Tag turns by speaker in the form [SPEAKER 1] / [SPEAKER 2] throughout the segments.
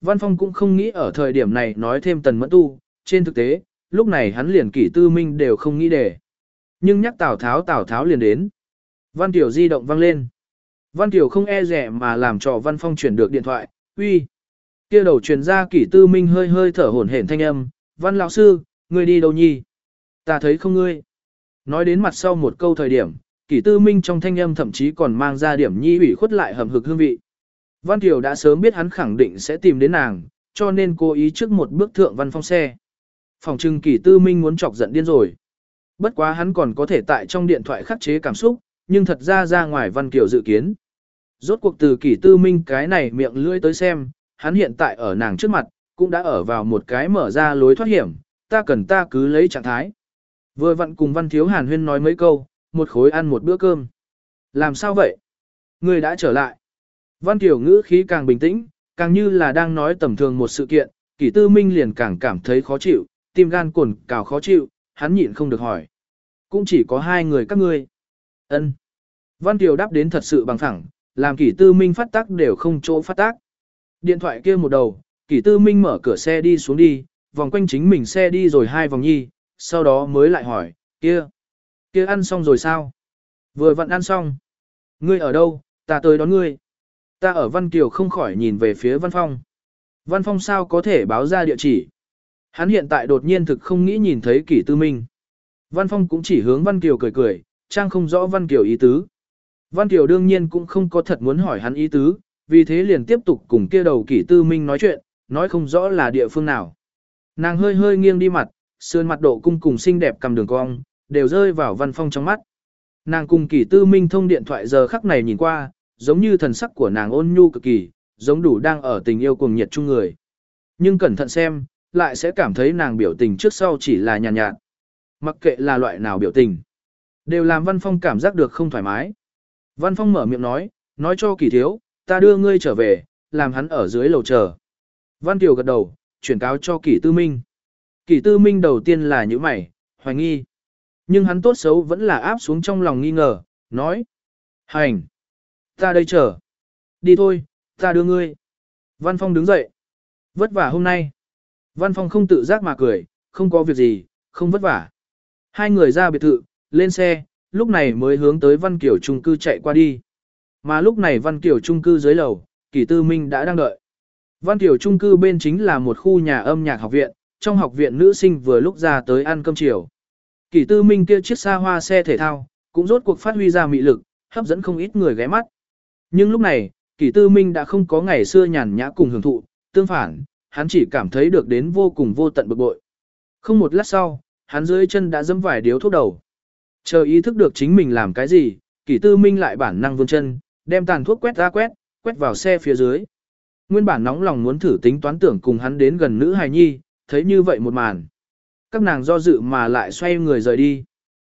[SPEAKER 1] Văn Phong cũng không nghĩ ở thời điểm này nói thêm tần mẫn tu, trên thực tế, lúc này hắn liền kỷ tư minh đều không nghĩ để. Nhưng nhắc Tào Tháo Tào Tháo liền đến. Văn Tiểu di động vang lên. Văn Tiểu không e rẻ mà làm cho Văn Phong chuyển được điện thoại, uy. Kia đầu truyền ra kỷ tư minh hơi hơi thở hổn hển thanh âm, Văn lão sư, ngươi đi đâu nhi? Ta thấy không ngươi. Nói đến mặt sau một câu thời điểm, kỷ tư minh trong thanh âm thậm chí còn mang ra điểm nhi ủy khuất lại hầm hực hương vị. Văn Kiều đã sớm biết hắn khẳng định sẽ tìm đến nàng, cho nên cố ý trước một bước thượng văn phong xe. Phòng trưng kỷ tư minh muốn chọc giận điên rồi. Bất quá hắn còn có thể tại trong điện thoại khắc chế cảm xúc, nhưng thật ra ra ngoài Văn Kiều dự kiến. Rốt cuộc từ kỷ tư minh cái này miệng lưỡi tới xem, hắn hiện tại ở nàng trước mặt, cũng đã ở vào một cái mở ra lối thoát hiểm, ta cần ta cứ lấy trạng thái. Vừa vặn cùng Văn Thiếu Hàn Huyên nói mấy câu, một khối ăn một bữa cơm. Làm sao vậy? Người đã trở lại. Văn Tiểu ngữ khí càng bình tĩnh, càng như là đang nói tầm thường một sự kiện, kỷ tư minh liền càng cảm thấy khó chịu, tim gan cồn cào khó chịu, hắn nhịn không được hỏi. Cũng chỉ có hai người các ngươi. ân Văn Tiểu đáp đến thật sự bằng thẳng, làm kỷ tư minh phát tác đều không chỗ phát tác. Điện thoại kia một đầu, kỷ tư minh mở cửa xe đi xuống đi, vòng quanh chính mình xe đi rồi hai vòng nhi, sau đó mới lại hỏi, kia, kia ăn xong rồi sao? Vừa vặn ăn xong. Ngươi ở đâu, ta tới đón ngươi. Ta ở Văn Kiều không khỏi nhìn về phía Văn Phong. Văn Phong sao có thể báo ra địa chỉ? Hắn hiện tại đột nhiên thực không nghĩ nhìn thấy kỷ tư minh. Văn Phong cũng chỉ hướng Văn Kiều cười cười, trang không rõ Văn Kiều ý tứ. Văn Kiều đương nhiên cũng không có thật muốn hỏi hắn ý tứ, vì thế liền tiếp tục cùng kia đầu kỷ tư minh nói chuyện, nói không rõ là địa phương nào. Nàng hơi hơi nghiêng đi mặt, sườn mặt độ cung cùng xinh đẹp cầm đường cong, đều rơi vào Văn Phong trong mắt. Nàng cùng kỷ tư minh thông điện thoại giờ khắc này nhìn qua, giống như thần sắc của nàng ôn nhu cực kỳ, giống đủ đang ở tình yêu cuồng nhiệt chung người. Nhưng cẩn thận xem, lại sẽ cảm thấy nàng biểu tình trước sau chỉ là nhàn nhạt, nhạt. Mặc kệ là loại nào biểu tình, đều làm Văn Phong cảm giác được không thoải mái. Văn Phong mở miệng nói, nói cho kỳ thiếu, ta đưa ngươi trở về, làm hắn ở dưới lầu chờ. Văn Kiều gật đầu, chuyển cáo cho kỷ tư minh. Kỷ tư minh đầu tiên là những mày, hoài nghi. Nhưng hắn tốt xấu vẫn là áp xuống trong lòng nghi ngờ, nói. Hành! Ta đây chờ. Đi thôi, ta đưa ngươi. Văn Phong đứng dậy. Vất vả hôm nay. Văn Phong không tự giác mà cười, không có việc gì, không vất vả. Hai người ra biệt thự, lên xe, lúc này mới hướng tới Văn Kiểu trung cư chạy qua đi. Mà lúc này Văn Kiểu trung cư dưới lầu, Kỳ Tư Minh đã đang đợi. Văn Kiểu trung cư bên chính là một khu nhà âm nhạc học viện, trong học viện nữ sinh vừa lúc ra tới ăn cơm chiều. Kỳ Tư Minh kia chiếc xa hoa xe thể thao, cũng rốt cuộc phát huy ra mị lực, hấp dẫn không ít người ghé mắt. Nhưng lúc này, kỷ Tư Minh đã không có ngày xưa nhàn nhã cùng hưởng thụ, tương phản, hắn chỉ cảm thấy được đến vô cùng vô tận bực bội. Không một lát sau, hắn dưới chân đã dẫm vài điếu thuốc đầu. Chờ ý thức được chính mình làm cái gì, kỷ Tư Minh lại bản năng vươn chân, đem tàn thuốc quét ra quét, quét vào xe phía dưới. Nguyên bản nóng lòng muốn thử tính toán tưởng cùng hắn đến gần nữ hài nhi, thấy như vậy một màn. Các nàng do dự mà lại xoay người rời đi.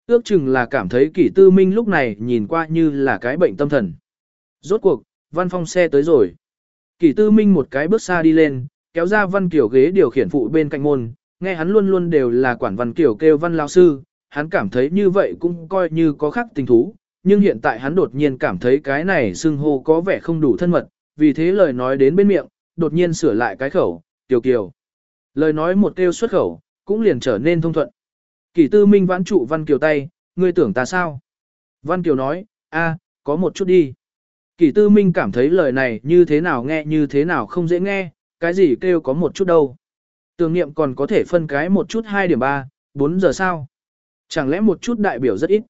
[SPEAKER 1] Ước chừng là cảm thấy kỷ tư minh lúc này nhìn qua như là cái bệnh tâm thần. Rốt cuộc, văn phong xe tới rồi. Kỷ tư minh một cái bước xa đi lên, kéo ra văn kiểu ghế điều khiển phụ bên cạnh môn, nghe hắn luôn luôn đều là quản văn kiểu kêu văn lao sư, hắn cảm thấy như vậy cũng coi như có khác tình thú, nhưng hiện tại hắn đột nhiên cảm thấy cái này xưng hô có vẻ không đủ thân mật, vì thế lời nói đến bên miệng, đột nhiên sửa lại cái khẩu, tiểu kiều. Lời nói một kêu xuất khẩu, cũng liền trở nên thông thuận. Kỷ tư minh vãn trụ Văn Kiều tay, ngươi tưởng ta sao? Văn Kiều nói, a, có một chút đi. Kỷ tư minh cảm thấy lời này như thế nào nghe như thế nào không dễ nghe, cái gì kêu có một chút đâu. Tưởng niệm còn có thể phân cái một chút 2 điểm 3, 4 giờ sao? Chẳng lẽ một chút đại biểu rất ít?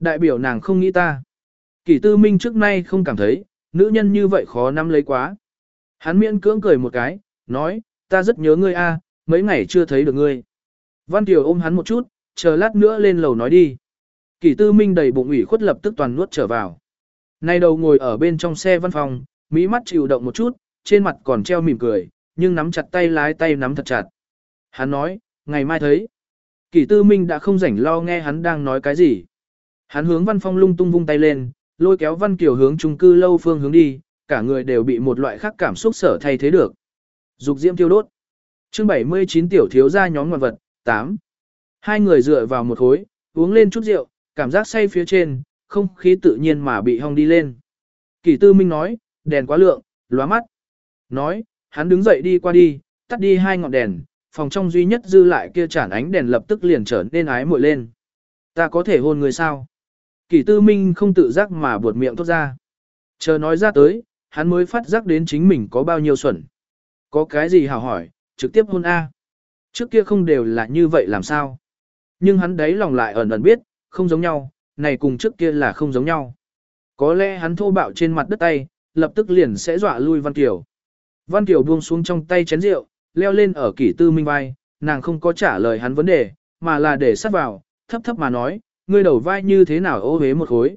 [SPEAKER 1] Đại biểu nàng không nghĩ ta. Kỷ tư minh trước nay không cảm thấy, nữ nhân như vậy khó nắm lấy quá. Hắn miễn cưỡng cười một cái, nói, ta rất nhớ ngươi a, mấy ngày chưa thấy được ngươi. Văn Kiều ôm hắn một chút, chờ lát nữa lên lầu nói đi. Kỷ tư minh đầy bụng ủy khuất lập tức toàn nuốt trở vào. Nay đầu ngồi ở bên trong xe văn phòng, mỹ mắt chịu động một chút, trên mặt còn treo mỉm cười, nhưng nắm chặt tay lái tay nắm thật chặt. Hắn nói, ngày mai thấy. Kỷ tư minh đã không rảnh lo nghe hắn đang nói cái gì. Hắn hướng văn phong lung tung vung tay lên, lôi kéo văn kiều hướng trung cư lâu phương hướng đi, cả người đều bị một loại khác cảm xúc sở thay thế được. Dục diễm tiêu đốt. Chương 79 tiểu thiếu gia nhóm ngoạn vật, 8. Hai người dựa vào một khối, uống lên chút rượu, cảm giác say phía trên, không khí tự nhiên mà bị hong đi lên. Kỳ tư minh nói, đèn quá lượng, lóa mắt. Nói, hắn đứng dậy đi qua đi, tắt đi hai ngọn đèn, phòng trong duy nhất dư lại kia chản ánh đèn lập tức liền trở nên ái muội lên. Ta có thể hôn người sao? Kỷ tư minh không tự giác mà buột miệng thốt ra. Chờ nói ra tới, hắn mới phát giác đến chính mình có bao nhiêu xuẩn. Có cái gì hào hỏi, trực tiếp hôn A. Trước kia không đều là như vậy làm sao? Nhưng hắn đấy lòng lại ẩn ẩn biết, không giống nhau, này cùng trước kia là không giống nhau. Có lẽ hắn thô bạo trên mặt đất tay, lập tức liền sẽ dọa lui Văn Kiều. Văn Kiều buông xuống trong tay chén rượu, leo lên ở kỷ tư minh vai, nàng không có trả lời hắn vấn đề, mà là để sát vào, thấp thấp mà nói, ngươi đầu vai như thế nào ô hế một khối.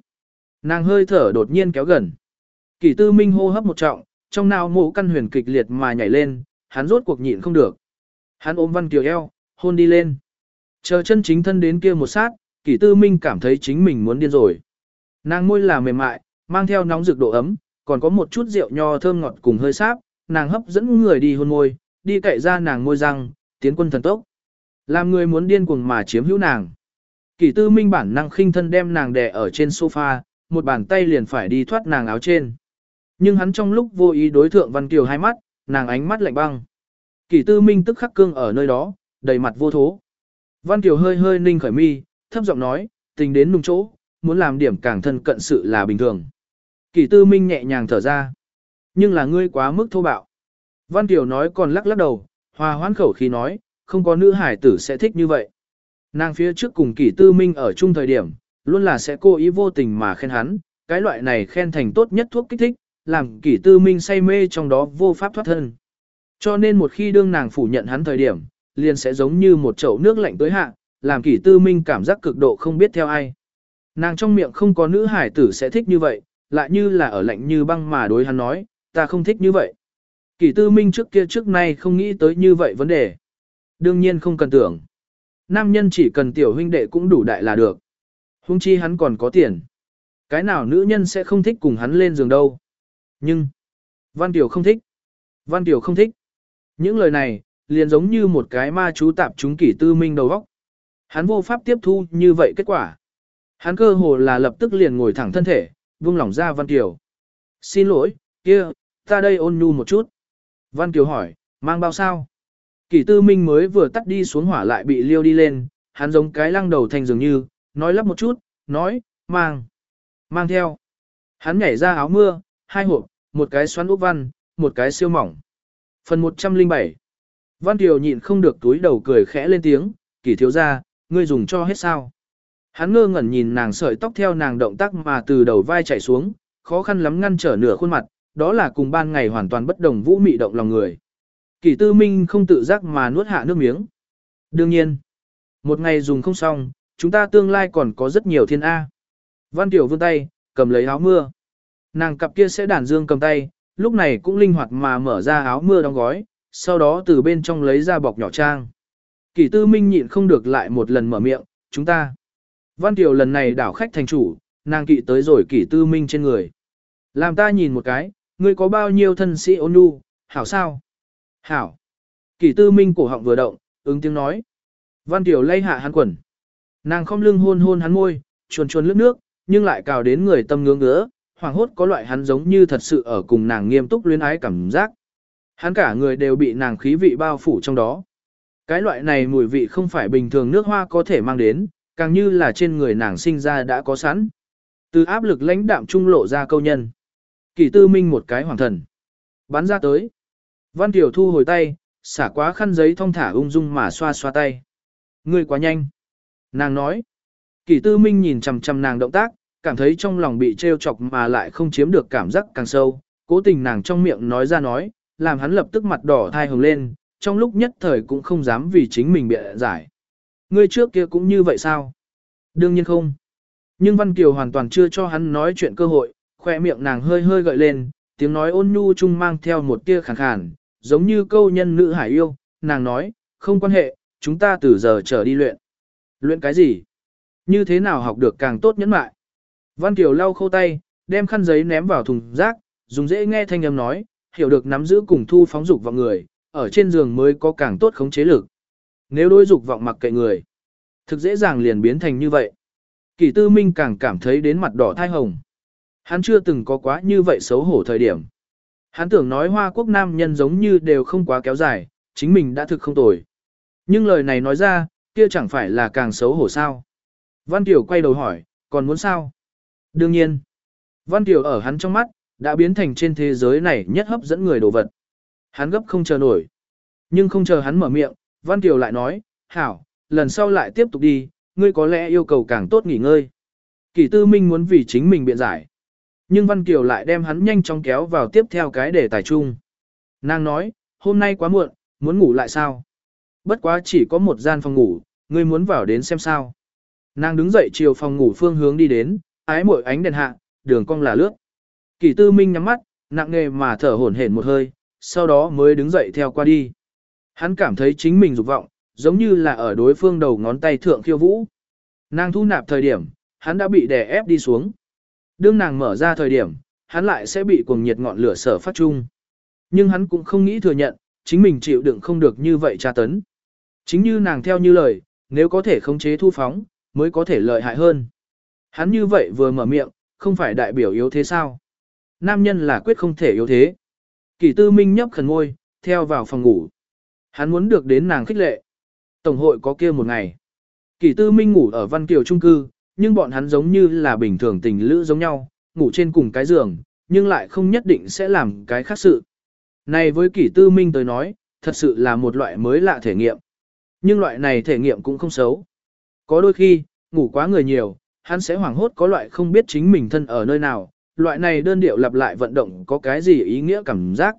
[SPEAKER 1] Nàng hơi thở đột nhiên kéo gần. Kỷ tư minh hô hấp một trọng, trong nào mộ căn huyền kịch liệt mà nhảy lên, hắn rốt cuộc nhịn không được. Hắn ôm Văn Kiều eo, hôn đi lên. Chờ chân chính thân đến kia một sát, kỷ tư minh cảm thấy chính mình muốn điên rồi. Nàng môi là mềm mại, mang theo nóng rực độ ấm, còn có một chút rượu nho thơm ngọt cùng hơi sáp, nàng hấp dẫn người đi hôn môi, đi cậy ra nàng môi răng, tiến quân thần tốc. Làm người muốn điên cuồng mà chiếm hữu nàng. Kỷ tư minh bản năng khinh thân đem nàng đè ở trên sofa, một bàn tay liền phải đi thoát nàng áo trên. Nhưng hắn trong lúc vô ý đối thượng Văn Kiều hai mắt, nàng ánh mắt lạnh băng. Kỷ tư minh tức khắc cương ở nơi đó, đầy mặt vô thố. Văn Kiều hơi hơi ninh khởi mi, thấp giọng nói, tình đến nung chỗ, muốn làm điểm càng thân cận sự là bình thường. Kỷ tư minh nhẹ nhàng thở ra. Nhưng là ngươi quá mức thô bạo. Văn Kiều nói còn lắc lắc đầu, hòa hoãn khẩu khi nói, không có nữ hải tử sẽ thích như vậy. Nàng phía trước cùng kỷ tư minh ở chung thời điểm, luôn là sẽ cố ý vô tình mà khen hắn, cái loại này khen thành tốt nhất thuốc kích thích, làm kỷ tư minh say mê trong đó vô pháp thoát thân. Cho nên một khi đương nàng phủ nhận hắn thời điểm, liền sẽ giống như một chậu nước lạnh tới hạ, làm kỷ tư minh cảm giác cực độ không biết theo ai. Nàng trong miệng không có nữ hải tử sẽ thích như vậy, lại như là ở lạnh như băng mà đối hắn nói, ta không thích như vậy. Kỷ tư minh trước kia trước nay không nghĩ tới như vậy vấn đề. Đương nhiên không cần tưởng. Nam nhân chỉ cần tiểu huynh đệ cũng đủ đại là được. Hung chi hắn còn có tiền. Cái nào nữ nhân sẽ không thích cùng hắn lên giường đâu. Nhưng, Văn Tiểu không thích. Văn Tiểu không thích. Những lời này, liền giống như một cái ma chú tạp chúng kỷ tư minh đầu óc. Hắn vô pháp tiếp thu như vậy kết quả. Hắn cơ hồ là lập tức liền ngồi thẳng thân thể, vung lòng ra Văn Kiều. Xin lỗi, kia, ta đây ôn nhu một chút. Văn Kiều hỏi, mang bao sao? Kỷ tư minh mới vừa tắt đi xuống hỏa lại bị liêu đi lên, hắn giống cái lăng đầu thành dường như, nói lắp một chút, nói, mang, mang theo. Hắn nhảy ra áo mưa, hai hộp, một cái xoắn úp văn, một cái siêu mỏng. Phần 107 Văn Kiều nhịn không được túi đầu cười khẽ lên tiếng, kỷ thiếu ra, ngươi dùng cho hết sao. Hắn ngơ ngẩn nhìn nàng sợi tóc theo nàng động tác mà từ đầu vai chảy xuống, khó khăn lắm ngăn trở nửa khuôn mặt, đó là cùng ban ngày hoàn toàn bất đồng vũ mị động lòng người. Kỷ tư minh không tự giác mà nuốt hạ nước miếng. Đương nhiên, một ngày dùng không xong, chúng ta tương lai còn có rất nhiều thiên A. Văn Tiểu vươn tay, cầm lấy áo mưa. Nàng cặp kia sẽ đàn dương cầm tay, lúc này cũng linh hoạt mà mở ra áo mưa đóng gói, sau đó từ bên trong lấy ra bọc nhỏ trang. Kỷ tư minh nhịn không được lại một lần mở miệng, chúng ta. Văn Tiểu lần này đảo khách thành chủ, nàng kỵ tới rồi kỷ tư minh trên người. Làm ta nhìn một cái, ngươi có bao nhiêu thân sĩ ôn nhu, hảo sao? Hảo. Kỷ tư minh cổ họng vừa động, ứng tiếng nói. Văn Tiểu lay hạ hắn quần. Nàng không lưng hôn hôn hắn môi, chuồn chuồn lướt nước, nhưng lại cào đến người tâm ngưỡng ngứa, hoàng hốt có loại hắn giống như thật sự ở cùng nàng nghiêm túc luyến ái cảm giác. Hắn cả người đều bị nàng khí vị bao phủ trong đó. Cái loại này mùi vị không phải bình thường nước hoa có thể mang đến, càng như là trên người nàng sinh ra đã có sẵn. Từ áp lực lãnh đạm trung lộ ra câu nhân. Kỳ tư minh một cái hoàng thần. Bắn ra tới. Văn Tiểu thu hồi tay, xả quá khăn giấy thong thả ung dung mà xoa xoa tay. Ngươi quá nhanh. Nàng nói. Kỳ tư minh nhìn chằm chằm nàng động tác, cảm thấy trong lòng bị trêu chọc mà lại không chiếm được cảm giác càng sâu. Cố tình nàng trong miệng nói ra nói, làm hắn lập tức mặt đỏ thai hồng lên, trong lúc nhất thời cũng không dám vì chính mình bịa giải. Ngươi trước kia cũng như vậy sao? Đương nhiên không. Nhưng Văn Kiều hoàn toàn chưa cho hắn nói chuyện cơ hội, khoe miệng nàng hơi hơi gợi lên, tiếng nói ôn nhu chung mang theo một tia khàn khàn, giống như câu nhân nữ hải yêu, nàng nói, không quan hệ, chúng ta từ giờ trở đi luyện. Luyện cái gì? Như thế nào học được càng tốt nhẫn mại? Văn Kiều lau khô tay, đem khăn giấy ném vào thùng rác, dùng dễ nghe thanh âm nói, hiểu được nắm giữ cùng thu phóng dục vào người, ở trên giường mới có càng tốt khống chế lực. Nếu đối dục vọng mặc kệ người, thực dễ dàng liền biến thành như vậy. Kỳ tư minh càng cảm thấy đến mặt đỏ thai hồng. Hắn chưa từng có quá như vậy xấu hổ thời điểm. Hắn tưởng nói Hoa Quốc nam nhân giống như đều không quá kéo dài, chính mình đã thực không tồi. Nhưng lời này nói ra, kia chẳng phải là càng xấu hổ sao. Văn Tiểu quay đầu hỏi, còn muốn sao? Đương nhiên. Văn Tiểu ở hắn trong mắt, đã biến thành trên thế giới này nhất hấp dẫn người đồ vật. Hắn gấp không chờ nổi. Nhưng không chờ hắn mở miệng, Văn Kiều lại nói, hảo, lần sau lại tiếp tục đi, ngươi có lẽ yêu cầu càng tốt nghỉ ngơi. Kỳ tư minh muốn vì chính mình biện giải. Nhưng Văn Kiều lại đem hắn nhanh chóng kéo vào tiếp theo cái đề tài chung. Nàng nói, hôm nay quá muộn, muốn ngủ lại sao? Bất quá chỉ có một gian phòng ngủ, ngươi muốn vào đến xem sao. Nàng đứng dậy chiều phòng ngủ phương hướng đi đến, ái mội ánh đèn hạ, đường cong là lướt. Kỳ tư minh nhắm mắt, nặng nề mà thở hổn hển một hơi, sau đó mới đứng dậy theo qua đi. Hắn cảm thấy chính mình dục vọng, giống như là ở đối phương đầu ngón tay thượng khiêu vũ. Nàng thu nạp thời điểm, hắn đã bị đè ép đi xuống. Đương nàng mở ra thời điểm, hắn lại sẽ bị cuồng nhiệt ngọn lửa sở phát chung. Nhưng hắn cũng không nghĩ thừa nhận, chính mình chịu đựng không được như vậy tra tấn. Chính như nàng theo như lời, nếu có thể khống chế thu phóng, mới có thể lợi hại hơn. Hắn như vậy vừa mở miệng, không phải đại biểu yếu thế sao? Nam nhân là quyết không thể yếu thế. Kỳ tư minh nhấp khẩn ngôi, theo vào phòng ngủ. Hắn muốn được đến nàng khích lệ. Tổng hội có kia một ngày. Kỳ tư minh ngủ ở văn kiều trung cư, nhưng bọn hắn giống như là bình thường tình lữ giống nhau, ngủ trên cùng cái giường, nhưng lại không nhất định sẽ làm cái khác sự. Này với kỷ tư minh tới nói, thật sự là một loại mới lạ thể nghiệm. Nhưng loại này thể nghiệm cũng không xấu. Có đôi khi, ngủ quá người nhiều, hắn sẽ hoảng hốt có loại không biết chính mình thân ở nơi nào, loại này đơn điệu lặp lại vận động có cái gì ý nghĩa cảm giác.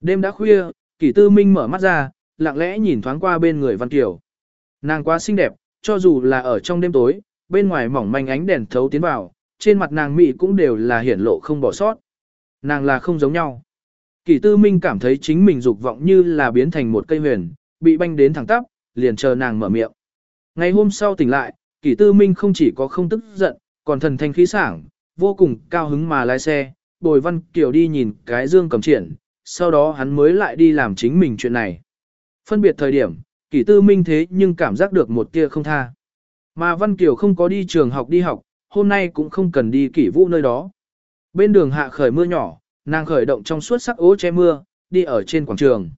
[SPEAKER 1] Đêm đã khuya, kỷ tư minh mở mắt ra, lặng lẽ nhìn thoáng qua bên người Văn Kiều. Nàng quá xinh đẹp, cho dù là ở trong đêm tối, bên ngoài mỏng manh ánh đèn thấu tiến vào, trên mặt nàng mị cũng đều là hiển lộ không bỏ sót. Nàng là không giống nhau. Kỷ tư minh cảm thấy chính mình dục vọng như là biến thành một cây huyền, bị banh đến thẳng tắp, liền chờ nàng mở miệng. Ngày hôm sau tỉnh lại, Kỷ tư minh không chỉ có không tức giận, còn thần thanh khí sảng, vô cùng cao hứng mà lái xe, bồi văn kiểu đi nhìn cái dương cầm triển, sau đó hắn mới lại đi làm chính mình chuyện này. Phân biệt thời điểm, kỷ tư minh thế nhưng cảm giác được một tia không tha. Mà Văn Kiều không có đi trường học đi học, hôm nay cũng không cần đi kỷ vũ nơi đó. Bên đường hạ khởi mưa nhỏ, nàng khởi động trong suốt sắc ố che mưa, đi ở trên quảng trường.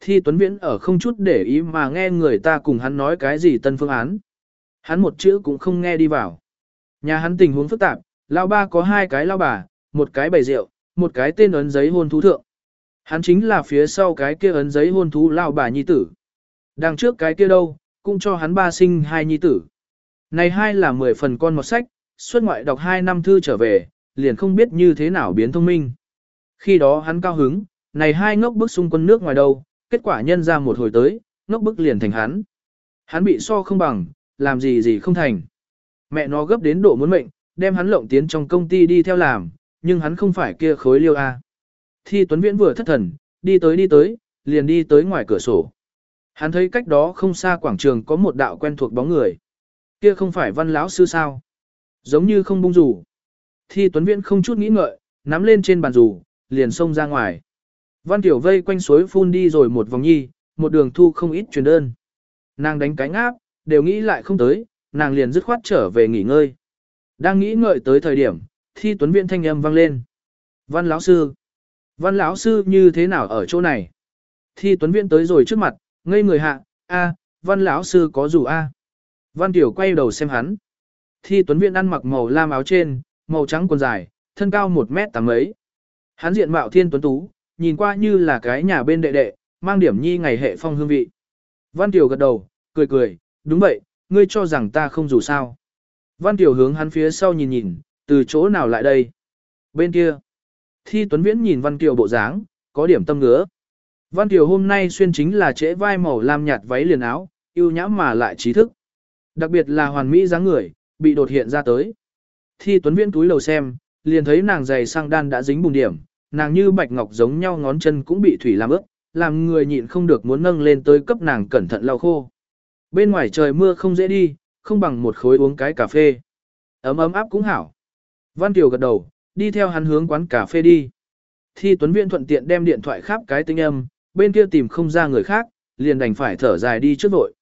[SPEAKER 1] Thi Tuấn Viễn ở không chút để ý mà nghe người ta cùng hắn nói cái gì tân phương án. Hắn một chữ cũng không nghe đi vào. Nhà hắn tình huống phức tạp, lao ba có hai cái lao bà, một cái bày rượu, một cái tên ấn giấy hôn thú thượng. Hắn chính là phía sau cái kia ấn giấy hôn thú lao bà nhi tử. Đằng trước cái kia đâu, cũng cho hắn ba sinh hai nhi tử. Này hai là 10 phần con một sách, xuất ngoại đọc hai năm thư trở về, liền không biết như thế nào biến thông minh. Khi đó hắn cao hứng, này hai ngốc bức xung quân nước ngoài đâu, kết quả nhân ra một hồi tới, ngốc bức liền thành hắn. Hắn bị so không bằng, làm gì gì không thành. Mẹ nó gấp đến độ muốn mệnh, đem hắn lộng tiến trong công ty đi theo làm, nhưng hắn không phải kia khối liêu A. Thi Tuấn Viễn vừa thất thần, đi tới đi tới, liền đi tới ngoài cửa sổ. Hắn thấy cách đó không xa quảng trường có một đạo quen thuộc bóng người. Kia không phải văn lão sư sao? Giống như không bung rủ. Thi Tuấn Viễn không chút nghĩ ngợi, nắm lên trên bàn rủ, liền xông ra ngoài. Văn Tiểu vây quanh suối phun đi rồi một vòng nhi, một đường thu không ít truyền đơn. Nàng đánh cánh áp, đều nghĩ lại không tới, nàng liền dứt khoát trở về nghỉ ngơi. Đang nghĩ ngợi tới thời điểm, Thi Tuấn viện thanh âm vang lên. Văn lão sư. Văn lão sư như thế nào ở chỗ này? Thi Tuấn viện tới rồi trước mặt, ngây người hạ, a, Văn lão sư có rủ a. Văn Tiểu quay đầu xem hắn. Thi Tuấn viện ăn mặc màu lam áo trên, màu trắng quần dài, thân cao 1 mét tám mấy. Hắn diện mạo thiên tuấn tú, nhìn qua như là cái nhà bên đệ đệ, mang điểm nhi ngày hệ phong hương vị. Văn Tiểu gật đầu, cười cười, đúng vậy, ngươi cho rằng ta không rủ sao. Văn Tiểu hướng hắn phía sau nhìn nhìn, từ chỗ nào lại đây? Bên kia. Thi Tuấn Viễn nhìn Văn Tiểu bộ dáng, có điểm tâm ngứa. Văn Tiểu hôm nay xuyên chính là trễ vai màu lam nhạt váy liền áo, yêu nhã mà lại trí thức. Đặc biệt là hoàn mỹ dáng người, bị đột hiện ra tới. Thi Tuấn Viễn túi lầu xem, liền thấy nàng giày sang đan đã dính bùn điểm, nàng như bạch ngọc giống nhau ngón chân cũng bị thủy làm ướt, làm người nhịn không được muốn nâng lên tới cấp nàng cẩn thận lau khô. Bên ngoài trời mưa không dễ đi, không bằng một khối uống cái cà phê. Ấm ấm áp cũng hảo. Văn Kiều gật đầu, đi theo hắn hướng quán cà phê đi. Thi Tuấn Viễn thuận tiện đem điện thoại khắp cái tinh âm, bên kia tìm không ra người khác, liền đành phải thở dài đi trước vội.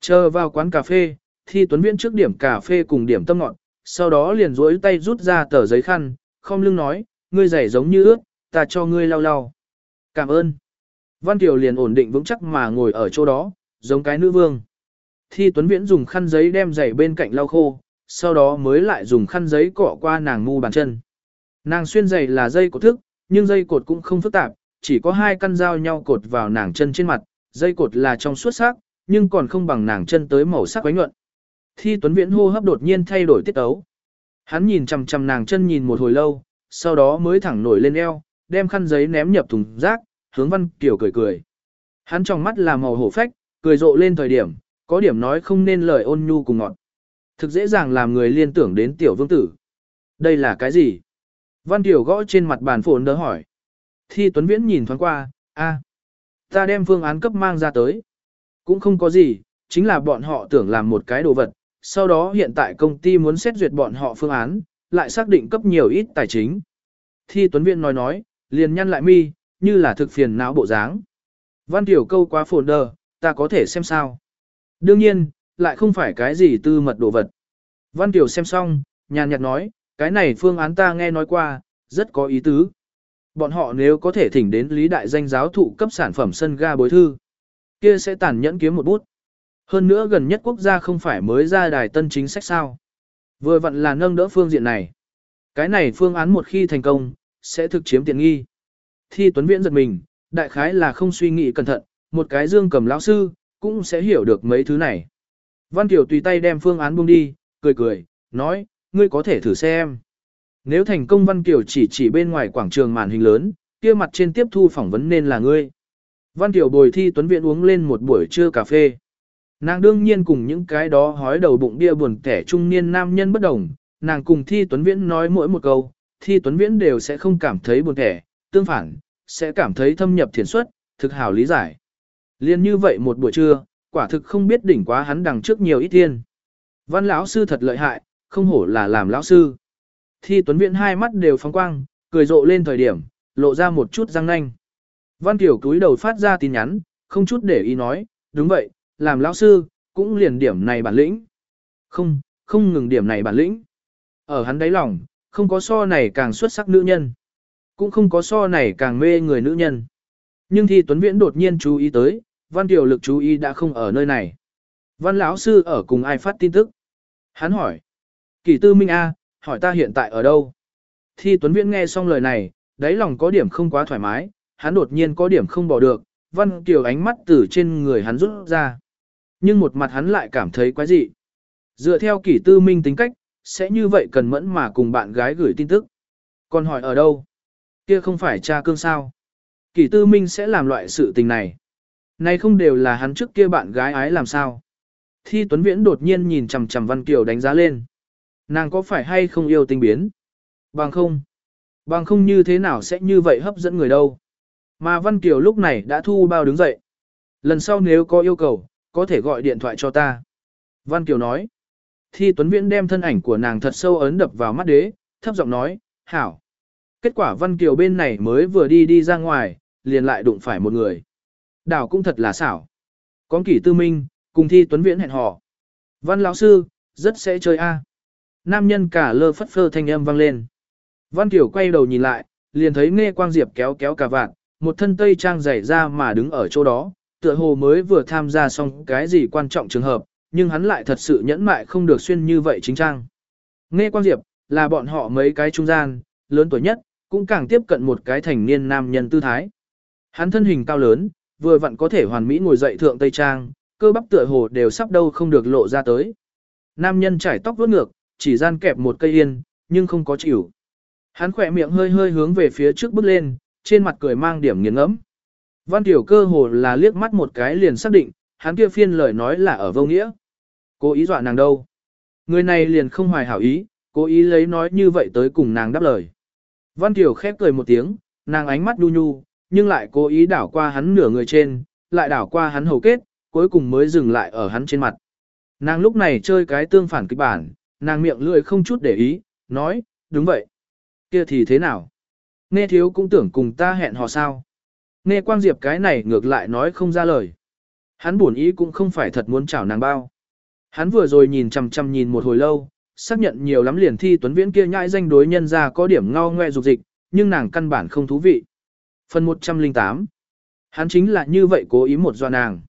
[SPEAKER 1] Chờ vào quán cà phê, Thi Tuấn Viễn trước điểm cà phê cùng điểm tâm ngọn, sau đó liền duỗi tay rút ra tờ giấy khăn, không lưng nói, ngươi giày giống như ướt, ta cho ngươi lau lau. Cảm ơn. Văn Kiều liền ổn định vững chắc mà ngồi ở chỗ đó, giống cái nữ vương. Thi Tuấn Viễn dùng khăn giấy đem giày bên cạnh lau khô, sau đó mới lại dùng khăn giấy cọ qua nàng ngu bàn chân. Nàng xuyên giày là dây cột thức, nhưng dây cột cũng không phức tạp, chỉ có hai căn dao nhau cột vào nàng chân trên mặt, dây cột là trong suốt sắc, nhưng còn không bằng nàng chân tới màu sắc quánh nhuận. Thi Tuấn Viễn hô hấp đột nhiên thay đổi tiết ấu. Hắn nhìn chằm chằm nàng chân nhìn một hồi lâu, sau đó mới thẳng nổi lên eo, đem khăn giấy ném nhập thùng rác, hướng Văn Kiều cười cười. Hắn trong mắt là màu hổ phách, cười rộ lên thời điểm, có điểm nói không nên lời ôn nhu cùng ngọt. Thực dễ dàng làm người liên tưởng đến tiểu vương tử. Đây là cái gì? Văn Kiều gõ trên mặt bàn phồn đỡ hỏi. Thi Tuấn Viễn nhìn thoáng qua, a, ta đem phương án cấp mang ra tới. Cũng không có gì, chính là bọn họ tưởng làm một cái đồ vật, sau đó hiện tại công ty muốn xét duyệt bọn họ phương án, lại xác định cấp nhiều ít tài chính. Thi Tuấn Viễn nói nói, liền nhăn lại mi, như là thực phiền não bộ dáng. Văn Tiểu câu quá phồn đờ, ta có thể xem sao. Đương nhiên, lại không phải cái gì tư mật đồ vật. Văn Tiểu xem xong, nhàn nhạt nói, cái này phương án ta nghe nói qua, rất có ý tứ. Bọn họ nếu có thể thỉnh đến lý đại danh giáo thụ cấp sản phẩm sân ga bối thư, kia sẽ tàn nhẫn kiếm một bút. Hơn nữa gần nhất quốc gia không phải mới ra đài tân chính sách sao. Vừa vặn là nâng đỡ phương diện này. Cái này phương án một khi thành công, sẽ thực chiếm tiện nghi. Thi Tuấn Viễn giật mình, đại khái là không suy nghĩ cẩn thận, một cái dương cầm lão sư, cũng sẽ hiểu được mấy thứ này. Văn Kiều tùy tay đem phương án buông đi, cười cười, nói, ngươi có thể thử xem. Nếu thành công Văn Kiều chỉ chỉ bên ngoài quảng trường màn hình lớn, kia mặt trên tiếp thu phỏng vấn nên là ngươi. Văn Kiều bồi thi Tuấn Viện uống lên một buổi trưa cà phê. Nàng đương nhiên cùng những cái đó hói đầu bụng bia buồn kẻ trung niên nam nhân bất đồng, nàng cùng thi Tuấn Viễn nói mỗi một câu, thi Tuấn Viễn đều sẽ không cảm thấy buồn kẻ, tương phản, sẽ cảm thấy thâm nhập thiền suất, thực hảo lý giải. Liên như vậy một buổi trưa, quả thực không biết đỉnh quá hắn đằng trước nhiều ít thiên. Văn lão sư thật lợi hại, không hổ là làm lão sư. Thi Tuấn Viễn hai mắt đều phóng quang, cười rộ lên thời điểm, lộ ra một chút răng nanh. Văn Tiểu túi đầu phát ra tin nhắn, không chút để ý nói, đúng vậy, làm lão sư, cũng liền điểm này bản lĩnh. Không, không ngừng điểm này bản lĩnh. Ở hắn đáy lòng, không có so này càng xuất sắc nữ nhân. Cũng không có so này càng mê người nữ nhân. Nhưng Thi Tuấn Viễn đột nhiên chú ý tới, Văn Tiểu lực chú ý đã không ở nơi này. Văn lão sư ở cùng ai phát tin tức? Hắn hỏi. Kỳ tư Minh A, hỏi ta hiện tại ở đâu? Thi Tuấn Viễn nghe xong lời này, đáy lòng có điểm không quá thoải mái, hắn đột nhiên có điểm không bỏ được, Văn Kiều ánh mắt từ trên người hắn rút ra. Nhưng một mặt hắn lại cảm thấy quái dị. Dựa theo kỷ tư minh tính cách, sẽ như vậy cần mẫn mà cùng bạn gái gửi tin tức. Còn hỏi ở đâu? Kia không phải cha cương sao? Kỷ tư minh sẽ làm loại sự tình này. Này không đều là hắn trước kia bạn gái ái làm sao? Thi Tuấn Viễn đột nhiên nhìn chằm chằm Văn Kiều đánh giá lên. Nàng có phải hay không yêu tinh biến? Bằng không. Bằng không như thế nào sẽ như vậy hấp dẫn người đâu. Mà Văn Kiều lúc này đã thu bao đứng dậy. Lần sau nếu có yêu cầu, có thể gọi điện thoại cho ta. Văn Kiều nói. Thi Tuấn Viễn đem thân ảnh của nàng thật sâu ấn đập vào mắt đế, thấp giọng nói, hảo. Kết quả Văn Kiều bên này mới vừa đi đi ra ngoài, liền lại đụng phải một người. Đảo cũng thật là xảo. Con kỷ tư minh, cùng Thi Tuấn Viễn hẹn hò. Văn lão sư, rất sẽ chơi a. Nam nhân cả lơ phất phơ thanh âm vang lên. Văn tiểu quay đầu nhìn lại, liền thấy Nghe Quang Diệp kéo kéo cả vạn, một thân tây trang dày ra mà đứng ở chỗ đó, tựa hồ mới vừa tham gia xong cái gì quan trọng trường hợp, nhưng hắn lại thật sự nhẫn mại không được xuyên như vậy chính trang. Nghe Quang Diệp, là bọn họ mấy cái trung gian, lớn tuổi nhất, cũng càng tiếp cận một cái thành niên nam nhân tư thái. Hắn thân hình cao lớn, vừa vặn có thể hoàn mỹ ngồi dậy thượng tây trang, cơ bắp tựa hồ đều sắp đâu không được lộ ra tới. Nam nhân trải tóc vuốt ngược, chỉ gian kẹp một cây yên, nhưng không có chịu. Hắn khỏe miệng hơi hơi hướng về phía trước bước lên, trên mặt cười mang điểm nghiền ngẫm. Văn tiểu cơ hồ là liếc mắt một cái liền xác định, hắn kia phiên lời nói là ở vô nghĩa. Cố ý dọa nàng đâu. Người này liền không hoài hảo ý, cố ý lấy nói như vậy tới cùng nàng đáp lời. Văn tiểu khép cười một tiếng, nàng ánh mắt nhu nhu, nhưng lại cố ý đảo qua hắn nửa người trên, lại đảo qua hắn hầu kết, cuối cùng mới dừng lại ở hắn trên mặt. Nàng lúc này chơi cái tương phản kịch bản, nàng miệng lưỡi không chút để ý, nói, đúng vậy. Kia thì thế nào? Nghe thiếu cũng tưởng cùng ta hẹn hò sao. Nghe quang diệp cái này ngược lại nói không ra lời. Hắn buồn ý cũng không phải thật muốn chào nàng bao. Hắn vừa rồi nhìn chằm chằm nhìn một hồi lâu, xác nhận nhiều lắm liền thi tuấn viễn kia nhãi danh đối nhân ra có điểm ngao ngoe dục dịch, nhưng nàng căn bản không thú vị. Phần 108 Hắn chính là như vậy cố ý một do nàng.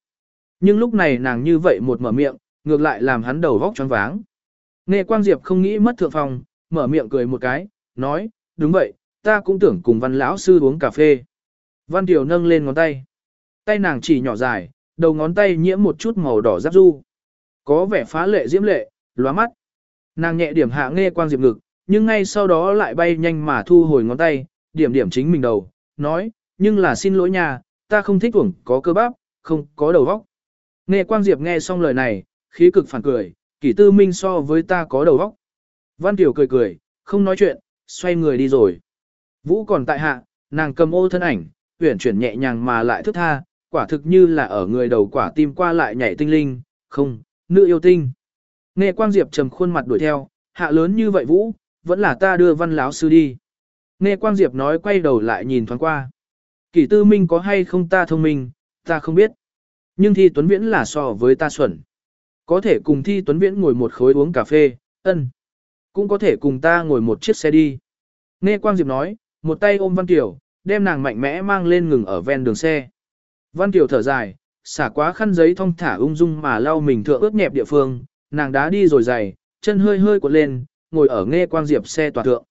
[SPEAKER 1] Nhưng lúc này nàng như vậy một mở miệng, ngược lại làm hắn đầu vóc choáng váng. Nghe Quang Diệp không nghĩ mất thượng phòng, mở miệng cười một cái, nói, đúng vậy, ta cũng tưởng cùng văn lão sư uống cà phê. Văn Tiểu nâng lên ngón tay. Tay nàng chỉ nhỏ dài, đầu ngón tay nhiễm một chút màu đỏ giáp du. Có vẻ phá lệ diễm lệ, lóa mắt. Nàng nhẹ điểm hạ nghe Quang Diệp ngực, nhưng ngay sau đó lại bay nhanh mà thu hồi ngón tay, điểm điểm chính mình đầu, nói, nhưng là xin lỗi nhà ta không thích uổng có cơ bắp, không có đầu óc. Nghe Quang Diệp nghe xong lời này, khí cực phản cười, kỷ tư minh so với ta có đầu óc. Văn Tiểu cười cười, không nói chuyện, xoay người đi rồi. Vũ còn tại hạ, nàng cầm ô thân ảnh, uyển chuyển nhẹ nhàng mà lại thức tha, quả thực như là ở người đầu quả tim qua lại nhảy tinh linh, không, nữ yêu tinh. Nghe Quang Diệp trầm khuôn mặt đuổi theo, hạ lớn như vậy Vũ, vẫn là ta đưa văn láo sư đi. Nghe Quang Diệp nói quay đầu lại nhìn thoáng qua. Kỷ tư minh có hay không ta thông minh, ta không biết. Nhưng Thi Tuấn Viễn là so với ta xuẩn. Có thể cùng Thi Tuấn Viễn ngồi một khối uống cà phê, ân. Cũng có thể cùng ta ngồi một chiếc xe đi. Nghe Quang Diệp nói, một tay ôm Văn Kiều, đem nàng mạnh mẽ mang lên ngừng ở ven đường xe. Văn Kiều thở dài, xả quá khăn giấy thong thả ung dung mà lau mình thượng ướt nhẹp địa phương, nàng đá đi rồi dày, chân hơi hơi cuộn lên, ngồi ở Nghe Quang Diệp xe tòa thượng.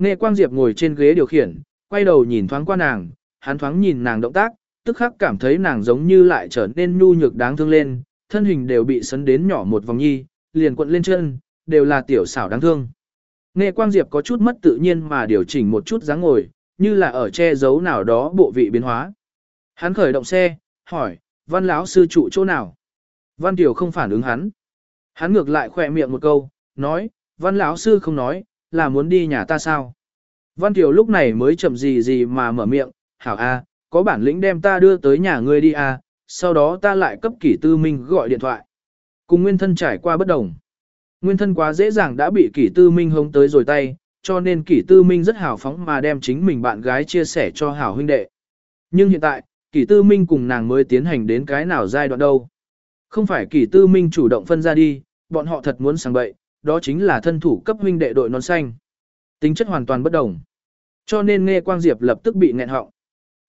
[SPEAKER 1] Nghe Quang Diệp ngồi trên ghế điều khiển, quay đầu nhìn thoáng qua nàng, hắn thoáng nhìn nàng động tác, tức khắc cảm thấy nàng giống như lại trở nên nhu nhược đáng thương lên, thân hình đều bị sấn đến nhỏ một vòng nhi, liền cuộn lên chân, đều là tiểu xảo đáng thương. Nghe Quang Diệp có chút mất tự nhiên mà điều chỉnh một chút dáng ngồi, như là ở che giấu nào đó bộ vị biến hóa. Hắn khởi động xe, hỏi, văn lão sư trụ chỗ nào? Văn Tiểu không phản ứng hắn. Hắn ngược lại khỏe miệng một câu, nói, văn lão sư không nói, là muốn đi nhà ta sao? Văn Tiểu lúc này mới chậm gì gì mà mở miệng, hảo a, có bản lĩnh đem ta đưa tới nhà ngươi đi a, sau đó ta lại cấp kỷ tư minh gọi điện thoại. Cùng nguyên thân trải qua bất đồng. Nguyên thân quá dễ dàng đã bị kỷ tư minh hống tới rồi tay, cho nên kỷ tư minh rất hào phóng mà đem chính mình bạn gái chia sẻ cho hảo huynh đệ. Nhưng hiện tại, kỷ tư minh cùng nàng mới tiến hành đến cái nào giai đoạn đâu. Không phải kỷ tư minh chủ động phân ra đi, bọn họ thật muốn sang bậy, đó chính là thân thủ cấp huynh đệ đội nón xanh. Tính chất hoàn toàn bất đồng. Cho nên nghe Quang Diệp lập tức bị nghẹn họng.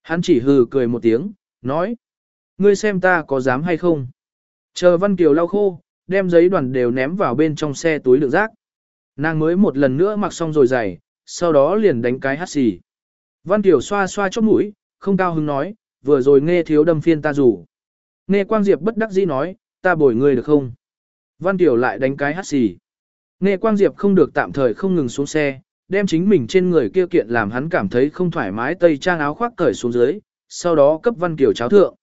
[SPEAKER 1] Hắn chỉ hừ cười một tiếng, nói. Ngươi xem ta có dám hay không? Chờ Văn Kiều lau khô, đem giấy đoàn đều ném vào bên trong xe túi đựng rác. Nàng mới một lần nữa mặc xong rồi giày, sau đó liền đánh cái hát xì. Văn Kiều xoa xoa chóp mũi, không cao hứng nói, vừa rồi nghe thiếu đâm phiên ta rủ. Nghe Quang Diệp bất đắc dĩ nói, ta bồi ngươi được không? Văn Kiều lại đánh cái hát xì. Nghe Quang Diệp không được tạm thời không ngừng xuống xe, đem chính mình trên người kia kiện làm hắn cảm thấy không thoải mái tây trang áo khoác cởi xuống dưới, sau đó cấp Văn Kiều cháo thượng.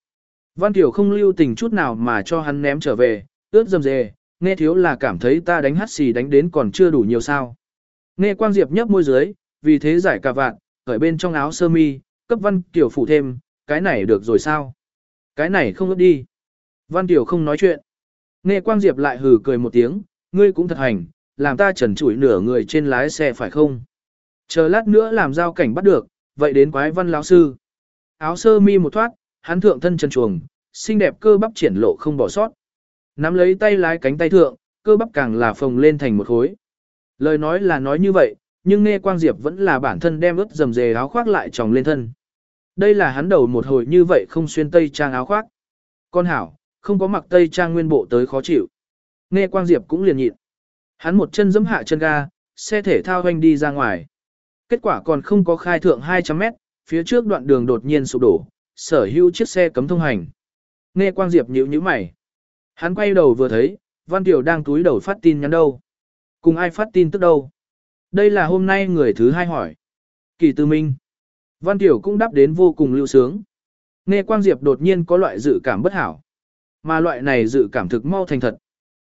[SPEAKER 1] Văn Kiều không lưu tình chút nào mà cho hắn ném trở về, ướt dầm dề, nghe thiếu là cảm thấy ta đánh hát xì đánh đến còn chưa đủ nhiều sao. Nghe Quang Diệp nhấp môi dưới, vì thế giải cả vạn, cởi bên trong áo sơ mi, cấp Văn Kiều phủ thêm, cái này được rồi sao? Cái này không ướt đi. Văn Kiều không nói chuyện. Nghe Quang Diệp lại hừ cười một tiếng, ngươi cũng thật hành, làm ta trần trụi nửa người trên lái xe phải không? Chờ lát nữa làm giao cảnh bắt được, vậy đến quái văn lão sư. Áo sơ mi một thoát, hắn thượng thân chân chuồng, xinh đẹp cơ bắp triển lộ không bỏ sót. Nắm lấy tay lái cánh tay thượng, cơ bắp càng là phồng lên thành một khối. Lời nói là nói như vậy, nhưng nghe Quang Diệp vẫn là bản thân đem ướt dầm dề áo khoác lại tròng lên thân. Đây là hắn đầu một hồi như vậy không xuyên tây trang áo khoác. Con hảo, không có mặc tây trang nguyên bộ tới khó chịu. Nghe Quang Diệp cũng liền nhịn. Hắn một chân giẫm hạ chân ga, xe thể thao hoành đi ra ngoài. Kết quả còn không có khai thượng 200 mét, phía trước đoạn đường đột nhiên sụp đổ, sở hữu chiếc xe cấm thông hành. Nghe Quang Diệp nhíu nhíu mày. Hắn quay đầu vừa thấy, Văn Tiểu đang túi đầu phát tin nhắn đâu. Cùng ai phát tin tức đâu. Đây là hôm nay người thứ hai hỏi. Kỳ Tư Minh. Văn Tiểu cũng đáp đến vô cùng lưu sướng. Nghe Quang Diệp đột nhiên có loại dự cảm bất hảo. Mà loại này dự cảm thực mau thành thật.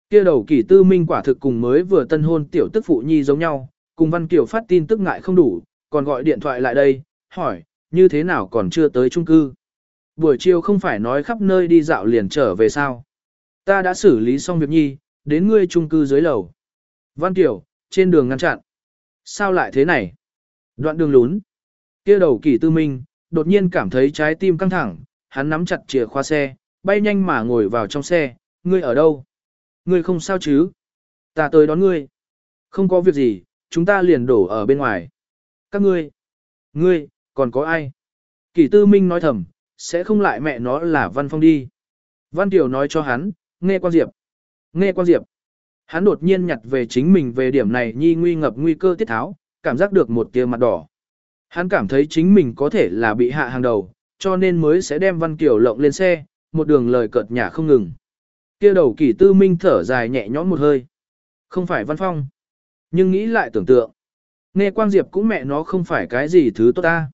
[SPEAKER 1] Kia đầu kỳ tư minh quả thực cùng mới vừa tân hôn tiểu tức phụ nhi giống nhau, cùng Văn Kiều phát tin tức ngại không đủ, còn gọi điện thoại lại đây, hỏi, như thế nào còn chưa tới trung cư. Buổi chiều không phải nói khắp nơi đi dạo liền trở về sao. Ta đã xử lý xong việc nhi, đến ngươi trung cư dưới lầu. Văn Kiều, trên đường ngăn chặn. Sao lại thế này? Đoạn đường lún. Kia đầu kỳ tư minh, đột nhiên cảm thấy trái tim căng thẳng, hắn nắm chặt chìa khóa xe, bay nhanh mà ngồi vào trong xe, ngươi ở đâu? Ngươi không sao chứ? Ta tới đón ngươi. Không có việc gì, chúng ta liền đổ ở bên ngoài. Các ngươi. Ngươi, còn có ai? Kỷ tư minh nói thầm, sẽ không lại mẹ nó là Văn Phong đi. Văn Tiểu nói cho hắn, nghe quan diệp. Nghe quan diệp. Hắn đột nhiên nhặt về chính mình về điểm này nhi nguy ngập nguy cơ tiết tháo, cảm giác được một tia mặt đỏ. Hắn cảm thấy chính mình có thể là bị hạ hàng đầu, cho nên mới sẽ đem Văn Kiều lộng lên xe, một đường lời cợt nhả không ngừng. Kia đầu kỷ tư minh thở dài nhẹ nhõm một hơi. Không phải Văn Phong. Nhưng nghĩ lại tưởng tượng. Nghe Quang Diệp cũng mẹ nó không phải cái gì thứ tốt ta.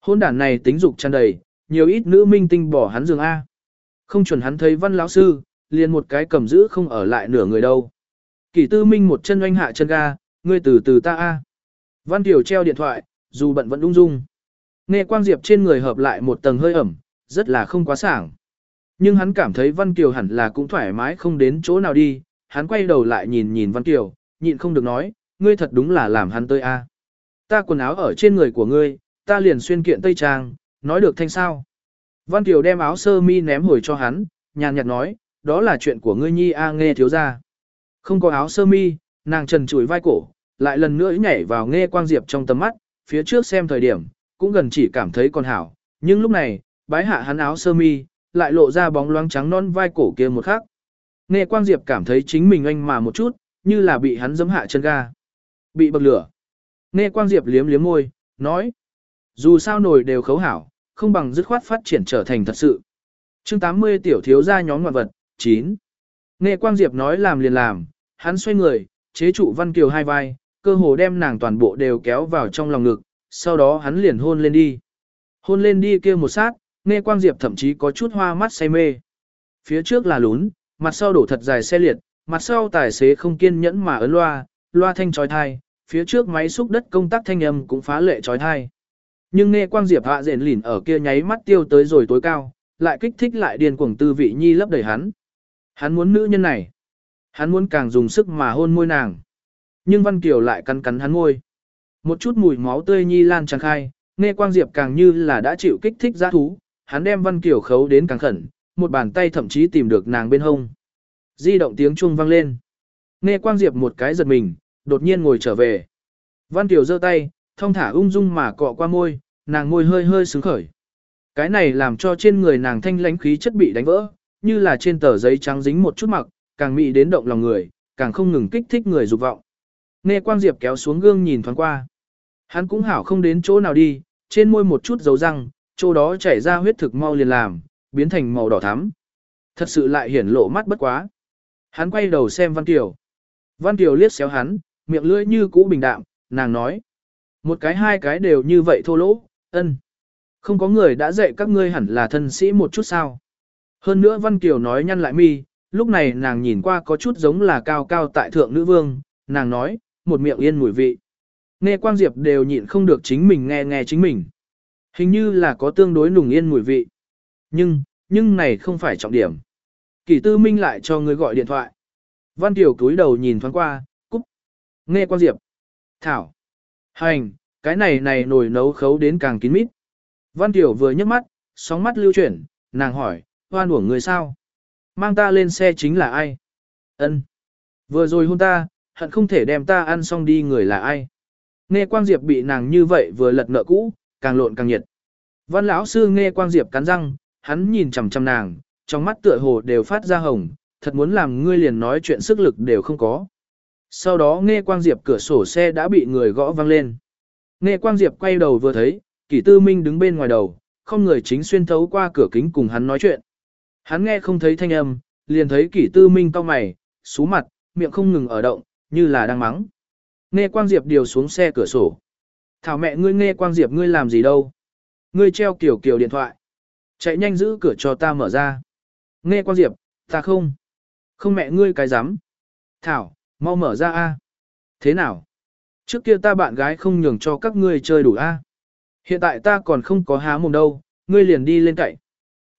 [SPEAKER 1] Hôn đản này tính dục tràn đầy, nhiều ít nữ minh tinh bỏ hắn giường A. Không chuẩn hắn thấy văn lão sư, liền một cái cầm giữ không ở lại nửa người đâu. Kỷ tư minh một chân oanh hạ chân ga, ngươi từ từ ta A. Văn Tiểu treo điện thoại, dù bận vẫn ung dung. Nghe Quang Diệp trên người hợp lại một tầng hơi ẩm, rất là không quá sảng. Nhưng hắn cảm thấy Văn Kiều hẳn là cũng thoải mái không đến chỗ nào đi, hắn quay đầu lại nhìn nhìn Văn Kiều, nhịn không được nói, ngươi thật đúng là làm hắn tơi a. Ta quần áo ở trên người của ngươi, ta liền xuyên kiện tây trang, nói được thanh sao. Văn Kiều đem áo sơ mi ném hồi cho hắn, nhàn nhạt nói, đó là chuyện của ngươi nhi a nghe thiếu ra. Không có áo sơ mi, nàng trần chùi vai cổ, lại lần nữa nhảy vào nghe quang diệp trong tầm mắt, phía trước xem thời điểm, cũng gần chỉ cảm thấy còn hảo, nhưng lúc này, bái hạ hắn áo sơ mi, lại lộ ra bóng loáng trắng non vai cổ kia một khắc. Nghe quang diệp cảm thấy chính mình anh mà một chút, như là bị hắn giẫm hạ chân ga. Bị bậc lửa. Nghe quang diệp liếm liếm môi, nói. Dù sao nổi đều khấu hảo, không bằng dứt khoát phát triển trở thành thật sự. chương 80 tiểu thiếu gia nhóm ngoạn vật, 9. Nghe quang diệp nói làm liền làm, hắn xoay người, chế trụ văn kiều hai vai, cơ hồ đem nàng toàn bộ đều kéo vào trong lòng ngực, sau đó hắn liền hôn lên đi. Hôn lên đi kia một sát, nghe quang diệp thậm chí có chút hoa mắt say mê. Phía trước là lún, mặt sau đổ thật dài xe liệt, mặt sau tài xế không kiên nhẫn mà ấn loa, loa thanh trói thai, phía trước máy xúc đất công tác thanh âm cũng phá lệ trói thai. Nhưng nghe quang diệp hạ rền lỉn ở kia nháy mắt tiêu tới rồi tối cao, lại kích thích lại điên cuồng tư vị nhi lấp đầy hắn. Hắn muốn nữ nhân này. Hắn muốn càng dùng sức mà hôn môi nàng. Nhưng Văn Kiều lại cắn cắn hắn môi. Một chút mùi máu tươi nhi lan tràn khai, nghe quang diệp càng như là đã chịu kích thích giá thú, hắn đem Văn Kiều khấu đến càng khẩn, một bàn tay thậm chí tìm được nàng bên hông. Di động tiếng chuông vang lên. Nghe Quang Diệp một cái giật mình, đột nhiên ngồi trở về. Văn Kiều giơ tay, thông thả ung dung mà cọ qua môi, nàng môi hơi hơi sướng khởi. Cái này làm cho trên người nàng thanh lãnh khí chất bị đánh vỡ, như là trên tờ giấy trắng dính một chút mặc, càng mị đến động lòng người, càng không ngừng kích thích người dục vọng. Nghe Quang Diệp kéo xuống gương nhìn thoáng qua. Hắn cũng hảo không đến chỗ nào đi, trên môi một chút dấu răng, chỗ đó chảy ra huyết thực mau liền làm, biến thành màu đỏ thắm. Thật sự lại hiển lộ mắt bất quá. Hắn quay đầu xem Văn Kiều. Văn Kiều liếc xéo hắn, miệng lưỡi như cũ bình đạm, nàng nói. Một cái hai cái đều như vậy thô lỗ, ân. Không có người đã dạy các ngươi hẳn là thân sĩ một chút sao. Hơn nữa Văn Kiều nói nhăn lại mi, lúc này nàng nhìn qua có chút giống là cao cao tại thượng nữ vương, nàng nói, một miệng yên mùi vị. Nghe Quang Diệp đều nhịn không được chính mình nghe nghe chính mình. Hình như là có tương đối nùng yên mùi vị. Nhưng, nhưng này không phải trọng điểm. Kỷ tư minh lại cho người gọi điện thoại. Văn Tiểu cúi đầu nhìn thoáng qua, cúc. Nghe quan diệp. Thảo. Hành, cái này này nồi nấu khấu đến càng kín mít. Văn Tiểu vừa nhấc mắt, sóng mắt lưu chuyển, nàng hỏi, hoan uổng người sao? Mang ta lên xe chính là ai? Ân. Vừa rồi hôn ta, hận không thể đem ta ăn xong đi người là ai? Nghe Quang Diệp bị nàng như vậy vừa lật nợ cũ, càng lộn càng nhiệt. Văn lão sư nghe Quang Diệp cắn răng, hắn nhìn chằm chằm nàng, trong mắt tựa hồ đều phát ra hồng, thật muốn làm ngươi liền nói chuyện sức lực đều không có. Sau đó nghe Quang Diệp cửa sổ xe đã bị người gõ vang lên. Nghe Quang Diệp quay đầu vừa thấy, Kỷ Tư Minh đứng bên ngoài đầu, không người chính xuyên thấu qua cửa kính cùng hắn nói chuyện. Hắn nghe không thấy thanh âm, liền thấy Kỷ Tư Minh cau mày, sú mặt, miệng không ngừng ở động, như là đang mắng. Nghe Quang Diệp điều xuống xe cửa sổ. Thảo mẹ ngươi nghe Quang Diệp ngươi làm gì đâu? Ngươi treo kiểu kiểu điện thoại. Chạy nhanh giữ cửa cho ta mở ra. Nghe Quang diệp, ta không. Không mẹ ngươi cái dám. Thảo, mau mở ra a. Thế nào? Trước kia ta bạn gái không nhường cho các ngươi chơi đủ a. Hiện tại ta còn không có há mồm đâu, ngươi liền đi lên cậy.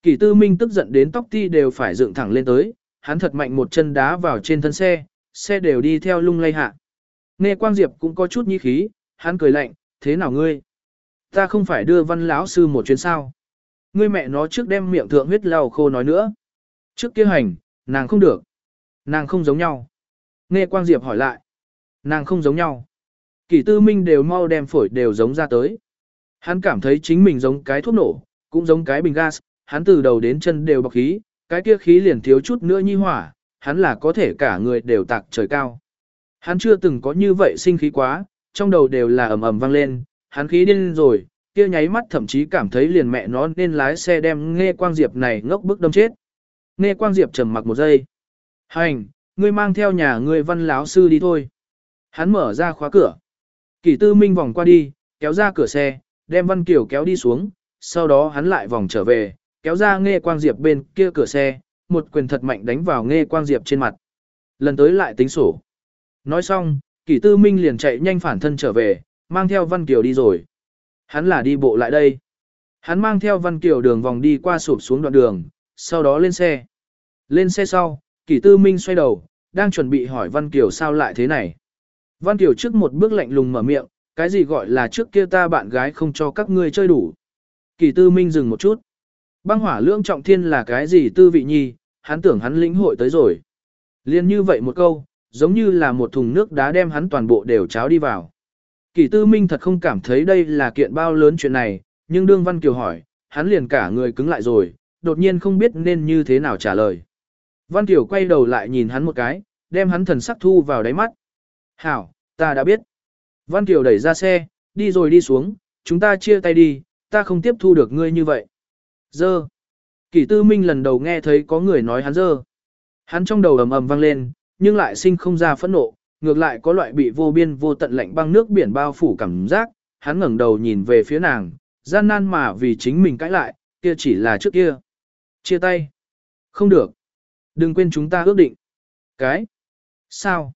[SPEAKER 1] Kỳ tư minh tức giận đến tóc ti đều phải dựng thẳng lên tới, hắn thật mạnh một chân đá vào trên thân xe, xe đều đi theo lung lay hạ. Nghe Quang Diệp cũng có chút nhi khí, hắn cười lạnh, thế nào ngươi? Ta không phải đưa văn lão sư một chuyến sao? Ngươi mẹ nó trước đem miệng thượng huyết lau khô nói nữa. Trước kia hành, nàng không được. Nàng không giống nhau. Nghe Quang Diệp hỏi lại. Nàng không giống nhau. Kỷ tư minh đều mau đem phổi đều giống ra tới. Hắn cảm thấy chính mình giống cái thuốc nổ, cũng giống cái bình gas, hắn từ đầu đến chân đều bọc khí, cái kia khí liền thiếu chút nữa nhi hỏa, hắn là có thể cả người đều tạc trời cao. Hắn chưa từng có như vậy sinh khí quá, trong đầu đều là ầm ầm vang lên, hắn khí điên rồi, kia nháy mắt thậm chí cảm thấy liền mẹ nó nên lái xe đem nghe quang diệp này ngốc bức đâm chết. Nghe quang diệp trầm mặc một giây. Hành, ngươi mang theo nhà ngươi văn láo sư đi thôi. Hắn mở ra khóa cửa. Kỷ tư minh vòng qua đi, kéo ra cửa xe, đem văn kiểu kéo đi xuống, sau đó hắn lại vòng trở về, kéo ra nghe quang diệp bên kia cửa xe, một quyền thật mạnh đánh vào nghe quang diệp trên mặt. Lần tới lại tính sổ. Nói xong, kỷ tư minh liền chạy nhanh phản thân trở về, mang theo văn kiều đi rồi. Hắn là đi bộ lại đây. Hắn mang theo văn kiều đường vòng đi qua sụp xuống đoạn đường, sau đó lên xe. Lên xe sau, kỷ tư minh xoay đầu, đang chuẩn bị hỏi văn kiều sao lại thế này. Văn kiều trước một bước lạnh lùng mở miệng, cái gì gọi là trước kia ta bạn gái không cho các ngươi chơi đủ. Kỷ tư minh dừng một chút. Băng hỏa lưỡng trọng thiên là cái gì tư vị nhi, hắn tưởng hắn lĩnh hội tới rồi. Liên như vậy một câu, giống như là một thùng nước đá đem hắn toàn bộ đều cháo đi vào. Kỷ tư minh thật không cảm thấy đây là kiện bao lớn chuyện này, nhưng đương Văn Kiều hỏi, hắn liền cả người cứng lại rồi, đột nhiên không biết nên như thế nào trả lời. Văn Kiều quay đầu lại nhìn hắn một cái, đem hắn thần sắc thu vào đáy mắt. Hảo, ta đã biết. Văn Kiều đẩy ra xe, đi rồi đi xuống, chúng ta chia tay đi, ta không tiếp thu được ngươi như vậy. Dơ. Kỷ tư minh lần đầu nghe thấy có người nói hắn dơ. Hắn trong đầu ầm ầm vang lên, nhưng lại sinh không ra phẫn nộ, ngược lại có loại bị vô biên vô tận lạnh băng nước biển bao phủ cảm giác, hắn ngẩng đầu nhìn về phía nàng, gian nan mà vì chính mình cãi lại, kia chỉ là trước kia. Chia tay. Không được. Đừng quên chúng ta ước định. Cái. Sao?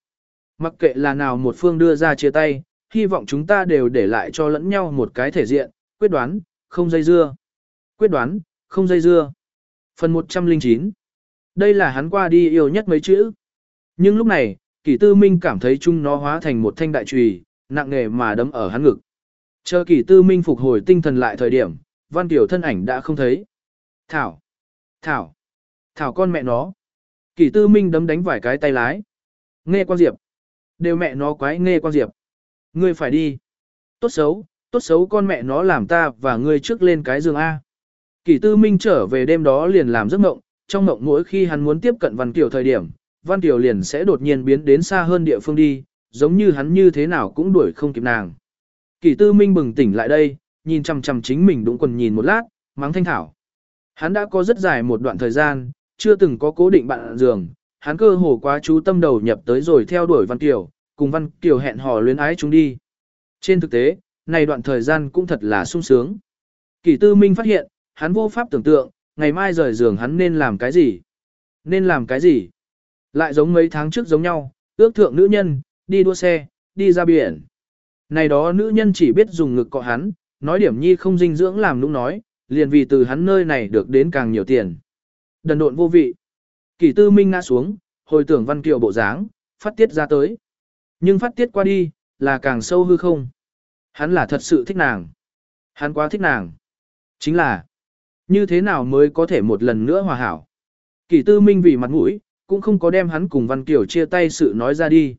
[SPEAKER 1] Mặc kệ là nào một phương đưa ra chia tay, hy vọng chúng ta đều để lại cho lẫn nhau một cái thể diện, quyết đoán, không dây dưa. Quyết đoán, không dây dưa. Phần 109. Đây là hắn qua đi yêu nhất mấy chữ. Nhưng lúc này, kỷ tư minh cảm thấy chung nó hóa thành một thanh đại trùy, nặng nề mà đấm ở hắn ngực. Chờ kỷ tư minh phục hồi tinh thần lại thời điểm, văn tiểu thân ảnh đã không thấy. Thảo! Thảo! Thảo con mẹ nó! Kỷ tư minh đấm đánh vài cái tay lái. Nghe quan diệp! Đều mẹ nó quái nghe quan diệp! Ngươi phải đi! Tốt xấu, tốt xấu con mẹ nó làm ta và ngươi trước lên cái giường A. Kỷ tư minh trở về đêm đó liền làm giấc mộng, trong mộng mỗi khi hắn muốn tiếp cận Văn tiểu thời điểm, Văn Kiều liền sẽ đột nhiên biến đến xa hơn địa phương đi, giống như hắn như thế nào cũng đuổi không kịp nàng. Kỷ tư minh bừng tỉnh lại đây, nhìn chằm chằm chính mình đúng quần nhìn một lát, mắng thanh thảo. Hắn đã có rất dài một đoạn thời gian, chưa từng có cố định bạn giường, hắn cơ hồ quá chú tâm đầu nhập tới rồi theo đuổi Văn Kiều, cùng Văn Kiều hẹn hò luyến ái chúng đi. Trên thực tế, này đoạn thời gian cũng thật là sung sướng. Kỷ tư minh phát hiện, hắn vô pháp tưởng tượng, ngày mai rời giường hắn nên làm cái gì? Nên làm cái gì? Lại giống mấy tháng trước giống nhau, ước thượng nữ nhân, đi đua xe, đi ra biển. Này đó nữ nhân chỉ biết dùng ngực cọ hắn, nói điểm nhi không dinh dưỡng làm nũng nói, liền vì từ hắn nơi này được đến càng nhiều tiền. Đần độn vô vị. Kỷ tư minh ngã xuống, hồi tưởng văn kiều bộ dáng, phát tiết ra tới. Nhưng phát tiết qua đi, là càng sâu hư không. Hắn là thật sự thích nàng. Hắn quá thích nàng. Chính là, như thế nào mới có thể một lần nữa hòa hảo. Kỷ tư minh vì mặt mũi, cũng không có đem hắn cùng Văn Kiều chia tay sự nói ra đi.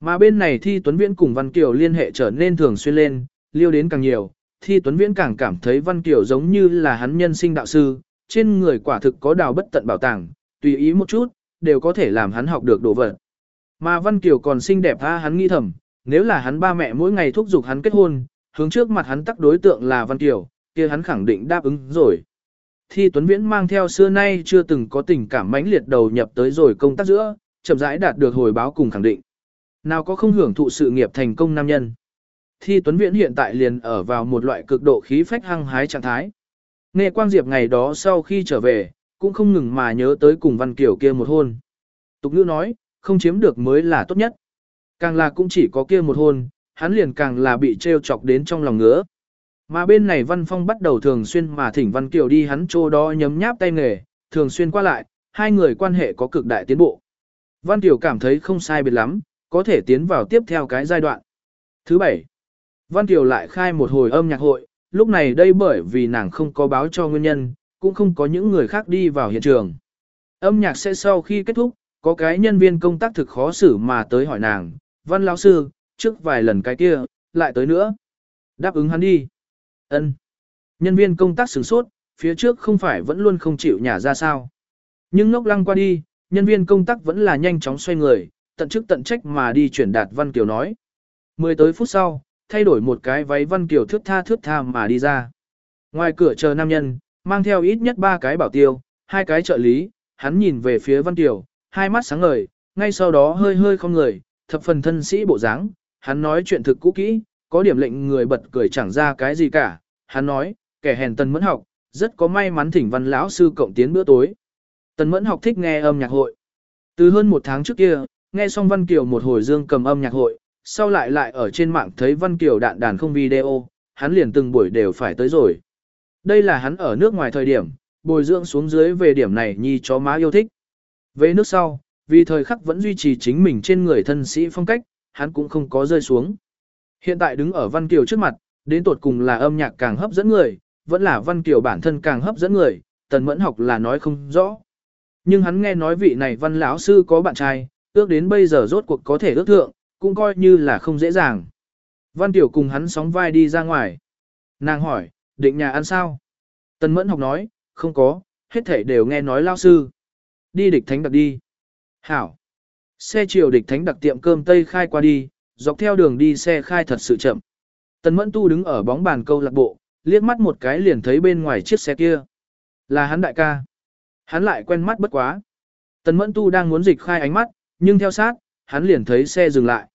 [SPEAKER 1] Mà bên này Thi Tuấn Viễn cùng Văn Kiều liên hệ trở nên thường xuyên lên, liêu đến càng nhiều, Thi Tuấn Viễn càng cảm thấy Văn Kiều giống như là hắn nhân sinh đạo sư, trên người quả thực có đào bất tận bảo tàng, tùy ý một chút, đều có thể làm hắn học được đồ vật. Mà Văn Kiều còn xinh đẹp tha hắn nghĩ thầm, nếu là hắn ba mẹ mỗi ngày thúc giục hắn kết hôn, hướng trước mặt hắn tắc đối tượng là Văn Kiều, kia hắn khẳng định đáp ứng rồi. Thi Tuấn Viễn mang theo xưa nay chưa từng có tình cảm mãnh liệt đầu nhập tới rồi công tác giữa, chậm rãi đạt được hồi báo cùng khẳng định. Nào có không hưởng thụ sự nghiệp thành công nam nhân. Thi Tuấn Viễn hiện tại liền ở vào một loại cực độ khí phách hăng hái trạng thái. Nghe Quang Diệp ngày đó sau khi trở về, cũng không ngừng mà nhớ tới cùng Văn Kiều kia một hôn. Tục ngữ nói, không chiếm được mới là tốt nhất. Càng là cũng chỉ có kia một hôn, hắn liền càng là bị trêu chọc đến trong lòng ngứa. Mà bên này Văn Phong bắt đầu thường xuyên mà thỉnh Văn Kiều đi hắn chỗ đó nhấm nháp tay nghề, thường xuyên qua lại, hai người quan hệ có cực đại tiến bộ. Văn Kiều cảm thấy không sai biệt lắm, có thể tiến vào tiếp theo cái giai đoạn. Thứ bảy, Văn Kiều lại khai một hồi âm nhạc hội, lúc này đây bởi vì nàng không có báo cho nguyên nhân, cũng không có những người khác đi vào hiện trường. Âm nhạc sẽ sau khi kết thúc, có cái nhân viên công tác thực khó xử mà tới hỏi nàng, Văn lão sư, trước vài lần cái kia, lại tới nữa. Đáp ứng hắn đi. Ân. Nhân viên công tác sửng sốt, phía trước không phải vẫn luôn không chịu nhả ra sao. Nhưng ngốc lăng qua đi, nhân viên công tác vẫn là nhanh chóng xoay người, tận chức tận trách mà đi chuyển đạt Văn Kiều nói. Mười tới phút sau, thay đổi một cái váy Văn Kiều thước tha thước tha mà đi ra. Ngoài cửa chờ nam nhân, mang theo ít nhất ba cái bảo tiêu, hai cái trợ lý, hắn nhìn về phía Văn Kiều, hai mắt sáng ngời, ngay sau đó hơi hơi không người, thập phần thân sĩ bộ dáng, hắn nói chuyện thực cũ kỹ, có điểm lệnh người bật cười chẳng ra cái gì cả, hắn nói, kẻ hèn tần mẫn học, rất có may mắn thỉnh văn lão sư cộng tiến bữa tối. Tần mẫn học thích nghe âm nhạc hội. Từ hơn một tháng trước kia, nghe xong Văn Kiều một hồi dương cầm âm nhạc hội, sau lại lại ở trên mạng thấy Văn Kiều đạn đàn không video, hắn liền từng buổi đều phải tới rồi. Đây là hắn ở nước ngoài thời điểm, bồi dưỡng xuống dưới về điểm này nhi chó má yêu thích. Về nước sau, vì thời khắc vẫn duy trì chính mình trên người thân sĩ phong cách, hắn cũng không có rơi xuống. Hiện tại đứng ở Văn Kiều trước mặt, đến tột cùng là âm nhạc càng hấp dẫn người, vẫn là Văn Kiều bản thân càng hấp dẫn người, tần mẫn học là nói không rõ. Nhưng hắn nghe nói vị này văn lão sư có bạn trai, ước đến bây giờ rốt cuộc có thể ước thượng, cũng coi như là không dễ dàng. Văn Kiều cùng hắn sóng vai đi ra ngoài. Nàng hỏi, định nhà ăn sao? Tần mẫn học nói, không có, hết thảy đều nghe nói lao sư. Đi địch thánh đặc đi. Hảo. Xe chiều địch thánh đặc tiệm cơm Tây khai qua đi, dọc theo đường đi xe khai thật sự chậm. Tần mẫn tu đứng ở bóng bàn câu lạc bộ, liếc mắt một cái liền thấy bên ngoài chiếc xe kia. Là hắn đại ca. Hắn lại quen mắt bất quá. Tần mẫn tu đang muốn dịch khai ánh mắt, nhưng theo sát, hắn liền thấy xe dừng lại.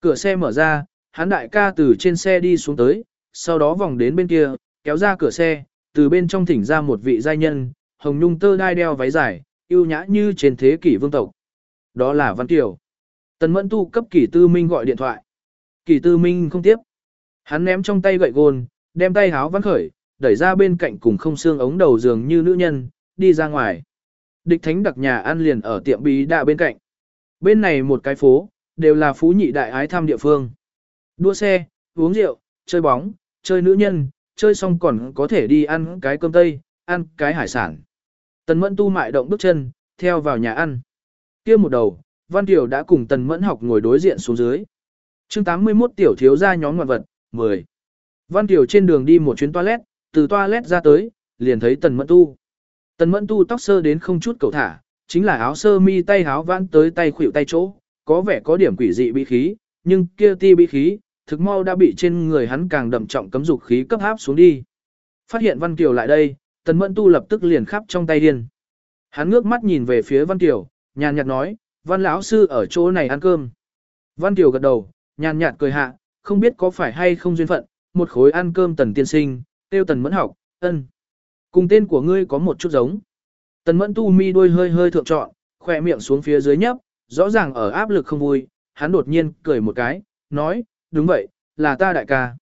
[SPEAKER 1] Cửa xe mở ra, hắn đại ca từ trên xe đi xuống tới, sau đó vòng đến bên kia, kéo ra cửa xe, từ bên trong thỉnh ra một vị giai nhân, hồng nhung tơ đai đeo váy dài, yêu nhã như trên thế kỷ vương tộc. Đó là Văn Kiều. Tần Mẫn Tu cấp Kỷ Tư Minh gọi điện thoại. Kỷ Tư Minh không tiếp. Hắn ném trong tay gậy gôn, đem tay háo vắn khởi, đẩy ra bên cạnh cùng không xương ống đầu giường như nữ nhân, đi ra ngoài. Địch thánh đặc nhà ăn liền ở tiệm bí đạ bên cạnh. Bên này một cái phố, đều là phú nhị đại ái thăm địa phương. Đua xe, uống rượu, chơi bóng, chơi nữ nhân, chơi xong còn có thể đi ăn cái cơm tây, ăn cái hải sản. Tần Mẫn tu mại động bước chân, theo vào nhà ăn. kia một đầu, Văn Tiểu đã cùng Tần Mẫn học ngồi đối diện xuống dưới. chương 81 tiểu thiếu ra nhóm ngoạn vật, 10. Văn Tiểu trên đường đi một chuyến toilet, từ toilet ra tới, liền thấy Tần Mẫn tu. Tần Mẫn tu tóc sơ đến không chút cầu thả, chính là áo sơ mi tay áo vãn tới tay khuỷu tay chỗ, có vẻ có điểm quỷ dị bí khí, nhưng kia ti bí khí, thực mau đã bị trên người hắn càng đậm trọng cấm dục khí cấp áp xuống đi. Phát hiện Văn Kiều lại đây, Tần Mẫn Tu lập tức liền khắp trong tay điên. Hắn ngước mắt nhìn về phía Văn Kiều, nhàn nhạt nói, Văn lão sư ở chỗ này ăn cơm. Văn Kiều gật đầu, nhàn nhạt cười hạ, không biết có phải hay không duyên phận, một khối ăn cơm Tần tiên sinh, tiêu Tần Mẫn học, ân. Cùng tên của ngươi có một chút giống. Tần Mẫn Tu mi đôi hơi hơi thượng trọn, khỏe miệng xuống phía dưới nhấp, rõ ràng ở áp lực không vui, hắn đột nhiên cười một cái, nói, đúng vậy, là ta đại ca.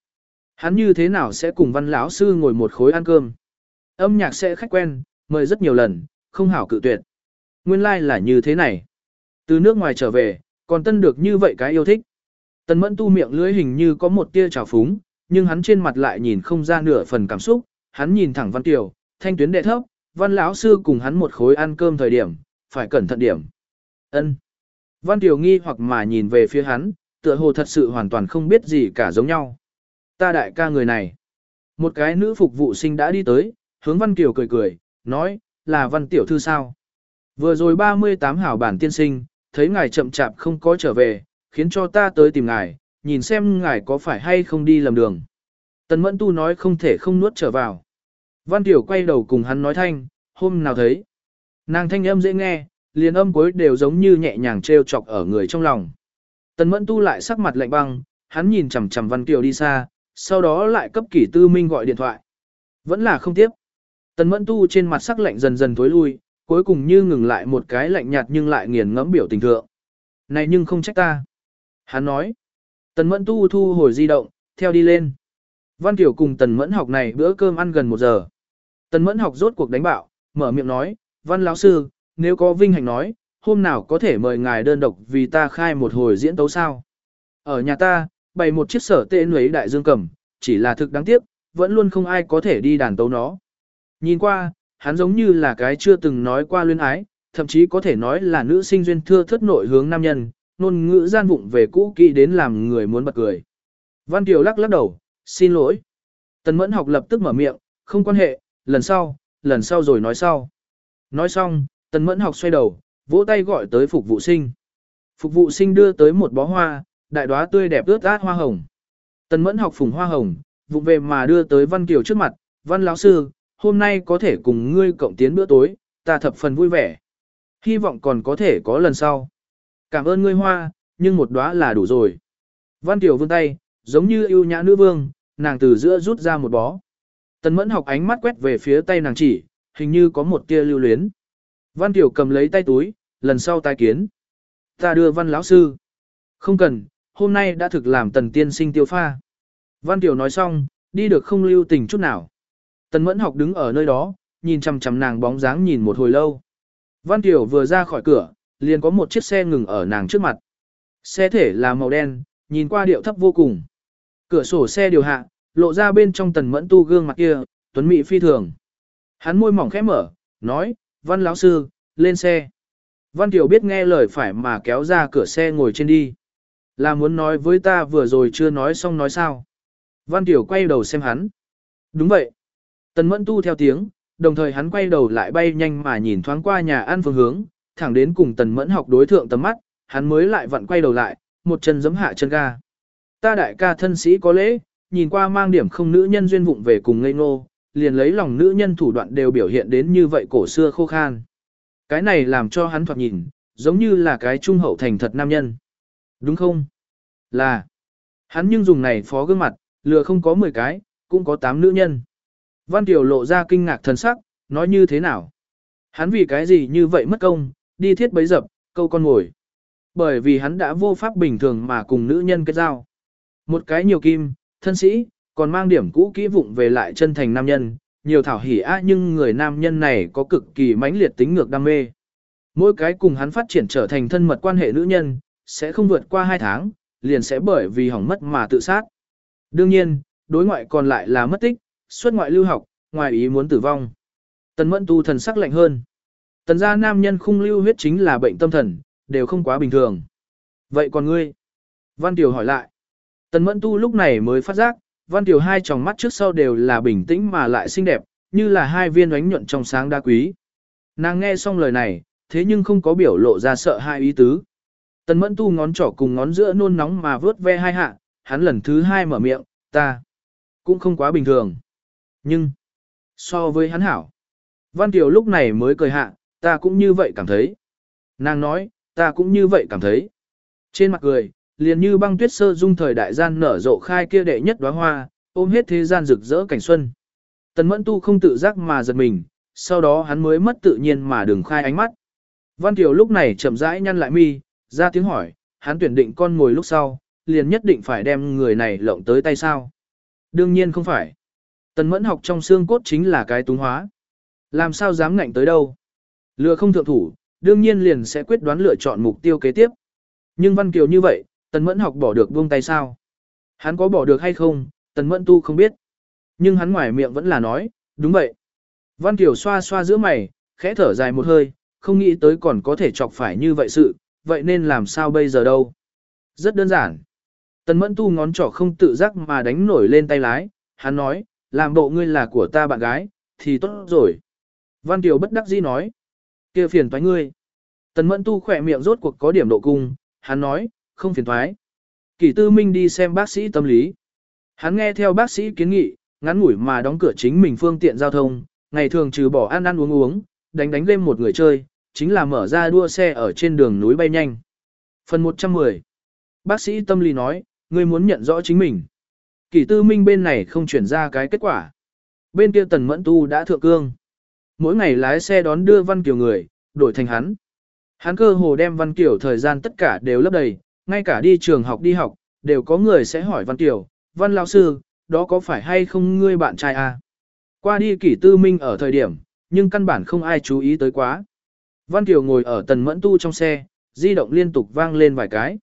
[SPEAKER 1] Hắn như thế nào sẽ cùng văn lão sư ngồi một khối ăn cơm. Âm nhạc sẽ khách quen, mời rất nhiều lần, không hảo cự tuyệt. Nguyên lai like là như thế này. Từ nước ngoài trở về, còn tân được như vậy cái yêu thích. Tần mẫn tu miệng lưỡi hình như có một tia trào phúng, nhưng hắn trên mặt lại nhìn không ra nửa phần cảm xúc, hắn nhìn thẳng văn tiểu, thanh tuyến đệ thấp, văn lão sư cùng hắn một khối ăn cơm thời điểm, phải cẩn thận điểm. Ân. Văn tiểu nghi hoặc mà nhìn về phía hắn, tựa hồ thật sự hoàn toàn không biết gì cả giống nhau. Ta đại ca người này. Một cái nữ phục vụ sinh đã đi tới, hướng Văn tiểu cười cười, nói, là Văn Tiểu Thư sao? Vừa rồi 38 hảo bản tiên sinh, thấy ngài chậm chạp không có trở về, khiến cho ta tới tìm ngài, nhìn xem ngài có phải hay không đi lầm đường. Tần Mẫn Tu nói không thể không nuốt trở vào. Văn Tiểu quay đầu cùng hắn nói thanh, hôm nào thấy. Nàng thanh âm dễ nghe, liền âm cuối đều giống như nhẹ nhàng treo chọc ở người trong lòng. Tần Mẫn Tu lại sắc mặt lạnh băng, hắn nhìn chằm chằm Văn Kiều đi xa, sau đó lại cấp kỷ tư minh gọi điện thoại. Vẫn là không tiếp. Tần Mẫn Tu trên mặt sắc lạnh dần dần tối lui, cuối cùng như ngừng lại một cái lạnh nhạt nhưng lại nghiền ngẫm biểu tình thượng. Này nhưng không trách ta. Hắn nói. Tần Mẫn Tu thu hồi di động, theo đi lên. Văn Kiều cùng Tần Mẫn học này bữa cơm ăn gần một giờ. Tần Mẫn học rốt cuộc đánh bạo, mở miệng nói, Văn lão sư, nếu có vinh hạnh nói, hôm nào có thể mời ngài đơn độc vì ta khai một hồi diễn tấu sao. Ở nhà ta, bày một chiếc sở tệ nuấy đại dương cầm, chỉ là thực đáng tiếc, vẫn luôn không ai có thể đi đàn tấu nó. Nhìn qua, hắn giống như là cái chưa từng nói qua luyến ái, thậm chí có thể nói là nữ sinh duyên thưa thất nội hướng nam nhân, ngôn ngữ gian vụng về cũ kỹ đến làm người muốn bật cười. Văn Kiều lắc lắc đầu, xin lỗi. Tần mẫn học lập tức mở miệng, không quan hệ, lần sau, lần sau rồi nói sau. Nói xong, tần mẫn học xoay đầu, vỗ tay gọi tới phục vụ sinh. Phục vụ sinh đưa tới một bó hoa, đại đóa tươi đẹp ướt át hoa hồng. Tần mẫn học phùng hoa hồng, vụng về mà đưa tới Văn Kiều trước mặt, Văn lão sư, hôm nay có thể cùng ngươi cộng tiến bữa tối, ta thập phần vui vẻ. Hy vọng còn có thể có lần sau. Cảm ơn ngươi hoa, nhưng một đóa là đủ rồi. Văn Tiểu vươn tay, giống như yêu nhã nữ vương, nàng từ giữa rút ra một bó. Tần mẫn học ánh mắt quét về phía tay nàng chỉ, hình như có một tia lưu luyến. Văn Tiểu cầm lấy tay túi, lần sau tai kiến. Ta đưa văn lão sư. Không cần, hôm nay đã thực làm tần tiên sinh tiêu pha. Văn Tiểu nói xong, đi được không lưu tình chút nào. Tần mẫn học đứng ở nơi đó, nhìn chằm chằm nàng bóng dáng nhìn một hồi lâu. Văn Kiều vừa ra khỏi cửa, liền có một chiếc xe ngừng ở nàng trước mặt. Xe thể là màu đen, nhìn qua điệu thấp vô cùng. Cửa sổ xe điều hạ, lộ ra bên trong tần mẫn tu gương mặt kia, tuấn mỹ phi thường. Hắn môi mỏng khẽ mở, nói, văn lão sư, lên xe. Văn Kiều biết nghe lời phải mà kéo ra cửa xe ngồi trên đi. Là muốn nói với ta vừa rồi chưa nói xong nói sao. Văn Kiều quay đầu xem hắn. Đúng vậy. Tần mẫn tu theo tiếng, đồng thời hắn quay đầu lại bay nhanh mà nhìn thoáng qua nhà ăn phương hướng, thẳng đến cùng tần mẫn học đối thượng tầm mắt, hắn mới lại vặn quay đầu lại, một chân giấm hạ chân ga. Ta đại ca thân sĩ có lễ, nhìn qua mang điểm không nữ nhân duyên vụng về cùng ngây ngô, liền lấy lòng nữ nhân thủ đoạn đều biểu hiện đến như vậy cổ xưa khô khan. Cái này làm cho hắn thoạt nhìn, giống như là cái trung hậu thành thật nam nhân. Đúng không? Là. Hắn nhưng dùng này phó gương mặt, lừa không có 10 cái, cũng có 8 nữ nhân. Văn Tiểu lộ ra kinh ngạc thần sắc, nói như thế nào? Hắn vì cái gì như vậy mất công, đi thiết bấy dập, câu con ngồi. Bởi vì hắn đã vô pháp bình thường mà cùng nữ nhân kết giao. Một cái nhiều kim, thân sĩ, còn mang điểm cũ kỹ vụng về lại chân thành nam nhân, nhiều thảo hỉ á nhưng người nam nhân này có cực kỳ mãnh liệt tính ngược đam mê. Mỗi cái cùng hắn phát triển trở thành thân mật quan hệ nữ nhân, sẽ không vượt qua hai tháng, liền sẽ bởi vì hỏng mất mà tự sát. Đương nhiên, đối ngoại còn lại là mất tích, xuất ngoại lưu học, ngoài ý muốn tử vong. Tần mẫn tu thần sắc lạnh hơn. Tần gia nam nhân khung lưu huyết chính là bệnh tâm thần, đều không quá bình thường. Vậy còn ngươi? Văn Tiểu hỏi lại. Tần mẫn tu lúc này mới phát giác, Văn Tiểu hai tròng mắt trước sau đều là bình tĩnh mà lại xinh đẹp, như là hai viên ánh nhuận trong sáng đa quý. Nàng nghe xong lời này, thế nhưng không có biểu lộ ra sợ hai ý tứ. Tần mẫn tu ngón trỏ cùng ngón giữa nôn nóng mà vớt ve hai hạ, hắn lần thứ hai mở miệng, ta cũng không quá bình thường. Nhưng, so với hắn hảo, Văn Tiểu lúc này mới cười hạ, ta cũng như vậy cảm thấy. Nàng nói, ta cũng như vậy cảm thấy. Trên mặt cười, liền như băng tuyết sơ dung thời đại gian nở rộ khai kia đệ nhất đóa hoa, ôm hết thế gian rực rỡ cảnh xuân. Tần mẫn tu không tự giác mà giật mình, sau đó hắn mới mất tự nhiên mà đừng khai ánh mắt. Văn Kiều lúc này chậm rãi nhăn lại mi, ra tiếng hỏi, hắn tuyển định con ngồi lúc sau, liền nhất định phải đem người này lộng tới tay sao. Đương nhiên không phải. Tần mẫn học trong xương cốt chính là cái túng hóa. Làm sao dám ngạnh tới đâu. Lựa không thượng thủ, đương nhiên liền sẽ quyết đoán lựa chọn mục tiêu kế tiếp. Nhưng Văn Kiều như vậy, Tần Mẫn học bỏ được buông tay sao? Hắn có bỏ được hay không, Tần Mẫn tu không biết. Nhưng hắn ngoài miệng vẫn là nói, đúng vậy. Văn Kiều xoa xoa giữa mày, khẽ thở dài một hơi, không nghĩ tới còn có thể chọc phải như vậy sự, vậy nên làm sao bây giờ đâu? Rất đơn giản. Tần Mẫn tu ngón trỏ không tự giác mà đánh nổi lên tay lái, hắn nói, làm bộ ngươi là của ta bạn gái, thì tốt rồi. Văn Kiều bất đắc dĩ nói, kia phiền toái ngươi. Tần Mẫn tu khỏe miệng rốt cuộc có điểm độ cung, hắn nói, không phiền thoái. Kỷ tư minh đi xem bác sĩ tâm lý. Hắn nghe theo bác sĩ kiến nghị, ngắn ngủi mà đóng cửa chính mình phương tiện giao thông, ngày thường trừ bỏ ăn ăn uống uống, đánh đánh game một người chơi, chính là mở ra đua xe ở trên đường núi bay nhanh. Phần 110 Bác sĩ tâm lý nói, ngươi muốn nhận rõ chính mình. Kỷ tư minh bên này không chuyển ra cái kết quả. Bên kia tần mẫn tu đã thượng cương. Mỗi ngày lái xe đón đưa Văn Kiều người, đổi thành hắn. Hắn cơ hồ đem Văn Kiều thời gian tất cả đều lấp đầy, ngay cả đi trường học đi học, đều có người sẽ hỏi Văn Kiều, Văn Lão Sư, đó có phải hay không ngươi bạn trai à? Qua đi kỷ tư minh ở thời điểm, nhưng căn bản không ai chú ý tới quá. Văn Kiều ngồi ở tần mẫn tu trong xe, di động liên tục vang lên vài cái.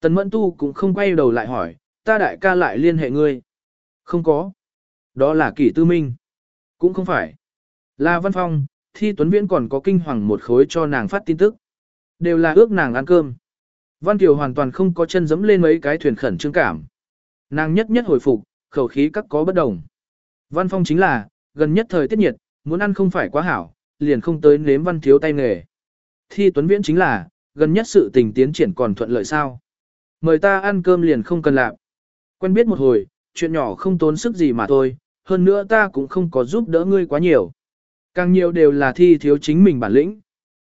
[SPEAKER 1] Tần mẫn tu cũng không quay đầu lại hỏi, ta đại ca lại liên hệ ngươi. Không có. Đó là kỷ tư minh. Cũng không phải. Là văn phong, thi tuấn viễn còn có kinh hoàng một khối cho nàng phát tin tức. Đều là ước nàng ăn cơm. Văn Kiều hoàn toàn không có chân dẫm lên mấy cái thuyền khẩn trương cảm. Nàng nhất nhất hồi phục, khẩu khí các có bất đồng. Văn phong chính là, gần nhất thời tiết nhiệt, muốn ăn không phải quá hảo, liền không tới nếm văn thiếu tay nghề. Thi tuấn viễn chính là, gần nhất sự tình tiến triển còn thuận lợi sao. Mời ta ăn cơm liền không cần làm. Quen biết một hồi, chuyện nhỏ không tốn sức gì mà thôi, hơn nữa ta cũng không có giúp đỡ ngươi quá nhiều. Càng nhiều đều là thi thiếu chính mình bản lĩnh.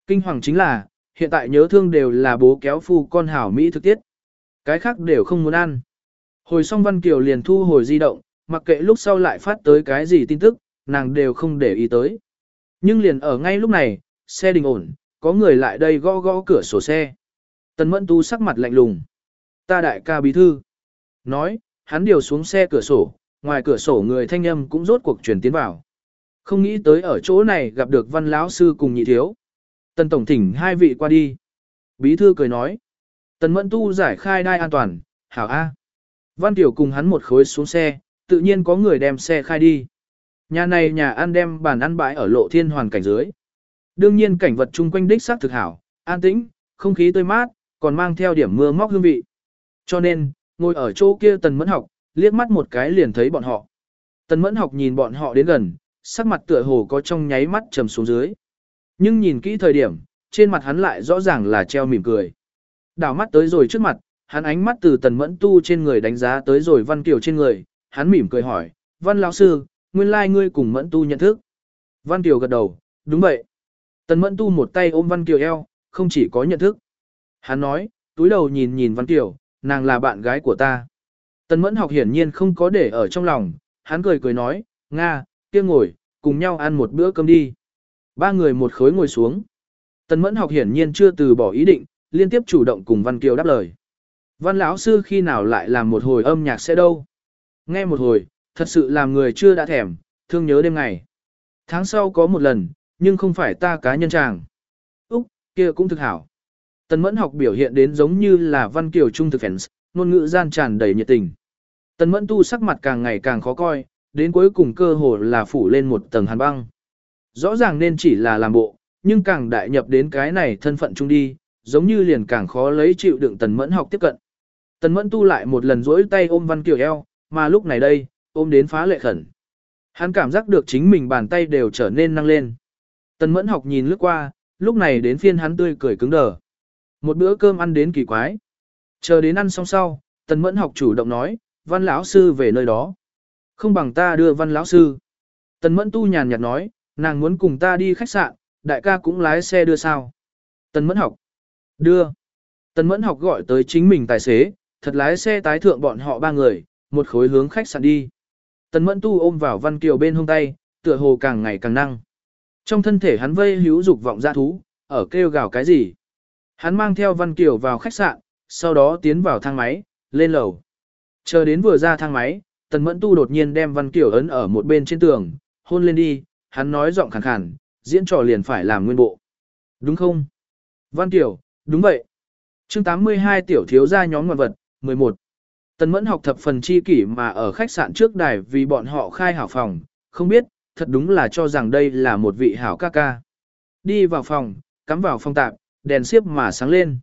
[SPEAKER 1] Kinh hoàng chính là, hiện tại nhớ thương đều là bố kéo phu con hảo Mỹ thực tiết. Cái khác đều không muốn ăn. Hồi xong Văn Kiều liền thu hồi di động, mặc kệ lúc sau lại phát tới cái gì tin tức, nàng đều không để ý tới. Nhưng liền ở ngay lúc này, xe đình ổn, có người lại đây gõ gõ cửa sổ xe. Tần Mẫn Tu sắc mặt lạnh lùng. Ta đại ca bí thư. Nói, hắn điều xuống xe cửa sổ, ngoài cửa sổ người thanh âm cũng rốt cuộc truyền tiến vào. Không nghĩ tới ở chỗ này gặp được văn lão sư cùng nhị thiếu. Tần tổng thỉnh hai vị qua đi. Bí thư cười nói. Tần mẫn tu giải khai đai an toàn, hảo A. Văn tiểu cùng hắn một khối xuống xe, tự nhiên có người đem xe khai đi. Nhà này nhà ăn đem bàn ăn bãi ở lộ thiên hoàn cảnh dưới. Đương nhiên cảnh vật chung quanh đích xác thực hảo, an tĩnh, không khí tươi mát, còn mang theo điểm mưa móc hương vị. Cho nên, ngồi ở chỗ kia tần mẫn học, liếc mắt một cái liền thấy bọn họ. Tần mẫn học nhìn bọn họ đến gần, sắc mặt tựa hồ có trong nháy mắt trầm xuống dưới. Nhưng nhìn kỹ thời điểm, trên mặt hắn lại rõ ràng là treo mỉm cười. Đảo mắt tới rồi trước mặt, hắn ánh mắt từ tần mẫn tu trên người đánh giá tới rồi văn kiều trên người, hắn mỉm cười hỏi, văn lão sư, nguyên lai like ngươi cùng mẫn tu nhận thức. Văn kiều gật đầu, đúng vậy. Tần mẫn tu một tay ôm văn kiều eo, không chỉ có nhận thức. Hắn nói, túi đầu nhìn nhìn văn kiều, nàng là bạn gái của ta. Tần mẫn học hiển nhiên không có để ở trong lòng, hắn cười cười nói, Nga, kia ngồi, cùng nhau ăn một bữa cơm đi. Ba người một khối ngồi xuống. Tần mẫn học hiển nhiên chưa từ bỏ ý định, liên tiếp chủ động cùng Văn Kiều đáp lời. Văn lão sư khi nào lại làm một hồi âm nhạc sẽ đâu? Nghe một hồi, thật sự làm người chưa đã thèm, thương nhớ đêm ngày. Tháng sau có một lần, nhưng không phải ta cá nhân chàng. Úc, kia cũng thực hảo. Tần mẫn học biểu hiện đến giống như là Văn Kiều trung thực fans, ngôn ngữ gian tràn đầy nhiệt tình. Tần mẫn tu sắc mặt càng ngày càng khó coi, đến cuối cùng cơ hồ là phủ lên một tầng hàn băng. Rõ ràng nên chỉ là làm bộ, nhưng càng đại nhập đến cái này thân phận trung đi, giống như liền càng khó lấy chịu đựng tần mẫn học tiếp cận. Tần mẫn tu lại một lần duỗi tay ôm văn kiều eo, mà lúc này đây, ôm đến phá lệ khẩn. Hắn cảm giác được chính mình bàn tay đều trở nên năng lên. Tần mẫn học nhìn lướt qua, lúc này đến phiên hắn tươi cười cứng đờ. Một bữa cơm ăn đến kỳ quái. Chờ đến ăn xong sau, tần mẫn học chủ động nói, văn lão sư về nơi đó. Không bằng ta đưa văn lão sư. Tần mẫn tu nhàn nhạt nói, nàng muốn cùng ta đi khách sạn, đại ca cũng lái xe đưa sao. Tần mẫn học. Đưa. Tần mẫn học gọi tới chính mình tài xế, thật lái xe tái thượng bọn họ ba người, một khối hướng khách sạn đi. Tần mẫn tu ôm vào văn kiều bên hông tay, tựa hồ càng ngày càng năng. Trong thân thể hắn vây hữu dục vọng ra thú, ở kêu gào cái gì. Hắn mang theo văn kiều vào khách sạn, sau đó tiến vào thang máy, lên lầu. Chờ đến vừa ra thang máy, tần mẫn tu đột nhiên đem văn kiều ấn ở một bên trên tường, hôn lên đi, hắn nói giọng khàn khàn, diễn trò liền phải làm nguyên bộ. Đúng không? Văn Kiều, đúng vậy. chương 82 tiểu thiếu gia nhóm ngoạn vật, 11. Tần mẫn học thập phần chi kỷ mà ở khách sạn trước đài vì bọn họ khai hảo phòng, không biết, thật đúng là cho rằng đây là một vị hảo ca ca. Đi vào phòng, cắm vào phòng tạp, đèn xiếp mà sáng lên.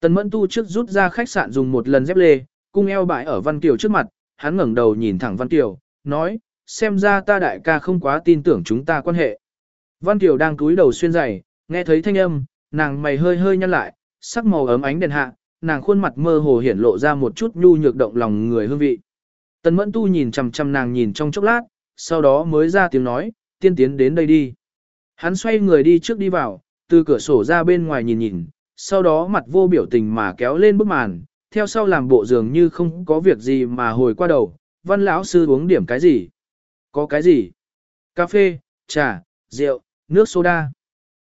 [SPEAKER 1] Tần mẫn tu trước rút ra khách sạn dùng một lần dép lê, cung eo bại ở Văn Kiều trước mặt, hắn ngẩng đầu nhìn thẳng Văn Kiều, nói, xem ra ta đại ca không quá tin tưởng chúng ta quan hệ. Văn Kiều đang cúi đầu xuyên giày, nghe thấy thanh âm, nàng mày hơi hơi nhăn lại, sắc màu ấm ánh đèn hạ, nàng khuôn mặt mơ hồ hiển lộ ra một chút nhu nhược động lòng người hương vị. Tần Mẫn Tu nhìn chằm chằm nàng nhìn trong chốc lát, sau đó mới ra tiếng nói, tiên tiến đến đây đi. Hắn xoay người đi trước đi vào, từ cửa sổ ra bên ngoài nhìn nhìn, sau đó mặt vô biểu tình mà kéo lên bức màn, theo sau làm bộ dường như không có việc gì mà hồi qua đầu, văn lão sư uống điểm cái gì. Có cái gì? Cà phê, trà, rượu, nước soda.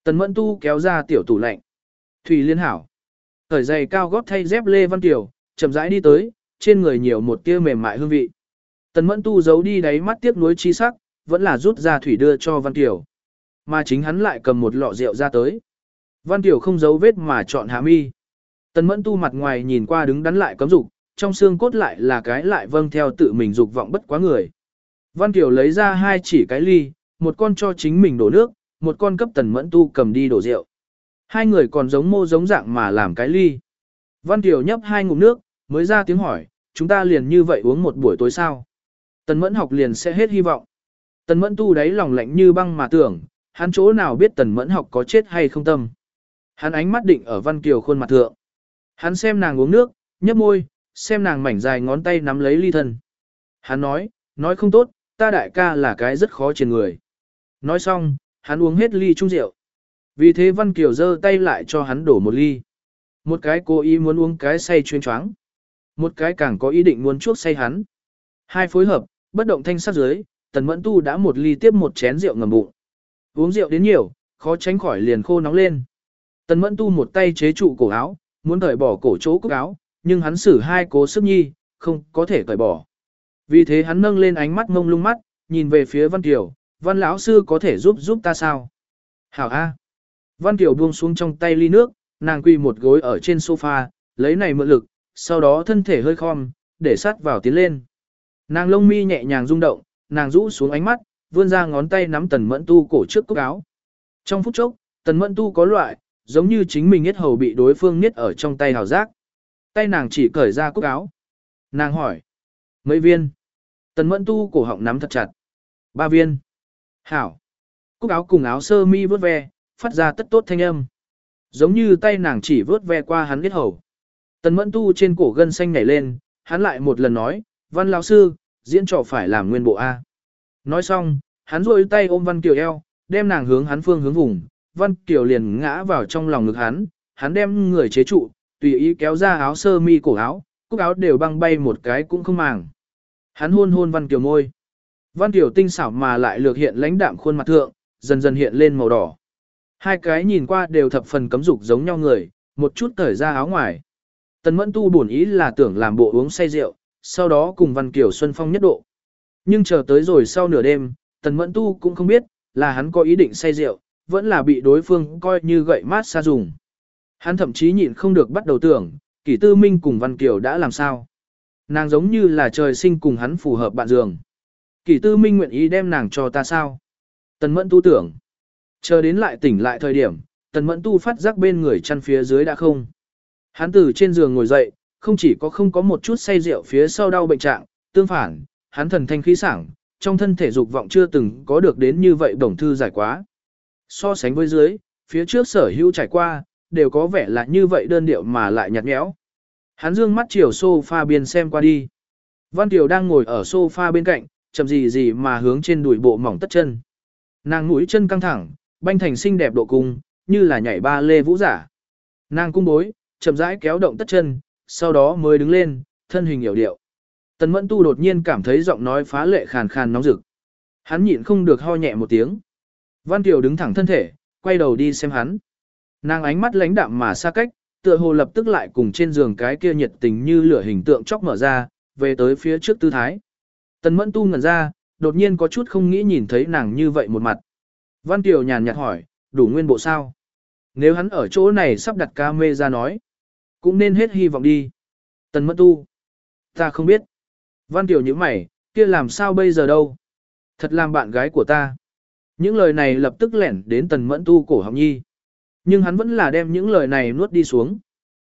[SPEAKER 1] Tần mẫn tu kéo ra tiểu tủ lạnh. Thủy liên hảo. Thời giày cao gót thay dép Lê Văn Tiểu, chậm rãi đi tới, trên người nhiều một tia mềm mại hương vị. Tần mẫn tu giấu đi đáy mắt tiếc nuối chi sắc, vẫn là rút ra thủy đưa cho Văn Tiểu. Mà chính hắn lại cầm một lọ rượu ra tới. Văn Tiểu không giấu vết mà chọn hạ mi. Tần mẫn tu mặt ngoài nhìn qua đứng đắn lại cấm dục, trong xương cốt lại là cái lại vâng theo tự mình dục vọng bất quá người. Văn Tiểu lấy ra hai chỉ cái ly, một con cho chính mình đổ nước, một con cấp tần mẫn tu cầm đi đổ rượu. Hai người còn giống mô giống dạng mà làm cái ly. Văn Tiểu nhấp hai ngụm nước, mới ra tiếng hỏi, chúng ta liền như vậy uống một buổi tối sao. Tần mẫn học liền sẽ hết hy vọng. Tần mẫn tu đáy lòng lạnh như băng mà tưởng, hắn chỗ nào biết tần mẫn học có chết hay không tâm. Hắn ánh mắt định ở Văn Kiều khuôn mặt thượng. Hắn xem nàng uống nước, nhấp môi, xem nàng mảnh dài ngón tay nắm lấy ly thân. Hắn nói, nói không tốt, ta đại ca là cái rất khó trên người. Nói xong, hắn uống hết ly chung rượu. Vì thế Văn Kiều giơ tay lại cho hắn đổ một ly. Một cái cố ý muốn uống cái say chuyên choáng. Một cái càng có ý định muốn chuốc say hắn. Hai phối hợp, bất động thanh sát dưới, tần mẫn tu đã một ly tiếp một chén rượu ngầm bụng. Uống rượu đến nhiều, khó tránh khỏi liền khô nóng lên. Tần mẫn tu một tay chế trụ cổ áo, muốn cởi bỏ cổ chỗ cúc áo, nhưng hắn xử hai cố sức nhi, không có thể cởi bỏ. Vì thế hắn nâng lên ánh mắt ngông lung mắt, nhìn về phía Văn Kiều, Văn lão sư có thể giúp giúp ta sao? Hảo A. Văn Kiều buông xuống trong tay ly nước, nàng quỳ một gối ở trên sofa, lấy này mượn lực, sau đó thân thể hơi khom, để sát vào tiến lên. Nàng lông mi nhẹ nhàng rung động, nàng rũ xuống ánh mắt, vươn ra ngón tay nắm tần mẫn tu cổ trước cúc áo. Trong phút chốc, tần mẫn tu có loại, giống như chính mình nhất hầu bị đối phương nhất ở trong tay hào giác. Tay nàng chỉ cởi ra cúc áo. Nàng hỏi. Mấy viên? Tần mẫn tu cổ họng nắm thật chặt. Ba viên. Hảo. Cúc áo cùng áo sơ mi vớt ve, phát ra tất tốt thanh âm. Giống như tay nàng chỉ vớt ve qua hắn biết hầu. Tần mẫn tu trên cổ gân xanh nhảy lên, hắn lại một lần nói, văn lão sư, diễn trò phải làm nguyên bộ A. Nói xong, hắn rôi tay ôm văn kiều eo, đem nàng hướng hắn phương hướng vùng, văn kiều liền ngã vào trong lòng ngực hắn, hắn đem người chế trụ, tùy ý kéo ra áo sơ mi cổ áo, cúc áo đều băng bay một cái cũng không màng. Hắn hôn hôn văn kiều môi. Văn kiều tinh xảo mà lại lược hiện lãnh đạm khuôn mặt thượng, dần dần hiện lên màu đỏ. Hai cái nhìn qua đều thập phần cấm dục giống nhau người, một chút cởi ra áo ngoài. Tần mẫn tu buồn ý là tưởng làm bộ uống say rượu, sau đó cùng Văn Kiều Xuân Phong nhất độ. Nhưng chờ tới rồi sau nửa đêm, Tần Mẫn Tu cũng không biết, là hắn có ý định say rượu, vẫn là bị đối phương coi như gậy mát xa dùng. Hắn thậm chí nhịn không được bắt đầu tưởng, kỷ tư minh cùng Văn Kiều đã làm sao. Nàng giống như là trời sinh cùng hắn phù hợp bạn giường. Kỷ tư minh nguyện ý đem nàng cho ta sao. Tần Mẫn Tu tưởng. Chờ đến lại tỉnh lại thời điểm, Tần Mẫn Tu phát giác bên người chăn phía dưới đã không. Hắn từ trên giường ngồi dậy, không chỉ có không có một chút say rượu phía sau đau bệnh trạng, tương phản, hắn thần thanh khí sảng, trong thân thể dục vọng chưa từng có được đến như vậy đồng thư giải quá. So sánh với dưới, phía trước sở hữu trải qua, đều có vẻ là như vậy đơn điệu mà lại nhạt nhẽo. Hắn dương mắt chiều sofa biên xem qua đi. Văn Tiểu đang ngồi ở sofa bên cạnh, chậm gì gì mà hướng trên đùi bộ mỏng tất chân. Nàng mũi chân căng thẳng, banh thành xinh đẹp độ cung, như là nhảy ba lê vũ giả. Nàng cung bối, chậm rãi kéo động tất chân, sau đó mới đứng lên, thân hình hiểu điệu. Tần Mẫn Tu đột nhiên cảm thấy giọng nói phá lệ khàn khàn nóng rực. Hắn nhịn không được ho nhẹ một tiếng. Văn Kiều đứng thẳng thân thể, quay đầu đi xem hắn. Nàng ánh mắt lãnh đạm mà xa cách, tựa hồ lập tức lại cùng trên giường cái kia nhiệt tình như lửa hình tượng chóc mở ra, về tới phía trước tư thái. Tần Mẫn Tu ngẩn ra, đột nhiên có chút không nghĩ nhìn thấy nàng như vậy một mặt. Văn Kiều nhàn nhạt hỏi, đủ nguyên bộ sao? Nếu hắn ở chỗ này sắp đặt ca mê ra nói. Cũng nên hết hy vọng đi. Tần Mẫn tu. Ta không biết. Văn Tiểu như mày, kia làm sao bây giờ đâu? Thật làm bạn gái của ta. Những lời này lập tức lẻn đến tần mẫn tu cổ học nhi. Nhưng hắn vẫn là đem những lời này nuốt đi xuống.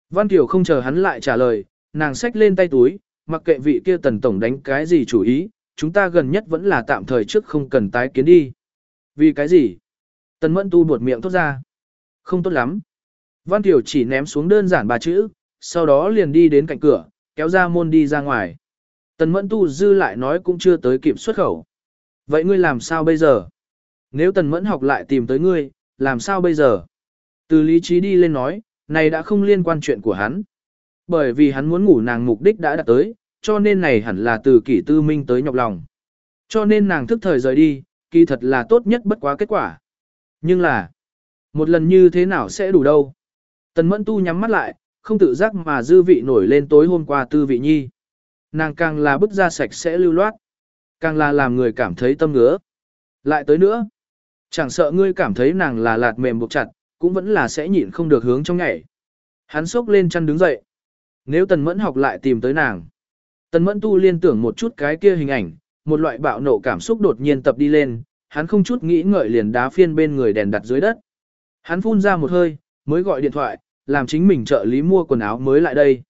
[SPEAKER 1] Văn Tiểu không chờ hắn lại trả lời, nàng xách lên tay túi, mặc kệ vị kia tần tổng đánh cái gì chủ ý, chúng ta gần nhất vẫn là tạm thời trước không cần tái kiến đi. Vì cái gì? Tần mẫn tu buột miệng thốt ra. Không tốt lắm. Văn Tiểu chỉ ném xuống đơn giản ba chữ, sau đó liền đi đến cạnh cửa, kéo ra môn đi ra ngoài. Tần Mẫn Tu dư lại nói cũng chưa tới kịp xuất khẩu. Vậy ngươi làm sao bây giờ? Nếu Tần Mẫn học lại tìm tới ngươi, làm sao bây giờ? Từ lý trí đi lên nói, này đã không liên quan chuyện của hắn. Bởi vì hắn muốn ngủ nàng mục đích đã đạt tới, cho nên này hẳn là từ kỷ tư minh tới nhọc lòng. Cho nên nàng thức thời rời đi, kỳ thật là tốt nhất bất quá kết quả. Nhưng là, một lần như thế nào sẽ đủ đâu? Tần mẫn tu nhắm mắt lại, không tự giác mà dư vị nổi lên tối hôm qua tư vị nhi. Nàng càng là bức ra sạch sẽ lưu loát, càng là làm người cảm thấy tâm ngứa. Lại tới nữa, chẳng sợ ngươi cảm thấy nàng là lạt mềm buộc chặt, cũng vẫn là sẽ nhịn không được hướng trong nhảy. Hắn sốc lên chăn đứng dậy. Nếu tần mẫn học lại tìm tới nàng. Tần mẫn tu liên tưởng một chút cái kia hình ảnh, một loại bạo nộ cảm xúc đột nhiên tập đi lên, hắn không chút nghĩ ngợi liền đá phiên bên người đèn đặt dưới đất. Hắn phun ra một hơi, mới gọi điện thoại, làm chính mình trợ lý mua quần áo mới lại đây.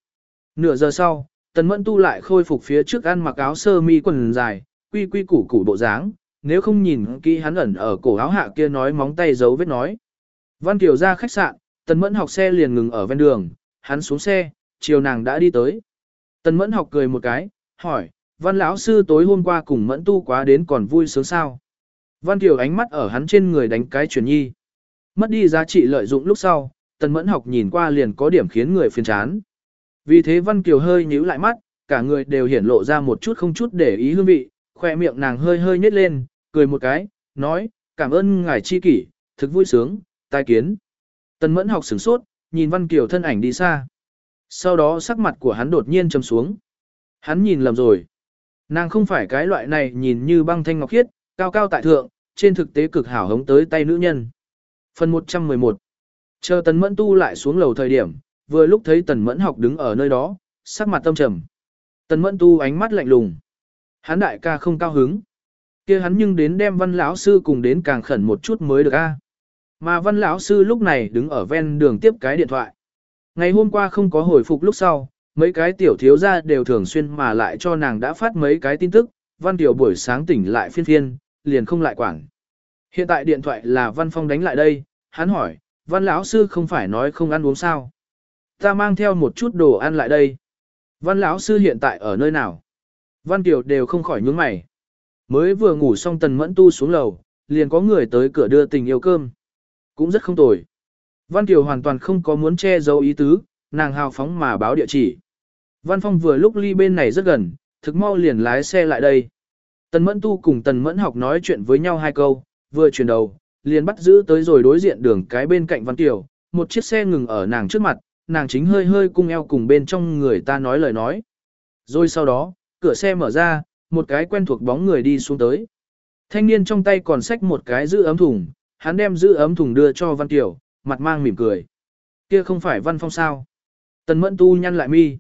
[SPEAKER 1] Nửa giờ sau, Tần Mẫn Tu lại khôi phục phía trước ăn mặc áo sơ mi quần dài, quy quy củ củ bộ dáng, nếu không nhìn kỹ hắn ẩn ở cổ áo hạ kia nói móng tay dấu vết nói. Văn Kiều ra khách sạn, Tần Mẫn học xe liền ngừng ở ven đường, hắn xuống xe, chiều nàng đã đi tới. Tần Mẫn học cười một cái, hỏi, Văn lão sư tối hôm qua cùng Mẫn tu quá đến còn vui sướng sao? Văn Kiều ánh mắt ở hắn trên người đánh cái chuyển nhi. Mất đi giá trị lợi dụng lúc sau, Tần Mẫn học nhìn qua liền có điểm khiến người phiền chán. Vì thế Văn Kiều hơi nhíu lại mắt, cả người đều hiển lộ ra một chút không chút để ý hương vị, khoe miệng nàng hơi hơi nhếch lên, cười một cái, nói, cảm ơn ngài chi kỷ, thực vui sướng, tai kiến. Tần Mẫn học sửng sốt, nhìn Văn Kiều thân ảnh đi xa. Sau đó sắc mặt của hắn đột nhiên trầm xuống. Hắn nhìn lầm rồi. Nàng không phải cái loại này nhìn như băng thanh ngọc khiết, cao cao tại thượng, trên thực tế cực hảo hống tới tay nữ nhân. Phần 111 Chờ Tần Mẫn tu lại xuống lầu thời điểm, vừa lúc thấy Tần Mẫn học đứng ở nơi đó, sắc mặt tâm trầm. Tần Mẫn tu ánh mắt lạnh lùng. Hắn đại ca không cao hứng. kia hắn nhưng đến đem văn lão sư cùng đến càng khẩn một chút mới được a. Mà văn lão sư lúc này đứng ở ven đường tiếp cái điện thoại. Ngày hôm qua không có hồi phục lúc sau, mấy cái tiểu thiếu gia đều thường xuyên mà lại cho nàng đã phát mấy cái tin tức, văn tiểu buổi sáng tỉnh lại phiên phiên, liền không lại quản. Hiện tại điện thoại là văn phong đánh lại đây, hắn hỏi, văn lão sư không phải nói không ăn uống sao. Ta mang theo một chút đồ ăn lại đây. Văn lão sư hiện tại ở nơi nào? Văn tiểu đều không khỏi nhướng mày. Mới vừa ngủ xong tần mẫn tu xuống lầu, liền có người tới cửa đưa tình yêu cơm. Cũng rất không tồi. Văn Kiều hoàn toàn không có muốn che giấu ý tứ, nàng hào phóng mà báo địa chỉ. Văn Phong vừa lúc ly bên này rất gần, thực mau liền lái xe lại đây. Tần Mẫn Tu cùng Tần Mẫn học nói chuyện với nhau hai câu, vừa chuyển đầu, liền bắt giữ tới rồi đối diện đường cái bên cạnh Văn Kiều, một chiếc xe ngừng ở nàng trước mặt, nàng chính hơi hơi cung eo cùng bên trong người ta nói lời nói. Rồi sau đó, cửa xe mở ra, một cái quen thuộc bóng người đi xuống tới. Thanh niên trong tay còn xách một cái giữ ấm thùng, hắn đem giữ ấm thùng đưa cho Văn Kiều, mặt mang mỉm cười. Kia không phải Văn Phong sao? Tần Mẫn Tu nhăn lại mi.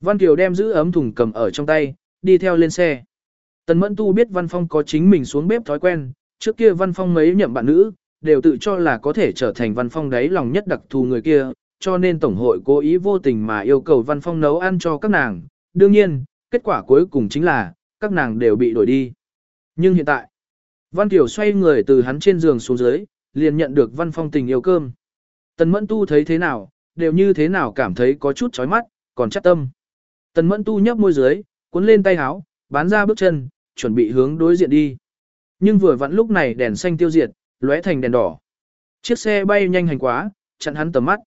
[SPEAKER 1] Văn Kiều đem giữ ấm thùng cầm ở trong tay, đi theo lên xe. Tần Mẫn Tu biết Văn Phong có chính mình xuống bếp thói quen, trước kia Văn Phong mấy nhậm bạn nữ, đều tự cho là có thể trở thành Văn Phong đấy lòng nhất đặc thù người kia, cho nên Tổng hội cố ý vô tình mà yêu cầu Văn Phong nấu ăn cho các nàng. Đương nhiên, kết quả cuối cùng chính là, các nàng đều bị đổi đi. Nhưng hiện tại, Văn Tiểu xoay người từ hắn trên giường xuống dưới, liền nhận được Văn Phong tình yêu cơm. Tần Mẫn Tu thấy thế nào, đều như thế nào cảm thấy có chút chói mắt, còn chắc tâm. Tần Mẫn Tu nhấp môi dưới, cuốn lên tay háo, bán ra bước chân, chuẩn bị hướng đối diện đi. Nhưng vừa vặn lúc này đèn xanh tiêu diệt, lóe thành đèn đỏ. Chiếc xe bay nhanh hành quá, chặn hắn tầm mắt.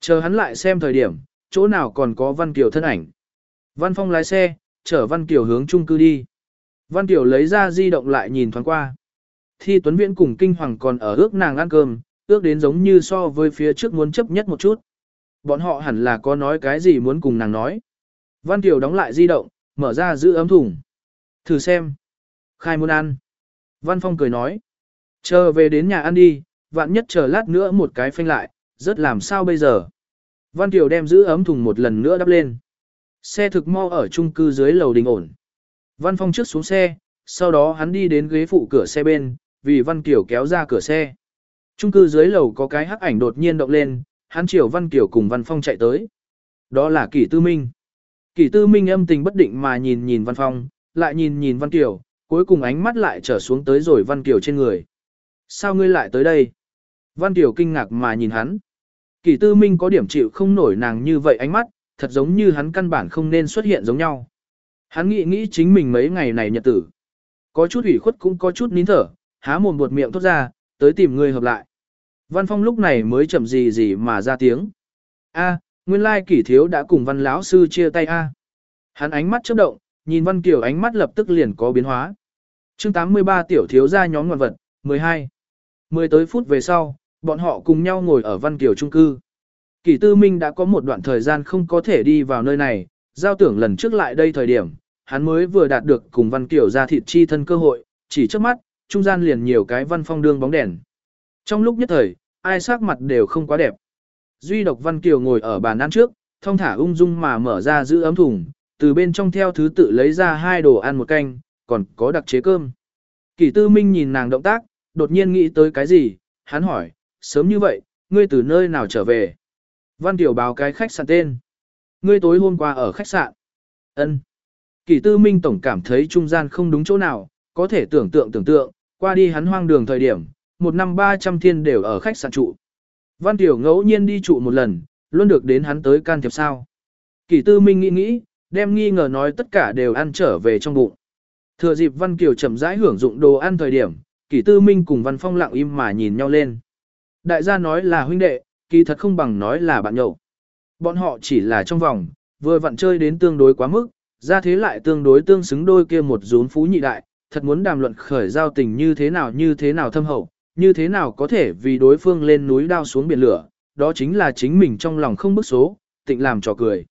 [SPEAKER 1] Chờ hắn lại xem thời điểm, chỗ nào còn có Văn Kiều thân ảnh. Văn Phong lái xe, chở Văn Kiều hướng chung cư đi. Văn Kiều lấy ra di động lại nhìn thoáng qua. Thi Tuấn Viễn cùng Kinh Hoàng còn ở ước nàng ăn cơm, ước đến giống như so với phía trước muốn chấp nhất một chút. Bọn họ hẳn là có nói cái gì muốn cùng nàng nói. Văn Kiều đóng lại di động, mở ra giữ ấm thùng. Thử xem. Khai muốn ăn. Văn Phong cười nói. Chờ về đến nhà ăn đi, vạn nhất chờ lát nữa một cái phanh lại, rất làm sao bây giờ. Văn Kiều đem giữ ấm thùng một lần nữa đắp lên. Xe thực mau ở chung cư dưới lầu đình ổn. Văn Phong trước xuống xe, sau đó hắn đi đến ghế phụ cửa xe bên, vì Văn Kiều kéo ra cửa xe. Trung cư dưới lầu có cái hắc ảnh đột nhiên động lên, hắn chiều Văn Kiều cùng Văn Phong chạy tới. Đó là Kỷ Tư Minh. Kỷ Tư Minh âm tình bất định mà nhìn nhìn Văn Phong, lại nhìn nhìn Văn Kiều, cuối cùng ánh mắt lại trở xuống tới rồi Văn Kiều trên người. Sao ngươi lại tới đây? Văn Kiều kinh ngạc mà nhìn hắn. Kỷ Tư Minh có điểm chịu không nổi nàng như vậy ánh mắt, thật giống như hắn căn bản không nên xuất hiện giống nhau. Hắn nghĩ nghĩ chính mình mấy ngày này nhật tử. Có chút ủy khuất cũng có chút nín thở, há mồm buột miệng thốt ra, tới tìm người hợp lại. Văn Phong lúc này mới chậm gì gì mà ra tiếng. A, nguyên lai kỷ thiếu đã cùng văn lão sư chia tay a. Hắn ánh mắt chớp động, nhìn Văn Kiều ánh mắt lập tức liền có biến hóa. Chương 83 tiểu thiếu gia nhóm ngoạn vật, 12. Mười tới phút về sau, bọn họ cùng nhau ngồi ở Văn Kiều trung cư. Kỷ Tư Minh đã có một đoạn thời gian không có thể đi vào nơi này, giao tưởng lần trước lại đây thời điểm, hắn mới vừa đạt được cùng Văn Kiều ra thịt chi thân cơ hội, chỉ trước mắt, trung gian liền nhiều cái văn phong đương bóng đèn. Trong lúc nhất thời, ai sắc mặt đều không quá đẹp. Duy độc Văn Kiều ngồi ở bàn ăn trước, thông thả ung dung mà mở ra giữ ấm thùng, từ bên trong theo thứ tự lấy ra hai đồ ăn một canh, còn có đặc chế cơm. Kỷ tư minh nhìn nàng động tác, đột nhiên nghĩ tới cái gì, hắn hỏi, sớm như vậy, ngươi từ nơi nào trở về? Văn Tiểu báo cái khách sạn tên. Ngươi tối hôm qua ở khách sạn. Ân. Kỷ tư minh tổng cảm thấy trung gian không đúng chỗ nào, có thể tưởng tượng tưởng tượng, qua đi hắn hoang đường thời điểm, một năm 300 thiên đều ở khách sạn trụ. Văn Tiểu ngẫu nhiên đi trụ một lần, luôn được đến hắn tới can thiệp sao. Kỷ tư minh nghĩ nghĩ, đem nghi ngờ nói tất cả đều ăn trở về trong bụng. Thừa dịp Văn Kiều chậm rãi hưởng dụng đồ ăn thời điểm, Kỷ Tư Minh cùng Văn Phong lặng im mà nhìn nhau lên. Đại gia nói là huynh đệ, kỳ thật không bằng nói là bạn nhậu. Bọn họ chỉ là trong vòng, vừa vặn chơi đến tương đối quá mức, ra thế lại tương đối tương xứng đôi kia một rốn phú nhị đại, thật muốn đàm luận khởi giao tình như thế nào như thế nào thâm hậu, như thế nào có thể vì đối phương lên núi đao xuống biển lửa, đó chính là chính mình trong lòng không bức số, tịnh làm trò cười.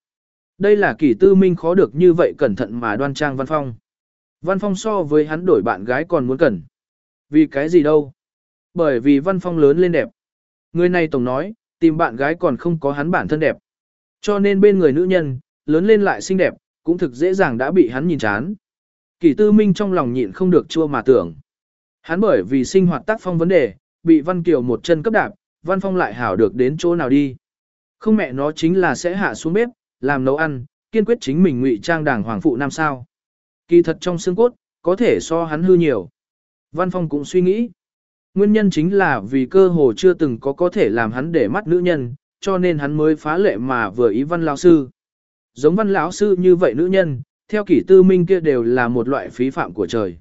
[SPEAKER 1] Đây là kỷ tư minh khó được như vậy cẩn thận mà đoan trang Văn Phong. Văn Phong so với hắn đổi bạn gái còn muốn cẩn. Vì cái gì đâu? Bởi vì Văn Phong lớn lên đẹp. Người này tổng nói, tìm bạn gái còn không có hắn bản thân đẹp. Cho nên bên người nữ nhân, lớn lên lại xinh đẹp, cũng thực dễ dàng đã bị hắn nhìn chán. Kỷ tư minh trong lòng nhịn không được chua mà tưởng. Hắn bởi vì sinh hoạt tác phong vấn đề, bị Văn Kiều một chân cấp đạp, Văn Phong lại hảo được đến chỗ nào đi. Không mẹ nó chính là sẽ hạ xuống bếp, làm nấu ăn, kiên quyết chính mình ngụy trang đảng hoàng phụ nam sao. Kỳ thật trong xương cốt, có thể so hắn hư nhiều. Văn Phong cũng suy nghĩ. Nguyên nhân chính là vì cơ hồ chưa từng có có thể làm hắn để mắt nữ nhân, cho nên hắn mới phá lệ mà vừa ý văn lão sư. Giống văn lão sư như vậy nữ nhân, theo kỷ tư minh kia đều là một loại phí phạm của trời.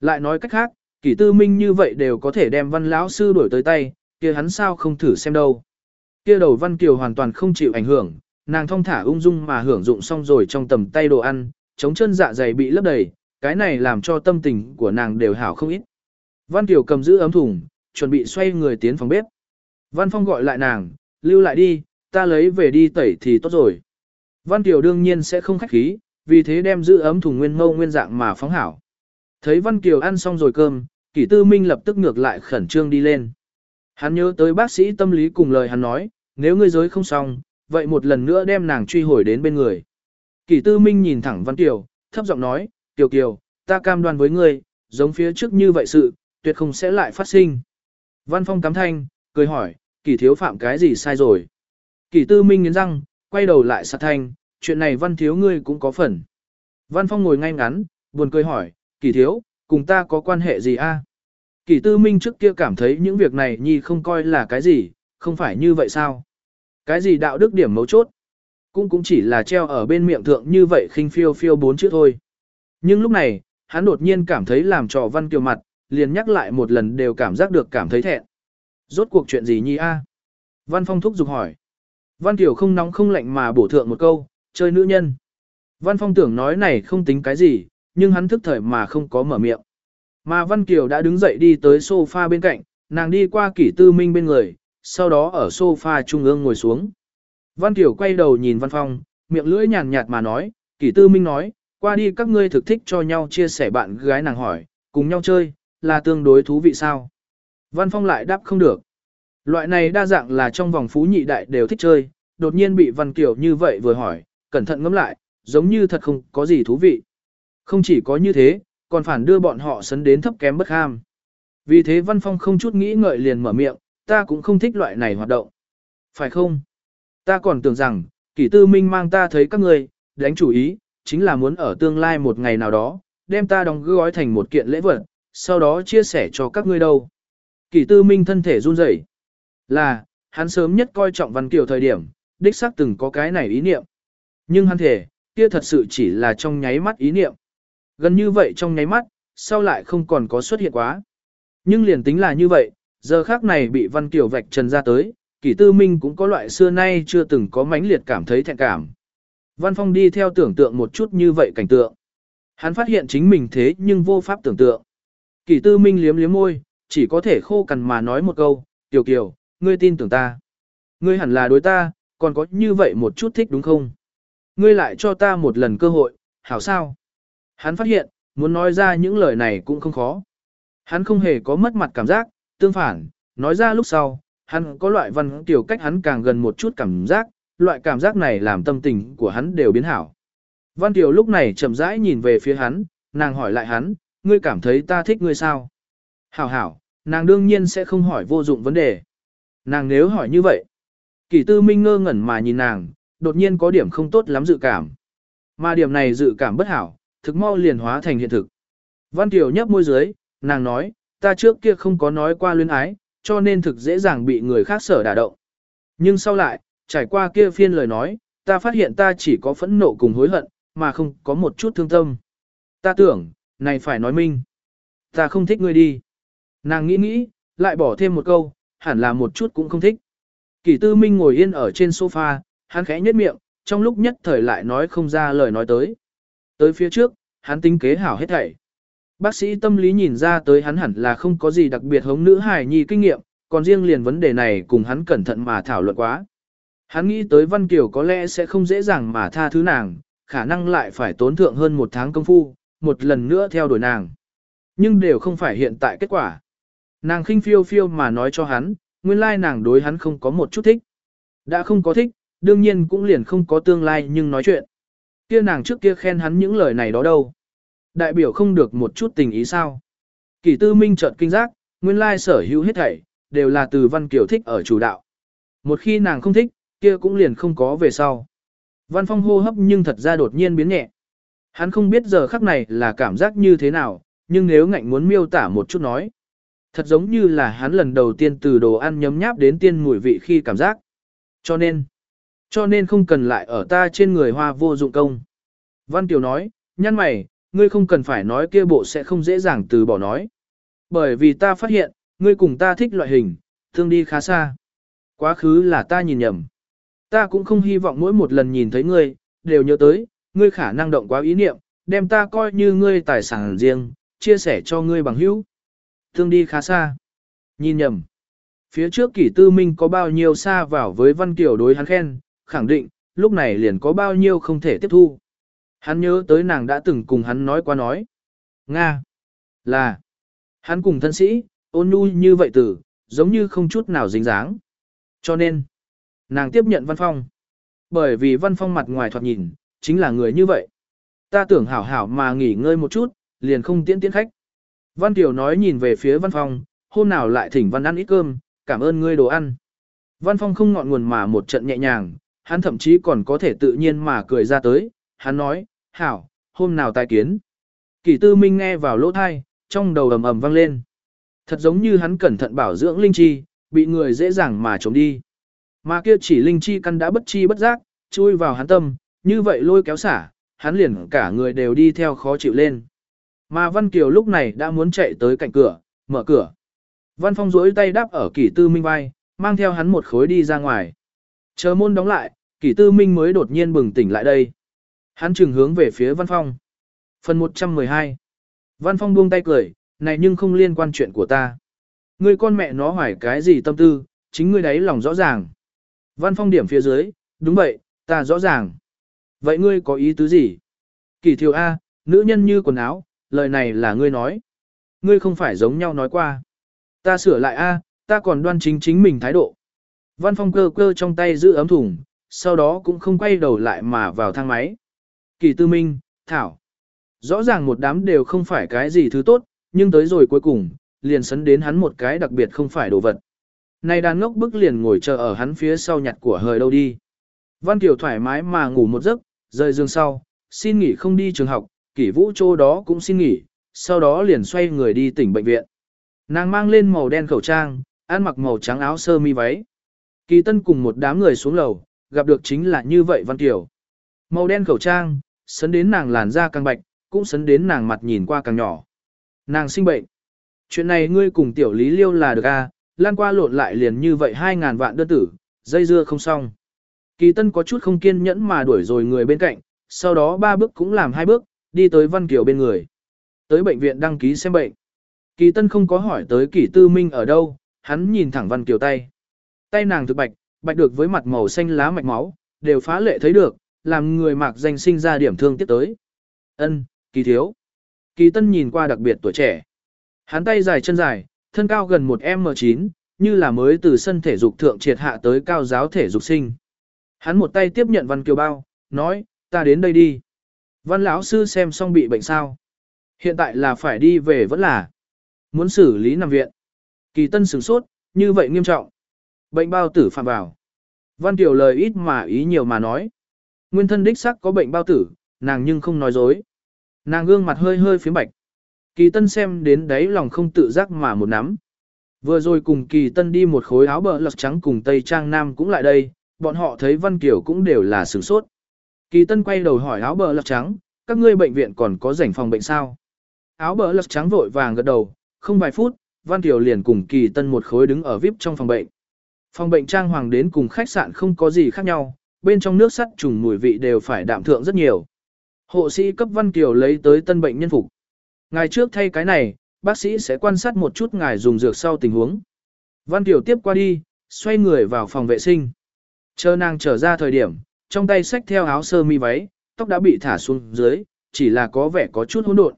[SPEAKER 1] Lại nói cách khác, kỷ tư minh như vậy đều có thể đem văn lão sư đổi tới tay, kia hắn sao không thử xem đâu. Kia đầu văn kiều hoàn toàn không chịu ảnh hưởng, nàng thong thả ung dung mà hưởng dụng xong rồi trong tầm tay đồ ăn, chống chân dạ dày bị lấp đầy, cái này làm cho tâm tình của nàng đều hảo không ít. Văn Kiều cầm giữ ấm thùng, chuẩn bị xoay người tiến phòng bếp. Văn Phong gọi lại nàng, lưu lại đi, ta lấy về đi tẩy thì tốt rồi. Văn Kiều đương nhiên sẽ không khách khí, vì thế đem giữ ấm thùng nguyên mâu nguyên dạng mà phóng hảo. Thấy Văn Kiều ăn xong rồi cơm, kỷ tư minh lập tức ngược lại khẩn trương đi lên. Hắn nhớ tới bác sĩ tâm lý cùng lời hắn nói, nếu ngươi giới không xong, vậy một lần nữa đem nàng truy hồi đến bên người. Kỷ tư minh nhìn thẳng Văn Kiều, thấp giọng nói, Kiều Kiều, ta cam đoan với ngươi, giống phía trước như vậy sự, tuyệt không sẽ lại phát sinh. Văn Phong cắm thanh, cười hỏi, kỳ thiếu phạm cái gì sai rồi? Kỳ tư minh nghiến răng, quay đầu lại sát thanh, chuyện này Văn thiếu ngươi cũng có phần. Văn Phong ngồi ngay ngắn, buồn cười hỏi, kỳ thiếu, cùng ta có quan hệ gì a? Kỳ tư minh trước kia cảm thấy những việc này nhi không coi là cái gì, không phải như vậy sao? Cái gì đạo đức điểm mấu chốt? cũng cũng chỉ là treo ở bên miệng thượng như vậy khinh phiêu phiêu bốn chữ thôi. Nhưng lúc này, hắn đột nhiên cảm thấy làm trò Văn Kiều mặt, liền nhắc lại một lần đều cảm giác được cảm thấy thẹn. Rốt cuộc chuyện gì nhi a? Văn Phong thúc giục hỏi. Văn Kiều không nóng không lạnh mà bổ thượng một câu, chơi nữ nhân. Văn Phong tưởng nói này không tính cái gì, nhưng hắn thức thời mà không có mở miệng. Mà Văn Kiều đã đứng dậy đi tới sofa bên cạnh, nàng đi qua kỷ tư minh bên người, sau đó ở sofa trung ương ngồi xuống. Văn Kiều quay đầu nhìn Văn Phong, miệng lưỡi nhàn nhạt mà nói, kỷ tư minh nói, qua đi các ngươi thực thích cho nhau chia sẻ bạn gái nàng hỏi, cùng nhau chơi, là tương đối thú vị sao? Văn Phong lại đáp không được. Loại này đa dạng là trong vòng phú nhị đại đều thích chơi, đột nhiên bị Văn Kiều như vậy vừa hỏi, cẩn thận ngẫm lại, giống như thật không có gì thú vị. Không chỉ có như thế, còn phản đưa bọn họ sấn đến thấp kém bất ham. Vì thế Văn Phong không chút nghĩ ngợi liền mở miệng, ta cũng không thích loại này hoạt động. Phải không? Ta còn tưởng rằng, kỷ tư minh mang ta thấy các người đánh chủ ý, chính là muốn ở tương lai một ngày nào đó, đem ta đóng gói thành một kiện lễ vật, sau đó chia sẻ cho các ngươi đâu. Kỷ tư minh thân thể run rẩy, Là, hắn sớm nhất coi trọng văn kiều thời điểm, đích xác từng có cái này ý niệm. Nhưng hắn thể, kia thật sự chỉ là trong nháy mắt ý niệm. Gần như vậy trong nháy mắt, sau lại không còn có xuất hiện quá. Nhưng liền tính là như vậy, giờ khác này bị văn kiều vạch trần ra tới, kỷ tư minh cũng có loại xưa nay chưa từng có mãnh liệt cảm thấy thẹn cảm. Văn Phong đi theo tưởng tượng một chút như vậy cảnh tượng. Hắn phát hiện chính mình thế nhưng vô pháp tưởng tượng. Kỷ tư minh liếm liếm môi, chỉ có thể khô cằn mà nói một câu, Tiểu Kiều, ngươi tin tưởng ta. Ngươi hẳn là đối ta, còn có như vậy một chút thích đúng không? Ngươi lại cho ta một lần cơ hội, hảo sao? Hắn phát hiện, muốn nói ra những lời này cũng không khó. Hắn không hề có mất mặt cảm giác, tương phản, nói ra lúc sau, hắn có loại văn tiểu cách hắn càng gần một chút cảm giác, loại cảm giác này làm tâm tình của hắn đều biến hảo. Văn Tiểu lúc này chậm rãi nhìn về phía hắn, nàng hỏi lại hắn, ngươi cảm thấy ta thích ngươi sao? Hảo hảo, nàng đương nhiên sẽ không hỏi vô dụng vấn đề. Nàng nếu hỏi như vậy, kỷ tư minh ngơ ngẩn mà nhìn nàng, đột nhiên có điểm không tốt lắm dự cảm. Mà điểm này dự cảm bất hảo, thực mau liền hóa thành hiện thực. Văn Kiều nhấp môi dưới, nàng nói, ta trước kia không có nói qua luyến ái, cho nên thực dễ dàng bị người khác sở đả động. Nhưng sau lại, trải qua kia phiên lời nói, ta phát hiện ta chỉ có phẫn nộ cùng hối hận, mà không có một chút thương tâm. Ta tưởng, này phải nói minh. Ta không thích ngươi đi. Nàng nghĩ nghĩ, lại bỏ thêm một câu, hẳn là một chút cũng không thích. Kỷ tư minh ngồi yên ở trên sofa, hắn khẽ nhếch miệng, trong lúc nhất thời lại nói không ra lời nói tới. Tới phía trước, hắn tính kế hảo hết thảy. Bác sĩ tâm lý nhìn ra tới hắn hẳn là không có gì đặc biệt hống nữ hài nhi kinh nghiệm, còn riêng liền vấn đề này cùng hắn cẩn thận mà thảo luận quá. Hắn nghĩ tới Văn Kiều có lẽ sẽ không dễ dàng mà tha thứ nàng, khả năng lại phải tốn thượng hơn một tháng công phu, một lần nữa theo đuổi nàng. Nhưng đều không phải hiện tại kết quả. Nàng khinh phiêu phiêu mà nói cho hắn, nguyên lai nàng đối hắn không có một chút thích. Đã không có thích, đương nhiên cũng liền không có tương lai nhưng nói chuyện. Kia nàng trước kia khen hắn những lời này đó đâu. Đại biểu không được một chút tình ý sao. Kỳ tư minh chợt kinh giác, nguyên lai sở hữu hết thảy, đều là từ Văn Kiều thích ở chủ đạo. Một khi nàng không thích, kia cũng liền không có về sau. Văn Phong hô hấp nhưng thật ra đột nhiên biến nhẹ. Hắn không biết giờ khắc này là cảm giác như thế nào, nhưng nếu ngạnh muốn miêu tả một chút nói. Thật giống như là hắn lần đầu tiên từ đồ ăn nhấm nháp đến tiên mùi vị khi cảm giác. Cho nên, cho nên không cần lại ở ta trên người hoa vô dụng công. Văn Kiều nói, nhăn mày, ngươi không cần phải nói kia bộ sẽ không dễ dàng từ bỏ nói. Bởi vì ta phát hiện, ngươi cùng ta thích loại hình, thương đi khá xa. Quá khứ là ta nhìn nhầm. Ta cũng không hy vọng mỗi một lần nhìn thấy ngươi, đều nhớ tới, ngươi khả năng động quá ý niệm, đem ta coi như ngươi tài sản riêng, chia sẻ cho ngươi bằng hữu. Thương đi khá xa. Nhìn nhầm. Phía trước kỷ tư minh có bao nhiêu xa vào với văn kiểu đối hắn khen, khẳng định, lúc này liền có bao nhiêu không thể tiếp thu. Hắn nhớ tới nàng đã từng cùng hắn nói qua nói. Nga. Là. Hắn cùng thân sĩ, ôn nhu như vậy tử, giống như không chút nào dính dáng. Cho nên, nàng tiếp nhận văn phong. Bởi vì văn phong mặt ngoài thoạt nhìn, chính là người như vậy. Ta tưởng hảo hảo mà nghỉ ngơi một chút, liền không tiễn tiễn khách. Văn Tiểu nói nhìn về phía văn phong, hôm nào lại thỉnh văn ăn ít cơm, cảm ơn ngươi đồ ăn. Văn phong không ngọn nguồn mà một trận nhẹ nhàng, hắn thậm chí còn có thể tự nhiên mà cười ra tới, hắn nói, hảo, hôm nào tai kiến. Kỷ tư minh nghe vào lỗ thai, trong đầu ầm ầm vang lên. Thật giống như hắn cẩn thận bảo dưỡng linh chi, bị người dễ dàng mà trống đi. Mà kia chỉ linh chi căn đã bất chi bất giác, chui vào hắn tâm, như vậy lôi kéo xả, hắn liền cả người đều đi theo khó chịu lên. Mà Văn Kiều lúc này đã muốn chạy tới cạnh cửa, mở cửa. Văn Phong duỗi tay đáp ở kỷ tư minh vai, mang theo hắn một khối đi ra ngoài. Chờ môn đóng lại, kỷ tư minh mới đột nhiên bừng tỉnh lại đây. Hắn trừng hướng về phía Văn Phong. Phần 112 Văn Phong buông tay cười, này nhưng không liên quan chuyện của ta. người con mẹ nó hỏi cái gì tâm tư, chính ngươi đấy lòng rõ ràng. Văn Phong điểm phía dưới, đúng vậy, ta rõ ràng. Vậy ngươi có ý tứ gì? Kỳ thiều A, nữ nhân như quần áo, lời này là ngươi nói. Ngươi không phải giống nhau nói qua. Ta sửa lại A, ta còn đoan chính chính mình thái độ. Văn Phong cơ cơ trong tay giữ ấm thùng, sau đó cũng không quay đầu lại mà vào thang máy. Kỳ tư minh, Thảo. Rõ ràng một đám đều không phải cái gì thứ tốt, nhưng tới rồi cuối cùng, liền sấn đến hắn một cái đặc biệt không phải đồ vật. Này đàn ngốc bức liền ngồi chờ ở hắn phía sau nhặt của hời đâu đi. Văn Kiều thoải mái mà ngủ một giấc, rời giường sau, xin nghỉ không đi trường học, kỷ vũ chỗ đó cũng xin nghỉ, sau đó liền xoay người đi tỉnh bệnh viện. Nàng mang lên màu đen khẩu trang, ăn mặc màu trắng áo sơ mi váy. Kỳ tân cùng một đám người xuống lầu, gặp được chính là như vậy Văn Kiều. Màu đen khẩu trang, sấn đến nàng làn da càng bạch, cũng sấn đến nàng mặt nhìn qua càng nhỏ. Nàng sinh bệnh. Chuyện này ngươi cùng tiểu lý liêu là được a, à, lan qua lộn lại liền như vậy hai ngàn vạn đơn tử, dây dưa không xong. Kỳ tân có chút không kiên nhẫn mà đuổi rồi người bên cạnh, sau đó ba bước cũng làm hai bước, đi tới Văn Kiều bên người. Tới bệnh viện đăng ký xem bệnh. Kỳ tân không có hỏi tới kỳ tư minh ở đâu, hắn nhìn thẳng Văn Kiều tay. Tay nàng thực bạch, bạch được với mặt màu xanh lá mạch máu, đều phá lệ thấy được, làm người mạc danh sinh ra điểm thương tiếc tới. Ân, kỳ thiếu. Kỳ tân nhìn qua đặc biệt tuổi trẻ. Hắn tay dài chân dài, thân cao gần một M9, như là mới từ sân thể dục thượng triệt hạ tới cao giáo thể dục sinh. Hắn một tay tiếp nhận văn kiều bao, nói, ta đến đây đi. Văn lão sư xem xong bị bệnh sao. Hiện tại là phải đi về vẫn là. Muốn xử lý nằm viện. Kỳ tân sửng sốt, như vậy nghiêm trọng. Bệnh bao tử phạm vào. Văn Kiều lời ít mà ý nhiều mà nói. Nguyên thân đích sắc có bệnh bao tử, nàng nhưng không nói dối. Nàng gương mặt hơi hơi phím bạch. Kỳ tân xem đến đấy lòng không tự giác mà một nắm. Vừa rồi cùng kỳ tân đi một khối áo bờ lật trắng cùng tây trang nam cũng lại đây, bọn họ thấy Văn Kiều cũng đều là sửng sốt. Kỳ tân quay đầu hỏi áo bờ lật trắng, các ngươi bệnh viện còn có rảnh phòng bệnh sao? Áo bờ lật trắng vội vàng gật đầu, không vài phút, Văn Kiều liền cùng kỳ tân một khối đứng ở VIP trong phòng bệnh. Phòng bệnh trang hoàng đến cùng khách sạn không có gì khác nhau, bên trong nước sắt trùng mùi vị đều phải đạm thượng rất nhiều. Hộ sĩ cấp Văn Kiều lấy tới tân bệnh nhân phục. Ngày trước thay cái này, bác sĩ sẽ quan sát một chút ngài dùng dược sau tình huống. Văn Kiều tiếp qua đi, xoay người vào phòng vệ sinh. Chờ nàng trở ra thời điểm, trong tay xách theo áo sơ mi váy, tóc đã bị thả xuống dưới, chỉ là có vẻ có chút hỗn độn.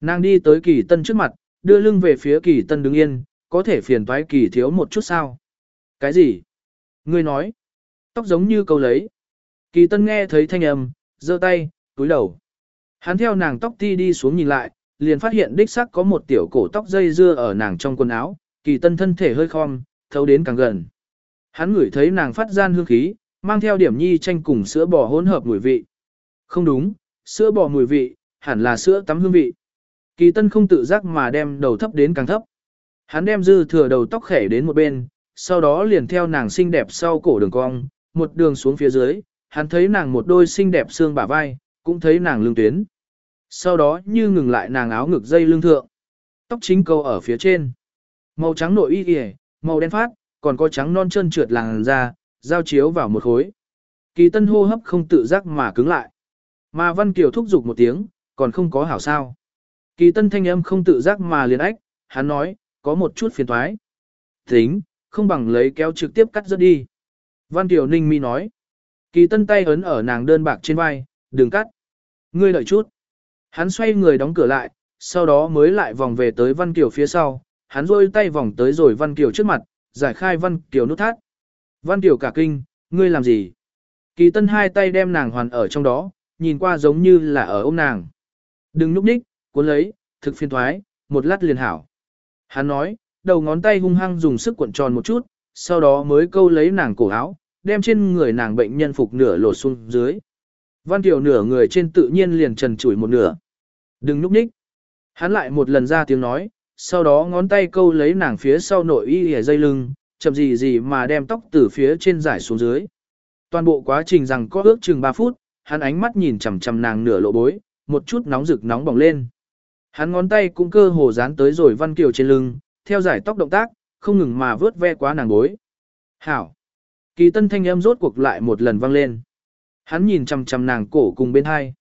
[SPEAKER 1] Nàng đi tới kỳ tân trước mặt, đưa lưng về phía kỳ tân đứng yên, có thể phiền toái kỳ thiếu một chút sao. Cái gì? Ngươi nói. Tóc giống như câu lấy. Kỳ tân nghe thấy thanh âm, giơ tay, túi đầu. Hắn theo nàng tóc ti đi xuống nhìn lại, liền phát hiện đích xác có một tiểu cổ tóc dây dưa ở nàng trong quần áo, kỳ tân thân thể hơi khom, thấu đến càng gần. Hắn ngửi thấy nàng phát gian hương khí, mang theo điểm nhi tranh cùng sữa bò hỗn hợp mùi vị. Không đúng, sữa bò mùi vị, hẳn là sữa tắm hương vị. Kỳ tân không tự giác mà đem đầu thấp đến càng thấp. Hắn đem dư thừa đầu tóc khẻ đến một bên, sau đó liền theo nàng xinh đẹp sau cổ đường cong, một đường xuống phía dưới, hắn thấy nàng một đôi xinh đẹp xương bả vai, cũng thấy nàng lưng tuyến. Sau đó như ngừng lại nàng áo ngực dây lưng thượng. Tóc chính câu ở phía trên. Màu trắng nội y kìa, màu đen phát, còn có trắng non chân trượt làn da, giao chiếu vào một khối. Kỳ tân hô hấp không tự giác mà cứng lại. Mà Văn Kiều thúc giục một tiếng, còn không có hảo sao. Kỳ tân thanh âm không tự giác mà liền ách, hắn nói, có một chút phiền thoái. Tính, không bằng lấy kéo trực tiếp cắt rớt đi. Văn Kiều ninh mi nói. Kỳ tân tay ấn ở nàng đơn bạc trên vai, đừng cắt. Ngươi đợi chút. Hắn xoay người đóng cửa lại, sau đó mới lại vòng về tới Văn Kiều phía sau, hắn rôi tay vòng tới rồi Văn Kiều trước mặt, giải khai Văn Kiều nút thắt. Văn Kiều cả kinh, ngươi làm gì? Kỳ tân hai tay đem nàng hoàn ở trong đó, nhìn qua giống như là ở ôm nàng. Đừng núp ních, cuốn lấy, thực phiên thoái, một lát liền hảo. Hắn nói, đầu ngón tay hung hăng dùng sức cuộn tròn một chút, sau đó mới câu lấy nàng cổ áo, đem trên người nàng bệnh nhân phục nửa lột xuống dưới. Văn Kiều nửa người trên tự nhiên liền trần trụi một nửa. Đừng núp ních. Hắn lại một lần ra tiếng nói, sau đó ngón tay câu lấy nàng phía sau nội y hề dây lưng, chậm gì gì mà đem tóc từ phía trên giải xuống dưới. Toàn bộ quá trình rằng có ước chừng 3 phút, hắn ánh mắt nhìn chằm chằm nàng nửa lộ bối, một chút nóng rực nóng bỏng lên. Hắn ngón tay cũng cơ hồ dán tới rồi Văn Kiều trên lưng, theo giải tóc động tác, không ngừng mà vớt ve quá nàng bối. Hảo! Kỳ tân thanh âm rốt cuộc lại một lần vang lên. Hắn nhìn chằm chằm nàng cổ cùng bên hai.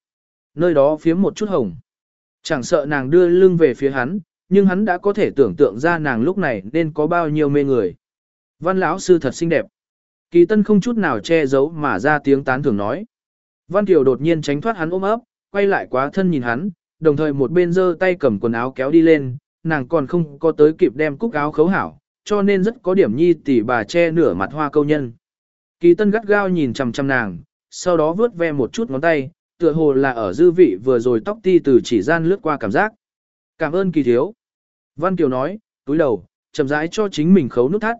[SPEAKER 1] Nơi đó phía một chút hồng. Chẳng sợ nàng đưa lưng về phía hắn, nhưng hắn đã có thể tưởng tượng ra nàng lúc này nên có bao nhiêu mê người. Văn lão sư thật xinh đẹp. Kỳ tân không chút nào che giấu mà ra tiếng tán thưởng nói. Văn Kiều đột nhiên tránh thoát hắn ôm ấp, quay lại quá thân nhìn hắn, đồng thời một bên giơ tay cầm quần áo kéo đi lên, nàng còn không có tới kịp đem cúc áo khấu hảo, cho nên rất có điểm nhi tỉ bà che nửa mặt hoa câu nhân. Kỳ tân gắt gao nhìn chằm chằm nàng, sau đó vướt ve một chút ngón tay, tựa hồ là ở dư vị vừa rồi tóc ti từ chỉ gian lướt qua cảm giác. Cảm ơn kỳ thiếu. Văn Kiều nói, túi đầu, chậm rãi cho chính mình khấu nút thắt.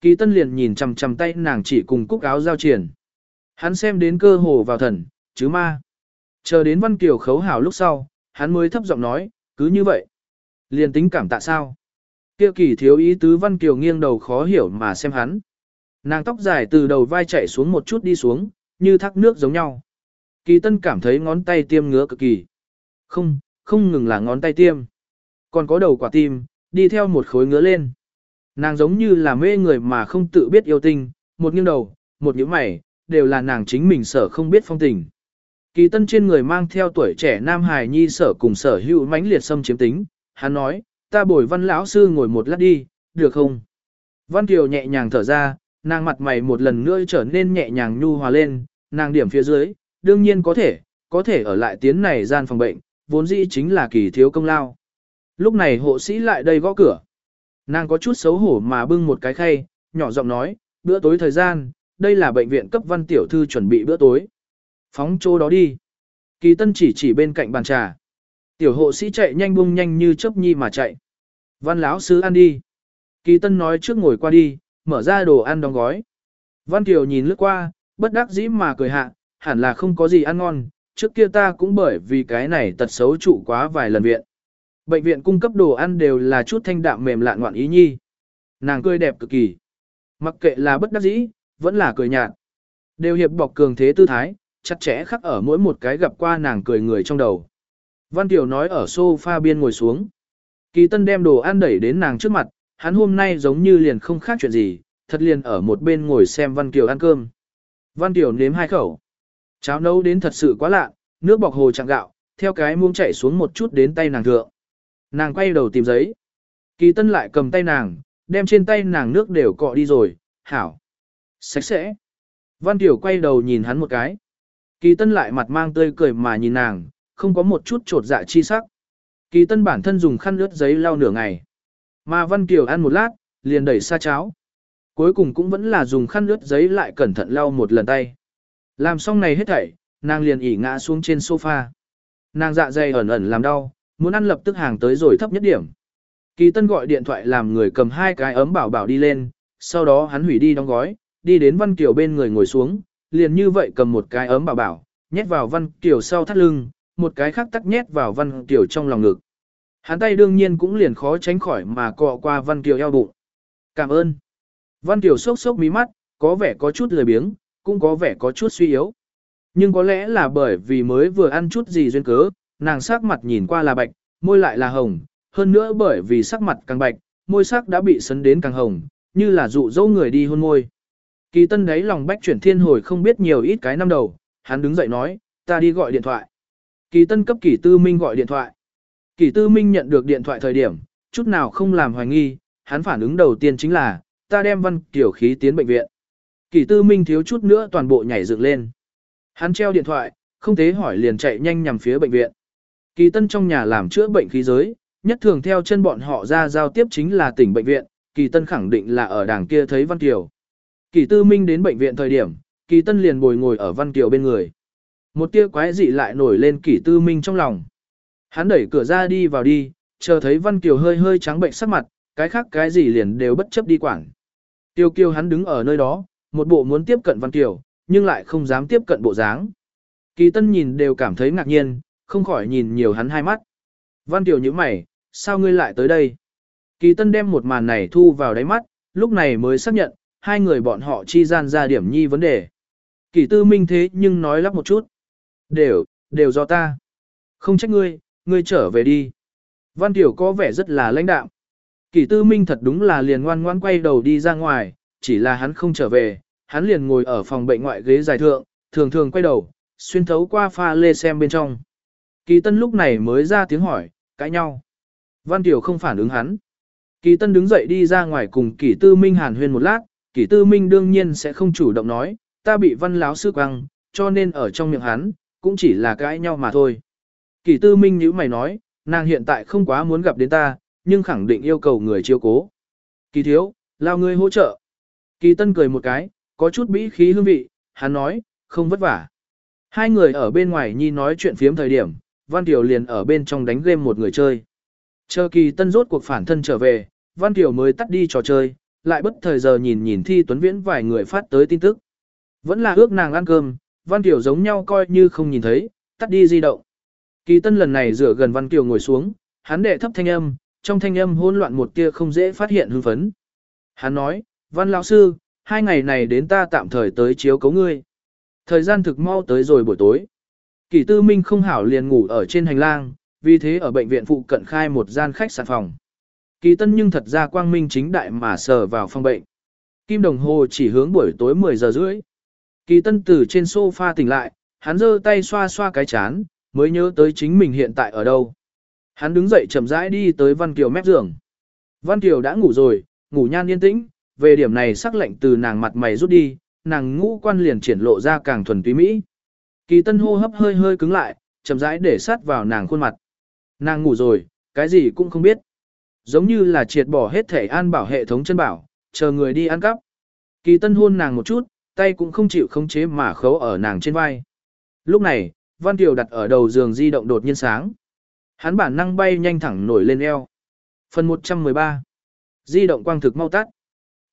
[SPEAKER 1] Kỳ tân liền nhìn chằm chằm tay nàng chỉ cùng cúc áo giao triển. Hắn xem đến cơ hồ vào thần, chứ ma. Chờ đến Văn Kiều khấu hảo lúc sau, hắn mới thấp giọng nói, cứ như vậy. Liền tính cảm tạ sao. Kia kỳ thiếu ý tứ Văn Kiều nghiêng đầu khó hiểu mà xem hắn. Nàng tóc dài từ đầu vai chạy xuống một chút đi xuống, như thác nước giống nhau. Kỳ tân cảm thấy ngón tay tiêm ngứa cực kỳ. Không, không ngừng là ngón tay tiêm. Còn có đầu quả tim, đi theo một khối ngứa lên. Nàng giống như là mê người mà không tự biết yêu tinh, một nghiêng đầu, một nhíu mày, đều là nàng chính mình sở không biết phong tình. Kỳ tân trên người mang theo tuổi trẻ nam hài nhi sở cùng sở hữu mãnh liệt xâm chiếm tính, hắn nói, ta bồi văn lão sư ngồi một lát đi, được không? Văn Kiều nhẹ nhàng thở ra, nàng mặt mày một lần nữa trở nên nhẹ nhàng nhu hòa lên, nàng điểm phía dưới, đương nhiên có thể, có thể ở lại tiến này gian phòng bệnh, vốn dĩ chính là kỳ thiếu công lao. Lúc này hộ sĩ lại đây gõ cửa. Nàng có chút xấu hổ mà bưng một cái khay, nhỏ giọng nói, bữa tối thời gian, đây là bệnh viện cấp văn tiểu thư chuẩn bị bữa tối. Phóng chỗ đó đi. Kỳ tân chỉ chỉ bên cạnh bàn trà. Tiểu hộ sĩ chạy nhanh bung nhanh như chớp nhi mà chạy. Văn lão sứ ăn đi. Kỳ tân nói trước ngồi qua đi, mở ra đồ ăn đóng gói. Văn Tiểu nhìn lướt qua, bất đắc dĩ mà cười hạ, hẳn là không có gì ăn ngon, trước kia ta cũng bởi vì cái này tật xấu trụ quá vài lần viện. Bệnh viện cung cấp đồ ăn đều là chút thanh đạm mềm lạn ngoạn ý nhi. Nàng cười đẹp cực kỳ. Mặc kệ là bất đắc dĩ, vẫn là cười nhạt. Đều hiệp bọc cường thế tư thái, chặt chẽ khắc ở mỗi một cái gặp qua nàng cười người trong đầu. Văn Tiểu nói ở sofa biên ngồi xuống. Kỳ Tân đem đồ ăn đẩy đến nàng trước mặt, hắn hôm nay giống như liền không khác chuyện gì, thật liền ở một bên ngồi xem Văn Kiều ăn cơm. Văn Kiều nếm hai khẩu. Cháo nấu đến thật sự quá lạ, nước bọc hồ chẳng gạo, theo cái muông chảy xuống một chút đến tay nàng thượng. Nàng quay đầu tìm giấy. Kỳ Tân lại cầm tay nàng, đem trên tay nàng nước đều cọ đi rồi, hảo. Sạch sẽ. Văn Tiểu quay đầu nhìn hắn một cái. Kỳ Tân lại mặt mang tươi cười mà nhìn nàng, không có một chút trột dạ chi sắc. Kỳ Tân bản thân dùng khăn ướt giấy lau nửa ngày. Mà Văn Kiều ăn một lát, liền đẩy xa cháo. Cuối cùng cũng vẫn là dùng khăn ướt giấy lại cẩn thận lau một lần tay. Làm xong này hết thảy, nàng liền ỉ ngã xuống trên sofa. Nàng dạ dày ẩn ẩn làm đau, muốn ăn lập tức hàng tới rồi thấp nhất điểm. Kỳ Tân gọi điện thoại làm người cầm hai cái ấm bảo bảo đi lên, sau đó hắn hủy đi đóng gói, đi đến Văn Kiều bên người ngồi xuống, liền như vậy cầm một cái ấm bảo bảo, nhét vào Văn Kiều sau thắt lưng, một cái khác tắc nhét vào Văn Kiều trong lòng ngực. Hắn tay đương nhiên cũng liền khó tránh khỏi mà cọ qua Văn Kiều eo bụng. Cảm ơn. Văn Kiều sốc sốc mí mắt, có vẻ có chút lười biếng, cũng có vẻ có chút suy yếu. Nhưng có lẽ là bởi vì mới vừa ăn chút gì duyên cớ, nàng sắc mặt nhìn qua là bạch, môi lại là hồng, hơn nữa bởi vì sắc mặt càng bạch, môi sắc đã bị sấn đến càng hồng, như là dụ dỗ người đi hôn môi. Kỳ tân đấy lòng bách chuyển thiên hồi không biết nhiều ít cái năm đầu, hắn đứng dậy nói, ta đi gọi điện thoại. Kỳ tân cấp kỳ tư minh gọi điện thoại. Kỳ tư minh nhận được điện thoại thời điểm, chút nào không làm hoài nghi, hắn phản ứng đầu tiên chính là, ta đem văn tiểu khí tiến bệnh viện. Kỳ tư minh thiếu chút nữa toàn bộ nhảy dựng lên. Hắn treo điện thoại, không thế hỏi liền chạy nhanh nhằm phía bệnh viện. Kỳ tân trong nhà làm chữa bệnh khí giới, nhất thường theo chân bọn họ ra giao tiếp chính là tỉnh bệnh viện, kỳ tân khẳng định là ở đảng kia thấy Văn Kiều. Kỳ tư minh đến bệnh viện thời điểm, kỳ tân liền bồi ngồi ở Văn Kiều bên người. Một tia quái dị lại nổi lên kỳ tư minh trong lòng. Hắn đẩy cửa ra đi vào đi, chờ thấy Văn Kiều hơi hơi trắng bệnh sắc mặt, cái khác cái gì liền đều bất chấp đi quảng. Tiêu kiêu hắn đứng ở nơi đó, một bộ muốn tiếp cận Văn Kiều, nhưng lại không dám tiếp cận bộ dáng. Kỳ tân nhìn đều cảm thấy ngạc nhiên, không khỏi nhìn nhiều hắn hai mắt. Văn Kiều như mày, sao ngươi lại tới đây? Kỳ tân đem một màn này thu vào đáy mắt, lúc này mới xác nhận, hai người bọn họ chi gian ra điểm nhi vấn đề. Kỳ tư minh thế nhưng nói lắp một chút. Đều, đều do ta. Không trách ngươi, ngươi trở về đi. Văn Tiểu có vẻ rất là lãnh đạm. Kỳ tư minh thật đúng là liền ngoan ngoan quay đầu đi ra ngoài, chỉ là hắn không trở về, hắn liền ngồi ở phòng bệnh ngoại ghế dài thượng, thường thường quay đầu, xuyên thấu qua pha lê xem bên trong. Kỳ tân lúc này mới ra tiếng hỏi, cãi nhau. Văn Tiểu không phản ứng hắn. Kỳ tân đứng dậy đi ra ngoài cùng kỳ tư minh hàn huyên một lát, kỳ tư minh đương nhiên sẽ không chủ động nói, ta bị văn láo sư quăng, cho nên ở trong miệng hắn, cũng chỉ là cãi nhau mà thôi. Kỳ tư minh như mày nói, nàng hiện tại không quá muốn gặp đến ta, nhưng khẳng định yêu cầu người chiêu cố. Kỳ thiếu, lao ngươi hỗ trợ. Kỳ tân cười một cái, có chút bĩ khí hương vị, hắn nói, không vất vả. Hai người ở bên ngoài nhi nói chuyện phiếm thời điểm, Văn Tiểu liền ở bên trong đánh game một người chơi. Chờ kỳ tân rốt cuộc phản thân trở về, Văn Tiểu mới tắt đi trò chơi, lại bất thời giờ nhìn nhìn Thi Tuấn Viễn vài người phát tới tin tức. Vẫn là ước nàng ăn cơm, Văn Tiểu giống nhau coi như không nhìn thấy, tắt đi di động. Kỳ tân lần này rửa gần Văn Tiểu ngồi xuống, hắn đệ thấp thanh âm, trong thanh âm hỗn loạn một tia không dễ phát hiện hưng phấn. Hắn nói, Văn lão sư, hai ngày này đến ta tạm thời tới chiếu cấu ngươi. Thời gian thực mau tới rồi buổi tối. Kỷ tư minh không hảo liền ngủ ở trên hành lang, vì thế ở bệnh viện phụ cận khai một gian khách sạn phòng. Kỳ tân nhưng thật ra quang minh chính đại mà sờ vào phòng bệnh. Kim đồng hồ chỉ hướng buổi tối 10 giờ rưỡi. Kỳ tân từ trên sofa tỉnh lại, hắn giơ tay xoa xoa cái chán, mới nhớ tới chính mình hiện tại ở đâu. Hắn đứng dậy chậm rãi đi tới Văn Kiều mép giường. Văn Kiều đã ngủ rồi, ngủ nhan yên tĩnh, về điểm này sắc lệnh từ nàng mặt mày rút đi, nàng ngũ quan liền triển lộ ra càng thuần túy mỹ. Kỳ tân hô hấp hơi hơi cứng lại, chậm rãi để sát vào nàng khuôn mặt. Nàng ngủ rồi, cái gì cũng không biết. Giống như là triệt bỏ hết thể an bảo hệ thống chân bảo, chờ người đi ăn cắp. Kỳ tân hôn nàng một chút, tay cũng không chịu khống chế mà khấu ở nàng trên vai. Lúc này, Văn Kiều đặt ở đầu giường di động đột nhiên sáng. Hắn bản năng bay nhanh thẳng nổi lên eo. Phần 113 Di động quang thực mau tắt.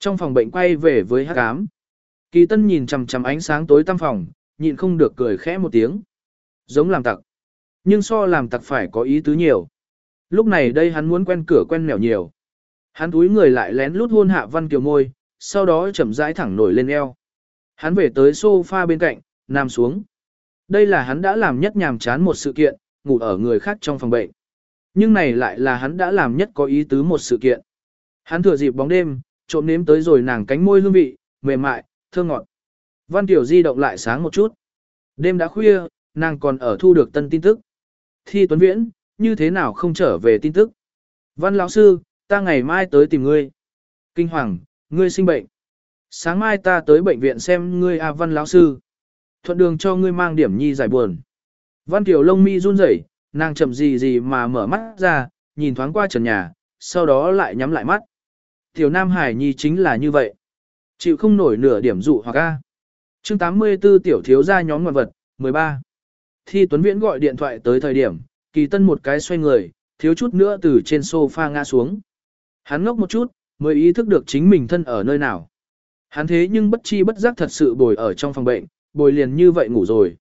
[SPEAKER 1] Trong phòng bệnh quay về với hát cám. Kỳ tân nhìn chằm chằm ánh sáng tối tăm phòng, nhịn không được cười khẽ một tiếng. Giống làm tặc. Nhưng so làm tặc phải có ý tứ nhiều. Lúc này đây hắn muốn quen cửa quen nẻo nhiều. Hắn túi người lại lén lút hôn hạ Văn Kiều môi, sau đó chậm rãi thẳng nổi lên eo. Hắn về tới sofa bên cạnh, nằm xuống. Đây là hắn đã làm nhất nhàm chán một sự kiện, ngủ ở người khác trong phòng bệnh. Nhưng này lại là hắn đã làm nhất có ý tứ một sự kiện. Hắn thừa dịp bóng đêm, trộm nếm tới rồi nàng cánh môi hương vị, mềm mại, thơm ngọt. Văn Tiểu di động lại sáng một chút. Đêm đã khuya, nàng còn ở thu được tân tin tức. Thi Tuấn Viễn, như thế nào không trở về tin tức? Văn lão sư, ta ngày mai tới tìm ngươi. Kinh hoàng, ngươi sinh bệnh. Sáng mai ta tới bệnh viện xem ngươi A Văn lão sư. Thuận đường cho ngươi mang điểm nhi giải buồn. Văn Tiểu lông mi run rẩy, nàng chậm gì gì mà mở mắt ra, nhìn thoáng qua trần nhà, sau đó lại nhắm lại mắt. Tiểu Nam Hải Nhi chính là như vậy. Chịu không nổi nửa điểm dụ hoặc A. chương 84 tiểu thiếu gia nhóm ngoạn vật, 13. Thi Tuấn Viễn gọi điện thoại tới thời điểm, kỳ tân một cái xoay người, thiếu chút nữa từ trên sofa ngã xuống. Hắn ngốc một chút, mới ý thức được chính mình thân ở nơi nào. Hắn thế nhưng bất chi bất giác thật sự bồi ở trong phòng bệnh, bồi liền như vậy ngủ rồi.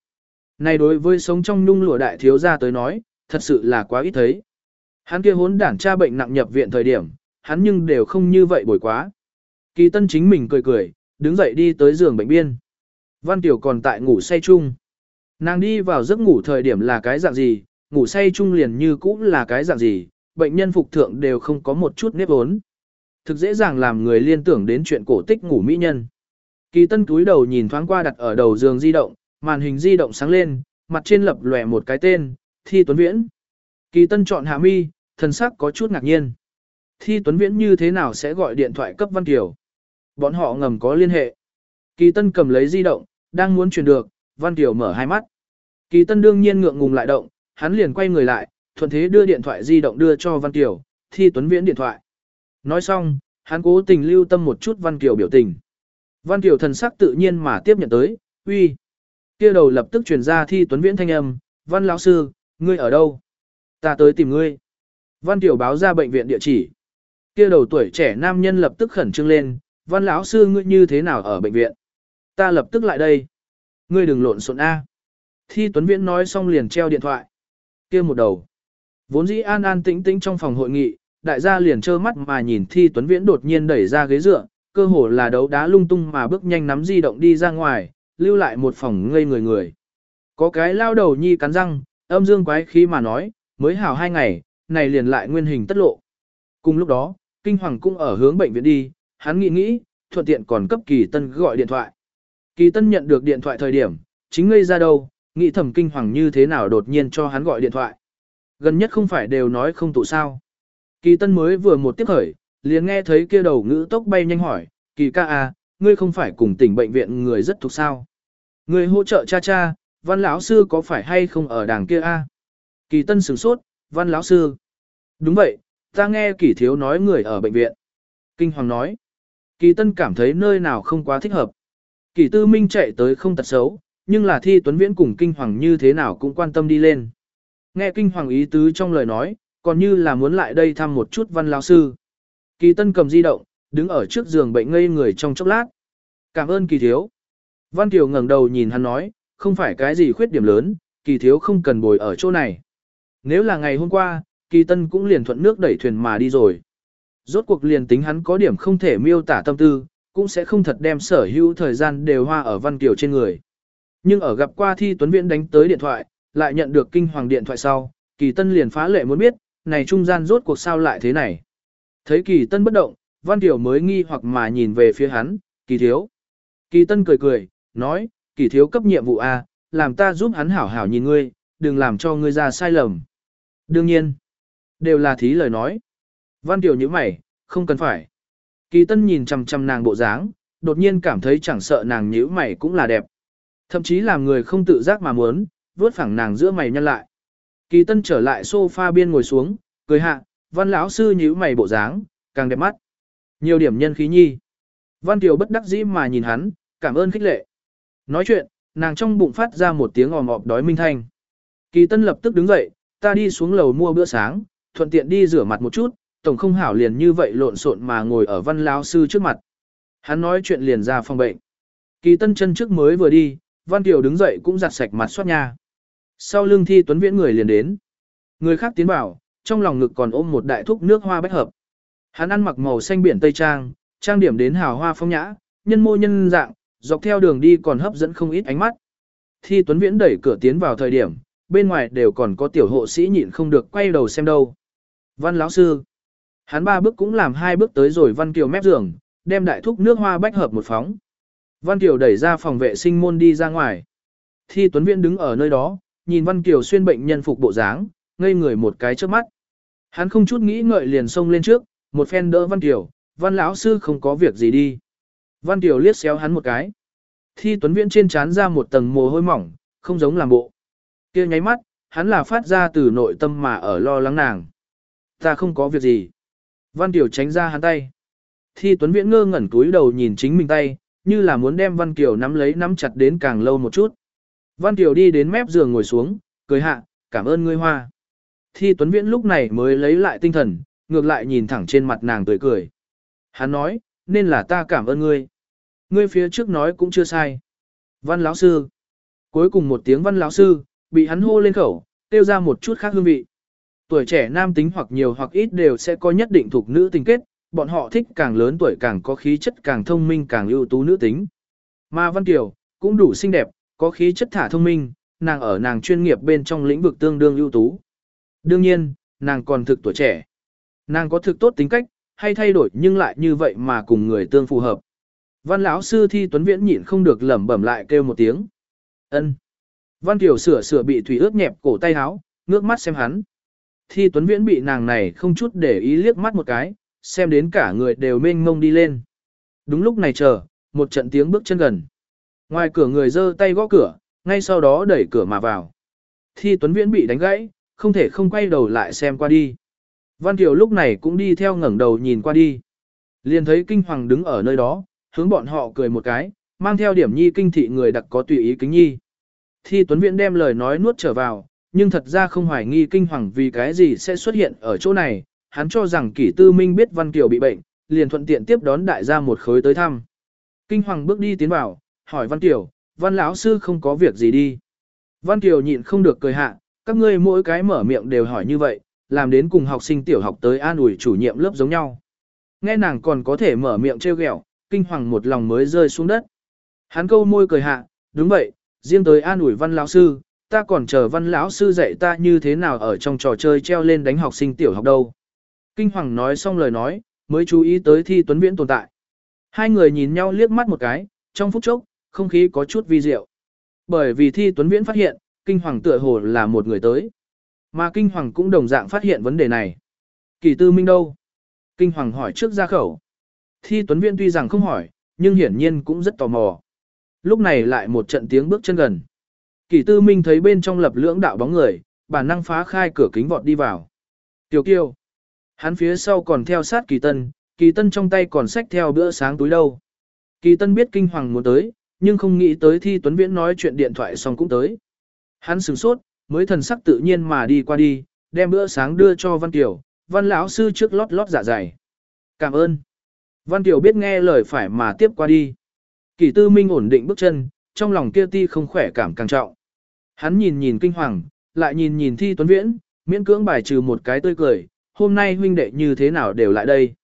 [SPEAKER 1] Này đối với sống trong nung lụa đại thiếu gia tới nói, thật sự là quá ít thấy. Hắn kia hốn đản cha bệnh nặng nhập viện thời điểm, hắn nhưng đều không như vậy bồi quá. Kỳ tân chính mình cười cười, đứng dậy đi tới giường bệnh biên. Văn Tiểu còn tại ngủ say chung. Nàng đi vào giấc ngủ thời điểm là cái dạng gì, ngủ say chung liền như cũ là cái dạng gì, bệnh nhân phục thượng đều không có một chút nếp ốn. Thực dễ dàng làm người liên tưởng đến chuyện cổ tích ngủ mỹ nhân. Kỳ tân túi đầu nhìn thoáng qua đặt ở đầu giường di động, màn hình di động sáng lên, mặt trên lập lòe một cái tên, Thi Tuấn Viễn. Kỳ tân chọn hạ mi, thần sắc có chút ngạc nhiên. Thi Tuấn Viễn như thế nào sẽ gọi điện thoại cấp Văn Kiều? Bọn họ ngầm có liên hệ. Kỳ tân cầm lấy di động, đang muốn truyền được, Văn Kiều mở hai mắt. Kỳ tân đương nhiên ngượng ngùng lại động, hắn liền quay người lại, thuận thế đưa điện thoại di động đưa cho Văn Kiều, Thi Tuấn Viễn điện thoại. Nói xong, hắn cố tình lưu tâm một chút Văn Kiều biểu tình. Văn Kiều thần sắc tự nhiên mà tiếp nhận tới, uy. Kia đầu lập tức truyền ra Thi Tuấn Viễn thanh âm, Văn lão sư, ngươi ở đâu? Ta tới tìm ngươi. Văn Kiều báo ra bệnh viện địa chỉ. Kia đầu tuổi trẻ nam nhân lập tức khẩn trương lên, Văn lão sư ngươi như thế nào ở bệnh viện? Ta lập tức lại đây. Ngươi đừng lộn xộn a. Thi Tuấn Viễn nói xong liền treo điện thoại. Kia một đầu. Vốn dĩ an an tĩnh tĩnh trong phòng hội nghị, đại gia liền trơ mắt mà nhìn Thi Tuấn Viễn đột nhiên đẩy ra ghế dựa, cơ hồ là đấu đá lung tung mà bước nhanh nắm di động đi ra ngoài, lưu lại một phòng ngây người người. Có cái lao đầu nhi cắn răng, âm dương quái khí mà nói, mới hảo hai ngày, này liền lại nguyên hình tất lộ. Cùng lúc đó, Kinh Hoàng cũng ở hướng bệnh viện đi, hắn nghĩ nghĩ, thuận tiện còn cấp Kỳ Tân gọi điện thoại. Kỳ Tân nhận được điện thoại thời điểm, chính ngây ra đâu, nghĩ thầm Kinh Hoàng như thế nào đột nhiên cho hắn gọi điện thoại. Gần nhất không phải đều nói không tụ sao. Kỳ Tân mới vừa một tiếp khởi, liền nghe thấy kia đầu ngữ tốc bay nhanh hỏi, Kỳ ca à, ngươi không phải cùng tỉnh bệnh viện người rất thuộc sao. Ngươi hỗ trợ cha cha, văn lão sư có phải hay không ở đàng kia a? Kỳ Tân sửng sốt, văn lão sư. Đúng vậy, ta nghe Kỳ thiếu nói người ở bệnh viện. Kinh Hoàng nói. Kỳ Tân cảm thấy nơi nào không quá thích hợp. Kỳ Tư Minh chạy tới không tật xấu, nhưng là thi Tuấn Viễn cùng Kinh Hoàng như thế nào cũng quan tâm đi lên. Nghe Kinh Hoàng ý tứ trong lời nói, còn như là muốn lại đây thăm một chút văn lão sư. Kỳ Tân cầm di động, đứng ở trước giường bệnh ngây người trong chốc lát. Cảm ơn Kỳ thiếu. Văn Kiều ngẩng đầu nhìn hắn nói, không phải cái gì khuyết điểm lớn, Kỳ thiếu không cần bồi ở chỗ này. Nếu là ngày hôm qua, Kỳ Tân cũng liền thuận nước đẩy thuyền mà đi rồi. Rốt cuộc liền tính hắn có điểm không thể miêu tả tâm tư, cũng sẽ không thật đem sở hữu thời gian đều hoa ở Văn Kiều trên người. Nhưng ở gặp qua Thi Tuấn Viễn đánh tới điện thoại, lại nhận được kinh hoàng điện thoại sau, Kỳ Tân liền phá lệ muốn biết, này trung gian rốt cuộc sao lại thế này. Thấy Kỳ Tân bất động, Văn Kiều mới nghi hoặc mà nhìn về phía hắn, Kỳ Thiếu. Kỳ Tân cười cười, nói, Kỳ Thiếu cấp nhiệm vụ A, làm ta giúp hắn hảo hảo nhìn ngươi, đừng làm cho ngươi ra sai lầm. Đương nhiên, đều là thí lời nói. Văn Kiều như mày, không cần phải. Kỳ Tân nhìn chằm chằm nàng bộ dáng, đột nhiên cảm thấy chẳng sợ nàng nhíu mày cũng là đẹp. Thậm chí làm người không tự giác mà muốn, vuốt phẳng nàng giữa mày nhăn lại. Kỳ Tân trở lại sofa biên ngồi xuống, cười hạ, văn lão sư nhíu mày bộ dáng, càng đẹp mắt. Nhiều điểm nhân khí nhi. Văn Kiều bất đắc dĩ mà nhìn hắn, cảm ơn khích lệ. Nói chuyện, nàng trong bụng phát ra một tiếng ồm ọp đói minh thanh. Kỳ Tân lập tức đứng dậy, ta đi xuống lầu mua bữa sáng, thuận tiện đi rửa mặt một chút, tổng không hảo liền như vậy lộn xộn mà ngồi ở văn lão sư trước mặt. Hắn nói chuyện liền ra phòng bệnh. Kỳ Tân chân trước mới vừa đi, Văn Kiều đứng dậy cũng giặt sạch mặt xoát nha. Sau lưng thi tuấn viễn người liền đến. Người khác tiến bảo, trong lòng ngực còn ôm một đại thúc nước hoa bách hợp. Hắn ăn mặc màu xanh biển tây trang, trang điểm đến hào hoa phong nhã, nhân mô nhân dạng, dọc theo đường đi còn hấp dẫn không ít ánh mắt. Thi Tuấn Viễn đẩy cửa tiến vào thời điểm, bên ngoài đều còn có tiểu hộ sĩ nhịn không được quay đầu xem đâu. Văn lão sư. Hắn ba bước cũng làm hai bước tới rồi Văn Kiều mép giường, đem đại thúc nước hoa bách hợp một phóng. Văn Kiều đẩy ra phòng vệ sinh môn đi ra ngoài. Thi Tuấn Viễn đứng ở nơi đó, nhìn Văn Kiều xuyên bệnh nhân phục bộ dáng, ngây người một cái trước mắt. Hắn không chút nghĩ ngợi liền xông lên trước, một phen đỡ Văn Kiều, Văn lão sư không có việc gì đi. Văn Kiều liếc xéo hắn một cái. Thi Tuấn Viễn trên trán ra một tầng mồ hôi mỏng, không giống làm bộ. kia nháy mắt, hắn là phát ra từ nội tâm mà ở lo lắng nàng. Ta không có việc gì. Văn Kiều tránh ra hắn tay. Thi Tuấn Viễn ngơ ngẩn túi đầu nhìn chính mình tay, như là muốn đem Văn Kiều nắm lấy nắm chặt đến càng lâu một chút. Văn Kiều đi đến mép giường ngồi xuống, cười hạ, cảm ơn ngươi hoa. Thi Tuấn Viễn lúc này mới lấy lại tinh thần, ngược lại nhìn thẳng trên mặt nàng tươi cười. Hắn nói, nên là ta cảm ơn ngươi. Ngươi phía trước nói cũng chưa sai. Văn lão sư. Cuối cùng một tiếng văn lão sư, bị hắn hô lên khẩu, tiêu ra một chút khác hương vị. Tuổi trẻ nam tính hoặc nhiều hoặc ít đều sẽ có nhất định thuộc nữ tình kết, bọn họ thích càng lớn tuổi càng có khí chất càng thông minh càng ưu tú nữ tính. Mà Văn Kiều, cũng đủ xinh đẹp, có khí chất thả thông minh, nàng ở nàng chuyên nghiệp bên trong lĩnh vực tương đương ưu tú. Đương nhiên, nàng còn thực tuổi trẻ. Nàng có thực tốt tính cách, hay thay đổi nhưng lại như vậy mà cùng người tương phù hợp. Văn lão sư thi tuấn viễn nhịn không được lẩm bẩm lại kêu một tiếng. ân Văn Kiều sửa sửa bị thủy ướt nhẹp cổ tay áo, ngước mắt xem hắn. Thi tuấn viễn bị nàng này không chút để ý liếc mắt một cái, xem đến cả người đều mênh mông đi lên. Đúng lúc này chờ, một trận tiếng bước chân gần. Ngoài cửa người giơ tay gõ cửa, ngay sau đó đẩy cửa mà vào. Thi Tuấn Viễn bị đánh gãy, không thể không quay đầu lại xem qua đi. Văn Kiều lúc này cũng đi theo ngẩng đầu nhìn qua đi. Liền thấy Kinh Hoàng đứng ở nơi đó, hướng bọn họ cười một cái, mang theo điểm nhi kinh thị người đặc có tùy ý kính nhi. Thi Tuấn Viễn đem lời nói nuốt trở vào, nhưng thật ra không hoài nghi Kinh Hoàng vì cái gì sẽ xuất hiện ở chỗ này, hắn cho rằng kỷ tư minh biết Văn Kiều bị bệnh, liền thuận tiện tiếp đón đại gia một khối tới thăm. Kinh Hoàng bước đi tiến vào, hỏi Văn Kiều, Văn lão sư không có việc gì đi. Văn Kiều nhịn không được cười hạ, các ngươi mỗi cái mở miệng đều hỏi như vậy, làm đến cùng học sinh tiểu học tới an ủi chủ nhiệm lớp giống nhau. Nghe nàng còn có thể mở miệng trêu ghẹo, kinh hoàng một lòng mới rơi xuống đất. Hắn câu môi cười hạ, đúng vậy, riêng tới an ủi văn lão sư, ta còn chờ văn lão sư dạy ta như thế nào ở trong trò chơi treo lên đánh học sinh tiểu học đâu. Kinh hoàng nói xong lời nói, mới chú ý tới thi tuấn viễn tồn tại. Hai người nhìn nhau liếc mắt một cái, trong phút chốc, không khí có chút vi diệu. Bởi vì thi tuấn viễn phát hiện, kinh hoàng tựa hồ là một người tới. Mà kinh hoàng cũng đồng dạng phát hiện vấn đề này. Kỳ tư minh đâu? Kinh hoàng hỏi trước ra khẩu. Thi tuấn viễn tuy rằng không hỏi, nhưng hiển nhiên cũng rất tò mò. Lúc này lại một trận tiếng bước chân gần. Kỳ tư minh thấy bên trong lập lưỡng đạo bóng người, bản năng phá khai cửa kính vọt đi vào. Tiểu kiêu. Hắn phía sau còn theo sát kỳ tân, kỳ tân trong tay còn xách theo bữa sáng túi đâu. Kỳ tân biết kinh hoàng muốn tới, nhưng không nghĩ tới thi tuấn viễn nói chuyện điện thoại xong cũng tới. Hắn sửng sốt, mới thần sắc tự nhiên mà đi qua đi, đem bữa sáng đưa cho Văn Kiều, Văn lão sư trước lót lót dạ dày. Cảm ơn. Văn Kiều biết nghe lời phải mà tiếp qua đi. Kỳ tư minh ổn định bước chân, trong lòng kia ti không khỏe cảm càng trọng. Hắn nhìn nhìn kinh hoàng, lại nhìn nhìn thi tuấn viễn, miễn cưỡng bài trừ một cái tươi cười, hôm nay huynh đệ như thế nào đều lại đây.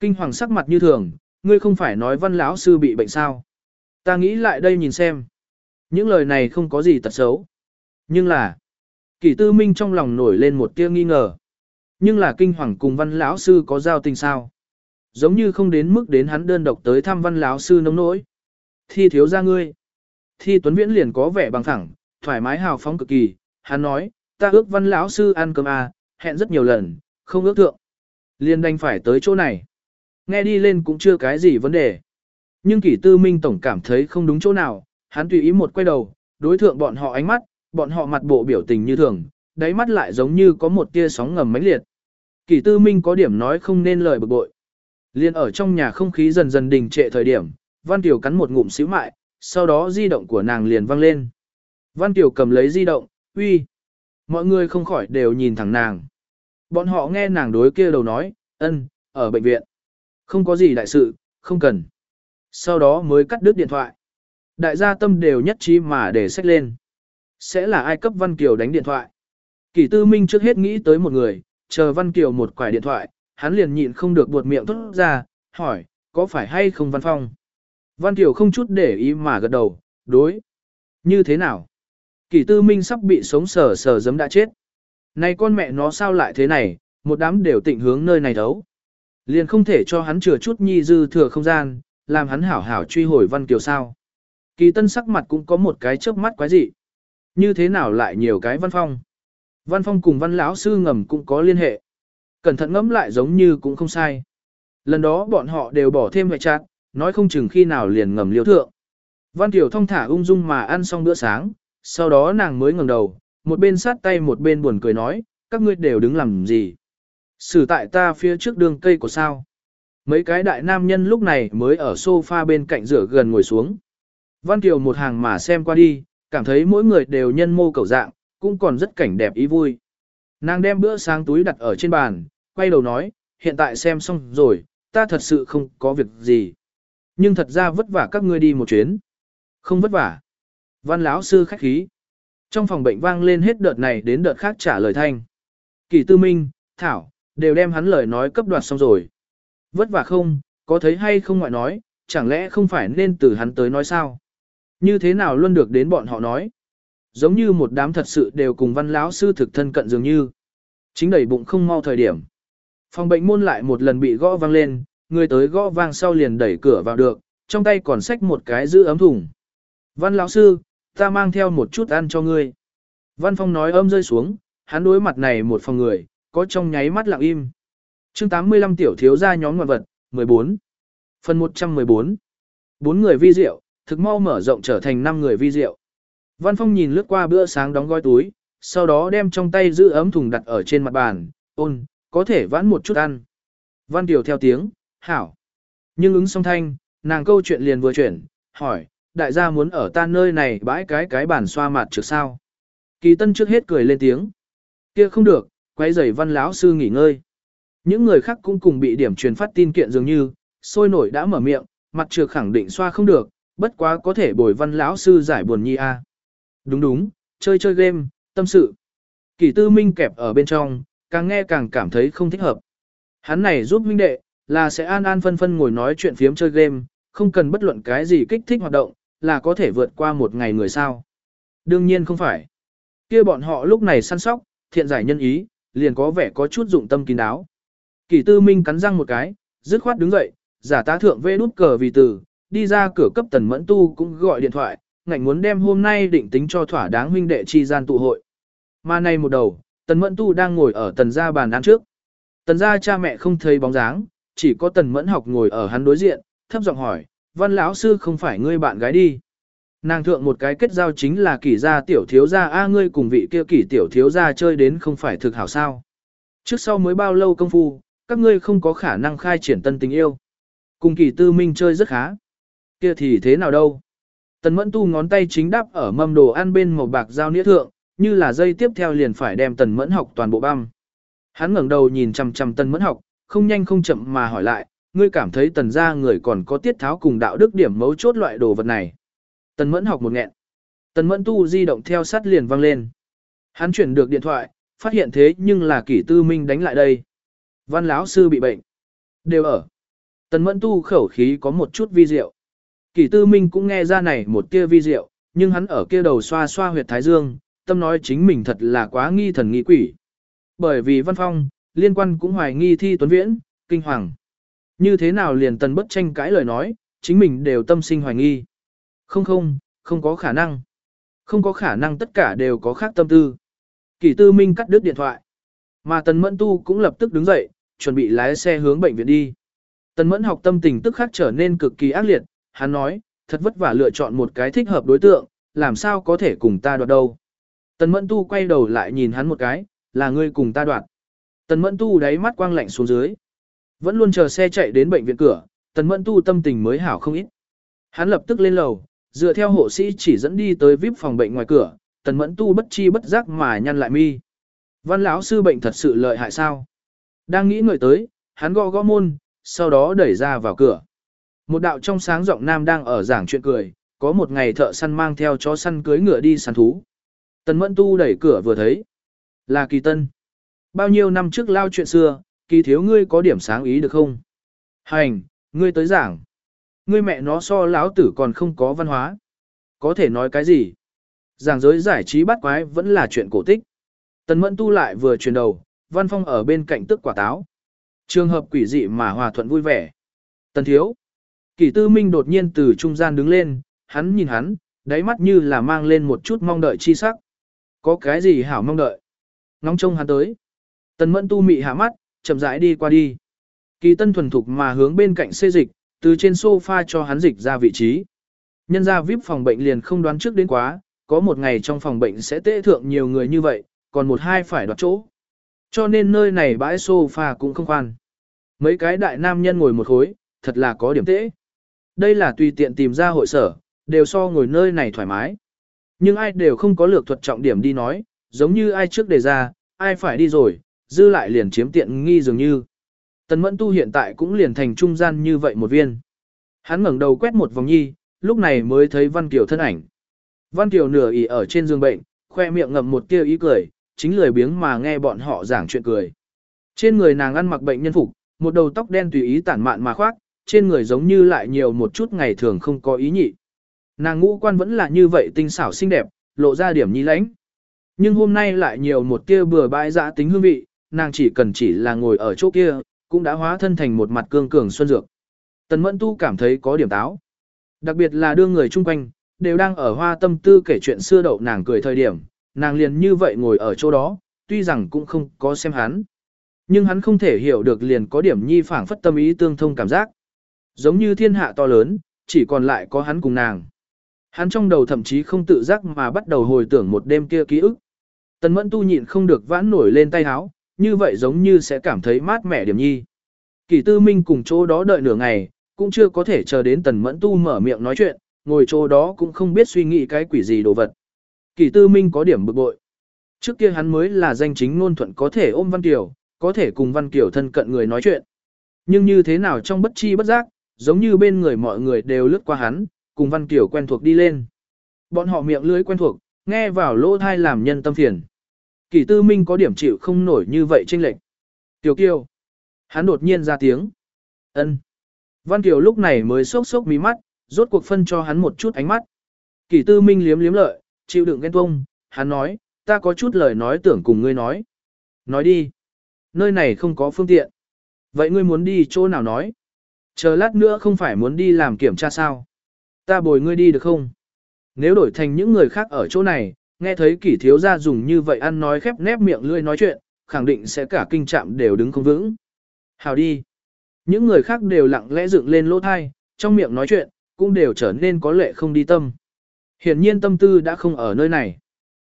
[SPEAKER 1] Kinh hoàng sắc mặt như thường, ngươi không phải nói văn lão sư bị bệnh sao. Ta nghĩ lại đây nhìn xem. Những lời này không có gì tật xấu. Nhưng là, kỷ tư minh trong lòng nổi lên một tia nghi ngờ. Nhưng là kinh hoàng cùng văn lão sư có giao tình sao? Giống như không đến mức đến hắn đơn độc tới thăm văn lão sư nông nỗi. Thi thiếu ra ngươi. Thi Tuấn Viễn liền có vẻ bằng thẳng, thoải mái hào phóng cực kỳ. Hắn nói, ta ước văn lão sư ăn cơm à, hẹn rất nhiều lần, không ước thượng. Liền đành phải tới chỗ này. Nghe đi lên cũng chưa cái gì vấn đề. Nhưng kỷ tư minh tổng cảm thấy không đúng chỗ nào, hắn tùy ý một quay đầu, đối thượng bọn họ ánh mắt, bọn họ mặt bộ biểu tình như thường, đáy mắt lại giống như có một tia sóng ngầm mãnh liệt. Kỷ tư minh có điểm nói không nên lời bực bội. Liên ở trong nhà không khí dần dần đình trệ thời điểm, Văn Tiểu cắn một ngụm xíu mại, sau đó di động của nàng liền vang lên. Văn Tiểu cầm lấy di động, uy. Mọi người không khỏi đều nhìn thẳng nàng. Bọn họ nghe nàng đối kia đầu nói, ân, ở bệnh viện. Không có gì đại sự, không cần. Sau đó mới cắt đứt điện thoại. Đại gia tâm đều nhất trí mà để sách lên. Sẽ là ai cấp Văn Kiều đánh điện thoại. Kỷ tư minh trước hết nghĩ tới một người, chờ Văn Kiều một quải điện thoại, hắn liền nhịn không được buột miệng thốt ra, hỏi, có phải hay không Văn Phong? Văn Kiều không chút để ý mà gật đầu, đối. Như thế nào? Kỷ tư minh sắp bị sống sờ sờ giấm đã chết. Này con mẹ nó sao lại thế này, một đám đều tịnh hướng nơi này thấu. Liền không thể cho hắn chừa chút nhi dư thừa không gian, làm hắn hảo hảo truy hồi Văn Kiều sao. Kỳ tân sắc mặt cũng có một cái chớp mắt quái dị. Như thế nào lại nhiều cái văn phong? Văn phong cùng văn lão sư ngầm cũng có liên hệ. Cẩn thận ngẫm lại giống như cũng không sai. Lần đó bọn họ đều bỏ thêm hệ chặt, nói không chừng khi nào liền ngầm liêu thượng. Văn tiểu thông thả ung dung mà ăn xong bữa sáng, sau đó nàng mới ngẩng đầu, một bên sát tay một bên buồn cười nói, các ngươi đều đứng làm gì. Xử tại ta phía trước đường cây của sao. Mấy cái đại nam nhân lúc này mới ở sofa bên cạnh rửa gần ngồi xuống. Văn Kiều một hàng mà xem qua đi, cảm thấy mỗi người đều nhân mô cầu dạng, cũng còn rất cảnh đẹp ý vui. Nàng đem bữa sáng túi đặt ở trên bàn, quay đầu nói, hiện tại xem xong rồi, ta thật sự không có việc gì. Nhưng thật ra vất vả các ngươi đi một chuyến. Không vất vả. Văn lão sư khách khí. Trong phòng bệnh vang lên hết đợt này đến đợt khác trả lời thanh. Kỳ tư minh, thảo, đều đem hắn lời nói cấp đoạt xong rồi. Vất vả không, có thấy hay không ngoại nói, chẳng lẽ không phải nên từ hắn tới nói sao? Như thế nào luôn được đến bọn họ nói? Giống như một đám thật sự đều cùng văn lão sư thực thân cận dường như. Chính đẩy bụng không mau thời điểm. Phòng bệnh môn lại một lần bị gõ vang lên, người tới gõ vang sau liền đẩy cửa vào được, trong tay còn xách một cái giữ ấm thùng. Văn lão sư, ta mang theo một chút ăn cho ngươi. Văn Phong nói âm rơi xuống, hắn đối mặt này một phòng người, có trong nháy mắt lặng im. chương 85 tiểu thiếu gia nhóm ngoạn vật, 14. Phần 114. Bốn người vi diệu, thực mau mở rộng trở thành 5 người vi diệu. Văn Phong nhìn lướt qua bữa sáng đóng gói túi, sau đó đem trong tay giữ ấm thùng đặt ở trên mặt bàn, ôn, có thể vãn một chút ăn. Văn Tiểu theo tiếng, hảo. Nhưng ứng song thanh, nàng câu chuyện liền vừa chuyển, hỏi, đại gia muốn ở ta nơi này bãi cái cái bản xoa mặt trước sao. Kỳ tân trước hết cười lên tiếng. kia không được, quay giày văn lão sư nghỉ ngơi. Những người khác cũng cùng bị điểm truyền phát tin kiện dường như, sôi nổi đã mở miệng, mặt trược khẳng định xoa không được, bất quá có thể bồi văn lão sư giải buồn nhi a. Đúng đúng, chơi chơi game, tâm sự. Kỳ tư minh kẹp ở bên trong, càng nghe càng cảm thấy không thích hợp. Hắn này giúp huynh đệ, là sẽ an an phân phân ngồi nói chuyện phiếm chơi game, không cần bất luận cái gì kích thích hoạt động, là có thể vượt qua một ngày người sao. Đương nhiên không phải. kia bọn họ lúc này săn sóc, thiện giải nhân ý, liền có vẻ có chút dụng tâm kín đáo. Kỳ tư minh cắn răng một cái, dứt khoát đứng dậy, giả tá thượng vê đút cờ vì từ, đi ra cửa cấp tần mẫn tu cũng gọi điện thoại, ngạnh muốn đem hôm nay định tính cho thỏa đáng huynh đệ chi gian tụ hội. Mà nay một đầu, tần mẫn tu đang ngồi ở tần gia bàn ăn trước. Tần gia cha mẹ không thấy bóng dáng, chỉ có tần mẫn học ngồi ở hắn đối diện, thấp giọng hỏi, văn lão sư không phải ngươi bạn gái đi. Nàng thượng một cái kết giao chính là kỷ gia tiểu thiếu gia a ngươi cùng vị kia kỷ tiểu thiếu gia chơi đến không phải thực hảo sao. Trước sau mới bao lâu công phu, các ngươi không có khả năng khai triển tân tình yêu. Cùng kỷ tư minh chơi rất khá. Kia thì thế nào đâu. Tần mẫn tu ngón tay chính đáp ở mâm đồ ăn bên màu bạc giao nĩa thượng, như là dây tiếp theo liền phải đem tần mẫn học toàn bộ băm. Hắn ngẩng đầu nhìn chằm chằm tần mẫn học, không nhanh không chậm mà hỏi lại, ngươi cảm thấy tần gia người còn có tiết tháo cùng đạo đức điểm mấu chốt loại đồ vật này. Tần mẫn học một nghẹn. Tần mẫn tu di động theo sát liền vang lên. Hắn chuyển được điện thoại, phát hiện thế nhưng là kỷ tư minh đánh lại đây. Văn lão sư bị bệnh. Đều ở. Tần mẫn tu khẩu khí có một chút vi diệu. Kỷ tư minh cũng nghe ra này một kia vi diệu, nhưng hắn ở kia đầu xoa xoa huyệt thái dương, tâm nói chính mình thật là quá nghi thần nghi quỷ. Bởi vì văn phong, liên quan cũng hoài nghi thi tuấn viễn, kinh hoàng. Như thế nào liền tần bất tranh cãi lời nói, chính mình đều tâm sinh hoài nghi. Không không, không có khả năng. Không có khả năng tất cả đều có khác tâm tư. Kỷ tư minh cắt đứt điện thoại. Mà tần mẫn tu cũng lập tức đứng dậy, chuẩn bị lái xe hướng bệnh viện đi. Tần mẫn học tâm tình tức khắc trở nên cực kỳ ác liệt, hắn nói, thật vất vả lựa chọn một cái thích hợp đối tượng, làm sao có thể cùng ta đoạt đâu. Tần mẫn tu quay đầu lại nhìn hắn một cái, là ngươi cùng ta đoạt. Tần mẫn tu đáy mắt quang lạnh xuống dưới. Vẫn luôn chờ xe chạy đến bệnh viện cửa, tần mẫn tu tâm tình mới hảo không ít. Hắn lập tức lên lầu, dựa theo hộ sĩ chỉ dẫn đi tới VIP phòng bệnh ngoài cửa, tần mẫn tu bất chi bất giác mà nhăn lại mi. Văn lão sư bệnh thật sự lợi hại sao? Đang nghĩ người tới, hắn gõ gõ môn, sau đó đẩy ra vào cửa. Một đạo trong sáng giọng nam đang ở giảng chuyện cười, có một ngày thợ săn mang theo chó săn cưới ngựa đi săn thú. Tần mẫn tu đẩy cửa vừa thấy. Là kỳ tân. bao nhiêu năm trước lao chuyện xưa, kỳ thiếu ngươi có điểm sáng ý được không? Hành, ngươi tới giảng. Ngươi mẹ nó so lão tử còn không có văn hóa. Có thể nói cái gì? Giảng giới giải trí bắt quái vẫn là chuyện cổ tích. Tần mẫn tu lại vừa chuyển đầu, văn phong ở bên cạnh tức quả táo. Trường hợp quỷ dị mà hòa thuận vui vẻ. Tần thiếu. Kỷ tư minh đột nhiên từ trung gian đứng lên, hắn nhìn hắn, đáy mắt như là mang lên một chút mong đợi chi sắc. Có cái gì hảo mong đợi? Ngóng trông hắn tới. Tần mẫn tu mị hạ mắt, chậm rãi đi qua đi. Kỳ tân thuần thục mà hướng bên cạnh xê dịch, từ trên sofa cho hắn dịch ra vị trí. Nhân ra VIP phòng bệnh liền không đoán trước đến quá, có một ngày trong phòng bệnh sẽ tệ thượng nhiều người như vậy, còn một hai phải đoạt chỗ. Cho nên nơi này bãi sofa cũng không khoan. Mấy cái đại nam nhân ngồi một khối, thật là có điểm tễ. Đây là tùy tiện tìm ra hội sở, đều so ngồi nơi này thoải mái. Nhưng ai đều không có lược thuật trọng điểm đi nói, giống như ai trước đề ra, ai phải đi rồi, dư lại liền chiếm tiện nghi dường như. Tần mẫn tu hiện tại cũng liền thành trung gian như vậy một viên. Hắn ngẩng đầu quét một vòng nhi, lúc này mới thấy Văn Kiều thân ảnh. Văn Kiều nửa ỉ ở trên giường bệnh, khoe miệng ngậm một tia ý cười, chính lười biếng mà nghe bọn họ giảng chuyện cười. Trên người nàng ăn mặc bệnh nhân phục, một đầu tóc đen tùy ý tản mạn mà khoác, trên người giống như lại nhiều một chút ngày thường không có ý nhị. Nàng ngũ quan vẫn là như vậy tinh xảo xinh đẹp, lộ ra điểm nhi lãnh. Nhưng hôm nay lại nhiều một tia bừa bãi dã tính hương vị, nàng chỉ cần chỉ là ngồi ở chỗ kia, cũng đã hóa thân thành một mặt cương cường xuân dược. Tần Mẫn Tu cảm thấy có điểm táo. Đặc biệt là đưa người chung quanh, đều đang ở hoa tâm tư kể chuyện xưa đậu nàng cười thời điểm, nàng liền như vậy ngồi ở chỗ đó, tuy rằng cũng không có xem hắn. Nhưng hắn không thể hiểu được liền có điểm nhi phảng phất tâm ý tương thông cảm giác. Giống như thiên hạ to lớn, chỉ còn lại có hắn cùng nàng. Hắn trong đầu thậm chí không tự giác mà bắt đầu hồi tưởng một đêm kia ký ức. Tần mẫn tu nhịn không được vãn nổi lên tay háo, như vậy giống như sẽ cảm thấy mát mẻ điểm nhi. Kỳ tư minh cùng chỗ đó đợi nửa ngày, cũng chưa có thể chờ đến tần mẫn tu mở miệng nói chuyện, ngồi chỗ đó cũng không biết suy nghĩ cái quỷ gì đồ vật. Kỳ tư minh có điểm bực bội. Trước kia hắn mới là danh chính ngôn thuận có thể ôm Văn Kiều, có thể cùng Văn Kiều thân cận người nói chuyện. Nhưng như thế nào trong bất chi bất giác, giống như bên người mọi người đều lướt qua hắn, cùng Văn Kiều quen thuộc đi lên. Bọn họ miệng lưới quen thuộc, nghe vào lỗ thai làm nhân tâm phiền. Kỳ tư minh có điểm chịu không nổi như vậy tranh lệch. Tiểu kiều. Hắn đột nhiên ra tiếng. ân. Văn Kiều lúc này mới sốc sốc mí mắt, rốt cuộc phân cho hắn một chút ánh mắt. Kỳ tư minh liếm liếm lợi, chịu đựng ghen tuông, hắn nói, ta có chút lời nói tưởng cùng ngươi nói. Nói đi. Nơi này không có phương tiện. Vậy ngươi muốn đi chỗ nào nói? Chờ lát nữa không phải muốn đi làm kiểm tra sao? Ta bồi ngươi đi được không? Nếu đổi thành những người khác ở chỗ này, nghe thấy kỷ thiếu gia dùng như vậy ăn nói khép nép miệng lươi nói chuyện, khẳng định sẽ cả kinh trạm đều đứng không vững. Hào đi. Những người khác đều lặng lẽ dựng lên lỗ thai, trong miệng nói chuyện, cũng đều trở nên có lệ không đi tâm. Hiển nhiên tâm tư đã không ở nơi này.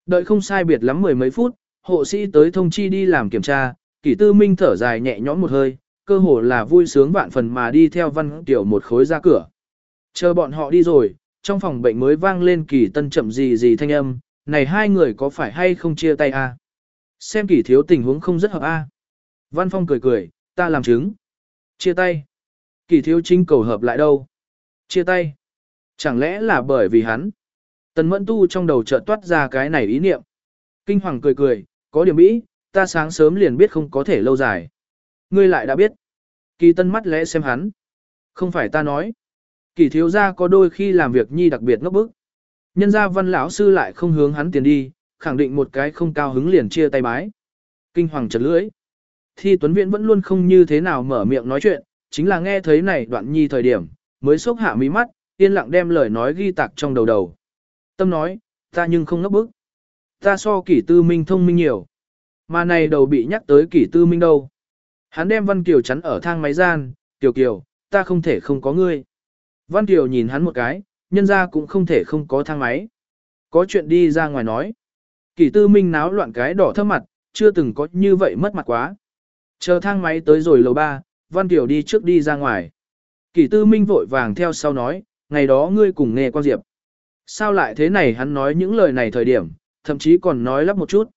[SPEAKER 1] Đợi không sai biệt lắm mười mấy phút, hộ sĩ tới thông chi đi làm kiểm tra, kỷ tư minh thở dài nhẹ nhõm một hơi, cơ hồ là vui sướng vạn phần mà đi theo văn tiểu một khối ra cửa. Chờ bọn họ đi rồi, trong phòng bệnh mới vang lên kỳ tân chậm gì gì thanh âm, này hai người có phải hay không chia tay a? À? Xem kỳ thiếu tình huống không rất hợp a. À? Văn Phong cười cười, ta làm chứng. Chia tay. Kỳ thiếu chính cầu hợp lại đâu? Chia tay. Chẳng lẽ là bởi vì hắn? Tần mẫn tu trong đầu chợt toát ra cái này ý niệm. Kinh hoàng cười cười, có điểm mỹ, ta sáng sớm liền biết không có thể lâu dài. Ngươi lại đã biết. Kỳ tân mắt lẽ xem hắn. Không phải ta nói. Kỳ thiếu gia có đôi khi làm việc nhi đặc biệt ngốc bức. Nhân gia văn lão sư lại không hướng hắn tiền đi, khẳng định một cái không cao hứng liền chia tay bái. Kinh hoàng chật lưỡi. Thi Tuấn Viễn vẫn luôn không như thế nào mở miệng nói chuyện, chính là nghe thấy này đoạn nhi thời điểm, mới sốc hạ mí mắt, yên lặng đem lời nói ghi tạc trong đầu đầu. Tâm nói, ta nhưng không ngốc bức. Ta so kỷ tư minh thông minh nhiều. Mà này đầu bị nhắc tới kỷ tư minh đâu. Hắn đem Văn Kiều chắn ở thang máy gian, Kiều Kiều, ta không thể không có ngươi. Văn Kiều nhìn hắn một cái, nhân ra cũng không thể không có thang máy. Có chuyện đi ra ngoài nói. Kỷ tư minh náo loạn cái đỏ thấp mặt, chưa từng có như vậy mất mặt quá. Chờ thang máy tới rồi lầu ba, Văn Kiều đi trước đi ra ngoài. Kỷ tư minh vội vàng theo sau nói, ngày đó ngươi cùng nghe quan diệp. Sao lại thế này hắn nói những lời này thời điểm, thậm chí còn nói lắp một chút.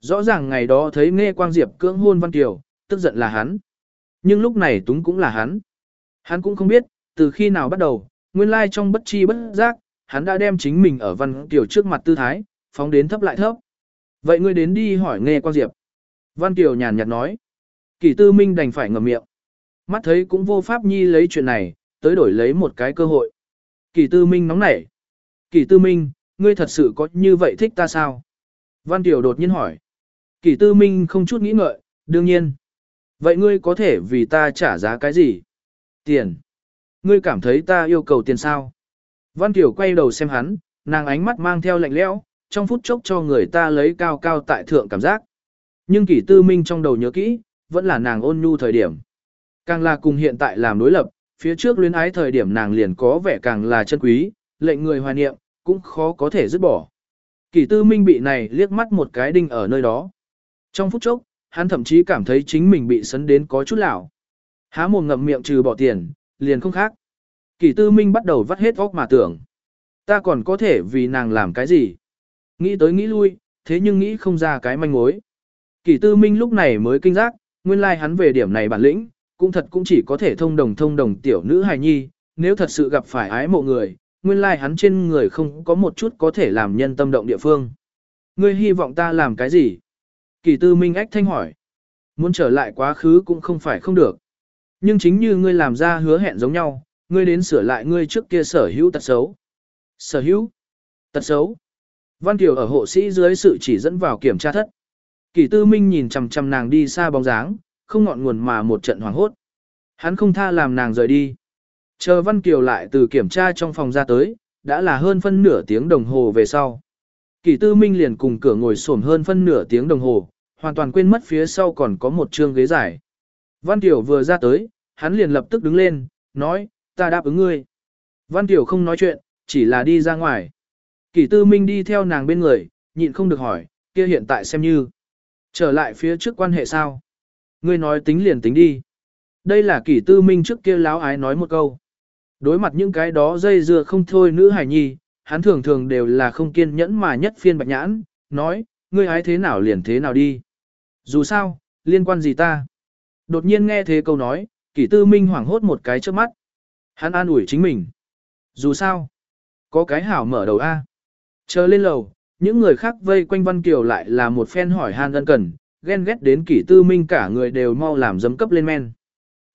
[SPEAKER 1] Rõ ràng ngày đó thấy nghe quang diệp cưỡng hôn Văn Kiều, tức giận là hắn. Nhưng lúc này túng cũng là hắn. Hắn cũng không biết, từ khi nào bắt đầu, nguyên lai trong bất chi bất giác, hắn đã đem chính mình ở Văn Kiều trước mặt tư thái, phóng đến thấp lại thấp. Vậy ngươi đến đi hỏi nghe quan diệp. Văn Kiều nhàn nhạt nói. Kỷ tư minh đành phải ngậm miệng. Mắt thấy cũng vô pháp nhi lấy chuyện này, tới đổi lấy một cái cơ hội. Kỷ tư minh nóng nảy. Kỷ tư minh, ngươi thật sự có như vậy thích ta sao? Văn Kiều đột nhiên hỏi. Kỷ tư minh không chút nghĩ ngợi, đương nhiên. Vậy ngươi có thể vì ta trả giá cái gì? Tiền. Ngươi cảm thấy ta yêu cầu tiền sao? Văn Kiều quay đầu xem hắn, nàng ánh mắt mang theo lạnh lẽo, trong phút chốc cho người ta lấy cao cao tại thượng cảm giác. Nhưng kỷ tư minh trong đầu nhớ kỹ, vẫn là nàng ôn nhu thời điểm. Càng là cùng hiện tại làm đối lập, phía trước luyến ái thời điểm nàng liền có vẻ càng là chân quý, lệnh người hoài niệm, cũng khó có thể dứt bỏ. Kỷ tư minh bị này liếc mắt một cái đinh ở nơi đó. Trong phút chốc, hắn thậm chí cảm thấy chính mình bị sấn đến có chút lão. Há mồm ngậm miệng trừ bỏ tiền, liền không khác. Kỷ tư minh bắt đầu vắt hết óc mà tưởng. Ta còn có thể vì nàng làm cái gì? Nghĩ tới nghĩ lui, thế nhưng nghĩ không ra cái manh mối. Kỷ tư minh lúc này mới kinh giác, nguyên lai like hắn về điểm này bản lĩnh, cũng thật cũng chỉ có thể thông đồng thông đồng tiểu nữ hài nhi, nếu thật sự gặp phải ái mộ người, nguyên lai like hắn trên người không có một chút có thể làm nhân tâm động địa phương. Ngươi hy vọng ta làm cái gì? Kỷ tư minh ách thanh hỏi. Muốn trở lại quá khứ cũng không phải không được. Nhưng chính như ngươi làm ra hứa hẹn giống nhau, ngươi đến sửa lại ngươi trước kia sở hữu tật xấu. Sở hữu? Tật xấu? Văn Kiều ở hộ sĩ dưới sự chỉ dẫn vào kiểm tra thất. Kỷ tư minh nhìn chằm chằm nàng đi xa bóng dáng, không ngọn nguồn mà một trận hoảng hốt. Hắn không tha làm nàng rời đi. Chờ Văn Kiều lại từ kiểm tra trong phòng ra tới, đã là hơn phân nửa tiếng đồng hồ về sau. Kỷ tư minh liền cùng cửa ngồi xổm hơn phân nửa tiếng đồng hồ, hoàn toàn quên mất phía sau còn có một chương ghế dài. Văn Kiều vừa ra tới, hắn liền lập tức đứng lên, nói, ta đáp ứng ngươi. Văn Kiều không nói chuyện, chỉ là đi ra ngoài. Kỷ tư minh đi theo nàng bên người, nhịn không được hỏi, kia hiện tại xem như. Trở lại phía trước quan hệ sao? Ngươi nói tính liền tính đi. Đây là kỷ tư minh trước kia láo ái nói một câu. Đối mặt những cái đó dây dưa không thôi nữ hải nhi, hắn thường thường đều là không kiên nhẫn mà nhất phiên bạch nhãn, nói, ngươi ái thế nào liền thế nào đi. Dù sao, liên quan gì ta? Đột nhiên nghe thế câu nói, kỷ tư minh hoảng hốt một cái trước mắt. Hắn an ủi chính mình. Dù sao, có cái hảo mở đầu A. Chờ lên lầu, những người khác vây quanh Văn Kiều lại là một phen hỏi han ân cần, ghen ghét đến kỷ tư minh cả người đều mau làm dấm cấp lên men.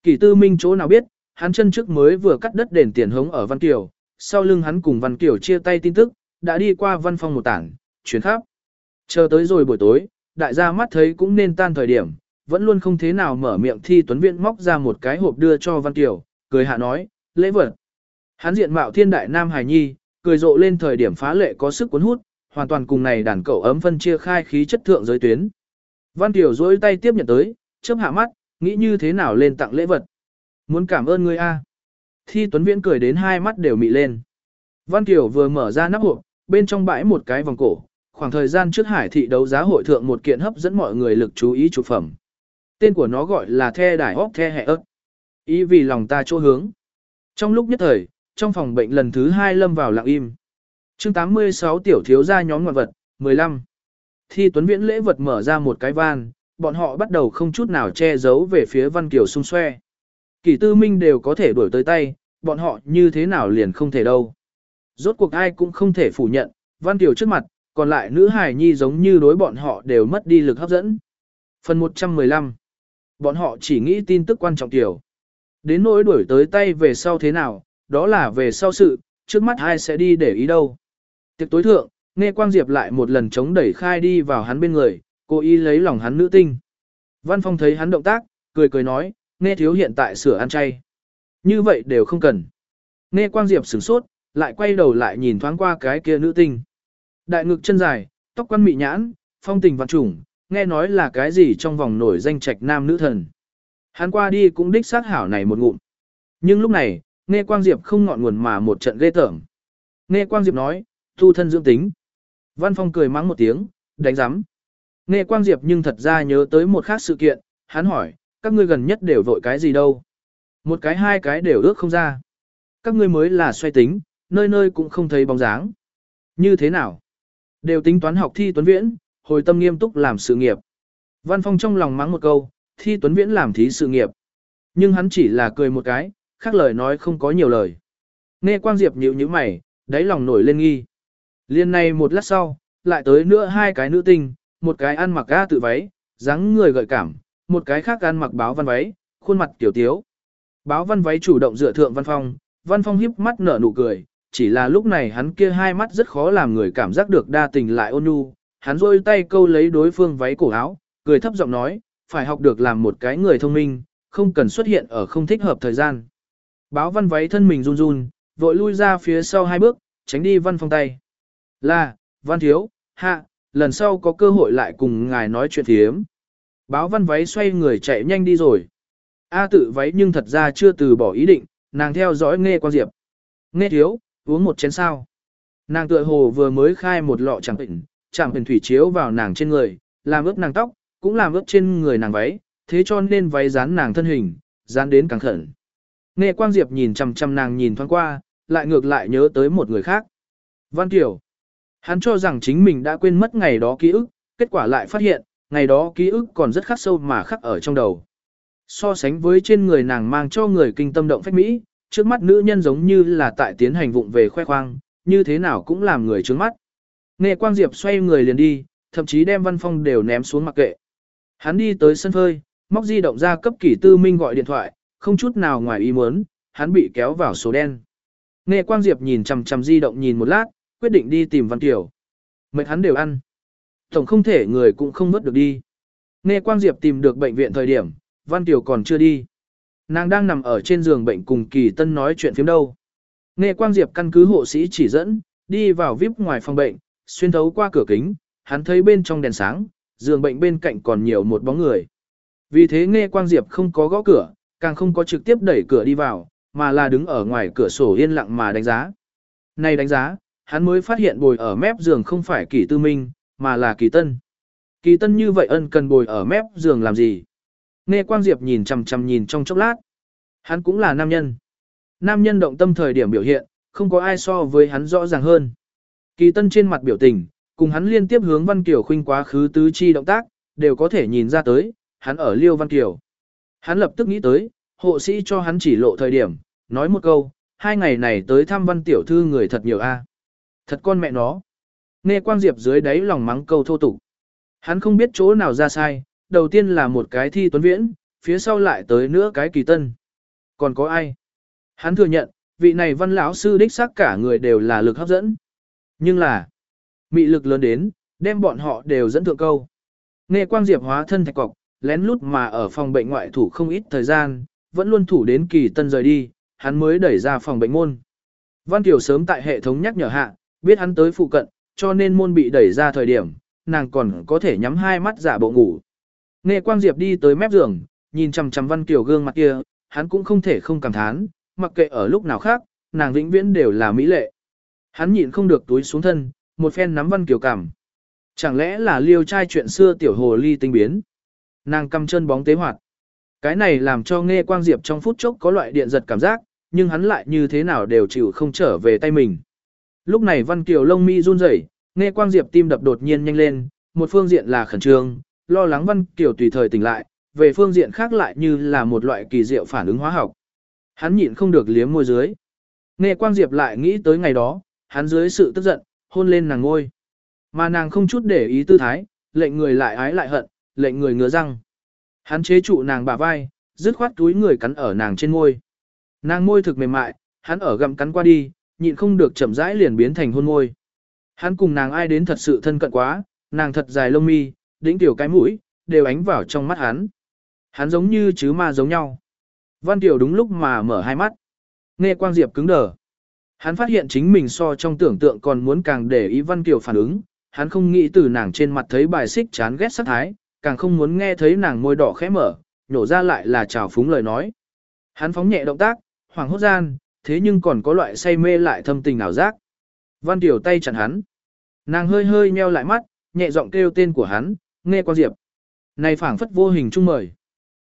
[SPEAKER 1] Kỷ tư minh chỗ nào biết, hắn chân trước mới vừa cắt đất đền tiền hống ở Văn Kiều, sau lưng hắn cùng Văn Kiều chia tay tin tức, đã đi qua văn phòng một tảng, chuyến khắp. Chờ tới rồi buổi tối, đại gia mắt thấy cũng nên tan thời điểm, vẫn luôn không thế nào mở miệng thi tuấn viện móc ra một cái hộp đưa cho Văn Kiều, cười hạ nói, lễ vật. Hắn diện mạo thiên đại nam hài nhi, cười rộ lên thời điểm phá lệ có sức cuốn hút, hoàn toàn cùng này đàn cậu ấm phân chia khai khí chất thượng giới tuyến. Văn Tiểu duỗi tay tiếp nhận tới, chớp hạ mắt, nghĩ như thế nào lên tặng lễ vật. Muốn cảm ơn ngươi a. Thi Tuấn Viễn cười đến hai mắt đều mị lên. Văn Tiểu vừa mở ra nắp hộp, bên trong bãi một cái vòng cổ, khoảng thời gian trước hải thị đấu giá hội thượng một kiện hấp dẫn mọi người lực chú ý chụp phẩm. Tên của nó gọi là The Đài Óc The Hẹ ớt. Ý vì lòng ta chỗ hướng. Trong lúc nhất thời, trong phòng bệnh lần thứ hai lâm vào lặng im. chương 86 tiểu thiếu gia nhóm ngoại vật, 15. Thi Tuấn Viễn lễ vật mở ra một cái van, bọn họ bắt đầu không chút nào che giấu về phía Văn Kiều xung xoe. Kỳ tư minh đều có thể đuổi tới tay, bọn họ như thế nào liền không thể đâu. Rốt cuộc ai cũng không thể phủ nhận, Văn Kiều trước mặt, còn lại nữ hài nhi giống như đối bọn họ đều mất đi lực hấp dẫn. Phần 115 Bọn họ chỉ nghĩ tin tức quan trọng tiểu. Đến nỗi đuổi tới tay về sau thế nào, đó là về sau sự, trước mắt ai sẽ đi để ý đâu. Tiệc tối thượng, nghe Quang Diệp lại một lần chống đẩy khai đi vào hắn bên người, cố ý lấy lòng hắn nữ tinh. Văn Phong thấy hắn động tác, cười cười nói, nghe thiếu hiện tại sửa ăn chay. Như vậy đều không cần. Nghe Quang Diệp sửng sốt, lại quay đầu lại nhìn thoáng qua cái kia nữ tinh. Đại ngực chân dài, tóc quan mị nhãn, phong tình vạn trùng, nghe nói là cái gì trong vòng nổi danh trạch nam nữ thần. Hắn qua đi cũng đích sát hảo này một ngụm. Nhưng lúc này, nghe Quang Diệp không ngọn nguồn mà một trận ghê tởm. Nghe Quang Diệp nói, thu thân dưỡng tính. Văn Phong cười mắng một tiếng, đánh giám. Nghe Quang Diệp nhưng thật ra nhớ tới một khác sự kiện, hắn hỏi, các ngươi gần nhất đều vội cái gì đâu. Một cái hai cái đều ước không ra. Các ngươi mới là xoay tính, nơi nơi cũng không thấy bóng dáng. Như thế nào? Đều tính toán học thi tuấn viễn, hồi tâm nghiêm túc làm sự nghiệp. Văn Phong trong lòng mắng một câu, thi tuấn viễn làm thí sự nghiệp. Nhưng hắn chỉ là cười một cái, khác lời nói không có nhiều lời. Nghe Quang Diệp nhíu nhíu mày, đáy lòng nổi lên nghi. Liên này một lát sau, lại tới nữa hai cái nữ tinh, một cái ăn mặc ga tự váy, dáng người gợi cảm, một cái khác ăn mặc báo văn váy, khuôn mặt tiểu tiếu. Báo văn váy chủ động dựa thượng văn phong, văn phong hiếp mắt nở nụ cười, chỉ là lúc này hắn kia hai mắt rất khó làm người cảm giác được đa tình lại ôn nhu. Hắn rôi tay câu lấy đối phương váy cổ áo, cười thấp giọng nói, phải học được làm một cái người thông minh, không cần xuất hiện ở không thích hợp thời gian. Báo văn váy thân mình run run, vội lui ra phía sau hai bước, tránh đi văn phong tay. Là, văn thiếu, hạ, lần sau có cơ hội lại cùng ngài nói chuyện thiếm. Báo văn váy xoay người chạy nhanh đi rồi. A tự váy nhưng thật ra chưa từ bỏ ý định, nàng theo dõi nghe quan diệp. Nghe thiếu, uống một chén sao. Nàng tựa hồ vừa mới khai một lọ chẳng tỉnh, chạm huyền thủy chiếu vào nàng trên người, làm ướt nàng tóc, cũng làm ướt trên người nàng váy, thế cho nên váy dán nàng thân hình, dán đến càng khẩn. Nghe Quang Diệp nhìn chằm chằm nàng nhìn thoáng qua, lại ngược lại nhớ tới một người khác. Văn Kiều. Hắn cho rằng chính mình đã quên mất ngày đó ký ức, kết quả lại phát hiện, ngày đó ký ức còn rất khắc sâu mà khắc ở trong đầu. So sánh với trên người nàng mang cho người kinh tâm động phách mỹ, trước mắt nữ nhân giống như là tại tiến hành vụng về khoe khoang, như thế nào cũng làm người trướng mắt. Nghe Quang Diệp xoay người liền đi, thậm chí đem văn phong đều ném xuống mặc kệ. Hắn đi tới sân phơi, móc di động ra cấp kỷ tư minh gọi điện thoại, không chút nào ngoài ý muốn, hắn bị kéo vào số đen. Nghe Quang Diệp nhìn chằm chằm di động nhìn một lát, quyết định đi tìm Văn Kiều. Mệt hắn đều ăn. Tổng không thể người cũng không vớt được đi. Nghe Quang Diệp tìm được bệnh viện thời điểm, Văn Kiều còn chưa đi. Nàng đang nằm ở trên giường bệnh cùng Kỳ Tân nói chuyện phiếm đâu. Nghe Quang Diệp căn cứ hộ sĩ chỉ dẫn, đi vào VIP ngoài phòng bệnh, xuyên thấu qua cửa kính, hắn thấy bên trong đèn sáng, giường bệnh bên cạnh còn nhiều một bóng người. Vì thế Nghe Quang Diệp không có gõ cửa, càng không có trực tiếp đẩy cửa đi vào, mà là đứng ở ngoài cửa sổ yên lặng mà đánh giá. Này đánh giá, hắn mới phát hiện bồi ở mép giường không phải Kỳ Tư Minh, mà là Kỳ Tân. Kỳ Tân như vậy ân cần bồi ở mép giường làm gì? Nghe Quang Diệp nhìn chằm chằm nhìn trong chốc lát. Hắn cũng là nam nhân. Nam nhân động tâm thời điểm biểu hiện, không có ai so với hắn rõ ràng hơn. Kỳ Tân trên mặt biểu tình, cùng hắn liên tiếp hướng Văn Kiều khuynh quá khứ tứ chi động tác, đều có thể nhìn ra tới, hắn ở Liêu Văn Kiều. Hắn lập tức nghĩ tới, hộ sĩ cho hắn chỉ lộ thời điểm, nói một câu, hai ngày này tới thăm Văn Tiểu Thư người thật nhiều a. Thật con mẹ nó. Nghe Quang Diệp dưới đáy lòng mắng câu thô tục. Hắn không biết chỗ nào ra sai, đầu tiên là một cái thi tuấn viễn, phía sau lại tới nữa cái kỳ tân. Còn có ai? Hắn thừa nhận, vị này văn lão sư đích xác cả người đều là lực hấp dẫn. Nhưng là, mị lực lớn đến, đem bọn họ đều dẫn thượng câu. Nghe Quang Diệp hóa thân thạch cọc, lén lút mà ở phòng bệnh ngoại thủ không ít thời gian, vẫn luôn thủ đến kỳ tân rời đi, hắn mới đẩy ra phòng bệnh môn. Văn Kiều sớm tại hệ thống nhắc nhở hạ, biết hắn tới phụ cận, cho nên môn bị đẩy ra thời điểm, nàng còn có thể nhắm hai mắt giả bộ ngủ. Nghe Quang Diệp đi tới mép giường, nhìn chằm chằm Văn Kiều gương mặt kia, hắn cũng không thể không cảm thán, mặc kệ ở lúc nào khác, nàng vĩnh viễn đều là mỹ lệ. Hắn nhịn không được túi xuống thân, một phen nắm Văn Kiều cảm. Chẳng lẽ là liêu trai chuyện xưa tiểu hồ ly tinh biến? Nàng cầm chân bóng tế hoạt. Cái này làm cho nghe Quang Diệp trong phút chốc có loại điện giật cảm giác, nhưng hắn lại như thế nào đều chịu không trở về tay mình. Lúc này Văn Kiều lông mi run rẩy, nghe Quang Diệp tim đập đột nhiên nhanh lên, một phương diện là khẩn trương, lo lắng Văn Kiều tùy thời tỉnh lại, về phương diện khác lại như là một loại kỳ diệu phản ứng hóa học. Hắn nhịn không được liếm môi dưới. Nghe Quang Diệp lại nghĩ tới ngày đó, hắn dưới sự tức giận, hôn lên nàng ngôi. Mà nàng không chút để ý tư thái, lệnh người lại ái lại hận, lệnh người ngứa răng. Hắn chế trụ nàng bả vai, dứt khoát túi người cắn ở nàng trên môi. Nàng môi thực mềm mại, hắn ở gặm cắn qua đi, nhịn không được chậm rãi liền biến thành hôn môi. Hắn cùng nàng ai đến thật sự thân cận quá, nàng thật dài lông mi, đỉnh tiểu cái mũi, đều ánh vào trong mắt hắn. Hắn giống như chứ ma giống nhau. Văn Tiểu đúng lúc mà mở hai mắt. Nghe Quang Diệp cứng đờ. Hắn phát hiện chính mình so trong tưởng tượng còn muốn càng để ý Văn Kiều phản ứng, hắn không nghĩ từ nàng trên mặt thấy bài xích chán ghét sắc thái, càng không muốn nghe thấy nàng môi đỏ khẽ mở, nhổ ra lại là trào phúng lời nói. Hắn phóng nhẹ động tác, hoàng hốt gian, thế nhưng còn có loại say mê lại thâm tình ảo giác. Văn Kiều tay chặn hắn. Nàng hơi hơi nheo lại mắt, nhẹ giọng kêu tên của hắn, nghe Quang Diệp. Này phảng phất vô hình trung mời.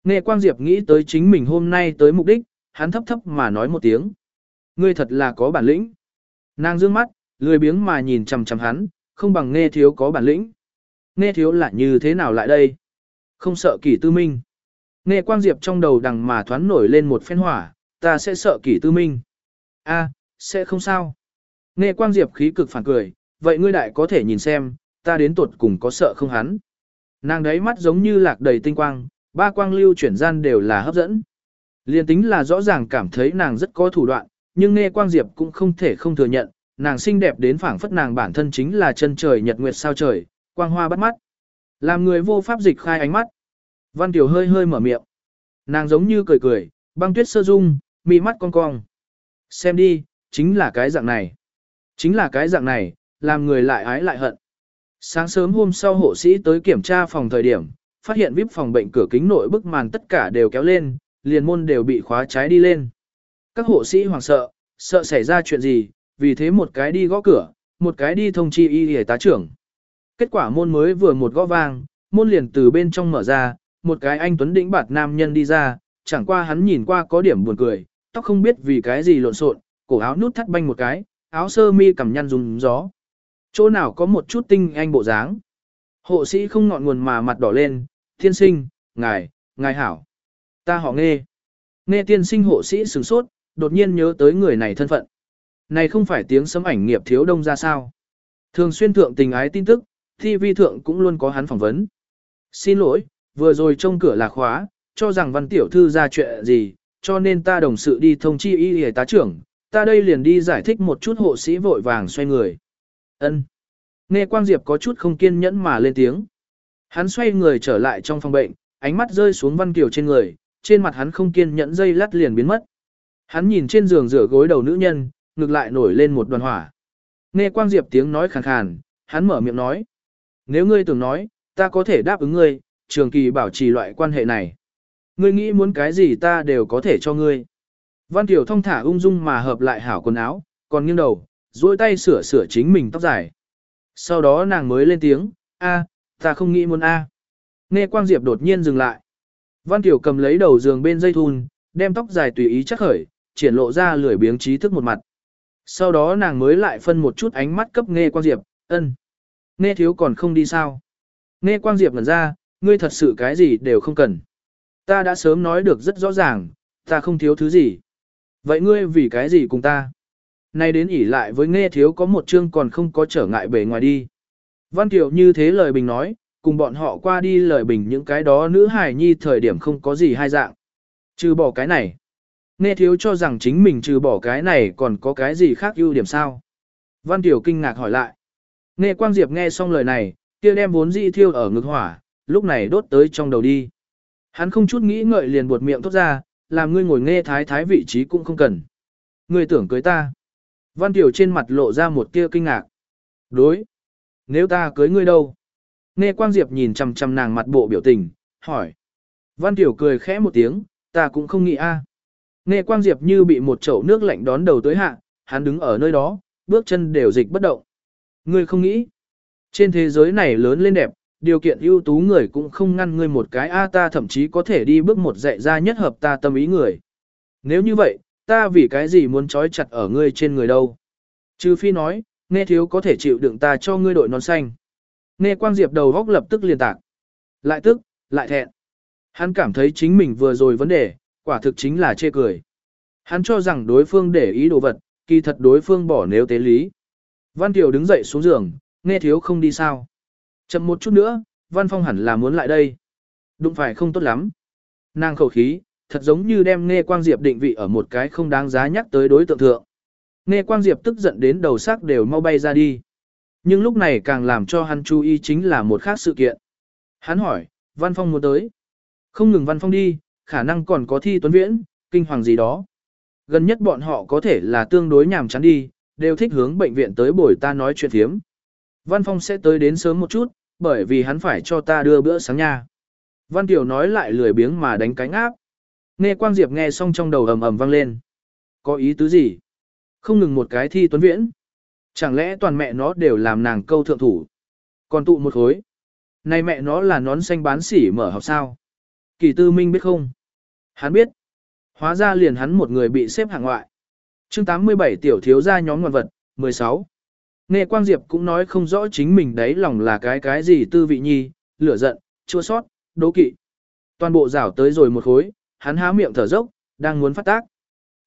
[SPEAKER 1] Nghe Quang Diệp nghĩ tới chính mình hôm nay tới mục đích, hắn thấp thấp mà nói một tiếng. Ngươi thật là có bản lĩnh. Nàng dương mắt, lười biếng mà nhìn chằm chằm hắn, không bằng nghe thiếu có bản lĩnh. Nghe thiếu là như thế nào lại đây? Không sợ kỷ tư minh. Nghe Quang Diệp trong đầu đằng mà thoáng nổi lên một phen hỏa, ta sẽ sợ kỷ tư minh. A, sẽ không sao. Nghe Quang Diệp khí cực phản cười, vậy ngươi đại có thể nhìn xem, ta đến tuột cùng có sợ không hắn. Nàng đấy mắt giống như lạc đầy tinh quang, ba quang lưu chuyển gian đều là hấp dẫn. Liên tính là rõ ràng cảm thấy nàng rất có thủ đoạn, nhưng nghe quang diệp cũng không thể không thừa nhận, nàng xinh đẹp đến phảng phất nàng bản thân chính là chân trời nhật nguyệt sao trời, quang hoa bắt mắt. Làm người vô pháp dịch khai ánh mắt. Văn Tiểu hơi hơi mở miệng. Nàng giống như cười cười, băng tuyết sơ dung, mi mắt cong cong. Xem đi, chính là cái dạng này. Chính là cái dạng này, làm người lại ái lại hận. Sáng sớm hôm sau hộ sĩ tới kiểm tra phòng thời điểm, phát hiện vip phòng bệnh cửa kính nội bức màn tất cả đều kéo lên, liền môn đều bị khóa trái đi lên. Các hộ sĩ hoảng sợ, sợ xảy ra chuyện gì, vì thế một cái đi gõ cửa, một cái đi thông chi y y tá trưởng. Kết quả môn mới vừa một gõ vang, môn liền từ bên trong mở ra, một cái anh tuấn đĩnh bạt nam nhân đi ra, chẳng qua hắn nhìn qua có điểm buồn cười, tóc không biết vì cái gì lộn xộn, cổ áo nút thắt banh một cái, áo sơ mi cầm nhăn dùng gió. Chỗ nào có một chút tinh anh bộ dáng. Hộ sĩ không ngọn nguồn mà mặt đỏ lên, thiên sinh, ngài, ngài hảo. Ta họ nghe. Nghe tiên sinh hộ sĩ sửng sốt, đột nhiên nhớ tới người này thân phận. Này không phải tiếng sấm ảnh nghiệp thiếu đông ra sao. Thường xuyên thượng tình ái tin tức, TV thượng cũng luôn có hắn phỏng vấn. Xin lỗi, vừa rồi trông cửa là khóa, cho rằng văn tiểu thư ra chuyện gì, cho nên ta đồng sự đi thông chi y y tá trưởng, ta đây liền đi giải thích một chút hộ sĩ vội vàng xoay người. Ân. Nghe Quang Diệp có chút không kiên nhẫn mà lên tiếng. Hắn xoay người trở lại trong phòng bệnh, ánh mắt rơi xuống Văn Kiều trên người, trên mặt hắn không kiên nhẫn dây lát liền biến mất. Hắn nhìn trên giường rửa gối đầu nữ nhân, ngực lại nổi lên một đoàn hỏa. Nghe Quang Diệp tiếng nói khàn khàn, hắn mở miệng nói. Nếu ngươi tưởng nói, ta có thể đáp ứng ngươi, trường kỳ bảo trì loại quan hệ này. Ngươi nghĩ muốn cái gì ta đều có thể cho ngươi. Văn Kiều thông thả ung dung mà hợp lại hảo quần áo, còn nghiêng đầu, duỗi tay sửa sửa chính mình tóc dài. Sau đó nàng mới lên tiếng, a, ta không nghĩ muốn a. Nghe Quang Diệp đột nhiên dừng lại. Văn Kiều cầm lấy đầu giường bên dây thun, đem tóc dài tùy ý chắc khởi, triển lộ ra lười biếng trí thức một mặt. Sau đó nàng mới lại phân một chút ánh mắt cấp Nghe Quang Diệp, ân. Nghe thiếu còn không đi sao. Nghe Quang Diệp ngẩn ra, ngươi thật sự cái gì đều không cần. Ta đã sớm nói được rất rõ ràng, ta không thiếu thứ gì. Vậy ngươi vì cái gì cùng ta? Nay đến ỉ lại với nghe thiếu có một chương còn không có trở ngại bề ngoài đi. Văn Kiều như thế lời bình nói, cùng bọn họ qua đi lời bình những cái đó nữ hài nhi thời điểm không có gì hai dạng. Trừ bỏ cái này. Nghe thiếu cho rằng chính mình trừ bỏ cái này còn có cái gì khác ưu điểm sao. Văn tiểu kinh ngạc hỏi lại. Nghe Quang Diệp nghe xong lời này, kia đem vốn dị thiêu ở ngực hỏa, lúc này đốt tới trong đầu đi. Hắn không chút nghĩ ngợi liền buột miệng thốt ra, làm ngươi ngồi nghe thái thái vị trí cũng không cần. Ngươi tưởng cưới ta. Văn Tiểu trên mặt lộ ra một tia kinh ngạc. Đối. Nếu ta cưới ngươi đâu? Nghe Quang Diệp nhìn chằm chằm nàng mặt bộ biểu tình, hỏi. Văn Tiểu cười khẽ một tiếng, ta cũng không nghĩ a. Nghe Quang Diệp như bị một chậu nước lạnh đón đầu tới hạ, hắn đứng ở nơi đó, bước chân đều dịch bất động. Ngươi không nghĩ. Trên thế giới này lớn lên đẹp, điều kiện ưu tú người cũng không ngăn ngươi một cái a ta thậm chí có thể đi bước một dạy ra nhất hợp ta tâm ý người. Nếu như vậy, ta vì cái gì muốn trói chặt ở ngươi trên người đâu. Trừ phi nói, nghe thiếu có thể chịu đựng ta cho ngươi đội nón xanh. Nghe quang diệp đầu góc lập tức liền tạc. Lại tức, lại thẹn. Hắn cảm thấy chính mình vừa rồi vấn đề, quả thực chính là chê cười. Hắn cho rằng đối phương để ý đồ vật, kỳ thật đối phương bỏ nếu tế lý. Văn Kiều đứng dậy xuống giường, nghe thiếu không đi sao. Chậm một chút nữa, Văn Phong hẳn là muốn lại đây. Đụng phải không tốt lắm. Nàng khẩu khí, thật giống như đem Nghe Quang Diệp định vị ở một cái không đáng giá nhắc tới đối tượng thượng. Nghe Quang Diệp tức giận đến đầu xác đều mau bay ra đi. Nhưng lúc này càng làm cho hắn chú ý chính là một khác sự kiện. Hắn hỏi, Văn Phong muốn tới. Không ngừng Văn Phong đi, khả năng còn có thi tuấn viễn, kinh hoàng gì đó. Gần nhất bọn họ có thể là tương đối nhàm chán đi, đều thích hướng bệnh viện tới buổi ta nói chuyện thiếm. Văn Phong sẽ tới đến sớm một chút, bởi vì hắn phải cho ta đưa bữa sáng nha. Văn Tiểu nói lại lười biếng mà đánh cánh áp. Nghe Quang Diệp nghe xong trong đầu ầm ầm vang lên. Có ý tứ gì? Không ngừng một cái thi tuấn viễn. Chẳng lẽ toàn mẹ nó đều làm nàng câu thượng thủ? Còn tụ một khối. Này mẹ nó là nón xanh bán sỉ mở học sao? Kỳ tư minh biết không? Hắn biết. Hóa ra liền hắn một người bị xếp hạng ngoại. chương 87 tiểu thiếu gia nhóm ngoan vật, 16. Nghe Quang Diệp cũng nói không rõ chính mình đấy lòng là cái cái gì tư vị nhi, lửa giận, chua sót, đố kỵ. Toàn bộ rảo tới rồi một khối, hắn há miệng thở dốc, đang muốn phát tác.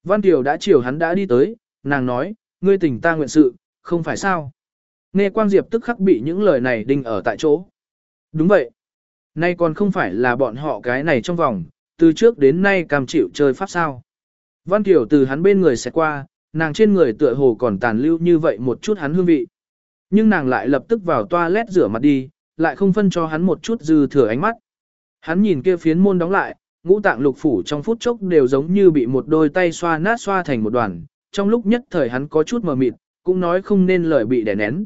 [SPEAKER 1] Văn Kiều đã chiều hắn đã đi tới, nàng nói, ngươi tình ta nguyện sự, không phải sao. Nghe Quang Diệp tức khắc bị những lời này đinh ở tại chỗ. Đúng vậy. Nay còn không phải là bọn họ cái này trong vòng, từ trước đến nay cam chịu chơi pháp sao. Văn Kiều từ hắn bên người sẽ qua, nàng trên người tựa hồ còn tàn lưu như vậy một chút hắn hương vị. Nhưng nàng lại lập tức vào toilet rửa mặt đi, lại không phân cho hắn một chút dư thừa ánh mắt. Hắn nhìn kia phiến môn đóng lại, ngũ tạng lục phủ trong phút chốc đều giống như bị một đôi tay xoa nát xoa thành một đoàn, trong lúc nhất thời hắn có chút mờ mịt, cũng nói không nên lời bị đè nén.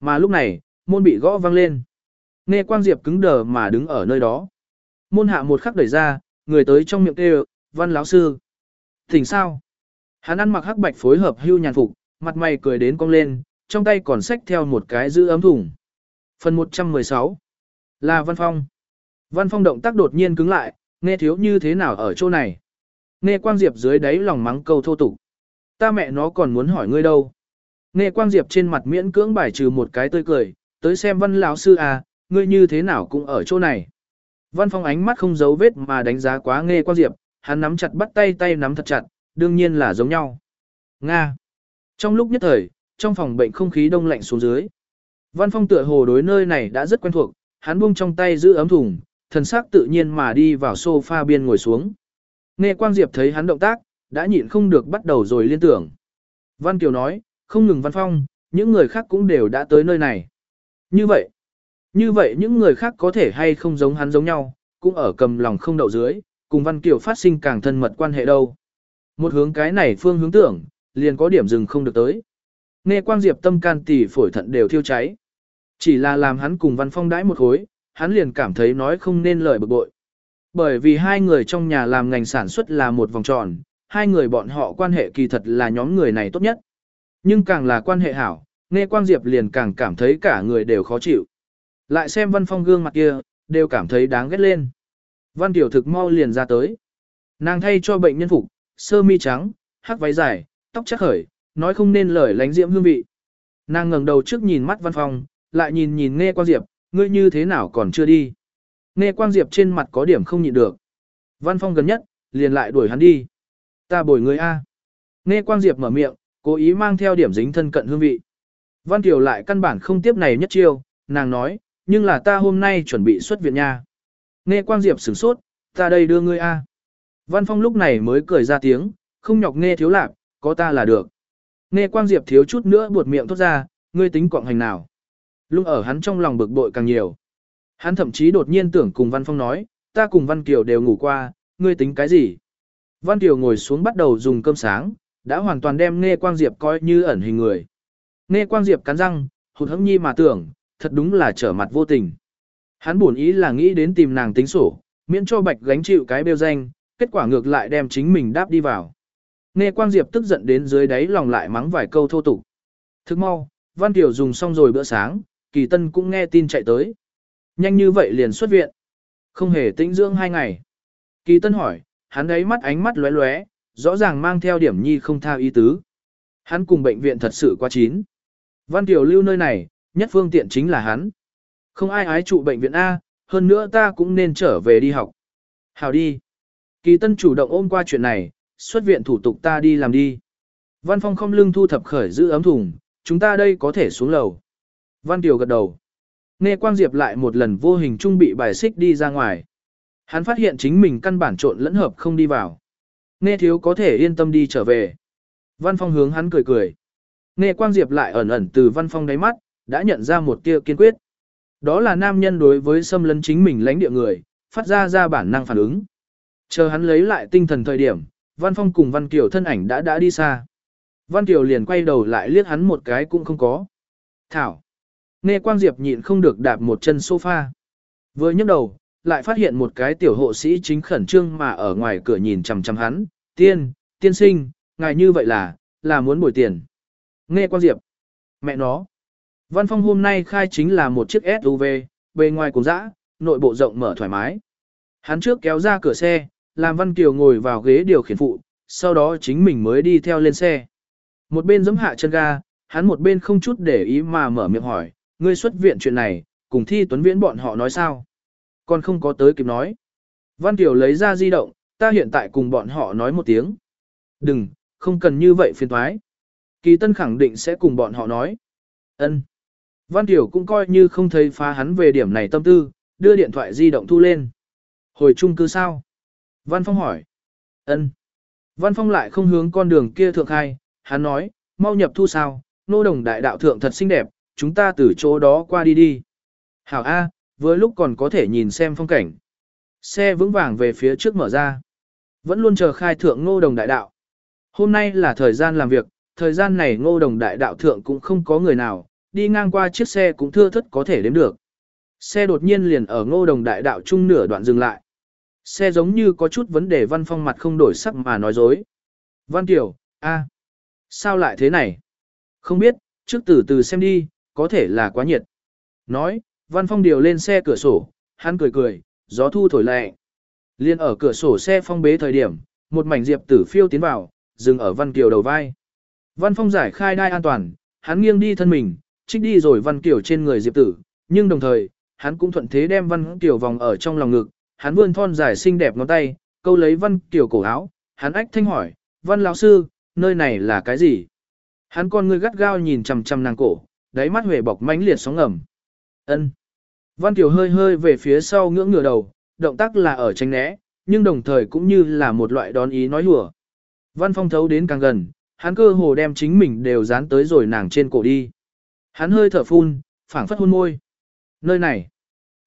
[SPEAKER 1] Mà lúc này, môn bị gõ vang lên. Nghe Quang Diệp cứng đờ mà đứng ở nơi đó. Môn hạ một khắc đẩy ra, người tới trong miệng kêu, văn lão sư. Thỉnh sao? Hắn ăn mặc hắc bạch phối hợp hưu nhàn phục, mặt mày cười đến cong lên, trong tay còn xách theo một cái giữ ấm thùng. Phần 116 là Văn Phong. Văn Phong động tác đột nhiên cứng lại, nghe thiếu như thế nào ở chỗ này. Nghe Quang Diệp dưới đáy lòng mắng câu thô tục. Ta mẹ nó còn muốn hỏi ngươi đâu. Nghe Quang Diệp trên mặt miễn cưỡng bài trừ một cái tươi cười, tới xem văn lão sư à, ngươi như thế nào cũng ở chỗ này. Văn Phong ánh mắt không giấu vết mà đánh giá quá Nghe Quang Diệp, hắn nắm chặt bắt tay tay nắm thật chặt, đương nhiên là giống nhau. Nga. Trong lúc nhất thời, trong phòng bệnh không khí đông lạnh xuống dưới. Văn Phong tựa hồ đối nơi này đã rất quen thuộc, hắn buông trong tay giữ ấm thùng, thần sắc tự nhiên mà đi vào sofa biên ngồi xuống. Nghe Quang Diệp thấy hắn động tác, đã nhịn không được bắt đầu rồi liên tưởng. Văn Kiều nói, không ngừng Văn Phong, những người khác cũng đều đã tới nơi này. Như vậy, như vậy những người khác có thể hay không giống hắn giống nhau, cũng ở cầm lòng không đậu dưới, cùng Văn Kiều phát sinh càng thân mật quan hệ đâu. Một hướng cái này phương hướng tưởng, liền có điểm dừng không được tới. Nghe Quang Diệp tâm can tỷ phổi thận đều thiêu cháy. Chỉ là làm hắn cùng Văn Phong đãi một khối, hắn liền cảm thấy nói không nên lời bực bội. Bởi vì hai người trong nhà làm ngành sản xuất là một vòng tròn, hai người bọn họ quan hệ kỳ thật là nhóm người này tốt nhất. Nhưng càng là quan hệ hảo, nghe Quang Diệp liền càng cảm thấy cả người đều khó chịu. Lại xem Văn Phong gương mặt kia, đều cảm thấy đáng ghét lên. Văn Tiểu thực mau liền ra tới. Nàng thay cho bệnh nhân phục, sơ mi trắng, hắc váy dài, tóc chắc khởi, nói không nên lời lánh diễm hương vị. Nàng ngẩng đầu trước nhìn mắt Văn Phong, lại nhìn nhìn Nghe Quang Diệp, ngươi như thế nào còn chưa đi. Nghe Quang Diệp trên mặt có điểm không nhịn được. Văn Phong gần nhất, liền lại đuổi hắn đi. Ta bồi ngươi A. Nghe Quang Diệp mở miệng, cố ý mang theo điểm dính thân cận hương vị. Văn tiểu lại căn bản không tiếp này nhất chiêu, nàng nói, nhưng là ta hôm nay chuẩn bị xuất viện nha. Nghe Quang Diệp sửng sốt, ta đây đưa ngươi A. Văn Phong lúc này mới cười ra tiếng, không nhọc nghe thiếu lạc có ta là được. Nghe Quang Diệp thiếu chút nữa buột miệng thốt ra, ngươi tính quạng hành nào. Lúc ở hắn trong lòng bực bội càng nhiều. Hắn thậm chí đột nhiên tưởng cùng Văn Phong nói, ta cùng Văn Kiều đều ngủ qua, ngươi tính cái gì? Văn Kiều ngồi xuống bắt đầu dùng cơm sáng, đã hoàn toàn đem Nghe Quang Diệp coi như ẩn hình người. Nghe Quang Diệp cắn răng, hụt hẫng nhi mà tưởng, thật đúng là trở mặt vô tình. Hắn buồn ý là nghĩ đến tìm nàng tính sổ, miễn cho bạch gánh chịu cái bêu danh, kết quả ngược lại đem chính mình đáp đi vào. Nghe Quang Diệp tức giận đến dưới đáy lòng lại mắng vài câu thô tục. Thức mau, Văn Tiểu dùng xong rồi bữa sáng, Kỳ Tân cũng nghe tin chạy tới. Nhanh như vậy liền xuất viện. Không hề tĩnh dưỡng hai ngày. Kỳ Tân hỏi, hắn ấy mắt ánh mắt lóe lóe, rõ ràng mang theo điểm nhi không tha ý tứ. Hắn cùng bệnh viện thật sự quá chín. Văn Tiểu lưu nơi này, nhất phương tiện chính là hắn. Không ai ái trụ bệnh viện A, hơn nữa ta cũng nên trở về đi học. Hào đi. Kỳ Tân chủ động ôm qua chuyện này, xuất viện thủ tục ta đi làm đi. Văn Phong không lưng thu thập khởi giữ ấm thùng, chúng ta đây có thể xuống lầu. Văn Kiều gật đầu. Nghe Quang Diệp lại một lần vô hình trung bị bài xích đi ra ngoài. Hắn phát hiện chính mình căn bản trộn lẫn hợp không đi vào. Nghe thiếu có thể yên tâm đi trở về. Văn Phong hướng hắn cười cười. Nghe Quang Diệp lại ẩn ẩn từ Văn Phong đáy mắt, đã nhận ra một tia kiên quyết. Đó là nam nhân đối với xâm lấn chính mình lãnh địa người, phát ra ra bản năng phản ứng. Chờ hắn lấy lại tinh thần thời điểm, Văn Phong cùng Văn Kiều thân ảnh đã đã đi xa. Văn Kiều liền quay đầu lại liếc hắn một cái cũng không có. Thảo. Nghe Quang Diệp nhịn không được đạp một chân sofa. Vừa nhấc đầu, lại phát hiện một cái tiểu hộ sĩ chính khẩn trương mà ở ngoài cửa nhìn chằm chằm hắn. Tiên, tiên sinh, ngài như vậy là, là muốn bồi tiền. Nghe Quang Diệp. Mẹ nó. Văn Phong hôm nay khai chính là một chiếc SUV, bề ngoài cùng dã, nội bộ rộng mở thoải mái. Hắn trước kéo ra cửa xe, làm Văn Kiều ngồi vào ghế điều khiển phụ, sau đó chính mình mới đi theo lên xe. Một bên giẫm hạ chân ga, hắn một bên không chút để ý mà mở miệng hỏi, ngươi xuất viện chuyện này, cùng thi tuấn viễn bọn họ nói sao? Còn không có tới kịp nói. Văn Kiều lấy ra di động, ta hiện tại cùng bọn họ nói một tiếng. Đừng, không cần như vậy phiền thoái. Kỳ Tân khẳng định sẽ cùng bọn họ nói. Ân. Văn Tiểu cũng coi như không thấy phá hắn về điểm này tâm tư, đưa điện thoại di động thu lên. Hồi chung cư sao? Văn Phong hỏi. Ân. Văn Phong lại không hướng con đường kia thượng khai, hắn nói, mau nhập thu sao, nô đồng đại đạo thượng thật xinh đẹp, chúng ta từ chỗ đó qua đi đi. Hảo A, với lúc còn có thể nhìn xem phong cảnh. Xe vững vàng về phía trước mở ra. Vẫn luôn chờ khai thượng ngô đồng đại đạo. Hôm nay là thời gian làm việc, thời gian này ngô đồng đại đạo thượng cũng không có người nào, đi ngang qua chiếc xe cũng thưa thất có thể đếm được. Xe đột nhiên liền ở ngô đồng đại đạo trung nửa đoạn dừng lại. Xe giống như có chút vấn đề văn phong mặt không đổi sắc mà nói dối. Văn Tiểu, a, sao lại thế này? Không biết, trước từ từ xem đi, có thể là quá nhiệt. Nói, văn phong điều lên xe cửa sổ, hắn cười cười, gió thu thổi lẹ. Liên ở cửa sổ xe phong bế thời điểm, một mảnh diệp tử phiêu tiến vào, dừng ở văn kiều đầu vai. Văn phong giải khai đai an toàn, hắn nghiêng đi thân mình, trích đi rồi văn kiều trên người diệp tử, nhưng đồng thời, hắn cũng thuận thế đem văn kiều vòng ở trong lòng ngực, hắn vươn thon dài xinh đẹp ngón tay, câu lấy văn kiều cổ áo, hắn ách thanh hỏi, văn lão sư, nơi này là cái gì? Hắn con người gắt gao nhìn chằm chằm nàng cổ, đáy mắt huệ bọc mãnh liệt sóng ngầm. Ân. Văn Kiều hơi hơi về phía sau ngưỡng ngửa đầu, động tác là ở tránh né, nhưng đồng thời cũng như là một loại đón ý nói hùa. Văn Phong thấu đến càng gần, hắn cơ hồ đem chính mình đều dán tới rồi nàng trên cổ đi. Hắn hơi thở phun, phảng phất hôn môi. Nơi này,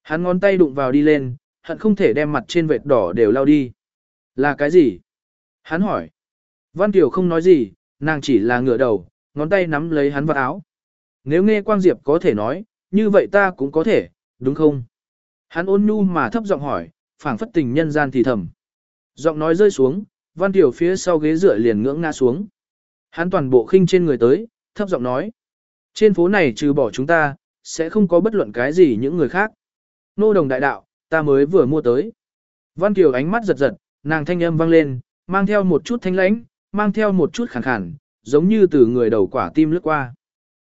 [SPEAKER 1] hắn ngón tay đụng vào đi lên, hận không thể đem mặt trên vệt đỏ đều lao đi. Là cái gì? Hắn hỏi. Văn Kiều không nói gì, nàng chỉ là ngửa đầu, ngón tay nắm lấy hắn vào áo. Nếu nghe Quang Diệp có thể nói, như vậy ta cũng có thể, đúng không? Hắn ôn nhu mà thấp giọng hỏi, phảng phất tình nhân gian thì thầm. Giọng nói rơi xuống, Văn Tiểu phía sau ghế dựa liền ngưỡng ngã xuống. Hắn toàn bộ khinh trên người tới, thấp giọng nói. Trên phố này trừ bỏ chúng ta, sẽ không có bất luận cái gì những người khác. Nô đồng đại đạo, ta mới vừa mua tới. Văn Kiều ánh mắt giật giật, nàng thanh âm vang lên, mang theo một chút thanh lãnh, mang theo một chút khẳng khẳng, giống như từ người đầu quả tim lướt qua.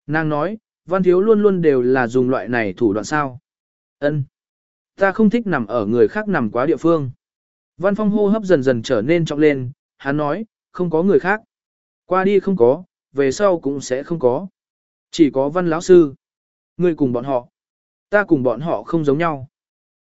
[SPEAKER 1] Nàng nói, Văn Thiếu luôn luôn đều là dùng loại này thủ đoạn sao. Ân, Ta không thích nằm ở người khác nằm quá địa phương. Văn Phong hô hấp dần dần trở nên trọng lên, hắn nói, không có người khác. Qua đi không có, về sau cũng sẽ không có. Chỉ có Văn lão sư. Ngươi cùng bọn họ. Ta cùng bọn họ không giống nhau.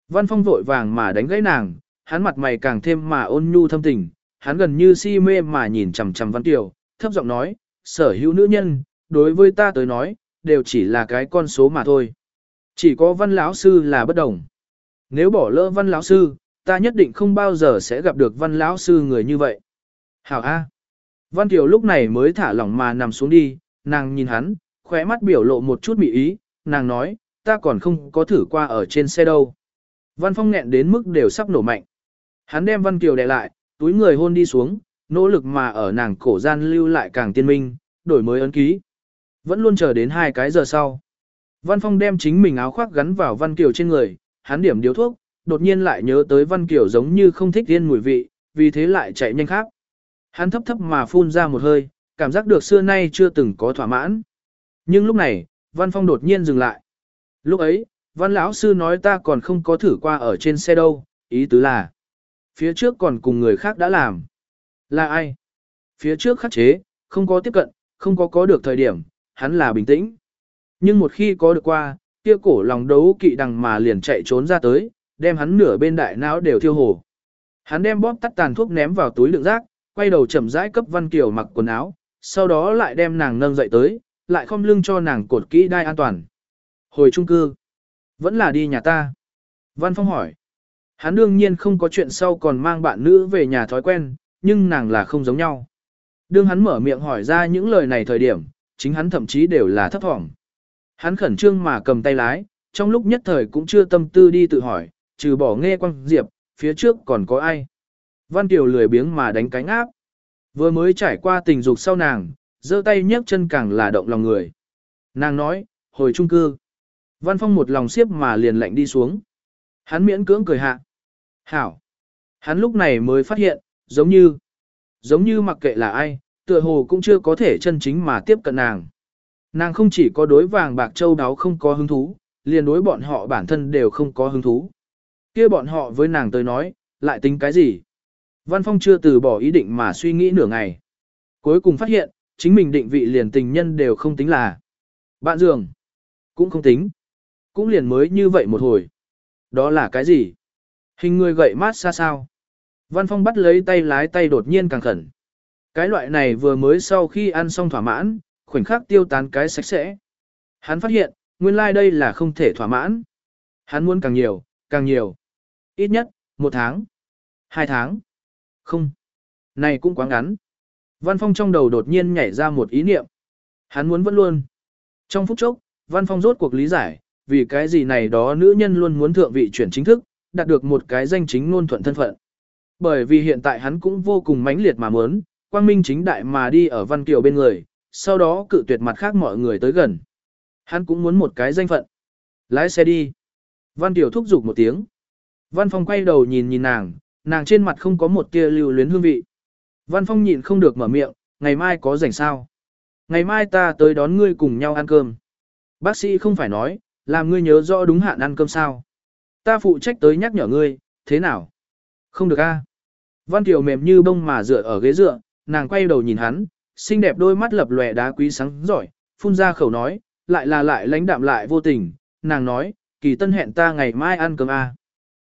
[SPEAKER 1] Văn Phong vội vàng mà đánh gãy nàng, hắn mặt mày càng thêm mà ôn nhu thâm tình, hắn gần như si mê mà nhìn chằm chằm Văn tiểu thấp giọng nói, sở hữu nữ nhân, đối với ta tới nói, đều chỉ là cái con số mà thôi. Chỉ có Văn lão sư là bất đồng. Nếu bỏ lỡ Văn lão sư, ta nhất định không bao giờ sẽ gặp được Văn lão sư người như vậy. Hảo A. Văn Kiều lúc này mới thả lỏng mà nằm xuống đi, nàng nhìn hắn, khóe mắt biểu lộ một chút mị ý, nàng nói, ta còn không có thử qua ở trên xe đâu. Văn Phong nghẹn đến mức đều sắp nổ mạnh. Hắn đem Văn Kiều đè lại, túi người hôn đi xuống, nỗ lực mà ở nàng cổ gian lưu lại càng tiên minh, đổi mới ấn ký. Vẫn luôn chờ đến hai cái giờ sau. Văn Phong đem chính mình áo khoác gắn vào Văn Kiều trên người, hắn điểm điếu thuốc, đột nhiên lại nhớ tới Văn Kiều giống như không thích tiên mùi vị, vì thế lại chạy nhanh khác. Hắn thấp thấp mà phun ra một hơi, cảm giác được xưa nay chưa từng có thỏa mãn. Nhưng lúc này, Văn Phong đột nhiên dừng lại. Lúc ấy, Văn lão sư nói ta còn không có thử qua ở trên xe đâu, ý tứ là phía trước còn cùng người khác đã làm. Là ai? Phía trước khắc chế, không có tiếp cận, không có có được thời điểm, hắn là bình tĩnh. Nhưng một khi có được qua, kia cổ lòng đấu kỵ đằng mà liền chạy trốn ra tới, đem hắn nửa bên đại não đều thiêu hổ Hắn đem bóp tắt tàn thuốc ném vào túi đựng rác, quay đầu chậm rãi cấp Văn Kiều mặc quần áo, sau đó lại đem nàng nâng dậy tới, lại không lưng cho nàng cột kỹ đai an toàn. Hồi trung cư, vẫn là đi nhà ta. Văn Phong hỏi. Hắn đương nhiên không có chuyện sau còn mang bạn nữ về nhà thói quen, nhưng nàng là không giống nhau. Đương hắn mở miệng hỏi ra những lời này thời điểm, chính hắn thậm chí đều là thấp thỏm. Hắn khẩn trương mà cầm tay lái, trong lúc nhất thời cũng chưa tâm tư đi tự hỏi, trừ bỏ nghe quăng diệp, phía trước còn có ai. Văn Kiều lười biếng mà đánh cánh áp. Vừa mới trải qua tình dục sau nàng, giơ tay nhấc chân càng là động lòng người. Nàng nói, hồi trung cư. Văn Phong một lòng xiếp mà liền lạnh đi xuống. Hắn miễn cưỡng cười hạ. Hảo. Hắn lúc này mới phát hiện, giống như, giống như mặc kệ là ai, tựa hồ cũng chưa có thể chân chính mà tiếp cận nàng. Nàng không chỉ có đối vàng bạc châu đáo không có hứng thú, liền đối bọn họ bản thân đều không có hứng thú. kia bọn họ với nàng tới nói, lại tính cái gì? Văn Phong chưa từ bỏ ý định mà suy nghĩ nửa ngày. Cuối cùng phát hiện, chính mình định vị liền tình nhân đều không tính là. Bạn giường, cũng không tính. Cũng liền mới như vậy một hồi. Đó là cái gì? Hình người gậy mát xa sao? Văn Phong bắt lấy tay lái tay đột nhiên càng khẩn. Cái loại này vừa mới sau khi ăn xong thỏa mãn, khoảnh khắc tiêu tán cái sạch sẽ. Hắn phát hiện, nguyên lai like đây là không thể thỏa mãn. Hắn muốn càng nhiều, càng nhiều. Ít nhất, một tháng, hai tháng. Không. Này cũng quá ngắn. Văn Phong trong đầu đột nhiên nhảy ra một ý niệm. Hắn muốn vẫn luôn. Trong phút chốc, Văn Phong rốt cuộc lý giải, vì cái gì này đó nữ nhân luôn muốn thượng vị chuyển chính thức, đạt được một cái danh chính ngôn thuận thân phận. Bởi vì hiện tại hắn cũng vô cùng mãnh liệt mà muốn, quang minh chính đại mà đi ở Văn Kiều bên người, sau đó cự tuyệt mặt khác mọi người tới gần. Hắn cũng muốn một cái danh phận. Lái xe đi. Văn Kiều thúc giục một tiếng. Văn Phong quay đầu nhìn nhìn nàng, nàng trên mặt không có một tia lưu luyến hương vị. Văn Phong nhịn không được mở miệng, ngày mai có rảnh sao? Ngày mai ta tới đón ngươi cùng nhau ăn cơm. Bác sĩ không phải nói, làm ngươi nhớ rõ đúng hạn ăn cơm sao. Ta phụ trách tới nhắc nhở ngươi, thế nào? Không được a. Văn Kiều mềm như bông mà dựa ở ghế dựa, nàng quay đầu nhìn hắn, xinh đẹp đôi mắt lập lòe đá quý sáng giỏi, phun ra khẩu nói, lại là lại lãnh đạm lại vô tình, nàng nói, kỳ tân hẹn ta ngày mai ăn cơm a.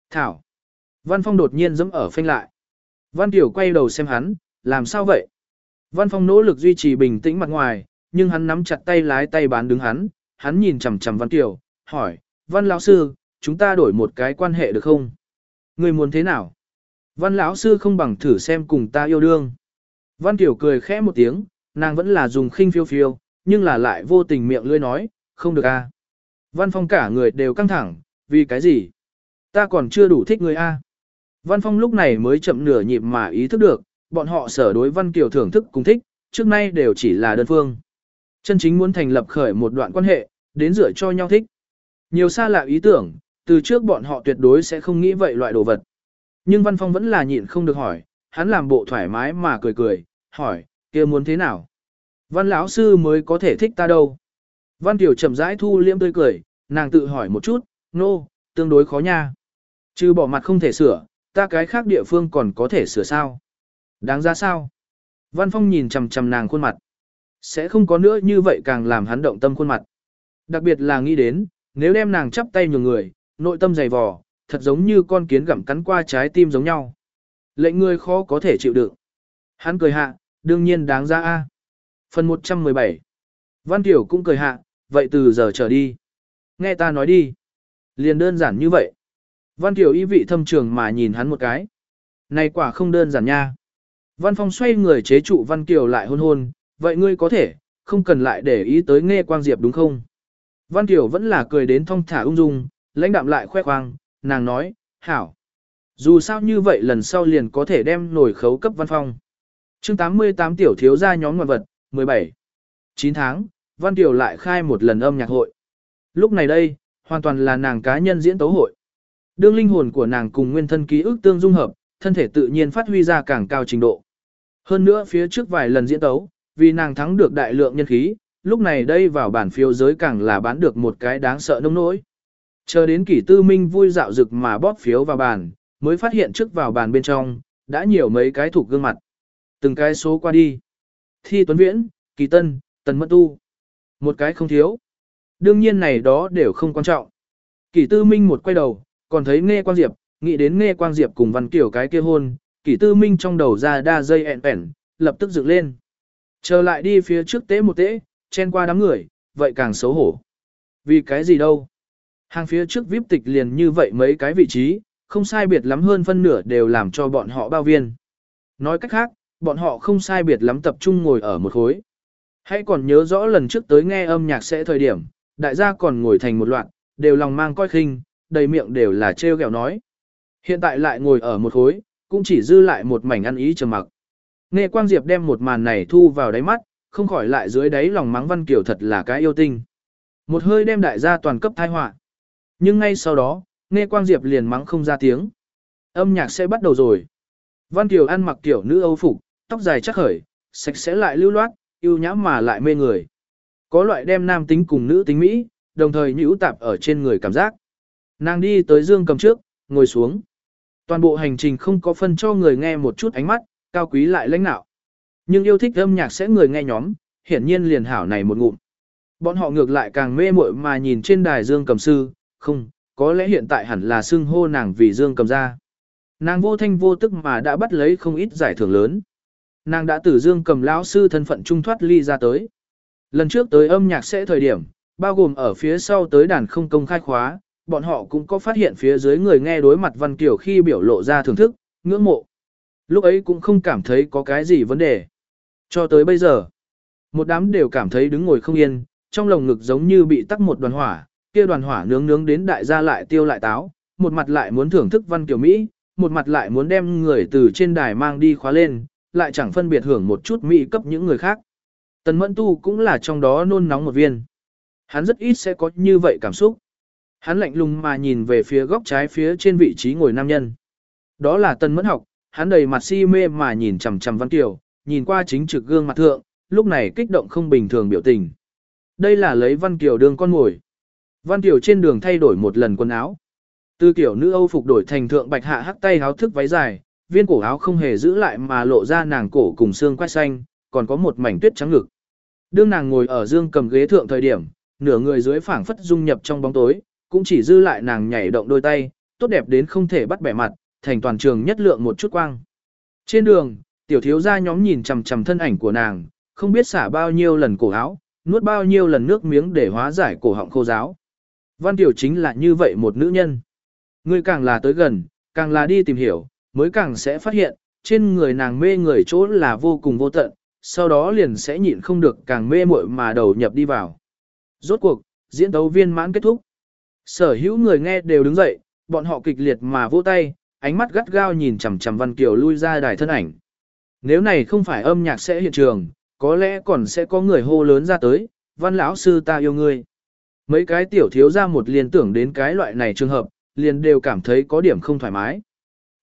[SPEAKER 1] Thảo. Văn Phong đột nhiên dẫm ở phanh lại. Văn Kiều quay đầu xem hắn, làm sao vậy? Văn Phong nỗ lực duy trì bình tĩnh mặt ngoài, nhưng hắn nắm chặt tay lái tay bán đứng hắn, hắn nhìn chằm chằm Văn Kiều, hỏi, Văn lão sư, chúng ta đổi một cái quan hệ được không? Người muốn thế nào? Văn lão sư không bằng thử xem cùng ta yêu đương. Văn Kiều cười khẽ một tiếng, nàng vẫn là dùng khinh phiêu phiêu, nhưng là lại vô tình miệng lưỡi nói, không được a. Văn Phong cả người đều căng thẳng, vì cái gì? Ta còn chưa đủ thích người a. Văn Phong lúc này mới chậm nửa nhịp mà ý thức được, bọn họ sở đối Văn Kiều thưởng thức cùng thích, trước nay đều chỉ là đơn phương. Chân chính muốn thành lập khởi một đoạn quan hệ, đến dựa cho nhau thích. Nhiều xa lạ ý tưởng, từ trước bọn họ tuyệt đối sẽ không nghĩ vậy loại đồ vật. Nhưng Văn Phong vẫn là nhịn không được hỏi, hắn làm bộ thoải mái mà cười cười, hỏi, kia muốn thế nào? Văn lão sư mới có thể thích ta đâu? Văn Tiểu chậm rãi thu liễm tươi cười, nàng tự hỏi một chút, nô, no, tương đối khó nha. Chứ bỏ mặt không thể sửa, ta cái khác địa phương còn có thể sửa sao? Đáng ra sao? Văn Phong nhìn chằm chằm nàng khuôn mặt. Sẽ không có nữa như vậy càng làm hắn động tâm khuôn mặt. Đặc biệt là nghĩ đến, nếu đem nàng chắp tay nhường người, nội tâm dày vò, thật giống như con kiến gặm cắn qua trái tim giống nhau. Lệnh người khó có thể chịu đựng. Hắn cười hạ, đương nhiên đáng ra a. Phần 117 Văn Tiểu cũng cười hạ, vậy từ giờ trở đi. Nghe ta nói đi. Liền đơn giản như vậy. Văn Tiểu ý vị thâm trường mà nhìn hắn một cái. Này quả không đơn giản nha. Văn Phong xoay người chế trụ Văn Kiều lại hôn hôn, vậy ngươi có thể, không cần lại để ý tới nghe Quang Diệp đúng không? Văn Kiều vẫn là cười đến thong thả ung dung, lãnh đạm lại khoe khoang, nàng nói, hảo. Dù sao như vậy lần sau liền có thể đem nổi khấu cấp Văn Phong. chương 88 tiểu thiếu gia nhóm ngoại vật, 17. 9 tháng, Văn Kiều lại khai một lần âm nhạc hội. Lúc này đây, hoàn toàn là nàng cá nhân diễn tấu hội. Đương linh hồn của nàng cùng nguyên thân ký ức tương dung hợp, thân thể tự nhiên phát huy ra càng cao trình độ. Hơn nữa phía trước vài lần diễn tấu, vì nàng thắng được đại lượng nhân khí, lúc này đây vào bản phiếu giới càng là bán được một cái đáng sợ nông nỗi. Chờ đến kỷ tư minh vui dạo rực mà bóp phiếu vào bàn, mới phát hiện trước vào bàn bên trong, đã nhiều mấy cái thuộc gương mặt. Từng cái số qua đi. Thi Tuấn Viễn, Kỳ Tân, Tần Mẫn Tu. Một cái không thiếu. Đương nhiên này đó đều không quan trọng. Kỷ tư minh một quay đầu, còn thấy nghe quan diệp, nghĩ đến nghe quang diệp cùng văn kiểu cái kia hôn, kỷ tư minh trong đầu ra đa dây ẹn ẹn, lập tức dựng lên. Trở lại đi phía trước tế một tế, chen qua đám người, vậy càng xấu hổ. Vì cái gì đâu? Hàng phía trước vip tịch liền như vậy mấy cái vị trí, không sai biệt lắm hơn phân nửa đều làm cho bọn họ bao viên. Nói cách khác, bọn họ không sai biệt lắm tập trung ngồi ở một khối. Hãy còn nhớ rõ lần trước tới nghe âm nhạc sẽ thời điểm, đại gia còn ngồi thành một loạt, đều lòng mang coi khinh, đầy miệng đều là trêu ghẹo nói. Hiện tại lại ngồi ở một khối, cũng chỉ dư lại một mảnh ăn ý trầm mặc. Nghe Quang Diệp đem một màn này thu vào đáy mắt, không khỏi lại dưới đáy lòng mắng Văn Kiều thật là cái yêu tinh. Một hơi đem đại gia toàn cấp thai họa. Nhưng ngay sau đó, Nghe Quang Diệp liền mắng không ra tiếng. Âm nhạc sẽ bắt đầu rồi. Văn Kiều ăn mặc tiểu nữ âu phục, tóc dài chắc khởi, sạch sẽ lại lưu loát, yêu nhã mà lại mê người. Có loại đem nam tính cùng nữ tính Mỹ, đồng thời nhũ tạp ở trên người cảm giác. Nàng đi tới dương cầm trước, ngồi xuống. Toàn bộ hành trình không có phân cho người nghe một chút ánh mắt, cao quý lại lãnh nạo. Nhưng yêu thích âm nhạc sẽ người nghe nhóm, hiển nhiên liền hảo này một ngụm. Bọn họ ngược lại càng mê muội mà nhìn trên đài dương cầm sư, không, có lẽ hiện tại hẳn là xưng hô nàng vì Dương cầm ra. Nàng vô thanh vô tức mà đã bắt lấy không ít giải thưởng lớn. Nàng đã từ Dương cầm lão sư thân phận trung thoát ly ra tới. Lần trước tới âm nhạc sẽ thời điểm, bao gồm ở phía sau tới đàn không công khai khóa, bọn họ cũng có phát hiện phía dưới người nghe đối mặt Văn Kiều khi biểu lộ ra thưởng thức, ngưỡng mộ. Lúc ấy cũng không cảm thấy có cái gì vấn đề. Cho tới bây giờ, một đám đều cảm thấy đứng ngồi không yên, trong lồng ngực giống như bị tắc một đoàn hỏa, kia đoàn hỏa nướng nướng đến đại gia lại tiêu lại táo, một mặt lại muốn thưởng thức Văn Kiều Mỹ, một mặt lại muốn đem người từ trên đài mang đi khóa lên, lại chẳng phân biệt hưởng một chút Mỹ cấp những người khác. Tần Mẫn Tu cũng là trong đó nôn nóng một viên. Hắn rất ít sẽ có như vậy cảm xúc. Hắn lạnh lùng mà nhìn về phía góc trái phía trên vị trí ngồi nam nhân. Đó là Tần Mẫn học, hắn đầy mặt si mê mà nhìn chằm chằm Văn Kiều, nhìn qua chính trực gương mặt thượng, lúc này kích động không bình thường biểu tình. Đây là lấy Văn Kiều đương con ngồi. Văn Kiều trên đường thay đổi một lần quần áo. Từ kiểu nữ Âu phục đổi thành thượng bạch hạ hắc tay áo thức váy dài, viên cổ áo không hề giữ lại mà lộ ra nàng cổ cùng xương quai xanh, còn có một mảnh tuyết trắng ngực. Đương nàng ngồi ở dương cầm ghế thượng thời điểm, nửa người dưới phảng phất dung nhập trong bóng tối, cũng chỉ dư lại nàng nhảy động đôi tay, tốt đẹp đến không thể bắt bẻ mặt, thành toàn trường nhất lượng một chút quang. Trên đường, tiểu thiếu gia nhóm nhìn chằm chằm thân ảnh của nàng, không biết xả bao nhiêu lần cổ áo, nuốt bao nhiêu lần nước miếng để hóa giải cổ họng khô giáo. Văn tiểu chính là như vậy một nữ nhân. Người càng là tới gần, càng là đi tìm hiểu, mới càng sẽ phát hiện, trên người nàng mê người chỗ là vô cùng vô tận, sau đó liền sẽ nhịn không được càng mê muội mà đầu nhập đi vào. Rốt cuộc, diễn tấu viên mãn kết thúc. Sở hữu người nghe đều đứng dậy, bọn họ kịch liệt mà vỗ tay, ánh mắt gắt gao nhìn chằm chằm Văn Kiều lui ra đài thân ảnh. Nếu này không phải âm nhạc sẽ hiện trường, có lẽ còn sẽ có người hô lớn ra tới, Văn lão sư ta yêu ngươi. Mấy cái tiểu thiếu ra một liền tưởng đến cái loại này trường hợp, liền đều cảm thấy có điểm không thoải mái.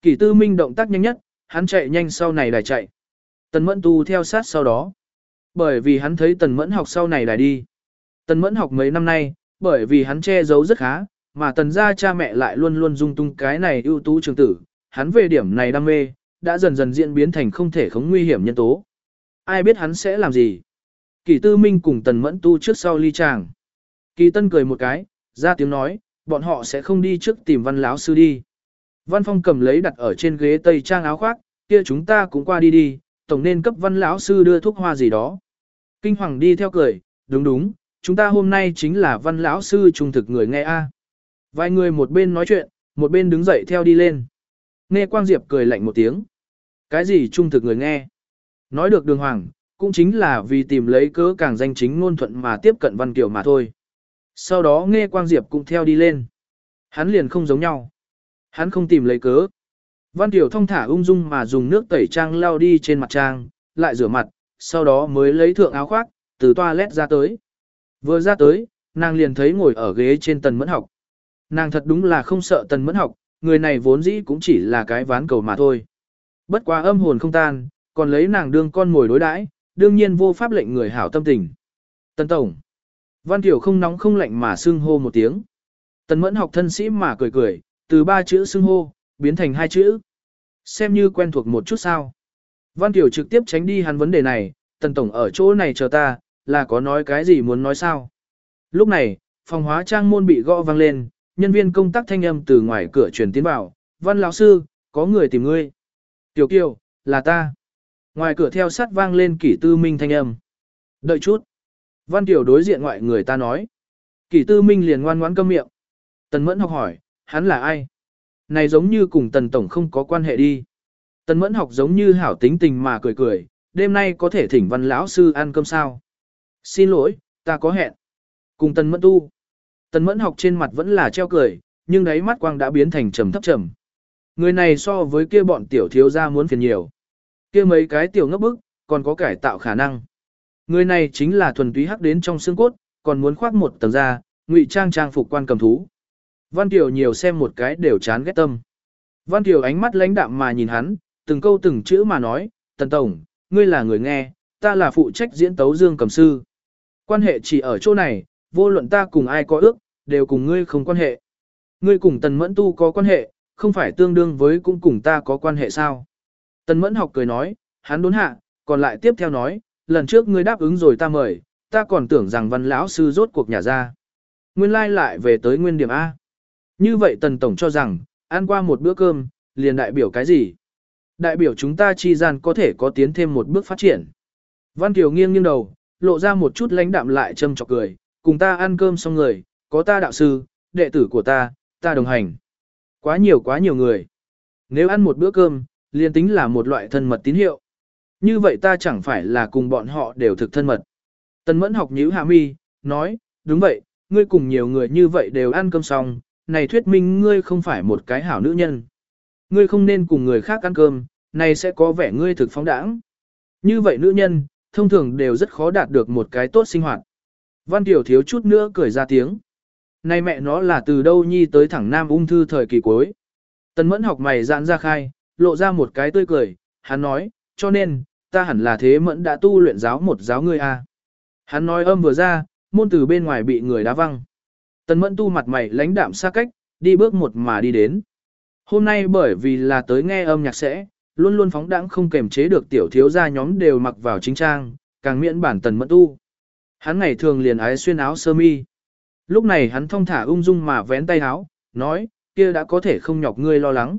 [SPEAKER 1] Kỷ tư minh động tác nhanh nhất, hắn chạy nhanh sau này đài chạy. Tần mẫn tu theo sát sau đó. Bởi vì hắn thấy tần mẫn học sau này đài đi. Tần mẫn học mấy năm nay, bởi vì hắn che giấu rất khá, mà tần gia cha mẹ lại luôn luôn dung tung cái này ưu tú trường tử. Hắn về điểm này đam mê, đã dần dần diễn biến thành không thể khống nguy hiểm nhân tố. Ai biết hắn sẽ làm gì? Kỳ tư minh cùng tần mẫn tu trước sau ly chàng. Kỳ tân cười một cái, ra tiếng nói, bọn họ sẽ không đi trước tìm văn lão sư đi. Văn Phong cầm lấy đặt ở trên ghế tây trang áo khoác, kia chúng ta cũng qua đi đi, tổng nên cấp văn lão sư đưa thuốc hoa gì đó. Kinh Hoàng đi theo cười, đúng đúng, chúng ta hôm nay chính là văn lão sư trung thực người nghe a. Vài người một bên nói chuyện, một bên đứng dậy theo đi lên. Nghe Quang Diệp cười lạnh một tiếng. Cái gì trung thực người nghe? Nói được đường hoàng, cũng chính là vì tìm lấy cớ càng danh chính ngôn thuận mà tiếp cận văn Kiều mà thôi. Sau đó nghe Quang Diệp cũng theo đi lên. Hắn liền không giống nhau. Hắn không tìm lấy cớ. Văn Tiểu thông thả ung dung mà dùng nước tẩy trang lao đi trên mặt trang, lại rửa mặt, sau đó mới lấy thượng áo khoác, từ toilet ra tới. Vừa ra tới, nàng liền thấy ngồi ở ghế trên tần mẫn học. Nàng thật đúng là không sợ tần mẫn học, người này vốn dĩ cũng chỉ là cái ván cầu mà thôi. Bất quá âm hồn không tan, còn lấy nàng đương con ngồi đối đãi, đương nhiên vô pháp lệnh người hảo tâm tình. Tần Tổng. Văn Tiểu không nóng không lạnh mà xưng hô một tiếng. Tần mẫn học thân sĩ mà cười cười, từ ba chữ xưng hô, biến thành hai chữ. Xem như quen thuộc một chút sao. Văn Tiểu trực tiếp tránh đi hắn vấn đề này, Tần Tổng ở chỗ này chờ ta, là có nói cái gì muốn nói sao. Lúc này, phòng hóa trang môn bị gõ vang lên, nhân viên công tác thanh âm từ ngoài cửa truyền tiến vào, Văn lão sư, có người tìm ngươi. Tiểu Kiều, là ta. Ngoài cửa theo sát vang lên kỷ tư minh thanh âm. Đợi chút. Văn Tiểu đối diện ngoại người ta nói. Kỷ tư minh liền ngoan ngoãn câm miệng. Tần Mẫn học hỏi, hắn là ai? Này giống như cùng Tần Tổng không có quan hệ đi. Tần Mẫn học giống như hảo tính tình mà cười cười, đêm nay có thể thỉnh văn lão sư ăn cơm sao? Xin lỗi, ta có hẹn. Cùng Tần Mẫn tu. Tần Mẫn học trên mặt vẫn là treo cười, nhưng đáy mắt quang đã biến thành trầm thấp trầm. Người này so với kia bọn tiểu thiếu gia muốn phiền nhiều. Kia mấy cái tiểu ngốc bức, còn có cải tạo khả năng. Người này chính là thuần túy hắc đến trong xương cốt, còn muốn khoác một tầng da, ngụy trang trang phục quan cầm thú. Văn Kiều nhiều xem một cái đều chán ghét tâm. Văn Kiều ánh mắt lãnh đạm mà nhìn hắn, từng câu từng chữ mà nói, Tần Tổng, ngươi là người nghe, ta là phụ trách diễn tấu dương cầm sư. Quan hệ chỉ ở chỗ này, vô luận ta cùng ai có ước, đều cùng ngươi không quan hệ. Ngươi cùng Tần Mẫn Tu có quan hệ, không phải tương đương với cũng cùng ta có quan hệ sao. Tần Mẫn học cười nói, hắn đốn hạ, còn lại tiếp theo nói, lần trước ngươi đáp ứng rồi ta mời, ta còn tưởng rằng văn lão sư rốt cuộc nhà ra. Nguyên lai lại về tới nguyên điểm A. Như vậy Tần Tổng cho rằng, ăn qua một bữa cơm, liền đại biểu cái gì? Đại biểu chúng ta chi gian có thể có tiến thêm một bước phát triển. Văn Kiều nghiêng nghiêng đầu, lộ ra một chút lãnh đạm lại châm chọc cười, cùng ta ăn cơm xong người, có ta đạo sư, đệ tử của ta, ta đồng hành. Quá nhiều quá nhiều người. Nếu ăn một bữa cơm, liền tính là một loại thân mật tín hiệu. Như vậy ta chẳng phải là cùng bọn họ đều thực thân mật. Tần mẫn học nhíu hạ mi, nói, đúng vậy, ngươi cùng nhiều người như vậy đều ăn cơm xong, này thuyết minh ngươi không phải một cái hảo nữ nhân. Ngươi không nên cùng người khác ăn cơm, này sẽ có vẻ ngươi thực phóng đãng. Như vậy nữ nhân, thông thường đều rất khó đạt được một cái tốt sinh hoạt. Văn Tiểu thiếu chút nữa cười ra tiếng. Này mẹ nó là từ đâu nhi tới thẳng nam ung thư thời kỳ cuối. Tần mẫn học mày giãn ra khai, lộ ra một cái tươi cười, hắn nói, cho nên, ta hẳn là thế mẫn đã tu luyện giáo một giáo ngươi a. Hắn nói âm vừa ra, môn từ bên ngoài bị người đá văng. Tần mẫn tu mặt mày lãnh đạm xa cách, đi bước một mà đi đến. Hôm nay bởi vì là tới nghe âm nhạc sẽ, luôn luôn phóng đãng không kềm chế được tiểu thiếu gia nhóm đều mặc vào chính trang, càng miễn bản tần mẫn tu. Hắn ngày thường liền ái xuyên áo sơ mi. Lúc này hắn thong thả ung dung mà vén tay áo, nói, kia đã có thể không nhọc ngươi lo lắng.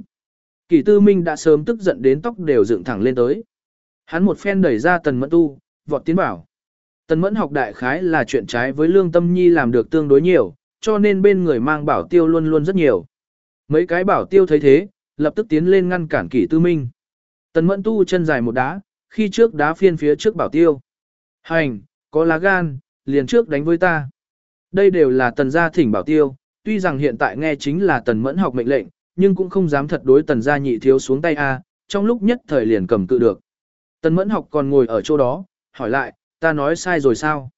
[SPEAKER 1] Kỳ tư minh đã sớm tức giận đến tóc đều dựng thẳng lên tới. Hắn một phen đẩy ra tần mẫn tu, vọt tiến bảo. Tần mẫn học đại khái là chuyện trái với lương tâm nhi làm được tương đối nhiều, cho nên bên người mang bảo tiêu luôn luôn rất nhiều. Mấy cái bảo tiêu thấy thế, lập tức tiến lên ngăn cản kỷ tư minh. Tần mẫn tu chân dài một đá, khi trước đá phiên phía trước bảo tiêu. Hành, có lá gan, liền trước đánh với ta. Đây đều là tần gia thỉnh bảo tiêu, tuy rằng hiện tại nghe chính là tần mẫn học mệnh lệnh, nhưng cũng không dám thật đối tần gia nhị thiếu xuống tay a, trong lúc nhất thời liền cầm cự được. Tần mẫn học còn ngồi ở chỗ đó, hỏi lại, ta nói sai rồi sao?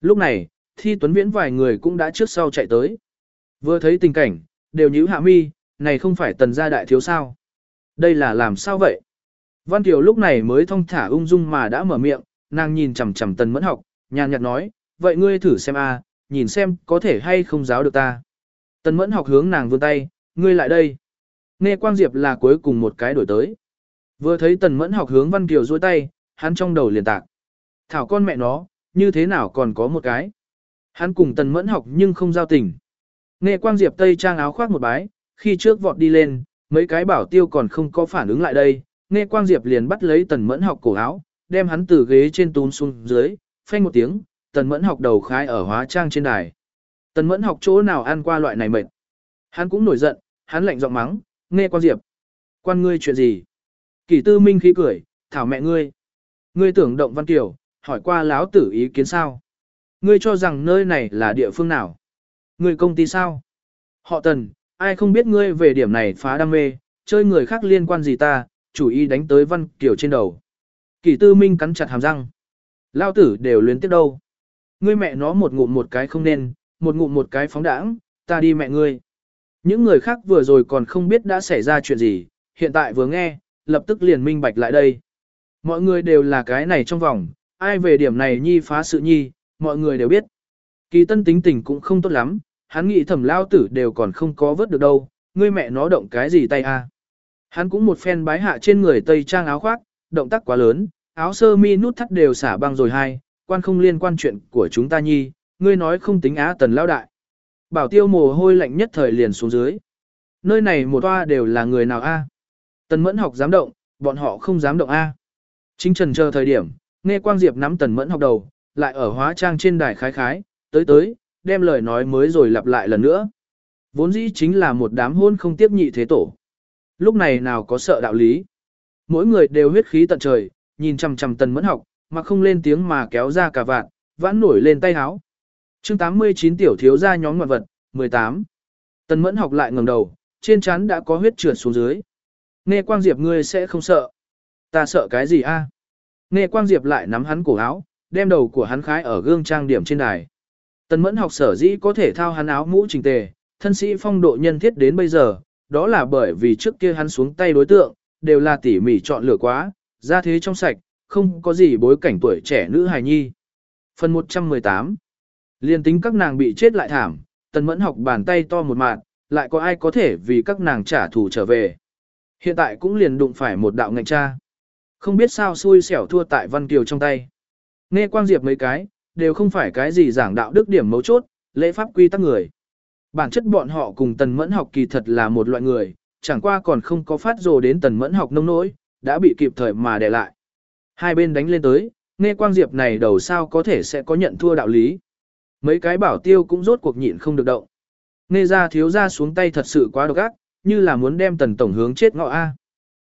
[SPEAKER 1] Lúc này, thi tuấn viễn vài người cũng đã trước sau chạy tới. Vừa thấy tình cảnh, đều nhíu hạ mi, này không phải tần gia đại thiếu sao? Đây là làm sao vậy? Văn Kiều lúc này mới thong thả ung dung mà đã mở miệng, nàng nhìn chằm chằm tần mẫn học, nhàn nhạt nói, vậy ngươi thử xem a, nhìn xem có thể hay không giáo được ta. Tần mẫn học hướng nàng vươn tay, ngươi lại đây. Nghe Quang Diệp là cuối cùng một cái đổi tới. Vừa thấy tần mẫn học hướng Văn Kiều duỗi tay, hắn trong đầu liền tạc. Thảo con mẹ nó, như thế nào còn có một cái. Hắn cùng tần mẫn học nhưng không giao tình. Nghe Quang Diệp tây trang áo khoác một bái, khi trước vọt đi lên, mấy cái bảo tiêu còn không có phản ứng lại đây. Nghe Quang Diệp liền bắt lấy tần mẫn học cổ áo, đem hắn từ ghế trên tún xuống dưới, phanh một tiếng, tần mẫn học đầu khai ở hóa trang trên đài. Tần mẫn học chỗ nào ăn qua loại này mệt. Hắn cũng nổi giận, hắn lạnh giọng mắng, nghe quan diệp. Quan ngươi chuyện gì? Kỳ tư minh khí cười, thảo mẹ ngươi. Ngươi tưởng động văn tiểu, hỏi qua láo tử ý kiến sao? Ngươi cho rằng nơi này là địa phương nào? Ngươi công ty sao? Họ tần, ai không biết ngươi về điểm này phá đam mê, chơi người khác liên quan gì ta, chủ ý đánh tới văn kiểu trên đầu. Kỳ tư minh cắn chặt hàm răng. Lao tử đều luyến tiếp đâu. Ngươi mẹ nó một ngụm một cái không nên, một ngụm một cái phóng đãng, ta đi mẹ ngươi. Những người khác vừa rồi còn không biết đã xảy ra chuyện gì, hiện tại vừa nghe, lập tức liền minh bạch lại đây. Mọi người đều là cái này trong vòng, ai về điểm này nhi phá sự nhi, mọi người đều biết. Kỳ tân tính tình cũng không tốt lắm, hắn nghĩ thẩm lao tử đều còn không có vớt được đâu, ngươi mẹ nó động cái gì tay a? Hắn cũng một phen bái hạ trên người tây trang áo khoác, động tác quá lớn, áo sơ mi nút thắt đều xả băng rồi hai, quan không liên quan chuyện của chúng ta nhi, ngươi nói không tính á tần lao đại. Bảo tiêu mồ hôi lạnh nhất thời liền xuống dưới. Nơi này một toa đều là người nào a? Tần mẫn học dám động, bọn họ không dám động a. Chính trần chờ thời điểm, nghe Quang Diệp nắm tần mẫn học đầu, lại ở hóa trang trên đài khái khái, tới tới, đem lời nói mới rồi lặp lại lần nữa. Vốn dĩ chính là một đám hôn không tiếp nhị thế tổ. Lúc này nào có sợ đạo lý. Mỗi người đều huyết khí tận trời, nhìn chằm chằm tần mẫn học, mà không lên tiếng mà kéo ra cả vạn, vãn nổi lên tay háo. chương 89 tiểu thiếu ra nhóm ngoạn vật, 18. Tần mẫn học lại ngẩng đầu, trên trán đã có huyết trượt xuống dưới. Nghe Quang Diệp ngươi sẽ không sợ. Ta sợ cái gì a? Nghe Quang Diệp lại nắm hắn cổ áo, đem đầu của hắn khái ở gương trang điểm trên đài. Tần mẫn học sở dĩ có thể thao hắn áo mũ trình tề, thân sĩ phong độ nhân thiết đến bây giờ, đó là bởi vì trước kia hắn xuống tay đối tượng, đều là tỉ mỉ chọn lựa quá, ra thế trong sạch, không có gì bối cảnh tuổi trẻ nữ hài nhi. Phần 118 Liên tính các nàng bị chết lại thảm, tần mẫn học bàn tay to một mạng, lại có ai có thể vì các nàng trả thù trở về. Hiện tại cũng liền đụng phải một đạo ngạnh cha. Không biết sao xui xẻo thua tại Văn Kiều trong tay. Nghe Quang Diệp mấy cái, đều không phải cái gì giảng đạo đức điểm mấu chốt, lễ pháp quy tắc người. Bản chất bọn họ cùng tần mẫn học kỳ thật là một loại người, chẳng qua còn không có phát rồ đến tần mẫn học nông nỗi, đã bị kịp thời mà để lại. Hai bên đánh lên tới, nghe quang diệp này đầu sao có thể sẽ có nhận thua đạo lý. Mấy cái bảo tiêu cũng rốt cuộc nhịn không được động. Nghe ra thiếu ra xuống tay thật sự quá độc ác, như là muốn đem tần tổng hướng chết ngọ A.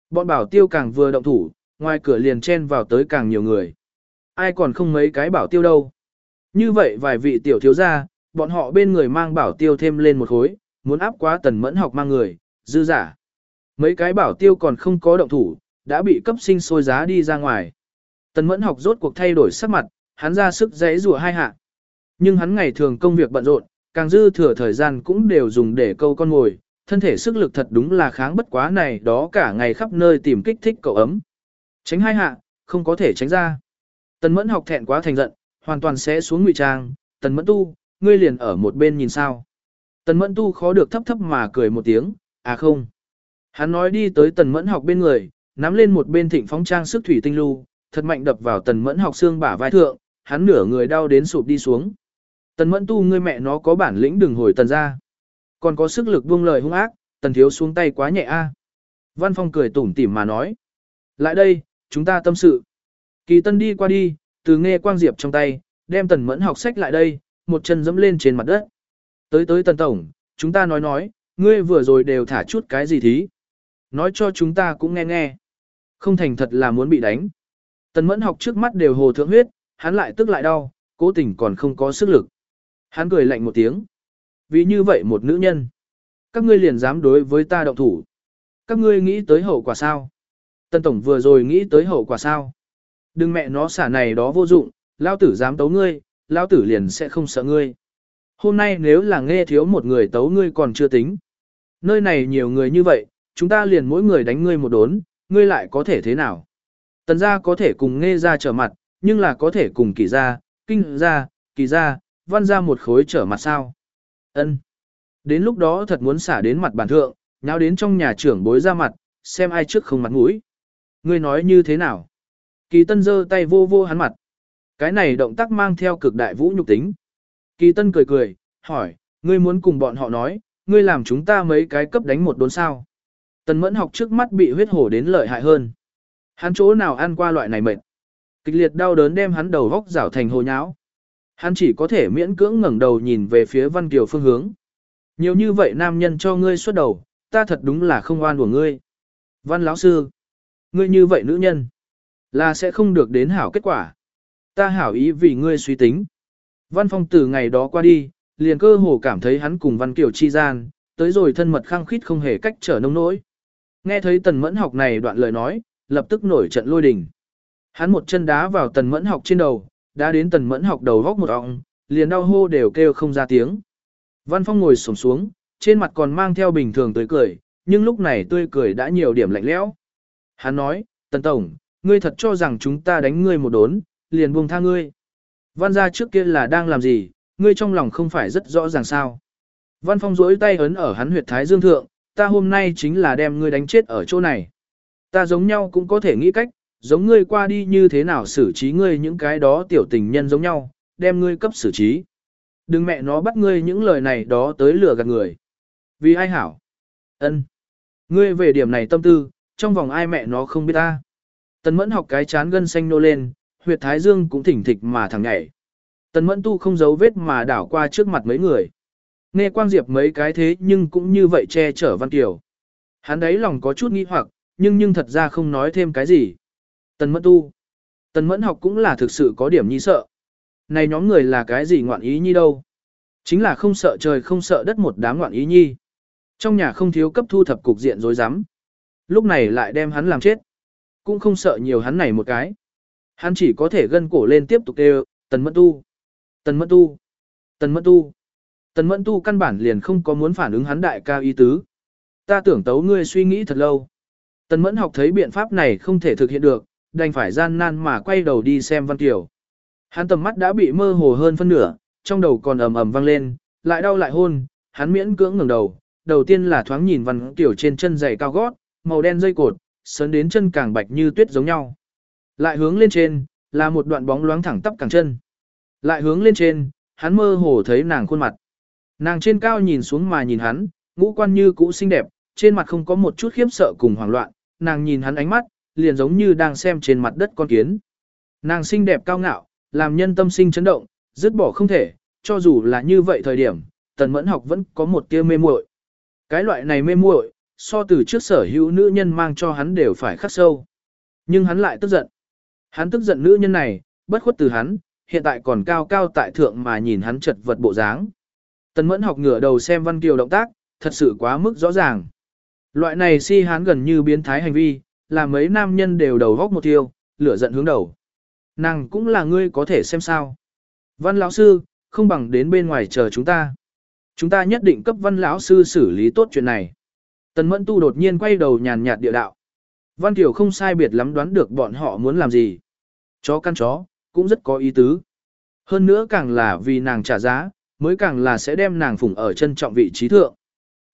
[SPEAKER 1] Bọn bảo tiêu càng vừa động thủ, ngoài cửa liền chen vào tới càng nhiều người. Ai còn không mấy cái bảo tiêu đâu. Như vậy vài vị tiểu thiếu gia, bọn họ bên người mang bảo tiêu thêm lên một khối, muốn áp quá tần mẫn học mang người, dư giả. Mấy cái bảo tiêu còn không có động thủ, đã bị cấp sinh sôi giá đi ra ngoài. Tần mẫn học rốt cuộc thay đổi sắc mặt, hắn ra sức dãy rùa hai hạ. Nhưng hắn ngày thường công việc bận rộn, càng dư thừa thời gian cũng đều dùng để câu con ngồi, thân thể sức lực thật đúng là kháng bất quá này đó cả ngày khắp nơi tìm kích thích cậu ấm. Tránh hai hạ, không có thể tránh ra. Tần mẫn học thẹn quá thành giận, hoàn toàn sẽ xuống ngụy trang, tần mẫn tu, ngươi liền ở một bên nhìn sao. Tần mẫn tu khó được thấp thấp mà cười một tiếng, à không. Hắn nói đi tới tần mẫn học bên người, nắm lên một bên thịnh phóng trang sức thủy tinh lưu, thật mạnh đập vào tần mẫn học xương bả vai thượng, hắn nửa người đau đến sụp đi xuống. Tần mẫn tu ngươi mẹ nó có bản lĩnh đừng hồi tần ra. Còn có sức lực buông lời hung ác, tần thiếu xuống tay quá nhẹ a. Văn Phong cười tủm tỉm mà nói. Lại đây, chúng ta tâm sự. Kỳ tân đi qua đi, từ nghe quang diệp trong tay, đem tần mẫn học sách lại đây, một chân dẫm lên trên mặt đất. Tới tới tần tổng, chúng ta nói nói, ngươi vừa rồi đều thả chút cái gì thí. Nói cho chúng ta cũng nghe nghe. Không thành thật là muốn bị đánh. Tần mẫn học trước mắt đều hồ thượng huyết, hắn lại tức lại đau, cố tình còn không có sức lực. Hắn cười lạnh một tiếng. Vì như vậy một nữ nhân. Các ngươi liền dám đối với ta động thủ. Các ngươi nghĩ tới hậu quả sao? Tân Tổng vừa rồi nghĩ tới hậu quả sao? Đừng mẹ nó xả này đó vô dụng, lao tử dám tấu ngươi, Lão tử liền sẽ không sợ ngươi. Hôm nay nếu là nghe thiếu một người tấu ngươi còn chưa tính. Nơi này nhiều người như vậy, chúng ta liền mỗi người đánh ngươi một đốn, ngươi lại có thể thế nào? Tần gia có thể cùng nghe ra trở mặt, nhưng là có thể cùng kỳ gia, kinh gia, kỳ gia, văn gia một khối trở mặt sao? Ân. Đến lúc đó thật muốn xả đến mặt bản thượng, nháo đến trong nhà trưởng bối ra mặt, xem ai trước không mặt mũi. Ngươi nói như thế nào? Kỳ tân giơ tay vô vô hắn mặt. Cái này động tác mang theo cực đại vũ nhục tính. Kỳ tân cười cười, hỏi, ngươi muốn cùng bọn họ nói, ngươi làm chúng ta mấy cái cấp đánh một đốn sao. Tần mẫn học trước mắt bị huyết hổ đến lợi hại hơn. Hắn chỗ nào ăn qua loại này mệt. Kịch liệt đau đớn đem hắn đầu góc rảo thành hồ nháo. Hắn chỉ có thể miễn cưỡng ngẩng đầu nhìn về phía Văn Kiều phương hướng. Nhiều như vậy nam nhân cho ngươi xuất đầu, ta thật đúng là không oan của ngươi. Văn lão sư, ngươi như vậy nữ nhân, là sẽ không được đến hảo kết quả. Ta hảo ý vì ngươi suy tính. Văn Phong từ ngày đó qua đi, liền cơ hồ cảm thấy hắn cùng Văn Kiều chi gian, tới rồi thân mật khăng khít không hề cách trở nông nỗi. Nghe thấy tần mẫn học này đoạn lời nói, lập tức nổi trận lôi đình. Hắn một chân đá vào tần mẫn học trên đầu, đã đến tần mẫn học đầu góc một ọng, liền đau hô đều kêu không ra tiếng. Văn Phong ngồi xổm xuống, trên mặt còn mang theo bình thường tươi cười, nhưng lúc này tươi cười đã nhiều điểm lạnh lẽo. Hắn nói, Tần Tổng, ngươi thật cho rằng chúng ta đánh ngươi một đốn, liền buông tha ngươi. Văn gia trước kia là đang làm gì, ngươi trong lòng không phải rất rõ ràng sao. Văn Phong duỗi tay ấn ở hắn huyệt thái dương thượng, ta hôm nay chính là đem ngươi đánh chết ở chỗ này. Ta giống nhau cũng có thể nghĩ cách, giống ngươi qua đi như thế nào xử trí ngươi những cái đó tiểu tình nhân giống nhau, đem ngươi cấp xử trí. Đừng mẹ nó bắt ngươi những lời này đó tới lừa gạt người. Vì ai hảo? ân Ngươi về điểm này tâm tư, trong vòng ai mẹ nó không biết ta. Tần mẫn học cái chán gân xanh nô lên, huyệt thái dương cũng thỉnh thịch mà thẳng nhảy. Tần mẫn tu không giấu vết mà đảo qua trước mặt mấy người. Nghe quang diệp mấy cái thế nhưng cũng như vậy che chở văn tiểu. Hắn đấy lòng có chút nghi hoặc, nhưng nhưng thật ra không nói thêm cái gì. Tần mẫn tu. Tần mẫn học cũng là thực sự có điểm nhi sợ. Này nhóm người là cái gì ngoạn ý nhi đâu. Chính là không sợ trời không sợ đất một đám ngoạn ý nhi. Trong nhà không thiếu cấp thu thập cục diện rối rắm. Lúc này lại đem hắn làm chết. Cũng không sợ nhiều hắn này một cái. Hắn chỉ có thể gân cổ lên tiếp tục kêu, tần mẫn tu. Tần mẫn tu. Tần mẫn tu. Tần mẫn tu căn bản liền không có muốn phản ứng hắn đại cao ý tứ. Ta tưởng tấu ngươi suy nghĩ thật lâu. Tần mẫn học thấy biện pháp này không thể thực hiện được, đành phải gian nan mà quay đầu đi xem Văn tiểu. Hắn tầm mắt đã bị mơ hồ hơn phân nửa, trong đầu còn ầm ầm vang lên, lại đau lại hôn, hắn miễn cưỡng ngẩng đầu, đầu tiên là thoáng nhìn Văn tiểu trên chân giày cao gót, màu đen dây cột, sớn đến chân càng bạch như tuyết giống nhau. Lại hướng lên trên, là một đoạn bóng loáng thẳng tắp cẳng chân. Lại hướng lên trên, hắn mơ hồ thấy nàng khuôn mặt. Nàng trên cao nhìn xuống mà nhìn hắn, ngũ quan như cũ xinh đẹp, trên mặt không có một chút khiếp sợ cùng hoảng loạn, nàng nhìn hắn ánh mắt, liền giống như đang xem trên mặt đất con kiến. Nàng xinh đẹp cao ngạo, làm nhân tâm sinh chấn động, dứt bỏ không thể, cho dù là như vậy thời điểm, tần mẫn học vẫn có một tia mê muội. Cái loại này mê muội, so từ trước sở hữu nữ nhân mang cho hắn đều phải khắc sâu. Nhưng hắn lại tức giận. Hắn tức giận nữ nhân này, bất khuất từ hắn, hiện tại còn cao cao tại thượng mà nhìn hắn chật vật bộ dáng. Tần mẫn học ngửa đầu xem Văn Kiều động tác, thật sự quá mức rõ ràng. Loại này si hắn gần như biến thái hành vi, là mấy nam nhân đều đầu góc một tiêu, lửa giận hướng đầu. Nàng cũng là ngươi có thể xem sao. Văn lão sư, không bằng đến bên ngoài chờ chúng ta. Chúng ta nhất định cấp văn lão sư xử lý tốt chuyện này. Tần mẫn tu đột nhiên quay đầu nhàn nhạt địa đạo. Văn Kiều không sai biệt lắm đoán được bọn họ muốn làm gì. Chó căn chó, cũng rất có ý tứ. Hơn nữa càng là vì nàng trả giá, mới càng là sẽ đem nàng phụng ở chân trọng vị trí thượng.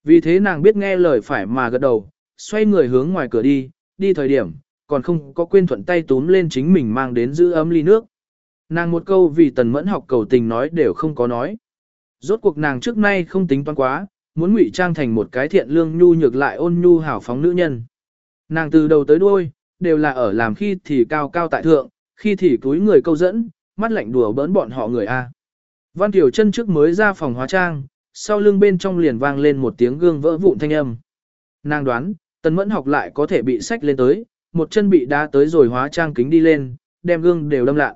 [SPEAKER 1] Vì thế nàng biết nghe lời phải mà gật đầu, xoay người hướng ngoài cửa đi, đi thời điểm, còn không có quên thuận tay túm lên chính mình mang đến giữ ấm ly nước. Nàng một câu vì tần mẫn học cầu tình nói đều không có nói. Rốt cuộc nàng trước nay không tính toán quá, muốn ngụy trang thành một cái thiện lương nhu nhược lại ôn nhu hảo phóng nữ nhân. Nàng từ đầu tới đuôi, đều là ở làm khi thì cao cao tại thượng, khi thì túi người câu dẫn, mắt lạnh đùa bỡn bọn họ người A. Văn Tiểu chân trước mới ra phòng hóa trang, sau lưng bên trong liền vang lên một tiếng gương vỡ vụn thanh âm. Nàng đoán, tần mẫn học lại có thể bị sách lên tới, một chân bị đá tới rồi hóa trang kính đi lên, đem gương đều đâm lạ.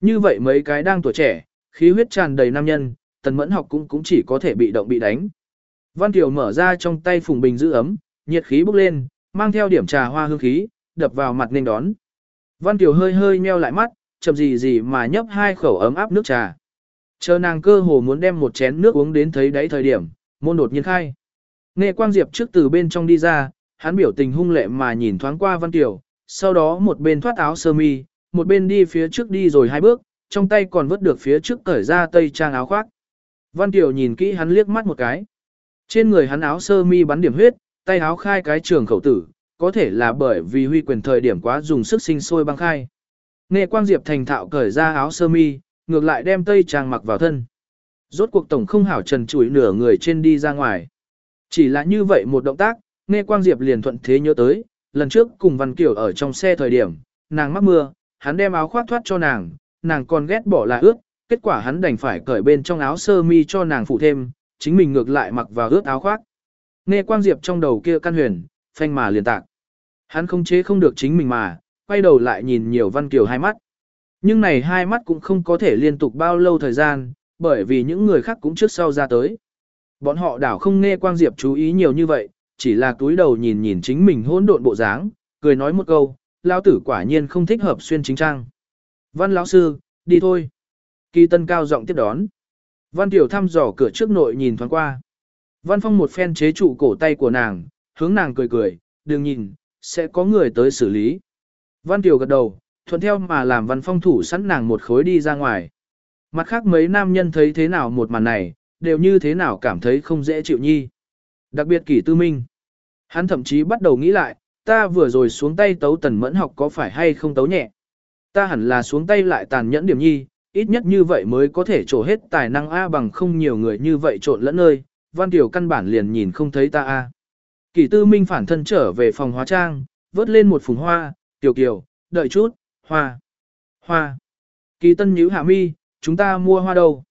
[SPEAKER 1] Như vậy mấy cái đang tuổi trẻ, khí huyết tràn đầy nam nhân, tần mẫn học cũng cũng chỉ có thể bị động bị đánh. Văn Tiểu mở ra trong tay phùng bình giữ ấm, nhiệt khí bốc lên, mang theo điểm trà hoa hương khí, đập vào mặt nên đón. Văn Kiều hơi hơi nheo lại mắt, chậm gì gì mà nhấp hai khẩu ấm áp nước trà. Chờ nàng cơ hồ muốn đem một chén nước uống đến thấy đáy thời điểm, môn đột nhiên khai. Nghe Quang Diệp trước từ bên trong đi ra, hắn biểu tình hung lệ mà nhìn thoáng qua Văn Kiều, sau đó một bên thoát áo sơ mi, một bên đi phía trước đi rồi hai bước, trong tay còn vứt được phía trước cởi ra tây trang áo khoác. Văn Kiều nhìn kỹ hắn liếc mắt một cái. Trên người hắn áo sơ mi bắn điểm huyết, tay áo khai cái trường khẩu tử, có thể là bởi vì huy quyền thời điểm quá dùng sức sinh sôi băng khai. Nghe Quang Diệp thành thạo cởi ra áo sơ mi, ngược lại đem tây trang mặc vào thân. Rốt cuộc tổng không hảo trần chuỗi nửa người trên đi ra ngoài. Chỉ là như vậy một động tác, nghe Quang Diệp liền thuận thế nhớ tới, lần trước cùng Văn Kiều ở trong xe thời điểm, nàng mắc mưa, hắn đem áo khoác thoát cho nàng, nàng còn ghét bỏ là ướt, kết quả hắn đành phải cởi bên trong áo sơ mi cho nàng phụ thêm, chính mình ngược lại mặc vào ướt áo khoác. Nghe Quang Diệp trong đầu kia căn huyền, phanh mà liền tạc. Hắn không chế không được chính mình mà, quay đầu lại nhìn nhiều Văn Kiều hai mắt. Nhưng này hai mắt cũng không có thể liên tục bao lâu thời gian, bởi vì những người khác cũng trước sau ra tới. Bọn họ đảo không nghe Quang Diệp chú ý nhiều như vậy, chỉ là túi đầu nhìn nhìn chính mình hỗn độn bộ dáng, cười nói một câu, lão tử quả nhiên không thích hợp xuyên chính trang. Văn lão sư, đi thôi. Kỳ tân cao giọng tiếp đón. Văn tiểu thăm dò cửa trước nội nhìn thoáng qua. Văn phong một phen chế trụ cổ tay của nàng, hướng nàng cười cười, đừng nhìn, sẽ có người tới xử lý. Văn Kiều gật đầu, thuận theo mà làm văn phong thủ sẵn nàng một khối đi ra ngoài. Mặt khác mấy nam nhân thấy thế nào một màn này, đều như thế nào cảm thấy không dễ chịu nhi. Đặc biệt kỷ tư minh. Hắn thậm chí bắt đầu nghĩ lại, ta vừa rồi xuống tay tấu tần mẫn học có phải hay không tấu nhẹ. Ta hẳn là xuống tay lại tàn nhẫn điểm nhi, ít nhất như vậy mới có thể trổ hết tài năng A bằng không nhiều người như vậy trộn lẫn nơi, văn tiểu căn bản liền nhìn không thấy ta A. Kỷ tư minh phản thân trở về phòng hóa trang, vớt lên một phùng hoa, tiểu kiều, đợi chút, hoa, hoa. Kỳ tân nhíu hạ mi, chúng ta mua hoa đâu?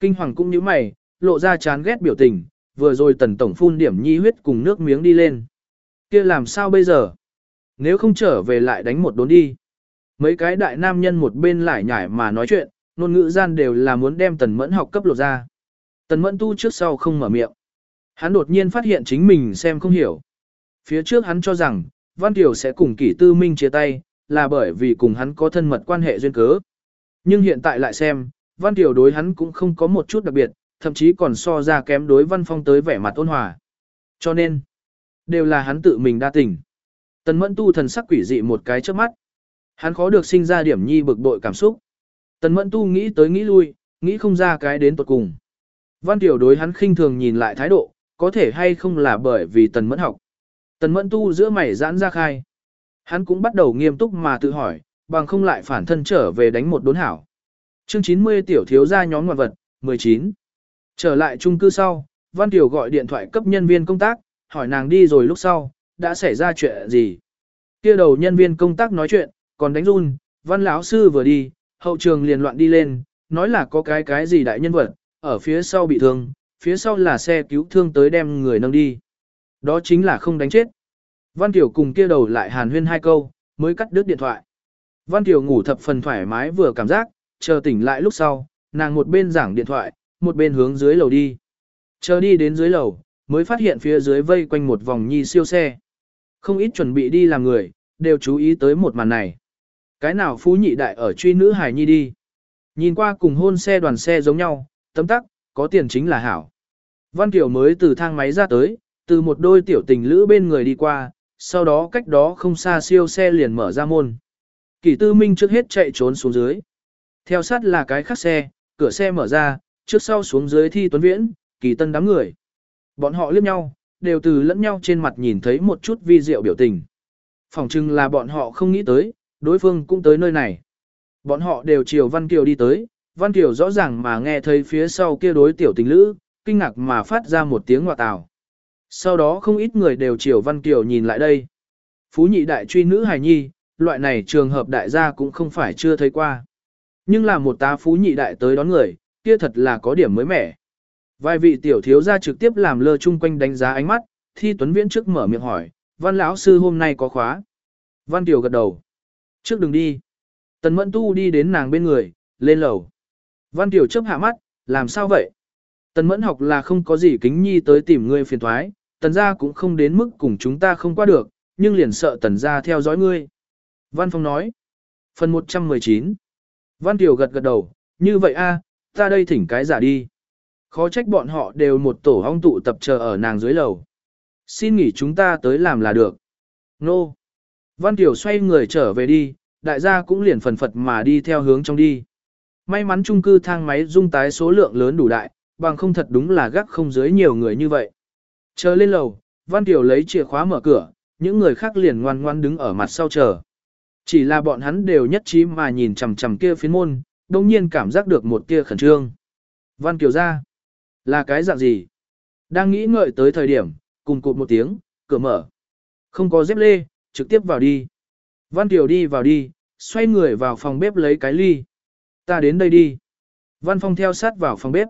[SPEAKER 1] Kinh hoàng cũng nhíu mày, lộ ra chán ghét biểu tình, vừa rồi tần tổng phun điểm nhi huyết cùng nước miếng đi lên. kia làm sao bây giờ? Nếu không trở về lại đánh một đốn đi. Mấy cái đại nam nhân một bên lại nhải mà nói chuyện, ngôn ngữ gian đều là muốn đem tần mẫn học cấp lột ra. Tần mẫn tu trước sau không mở miệng. Hắn đột nhiên phát hiện chính mình xem không hiểu. Phía trước hắn cho rằng, Văn Tiểu sẽ cùng kỷ tư minh chia tay, là bởi vì cùng hắn có thân mật quan hệ duyên cớ. Nhưng hiện tại lại xem, Văn Tiểu đối hắn cũng không có một chút đặc biệt, thậm chí còn so ra kém đối Văn Phong tới vẻ mặt ôn hòa. Cho nên, đều là hắn tự mình đa tình. Tần Mẫn Tu thần sắc quỷ dị một cái trước mắt. Hắn khó được sinh ra điểm nhi bực bội cảm xúc. Tần Mẫn Tu nghĩ tới nghĩ lui, nghĩ không ra cái đến tuột cùng. Văn Tiểu đối hắn khinh thường nhìn lại thái độ, có thể hay không là bởi vì Tần Mẫn học. Tần Mẫn Tu giữa mày giãn ra khai. Hắn cũng bắt đầu nghiêm túc mà tự hỏi, bằng không lại phản thân trở về đánh một đốn hảo. Chương 90 tiểu thiếu gia nhóm ngoạn vật, 19. Trở lại chung cư sau, Văn Tiểu gọi điện thoại cấp nhân viên công tác, hỏi nàng đi rồi lúc sau, đã xảy ra chuyện gì. Kia đầu nhân viên công tác nói chuyện, còn đánh run, Văn lão sư vừa đi, hậu trường liền loạn đi lên, nói là có cái cái gì đại nhân vật, ở phía sau bị thương, phía sau là xe cứu thương tới đem người nâng đi. Đó chính là không đánh chết. Văn Tiểu cùng kia đầu lại hàn huyên hai câu, mới cắt đứt điện thoại. Văn Tiểu ngủ thập phần thoải mái vừa cảm giác, chờ tỉnh lại lúc sau, nàng một bên giảng điện thoại, một bên hướng dưới lầu đi. Chờ đi đến dưới lầu, mới phát hiện phía dưới vây quanh một vòng nhi siêu xe. Không ít chuẩn bị đi làm người, đều chú ý tới một màn này. Cái nào phú nhị đại ở truy nữ hải nhi đi. Nhìn qua cùng hôn xe đoàn xe giống nhau, tấm tắc, có tiền chính là hảo. Văn Kiều mới từ thang máy ra tới, từ một đôi tiểu tình lữ bên người đi qua, sau đó cách đó không xa siêu xe liền mở ra môn. Kỷ tư minh trước hết chạy trốn xuống dưới. Theo sát là cái khác xe, cửa xe mở ra, trước sau xuống dưới thi tuấn viễn, kỳ tân đám người. Bọn họ liếc nhau, đều từ lẫn nhau trên mặt nhìn thấy một chút vi diệu biểu tình. Phòng chừng là bọn họ không nghĩ tới, đối phương cũng tới nơi này. Bọn họ đều chiều Văn Kiều đi tới, Văn Kiều rõ ràng mà nghe thấy phía sau kia đối tiểu tình lữ, kinh ngạc mà phát ra một tiếng ngọa tào. Sau đó không ít người đều chiều Văn Kiều nhìn lại đây. Phú nhị đại truy nữ hài nhi, loại này trường hợp đại gia cũng không phải chưa thấy qua. Nhưng là một tá phú nhị đại tới đón người, kia thật là có điểm mới mẻ. Vài vị tiểu thiếu gia trực tiếp làm lơ chung quanh đánh giá ánh mắt, thi tuấn viễn trước mở miệng hỏi, văn lão sư hôm nay có khóa. Văn tiểu gật đầu. Trước đừng đi. Tần mẫn tu đi đến nàng bên người, lên lầu. Văn tiểu chấp hạ mắt, làm sao vậy? Tần mẫn học là không có gì kính nhi tới tìm ngươi phiền thoái, tần gia cũng không đến mức cùng chúng ta không qua được, nhưng liền sợ tần gia theo dõi ngươi. Văn Phong nói. Phần 119. Văn Tiểu gật gật đầu, như vậy a, ta đây thỉnh cái giả đi. Khó trách bọn họ đều một tổ hong tụ tập chờ ở nàng dưới lầu. Xin nghỉ chúng ta tới làm là được. Nô. Văn Tiểu xoay người trở về đi, đại gia cũng liền phần phật mà đi theo hướng trong đi. May mắn chung cư thang máy dung tái số lượng lớn đủ đại, bằng không thật đúng là gác không dưới nhiều người như vậy. Chờ lên lầu, Văn Tiểu lấy chìa khóa mở cửa, những người khác liền ngoan ngoan đứng ở mặt sau chờ. Chỉ là bọn hắn đều nhất trí mà nhìn chằm chằm kia phiến môn, đồng nhiên cảm giác được một tia khẩn trương. Văn Kiều ra, là cái dạng gì? Đang nghĩ ngợi tới thời điểm, cùng cụt một tiếng, cửa mở. Không có dép lê, trực tiếp vào đi. Văn Kiều đi vào đi, xoay người vào phòng bếp lấy cái ly. Ta đến đây đi. Văn Phong theo sát vào phòng bếp.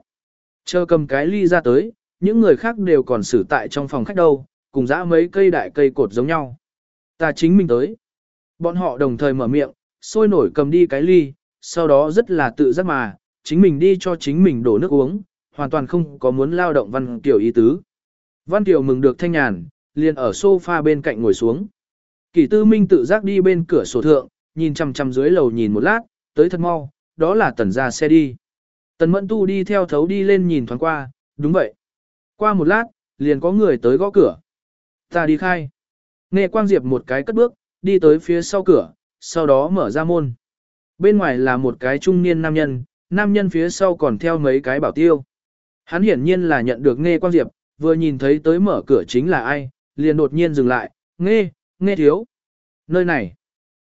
[SPEAKER 1] Chờ cầm cái ly ra tới, những người khác đều còn xử tại trong phòng khách đâu, cùng dã mấy cây đại cây cột giống nhau. Ta chính mình tới. Bọn họ đồng thời mở miệng, sôi nổi cầm đi cái ly, sau đó rất là tự giác mà, chính mình đi cho chính mình đổ nước uống, hoàn toàn không có muốn lao động Văn Kiều ý tứ. Văn Kiều mừng được thanh nhàn, liền ở sofa bên cạnh ngồi xuống. Kỷ tư minh tự giác đi bên cửa sổ thượng, nhìn chằm chằm dưới lầu nhìn một lát, tới thật mau, đó là tần ra xe đi. Tần mẫn tu đi theo thấu đi lên nhìn thoáng qua, đúng vậy. Qua một lát, liền có người tới gõ cửa. Ta đi khai. Nghe Quang Diệp một cái cất bước, đi tới phía sau cửa, sau đó mở ra môn. Bên ngoài là một cái trung niên nam nhân, nam nhân phía sau còn theo mấy cái bảo tiêu. Hắn hiển nhiên là nhận được Nghe Quang Diệp, vừa nhìn thấy tới mở cửa chính là ai, liền đột nhiên dừng lại, Nghe, Nghe thiếu. Nơi này.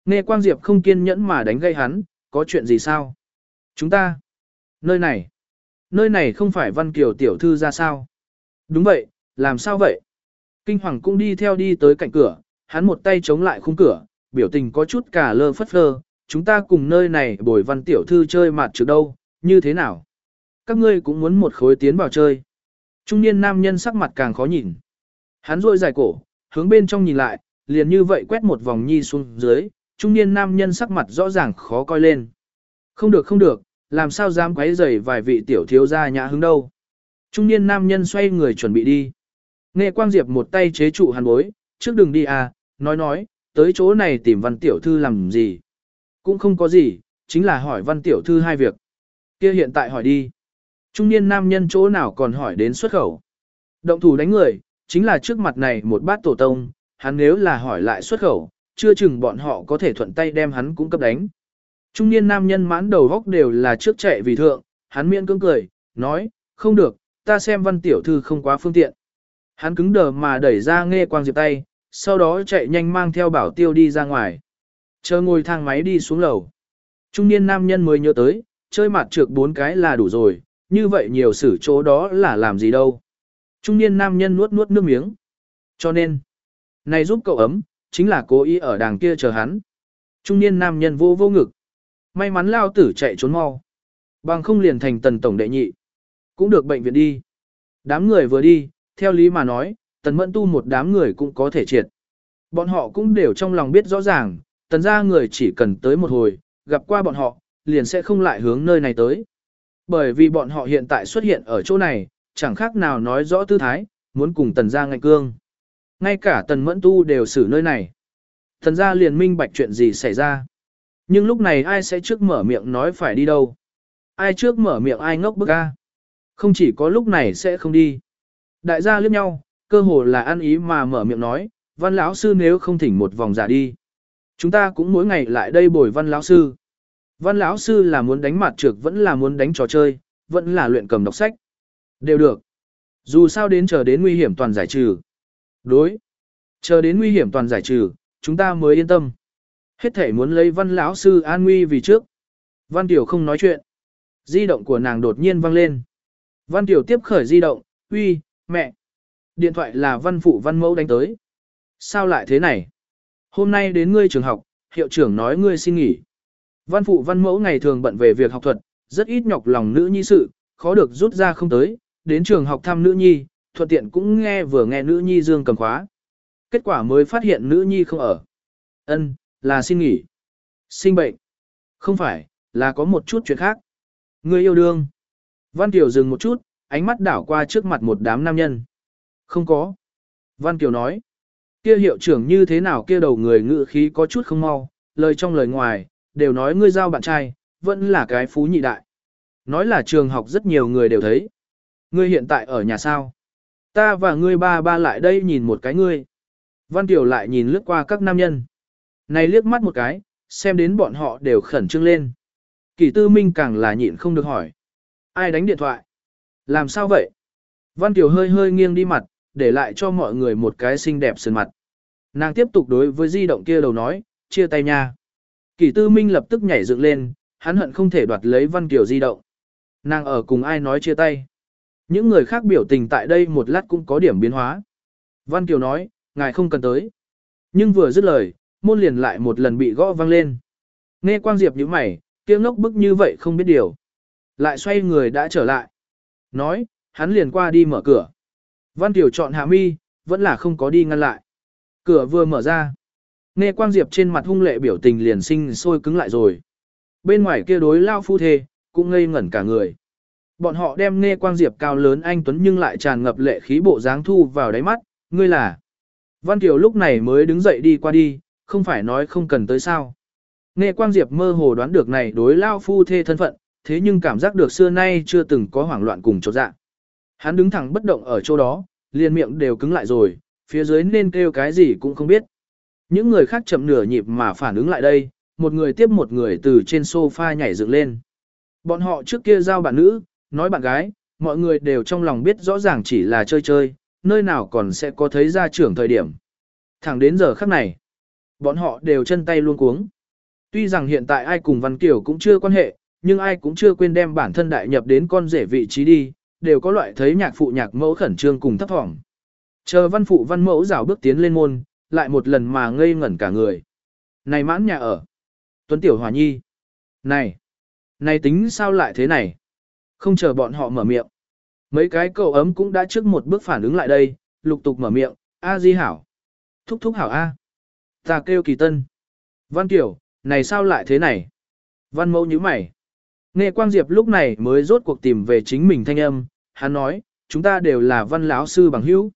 [SPEAKER 1] Nghe Quang Diệp không kiên nhẫn mà đánh gây hắn, có chuyện gì sao? Chúng ta. Nơi này. Nơi này không phải Văn Kiều tiểu thư ra sao? Đúng vậy, làm sao vậy? Kinh Hoàng cũng đi theo đi tới cạnh cửa, hắn một tay chống lại khung cửa, biểu tình có chút cả lơ phất phơ, chúng ta cùng nơi này bồi văn tiểu thư chơi mặt trước đâu, như thế nào? Các ngươi cũng muốn một khối tiến vào chơi. Trung niên nam nhân sắc mặt càng khó nhìn. Hắn rôi dài cổ, hướng bên trong nhìn lại, liền như vậy quét một vòng nhi xuống dưới, trung niên nam nhân sắc mặt rõ ràng khó coi lên. Không được không được, làm sao dám quấy rầy vài vị tiểu thiếu gia nhã hứng đâu. Trung niên nam nhân xoay người chuẩn bị đi. Nghe Quang Diệp một tay chế trụ hắn bối, trước đừng đi à, nói nói, tới chỗ này tìm văn tiểu thư làm gì. Cũng không có gì, chính là hỏi văn tiểu thư hai việc. kia hiện tại hỏi đi. Trung niên nam nhân chỗ nào còn hỏi đến xuất khẩu. Động thủ đánh người, chính là trước mặt này một bát tổ tông, hắn nếu là hỏi lại xuất khẩu, chưa chừng bọn họ có thể thuận tay đem hắn cũng cấp đánh. Trung niên nam nhân mãn đầu góc đều là trước chạy vì thượng, hắn miễn cưỡng cười, nói, không được, ta xem văn tiểu thư không quá phương tiện. Hắn cứng đờ mà đẩy ra nghe quang diệp tay, sau đó chạy nhanh mang theo bảo tiêu đi ra ngoài. Chờ ngồi thang máy đi xuống lầu. Trung niên nam nhân mới nhớ tới, chơi mặt trược bốn cái là đủ rồi, như vậy nhiều xử chỗ đó là làm gì đâu. Trung niên nam nhân nuốt nuốt nước miếng. Cho nên, này giúp cậu ấm, chính là cố ý ở đàng kia chờ hắn. Trung niên nam nhân vô vô ngực. May mắn lao tử chạy trốn mau. Bằng không liền thành tần tổng đệ nhị. Cũng được bệnh viện đi. Đám người vừa đi, theo lý mà nói, tần mẫn tu một đám người cũng có thể triệt. Bọn họ cũng đều trong lòng biết rõ ràng, tần ra người chỉ cần tới một hồi, gặp qua bọn họ, liền sẽ không lại hướng nơi này tới. Bởi vì bọn họ hiện tại xuất hiện ở chỗ này, chẳng khác nào nói rõ tư thái, muốn cùng tần ra ngạch cương. Ngay cả tần mẫn tu đều xử nơi này. Tần ra liền minh bạch chuyện gì xảy ra. Nhưng lúc này ai sẽ trước mở miệng nói phải đi đâu? Ai trước mở miệng ai ngốc bức a? Không chỉ có lúc này sẽ không đi. Đại gia liếc nhau, cơ hồ là ăn ý mà mở miệng nói, văn lão sư nếu không thỉnh một vòng giả đi. Chúng ta cũng mỗi ngày lại đây bồi văn lão sư. Văn lão sư là muốn đánh mặt trược vẫn là muốn đánh trò chơi, vẫn là luyện cầm đọc sách. Đều được. Dù sao đến chờ đến nguy hiểm toàn giải trừ. Đối. Chờ đến nguy hiểm toàn giải trừ, chúng ta mới yên tâm. Hết thể muốn lấy văn lão sư an nguy vì trước. Văn Tiểu không nói chuyện. Di động của nàng đột nhiên vang lên. Văn Tiểu tiếp khởi di động, uy, mẹ. Điện thoại là văn phụ văn mẫu đánh tới. Sao lại thế này? Hôm nay đến ngươi trường học, hiệu trưởng nói ngươi xin nghỉ. Văn phụ văn mẫu ngày thường bận về việc học thuật, rất ít nhọc lòng nữ nhi sự, khó được rút ra không tới, đến trường học thăm nữ nhi, thuận tiện cũng nghe vừa nghe nữ nhi dương cầm khóa. Kết quả mới phát hiện nữ nhi không ở. Ân, là xin nghỉ. Sinh bệnh. Không phải, là có một chút chuyện khác. Người yêu đương. Văn Kiều dừng một chút, ánh mắt đảo qua trước mặt một đám nam nhân. Không có. Văn Kiều nói. Kia hiệu trưởng như thế nào kia đầu người ngự khí có chút không mau, lời trong lời ngoài, đều nói ngươi giao bạn trai, vẫn là cái phú nhị đại. Nói là trường học rất nhiều người đều thấy. Ngươi hiện tại ở nhà sao? Ta và ngươi ba ba lại đây nhìn một cái ngươi. Văn Kiều lại nhìn lướt qua các nam nhân. Này liếc mắt một cái, xem đến bọn họ đều khẩn trương lên. Kỳ tư minh càng là nhịn không được hỏi. Ai đánh điện thoại? Làm sao vậy? Văn Kiều hơi hơi nghiêng đi mặt, để lại cho mọi người một cái xinh đẹp sườn mặt. Nàng tiếp tục đối với di động kia đầu nói, chia tay nha. Kỳ tư minh lập tức nhảy dựng lên, hắn hận không thể đoạt lấy Văn Kiều di động. Nàng ở cùng ai nói chia tay. Những người khác biểu tình tại đây một lát cũng có điểm biến hóa. Văn Kiều nói, ngài không cần tới. Nhưng vừa dứt lời, môn liền lại một lần bị gõ vang lên. Nghe Quang Diệp như mày, kiếng ngốc bức như vậy không biết điều. Lại xoay người đã trở lại. Nói, hắn liền qua đi mở cửa. Văn Tiểu chọn hạ mi, vẫn là không có đi ngăn lại. Cửa vừa mở ra. Nghe Quang Diệp trên mặt hung lệ biểu tình liền sinh sôi cứng lại rồi. Bên ngoài kia đối lao phu thê, cũng ngây ngẩn cả người. Bọn họ đem nghe Quang Diệp cao lớn anh Tuấn nhưng lại tràn ngập lệ khí bộ dáng thu vào đáy mắt, ngươi là. Văn Kiều lúc này mới đứng dậy đi qua đi, không phải nói không cần tới sao. Nghe Quang Diệp mơ hồ đoán được này đối lao phu thê thân phận, thế nhưng cảm giác được xưa nay chưa từng có hoảng loạn cùng chỗ dạ. Hắn đứng thẳng bất động ở chỗ đó, liền miệng đều cứng lại rồi, phía dưới nên kêu cái gì cũng không biết. Những người khác chậm nửa nhịp mà phản ứng lại đây, một người tiếp một người từ trên sofa nhảy dựng lên. Bọn họ trước kia giao bạn nữ, nói bạn gái, mọi người đều trong lòng biết rõ ràng chỉ là chơi chơi, nơi nào còn sẽ có thấy ra trưởng thời điểm. Thẳng đến giờ khắc này, bọn họ đều chân tay luôn cuống. Tuy rằng hiện tại ai cùng Văn Kiều cũng chưa quan hệ, nhưng ai cũng chưa quên đem bản thân đại nhập đến con rể vị trí đi, đều có loại thấy nhạc phụ nhạc mẫu khẩn trương cùng thấp thỏm. Chờ văn phụ văn mẫu rào bước tiến lên môn, lại một lần mà ngây ngẩn cả người. Này mãn nhà ở. Tuấn Tiểu Hòa Nhi. Này. Này tính sao lại thế này? Không chờ bọn họ mở miệng. Mấy cái cậu ấm cũng đã trước một bước phản ứng lại đây, lục tục mở miệng, A Di Hảo. Thúc thúc hảo A. Ta kêu kỳ tân. Văn Kiều, này sao lại thế này? Văn mẫu như mày. Nghe Quang Diệp lúc này mới rốt cuộc tìm về chính mình thanh âm, hắn nói, chúng ta đều là văn lão sư bằng hữu.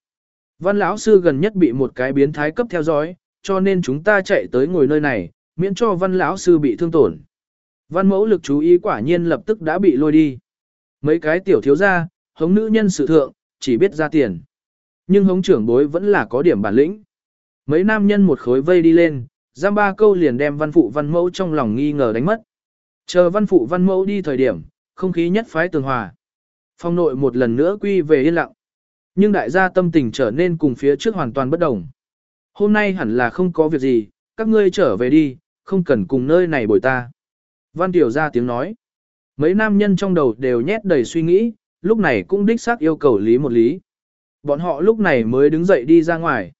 [SPEAKER 1] Văn lão sư gần nhất bị một cái biến thái cấp theo dõi, cho nên chúng ta chạy tới ngồi nơi này, miễn cho văn lão sư bị thương tổn. Văn mẫu lực chú ý quả nhiên lập tức đã bị lôi đi. Mấy cái tiểu thiếu gia, hống nữ nhân sự thượng, chỉ biết ra tiền. Nhưng hống trưởng bối vẫn là có điểm bản lĩnh. Mấy nam nhân một khối vây đi lên, giam ba câu liền đem văn phụ văn mẫu trong lòng nghi ngờ đánh mất. Chờ văn phụ văn mẫu đi thời điểm, không khí nhất phái tường hòa. Phong nội một lần nữa quy về yên lặng. Nhưng đại gia tâm tình trở nên cùng phía trước hoàn toàn bất đồng. Hôm nay hẳn là không có việc gì, các ngươi trở về đi, không cần cùng nơi này bồi ta. Văn Tiểu ra tiếng nói. Mấy nam nhân trong đầu đều nhét đầy suy nghĩ, lúc này cũng đích xác yêu cầu lý một lý. Bọn họ lúc này mới đứng dậy đi ra ngoài.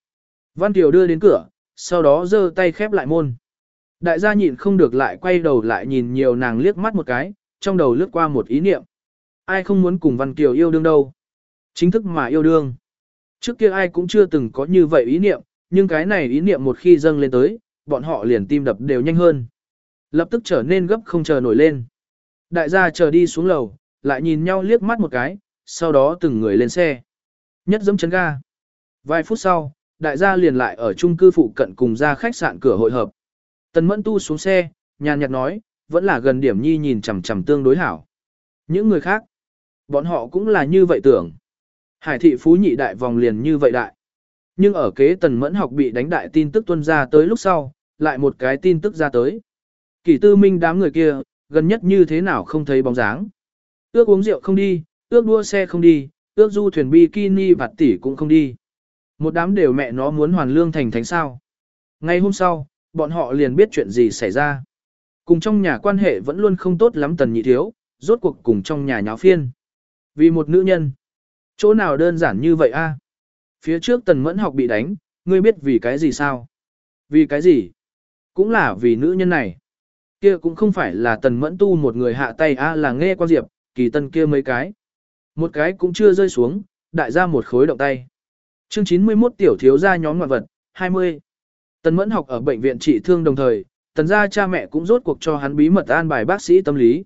[SPEAKER 1] Văn Kiều đưa đến cửa, sau đó giơ tay khép lại môn. Đại gia nhịn không được lại quay đầu lại nhìn nhiều nàng liếc mắt một cái, trong đầu lướt qua một ý niệm. Ai không muốn cùng Văn Kiều yêu đương đâu. Chính thức mà yêu đương. Trước kia ai cũng chưa từng có như vậy ý niệm, nhưng cái này ý niệm một khi dâng lên tới, bọn họ liền tim đập đều nhanh hơn. Lập tức trở nên gấp không chờ nổi lên. Đại gia chờ đi xuống lầu, lại nhìn nhau liếc mắt một cái, sau đó từng người lên xe. Nhất dẫm chấn ga. Vài phút sau, đại gia liền lại ở chung cư phụ cận cùng ra khách sạn cửa hội hợp. Tần Mẫn Tu xuống xe, nhàn nhạt nói, vẫn là gần điểm nhi nhìn chằm chằm tương đối hảo. Những người khác, bọn họ cũng là như vậy tưởng. Hải thị phú nhị đại vòng liền như vậy đại. Nhưng ở kế tần mẫn học bị đánh đại tin tức tuân ra tới lúc sau, lại một cái tin tức ra tới. Kỷ tư minh đám người kia, gần nhất như thế nào không thấy bóng dáng. Ước uống rượu không đi, ước đua xe không đi, ước du thuyền bikini vặt tỷ cũng không đi. Một đám đều mẹ nó muốn hoàn lương thành thánh sao. Ngay hôm sau, bọn họ liền biết chuyện gì xảy ra. Cùng trong nhà quan hệ vẫn luôn không tốt lắm tần nhị thiếu, rốt cuộc cùng trong nhà nháo phiên. Vì một nữ nhân, chỗ nào đơn giản như vậy a? Phía trước tần mẫn học bị đánh, ngươi biết vì cái gì sao? Vì cái gì? Cũng là vì nữ nhân này. Kia cũng không phải là tần mẫn tu một người hạ tay a là nghe quan diệp, kỳ tân kia mấy cái. Một cái cũng chưa rơi xuống, đại ra một khối động tay. Chương 91 tiểu thiếu gia nhóm ngoại vật, 20. Tần mẫn học ở bệnh viện trị thương đồng thời, tần gia cha mẹ cũng rốt cuộc cho hắn bí mật an bài bác sĩ tâm lý.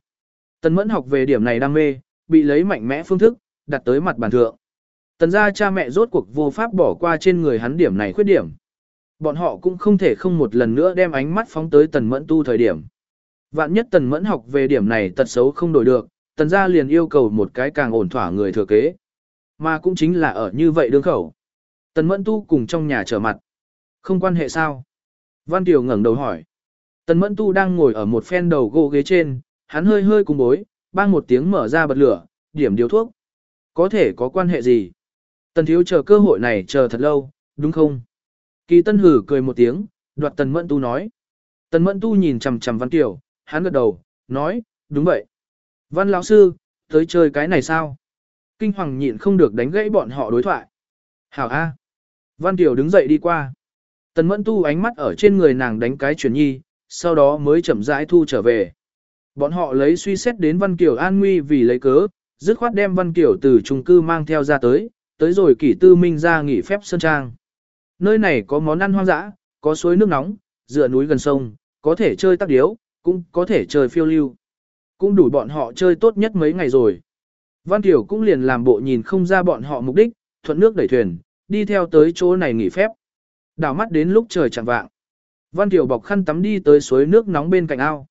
[SPEAKER 1] Tần mẫn học về điểm này đam mê, bị lấy mạnh mẽ phương thức, đặt tới mặt bàn thượng. Tần gia cha mẹ rốt cuộc vô pháp bỏ qua trên người hắn điểm này khuyết điểm. Bọn họ cũng không thể không một lần nữa đem ánh mắt phóng tới tần mẫn tu thời điểm. Vạn nhất tần mẫn học về điểm này tật xấu không đổi được, tần gia liền yêu cầu một cái càng ổn thỏa người thừa kế. Mà cũng chính là ở như vậy đương khẩu. Tần mẫn tu cùng trong nhà trở mặt. Không quan hệ sao? Văn Tiểu ngẩng đầu hỏi. Tần mẫn tu đang ngồi ở một phen đầu gỗ ghế trên, hắn hơi hơi cùng bối, bang một tiếng mở ra bật lửa, điểm điều thuốc. Có thể có quan hệ gì? Tần thiếu chờ cơ hội này chờ thật lâu, đúng không? Kỳ tân hử cười một tiếng, đoạt tần mẫn tu nói. Tần mẫn tu nhìn chằm chằm văn tiểu, hắn gật đầu, nói, đúng vậy. Văn lão sư, tới chơi cái này sao? Kinh hoàng nhịn không được đánh gãy bọn họ đối thoại. Hảo A. Văn tiểu đứng dậy đi qua. Tần mẫn tu ánh mắt ở trên người nàng đánh cái chuyển nhi, sau đó mới chậm rãi thu trở về. Bọn họ lấy suy xét đến Văn Kiều an nguy vì lấy cớ, dứt khoát đem Văn Kiều từ trung cư mang theo ra tới, tới rồi kỷ tư minh ra nghỉ phép sơn trang. Nơi này có món ăn hoang dã, có suối nước nóng, dựa núi gần sông, có thể chơi tắc điếu, cũng có thể chơi phiêu lưu. Cũng đủ bọn họ chơi tốt nhất mấy ngày rồi. Văn Kiều cũng liền làm bộ nhìn không ra bọn họ mục đích, thuận nước đẩy thuyền, đi theo tới chỗ này nghỉ phép. Đảo mắt đến lúc trời chẳng vạng. Văn Kiều bọc khăn tắm đi tới suối nước nóng bên cạnh ao.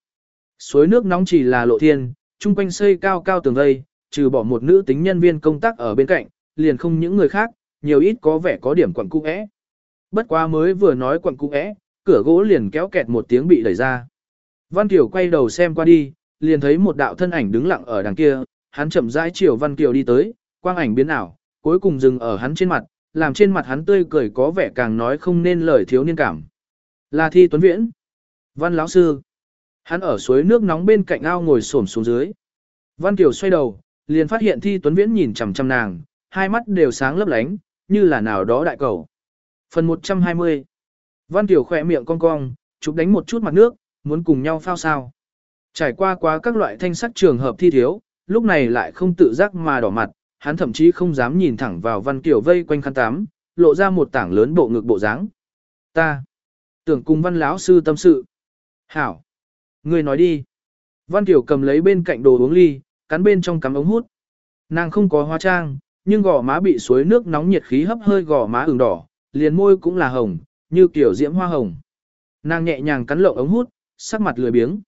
[SPEAKER 1] Suối nước nóng chỉ là lộ thiên, chung quanh xây cao cao tường vây, trừ bỏ một nữ tính nhân viên công tác ở bên cạnh, liền không những người khác, nhiều ít có vẻ có điểm quặng cũ é. Bất quá mới vừa nói quặng cũ é, cửa gỗ liền kéo kẹt một tiếng bị đẩy ra. Văn Kiều quay đầu xem qua đi, liền thấy một đạo thân ảnh đứng lặng ở đằng kia, hắn chậm rãi chiều Văn Kiều đi tới, quang ảnh biến ảo, cuối cùng dừng ở hắn trên mặt, làm trên mặt hắn tươi cười có vẻ càng nói không nên lời thiếu niên cảm. Là Thi Tuấn Viễn. Văn lão sư. Hắn ở suối nước nóng bên cạnh ao ngồi xổm xuống dưới. Văn Kiều xoay đầu, liền phát hiện Thi Tuấn Viễn nhìn chằm chằm nàng, hai mắt đều sáng lấp lánh, như là nào đó đại cầu. Phần 120 Văn Kiều khỏe miệng cong cong, chụp đánh một chút mặt nước, muốn cùng nhau phao sao. Trải qua quá các loại thanh sắc trường hợp thi thiếu, lúc này lại không tự giác mà đỏ mặt, hắn thậm chí không dám nhìn thẳng vào Văn Kiều vây quanh khăn tám, lộ ra một tảng lớn bộ ngực bộ dáng. Ta tưởng cùng Văn lão sư tâm sự. Hảo, ngươi nói đi. Văn Kiều cầm lấy bên cạnh đồ uống ly, cắn bên trong cắm ống hút. Nàng không có hóa trang, nhưng gò má bị suối nước nóng nhiệt khí hấp hơi gò má ửng đỏ, liền môi cũng là hồng, như kiểu diễm hoa hồng. Nàng nhẹ nhàng cắn lộng ống hút, sắc mặt lười biếng.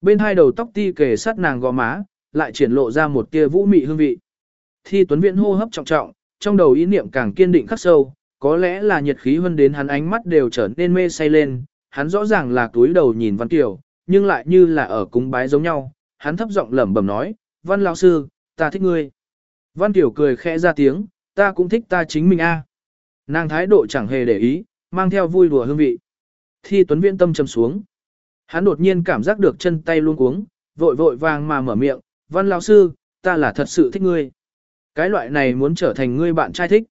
[SPEAKER 1] Bên hai đầu tóc ti kề sát nàng gò má, lại triển lộ ra một tia vũ mị hương vị. Thi Tuấn Viễn hô hấp trọng trọng, trong đầu ý niệm càng kiên định khắc sâu, có lẽ là nhiệt khí hơn đến hắn ánh mắt đều trở nên mê say lên, hắn rõ ràng là túi đầu nhìn Văn Kiều, nhưng lại như là ở cúng bái giống nhau, hắn thấp giọng lẩm bẩm nói, Văn lão sư, ta thích ngươi. Văn Kiều cười khẽ ra tiếng, ta cũng thích ta chính mình a. Nàng thái độ chẳng hề để ý, mang theo vui đùa hương vị. Thi Tuấn Viễn tâm trầm xuống. Hắn đột nhiên cảm giác được chân tay luôn cuống, vội vội vàng mà mở miệng, văn lão sư, ta là thật sự thích ngươi. Cái loại này muốn trở thành ngươi bạn trai thích.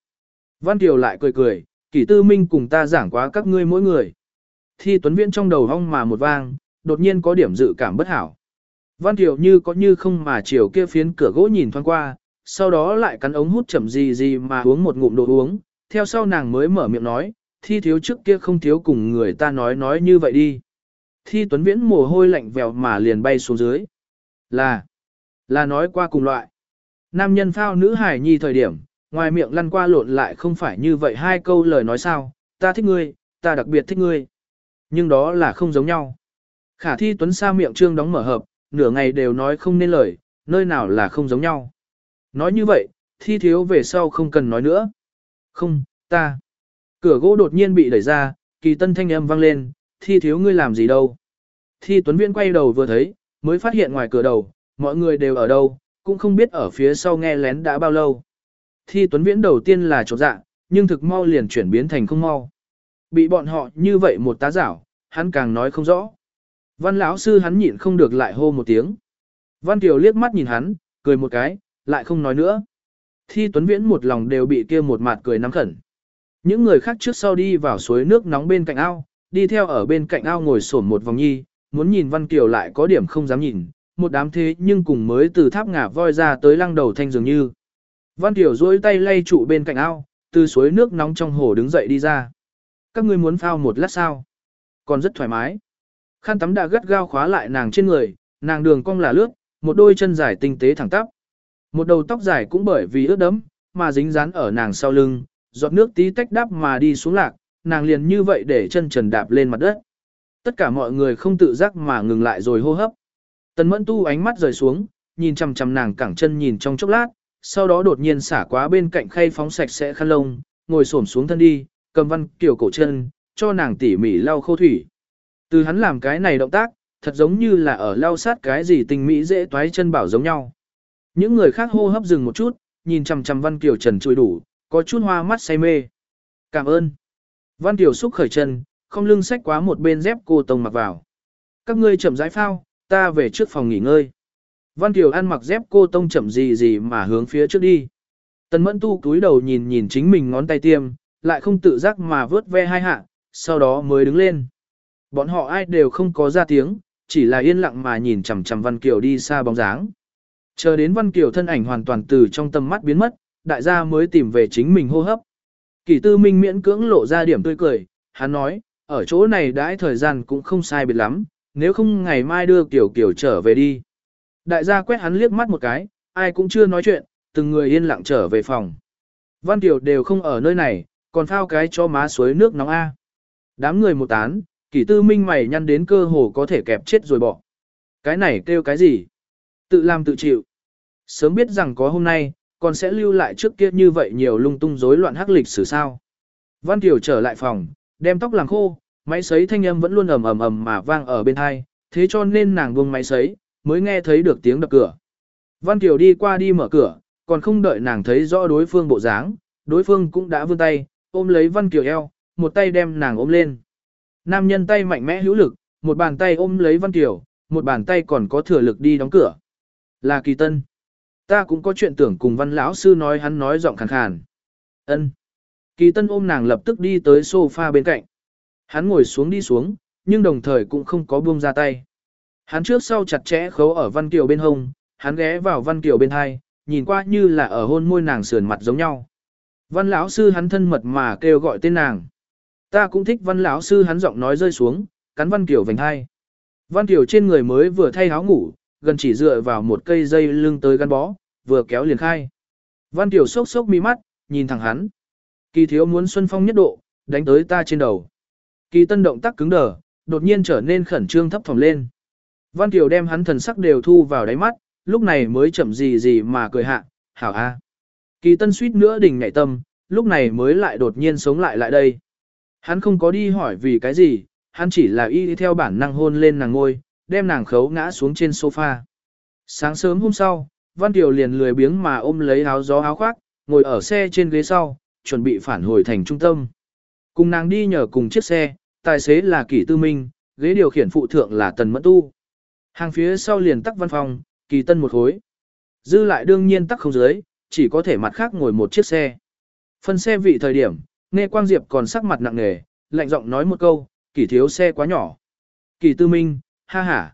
[SPEAKER 1] Văn Kiều lại cười cười, kỷ tư minh cùng ta giảng quá các ngươi mỗi người. Thi Tuấn Viễn trong đầu hong mà một vang, đột nhiên có điểm dự cảm bất hảo. Văn Kiều như có như không mà chiều kia phiến cửa gỗ nhìn thoáng qua, sau đó lại cắn ống hút chậm gì gì mà uống một ngụm đồ uống, theo sau nàng mới mở miệng nói, thi thiếu trước kia không thiếu cùng người ta nói nói như vậy đi. Thi Tuấn Viễn mồ hôi lạnh vèo mà liền bay xuống dưới. Là, là nói qua cùng loại. Nam nhân phao nữ hải nhi thời điểm, ngoài miệng lăn qua lộn lại không phải như vậy hai câu lời nói sao, ta thích ngươi, ta đặc biệt thích ngươi. Nhưng đó là không giống nhau. Khả thi Tuấn Sa miệng trương đóng mở hợp, nửa ngày đều nói không nên lời, nơi nào là không giống nhau. Nói như vậy, thi thiếu về sau không cần nói nữa. Không, ta. Cửa gỗ đột nhiên bị đẩy ra, kỳ tân thanh âm vang lên, thi thiếu ngươi làm gì đâu. Thi Tuấn Viễn quay đầu vừa thấy, mới phát hiện ngoài cửa đầu, mọi người đều ở đâu, cũng không biết ở phía sau nghe lén đã bao lâu. Thi Tuấn Viễn đầu tiên là chột dạ, nhưng thực mau liền chuyển biến thành không mau. Bị bọn họ như vậy một tá giảo, hắn càng nói không rõ. Văn lão sư hắn nhịn không được lại hô một tiếng. Văn Kiều liếc mắt nhìn hắn, cười một cái, lại không nói nữa. Thi Tuấn Viễn một lòng đều bị kia một mặt cười nắm khẩn. Những người khác trước sau đi vào suối nước nóng bên cạnh ao, đi theo ở bên cạnh ao ngồi xổm một vòng nhi, muốn nhìn Văn Kiều lại có điểm không dám nhìn, một đám thế nhưng cùng mới từ tháp ngả voi ra tới lăng đầu thanh dường như. Văn tiểu duỗi tay lay trụ bên cạnh ao, từ suối nước nóng trong hồ đứng dậy đi ra. Các ngươi muốn phao một lát sao? Còn rất thoải mái. Khăn tắm đã gắt gao khóa lại nàng trên người, nàng đường cong là lướt, một đôi chân dài tinh tế thẳng tắp. Một đầu tóc dài cũng bởi vì ướt đẫm, mà dính dán ở nàng sau lưng, giọt nước tí tách đáp mà đi xuống lạc, nàng liền như vậy để chân trần đạp lên mặt đất. Tất cả mọi người không tự giác mà ngừng lại rồi hô hấp. Tần mẫn tu ánh mắt rời xuống, nhìn chằm chằm nàng cẳng chân nhìn trong chốc lát, sau đó đột nhiên xả quá bên cạnh khay phóng sạch sẽ khăn lông, ngồi xổm xuống thân đi, cầm văn kiểu cổ chân, cho nàng tỉ mỉ lau khô thủy. Từ hắn làm cái này động tác, thật giống như là ở lau sát cái gì tình mỹ dễ toái chân bảo giống nhau. Những người khác hô hấp dừng một chút, nhìn chằm chằm Văn Kiều Trần chui đủ, có chút hoa mắt say mê. Cảm ơn. Văn Kiều xúc khởi chân, không lưng xách quá một bên dép cô tông mặc vào. Các ngươi chậm rãi phao, ta về trước phòng nghỉ ngơi. Văn Kiều ăn mặc dép cô tông chậm gì gì mà hướng phía trước đi. Tần mẫn tu cúi đầu nhìn nhìn chính mình ngón tay tiêm, lại không tự giác mà vớt ve hai hạ, sau đó mới đứng lên. Bọn họ ai đều không có ra tiếng, chỉ là yên lặng mà nhìn chằm chằm Văn Kiều đi xa bóng dáng. Chờ đến Văn Kiều thân ảnh hoàn toàn từ trong tầm mắt biến mất, đại gia mới tìm về chính mình hô hấp. Kỷ tư minh miễn cưỡng lộ ra điểm tươi cười, hắn nói, ở chỗ này đãi thời gian cũng không sai biệt lắm, nếu không ngày mai đưa Kiều Kiều trở về đi. Đại gia quét hắn liếc mắt một cái, ai cũng chưa nói chuyện, từng người yên lặng trở về phòng. Văn Kiều đều không ở nơi này, còn phao cái cho má suối nước nóng A. Đám người một tán, kỷ tư minh mày nhăn đến cơ hồ có thể kẹp chết rồi bỏ. Cái này kêu cái gì? Tự làm tự chịu. Sớm biết rằng có hôm nay, còn sẽ lưu lại trước kia như vậy nhiều lung tung rối loạn hắc lịch sử sao. Văn Kiều trở lại phòng, đem tóc làm khô, máy sấy thanh âm vẫn luôn ầm ầm ầm mà vang ở bên hai, thế cho nên nàng buông máy sấy, mới nghe thấy được tiếng đập cửa. Văn Kiều đi qua đi mở cửa, còn không đợi nàng thấy rõ đối phương bộ dáng, đối phương cũng đã vươn tay, ôm lấy Văn Kiều eo, một tay đem nàng ôm lên. Nam nhân tay mạnh mẽ hữu lực, một bàn tay ôm lấy Văn Kiều, một bàn tay còn có thừa lực đi đóng cửa. Là kỳ tân. Ta cũng có chuyện tưởng cùng văn lão sư nói hắn nói giọng khàn khàn. Ân. Kỳ tân ôm nàng lập tức đi tới sofa bên cạnh. Hắn ngồi xuống đi xuống, nhưng đồng thời cũng không có buông ra tay. Hắn trước sau chặt chẽ khấu ở văn kiều bên hông, hắn ghé vào văn kiều bên hai, nhìn qua như là ở hôn môi nàng sườn mặt giống nhau. Văn lão sư hắn thân mật mà kêu gọi tên nàng. Ta cũng thích văn lão sư hắn giọng nói rơi xuống, cắn văn kiều vành hai. Văn kiều trên người mới vừa thay áo ngủ, gần chỉ dựa vào một cây dây lưng tới gắn bó, vừa kéo liền khai. Văn kiều sốc sốc mi mắt, nhìn thẳng hắn. Kỳ thiếu muốn xuân phong nhất độ, đánh tới ta trên đầu. Kỳ tân động tác cứng đờ, đột nhiên trở nên khẩn trương thấp thỏm lên. Văn Kiều đem hắn thần sắc đều thu vào đáy mắt, lúc này mới chậm gì gì mà cười hạ, hảo a. Kỳ tân suýt nữa đỉnh ngại tâm, lúc này mới lại đột nhiên sống lại lại đây. Hắn không có đi hỏi vì cái gì, hắn chỉ là y theo bản năng hôn lên nàng ngôi, đem nàng khấu ngã xuống trên sofa. Sáng sớm hôm sau, Văn Kiều liền lười biếng mà ôm lấy áo gió áo khoác, ngồi ở xe trên ghế sau, chuẩn bị phản hồi thành trung tâm. Cùng nàng đi nhờ cùng chiếc xe, tài xế là Kỷ Tư Minh, ghế điều khiển phụ thượng là Tần Mẫn Tu. Hàng phía sau liền tắc văn phòng, Kỳ Tân một khối. Dư lại đương nhiên tắc không dưới, chỉ có thể mặt khác ngồi một chiếc xe. Phân xe vị thời điểm, nghe Quang Diệp còn sắc mặt nặng nề, lạnh giọng nói một câu, kỳ thiếu xe quá nhỏ. Kỳ tư minh, ha ha.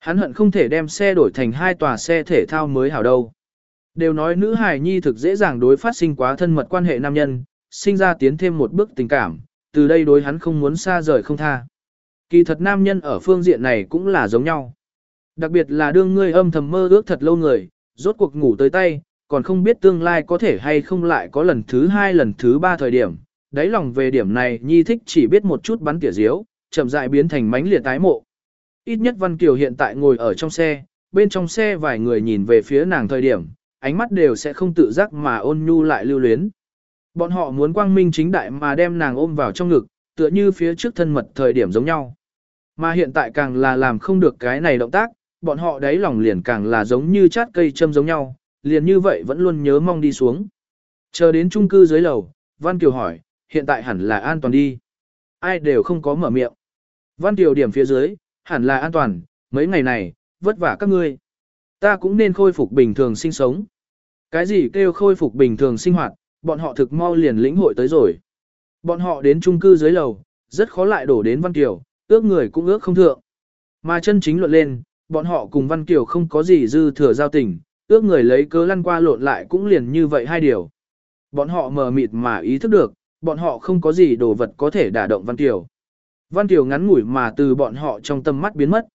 [SPEAKER 1] Hắn hận không thể đem xe đổi thành hai tòa xe thể thao mới hảo đâu. Đều nói nữ hài nhi thực dễ dàng đối phát sinh quá thân mật quan hệ nam nhân, sinh ra tiến thêm một bước tình cảm, từ đây đối hắn không muốn xa rời không tha. Kỳ thật nam nhân ở phương diện này cũng là giống nhau. Đặc biệt là đương ngươi âm thầm mơ ước thật lâu người, rốt cuộc ngủ tới tay, còn không biết tương lai có thể hay không lại có lần thứ hai lần thứ ba thời điểm. Đấy lòng về điểm này nhi thích chỉ biết một chút bắn tỉa diếu, chậm rãi biến thành mánh liệt tái mộ. Ít nhất Văn Kiều hiện tại ngồi ở trong xe, bên trong xe vài người nhìn về phía nàng thời điểm, ánh mắt đều sẽ không tự giác mà ôn nhu lại lưu luyến. Bọn họ muốn quang minh chính đại mà đem nàng ôm vào trong ngực, tựa như phía trước thân mật thời điểm giống nhau. Mà hiện tại càng là làm không được cái này động tác, bọn họ đáy lòng liền càng là giống như chát cây châm giống nhau, liền như vậy vẫn luôn nhớ mong đi xuống. Chờ đến chung cư dưới lầu, Văn Kiều hỏi, hiện tại hẳn là an toàn đi. Ai đều không có mở miệng. Văn Kiều điểm phía dưới, hẳn là an toàn, mấy ngày này, vất vả các ngươi. Ta cũng nên khôi phục bình thường sinh sống. Cái gì kêu khôi phục bình thường sinh hoạt, bọn họ thực mau liền lĩnh hội tới rồi. Bọn họ đến chung cư dưới lầu, rất khó lại đổ đến Văn Kiều, ước người cũng ước không thượng. Mà chân chính luận lên, bọn họ cùng Văn Kiều không có gì dư thừa giao tình, ước người lấy cớ lăn qua lộn lại cũng liền như vậy hai điều. Bọn họ mờ mịt mà ý thức được, bọn họ không có gì đồ vật có thể đả động Văn Kiều. Văn Kiều ngắn ngủi mà từ bọn họ trong tâm mắt biến mất.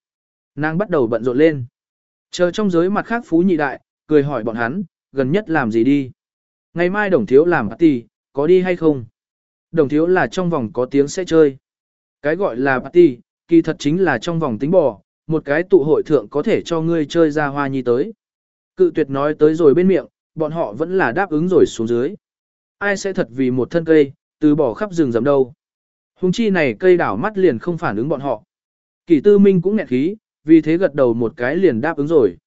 [SPEAKER 1] Nàng bắt đầu bận rộn lên. Chờ trong giới mặt khác phú nhị đại, cười hỏi bọn hắn, gần nhất làm gì đi. Ngày mai đồng thiếu làm party, có đi hay không? Đồng thiếu là trong vòng có tiếng sẽ chơi. Cái gọi là party, kỳ thật chính là trong vòng tính bò, một cái tụ hội thượng có thể cho ngươi chơi ra hoa nhi tới. Cự tuyệt nói tới rồi bên miệng, bọn họ vẫn là đáp ứng rồi xuống dưới. Ai sẽ thật vì một thân cây, từ bỏ khắp rừng rậm đâu. Hùng chi này cây đảo mắt liền không phản ứng bọn họ. Kỳ tư minh cũng nghẹn khí, vì thế gật đầu một cái liền đáp ứng rồi.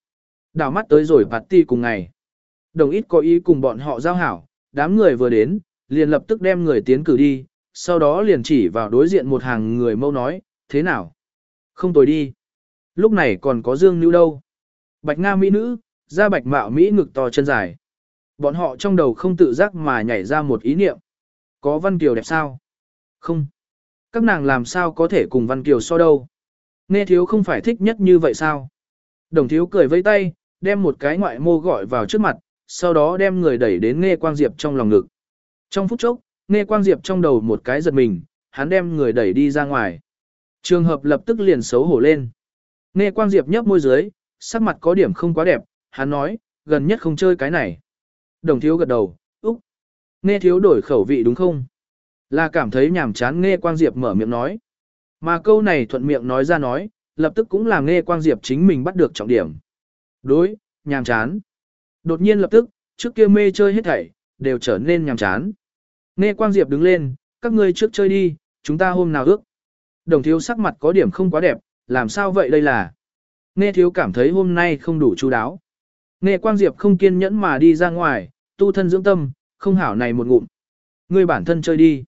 [SPEAKER 1] Đảo mắt tới rồi party cùng ngày. Đồng ít có ý cùng bọn họ giao hảo, đám người vừa đến, liền lập tức đem người tiến cử đi, sau đó liền chỉ vào đối diện một hàng người mâu nói, thế nào? Không tồi đi. Lúc này còn có Dương Nữu đâu? Bạch Nga Mỹ nữ, da bạch mạo Mỹ ngực to chân dài. Bọn họ trong đầu không tự giác mà nhảy ra một ý niệm. Có Văn Kiều đẹp sao? Không. Các nàng làm sao có thể cùng Văn Kiều so đâu? Nghe thiếu không phải thích nhất như vậy sao? Đồng thiếu cười vây tay, đem một cái ngoại mô gọi vào trước mặt, sau đó đem người đẩy đến Nghe Quang Diệp trong lòng ngực. Trong phút chốc, Nghe Quang Diệp trong đầu một cái giật mình, hắn đem người đẩy đi ra ngoài. Trường hợp lập tức liền xấu hổ lên. Nghe Quang Diệp nhấp môi dưới, sắc mặt có điểm không quá đẹp, hắn nói, gần nhất không chơi cái này. Đồng thiếu gật đầu, úc. Nghe thiếu đổi khẩu vị đúng không? Là cảm thấy nhàm chán nghe Quang Diệp mở miệng nói. Mà câu này thuận miệng nói ra nói, lập tức cũng làm nghe Quang Diệp chính mình bắt được trọng điểm. Đối, nhàm chán. Đột nhiên lập tức, trước kia mê chơi hết thảy, đều trở nên nhàm chán. Nghe Quang Diệp đứng lên, các ngươi trước chơi đi, chúng ta hôm nào ước. Đồng thiếu sắc mặt có điểm không quá đẹp, làm sao vậy đây là? Nghe thiếu cảm thấy hôm nay không đủ chú đáo. Nghe Quang Diệp không kiên nhẫn mà đi ra ngoài, tu thân dưỡng tâm, không hảo này một ngụm. Ngươi bản thân chơi đi.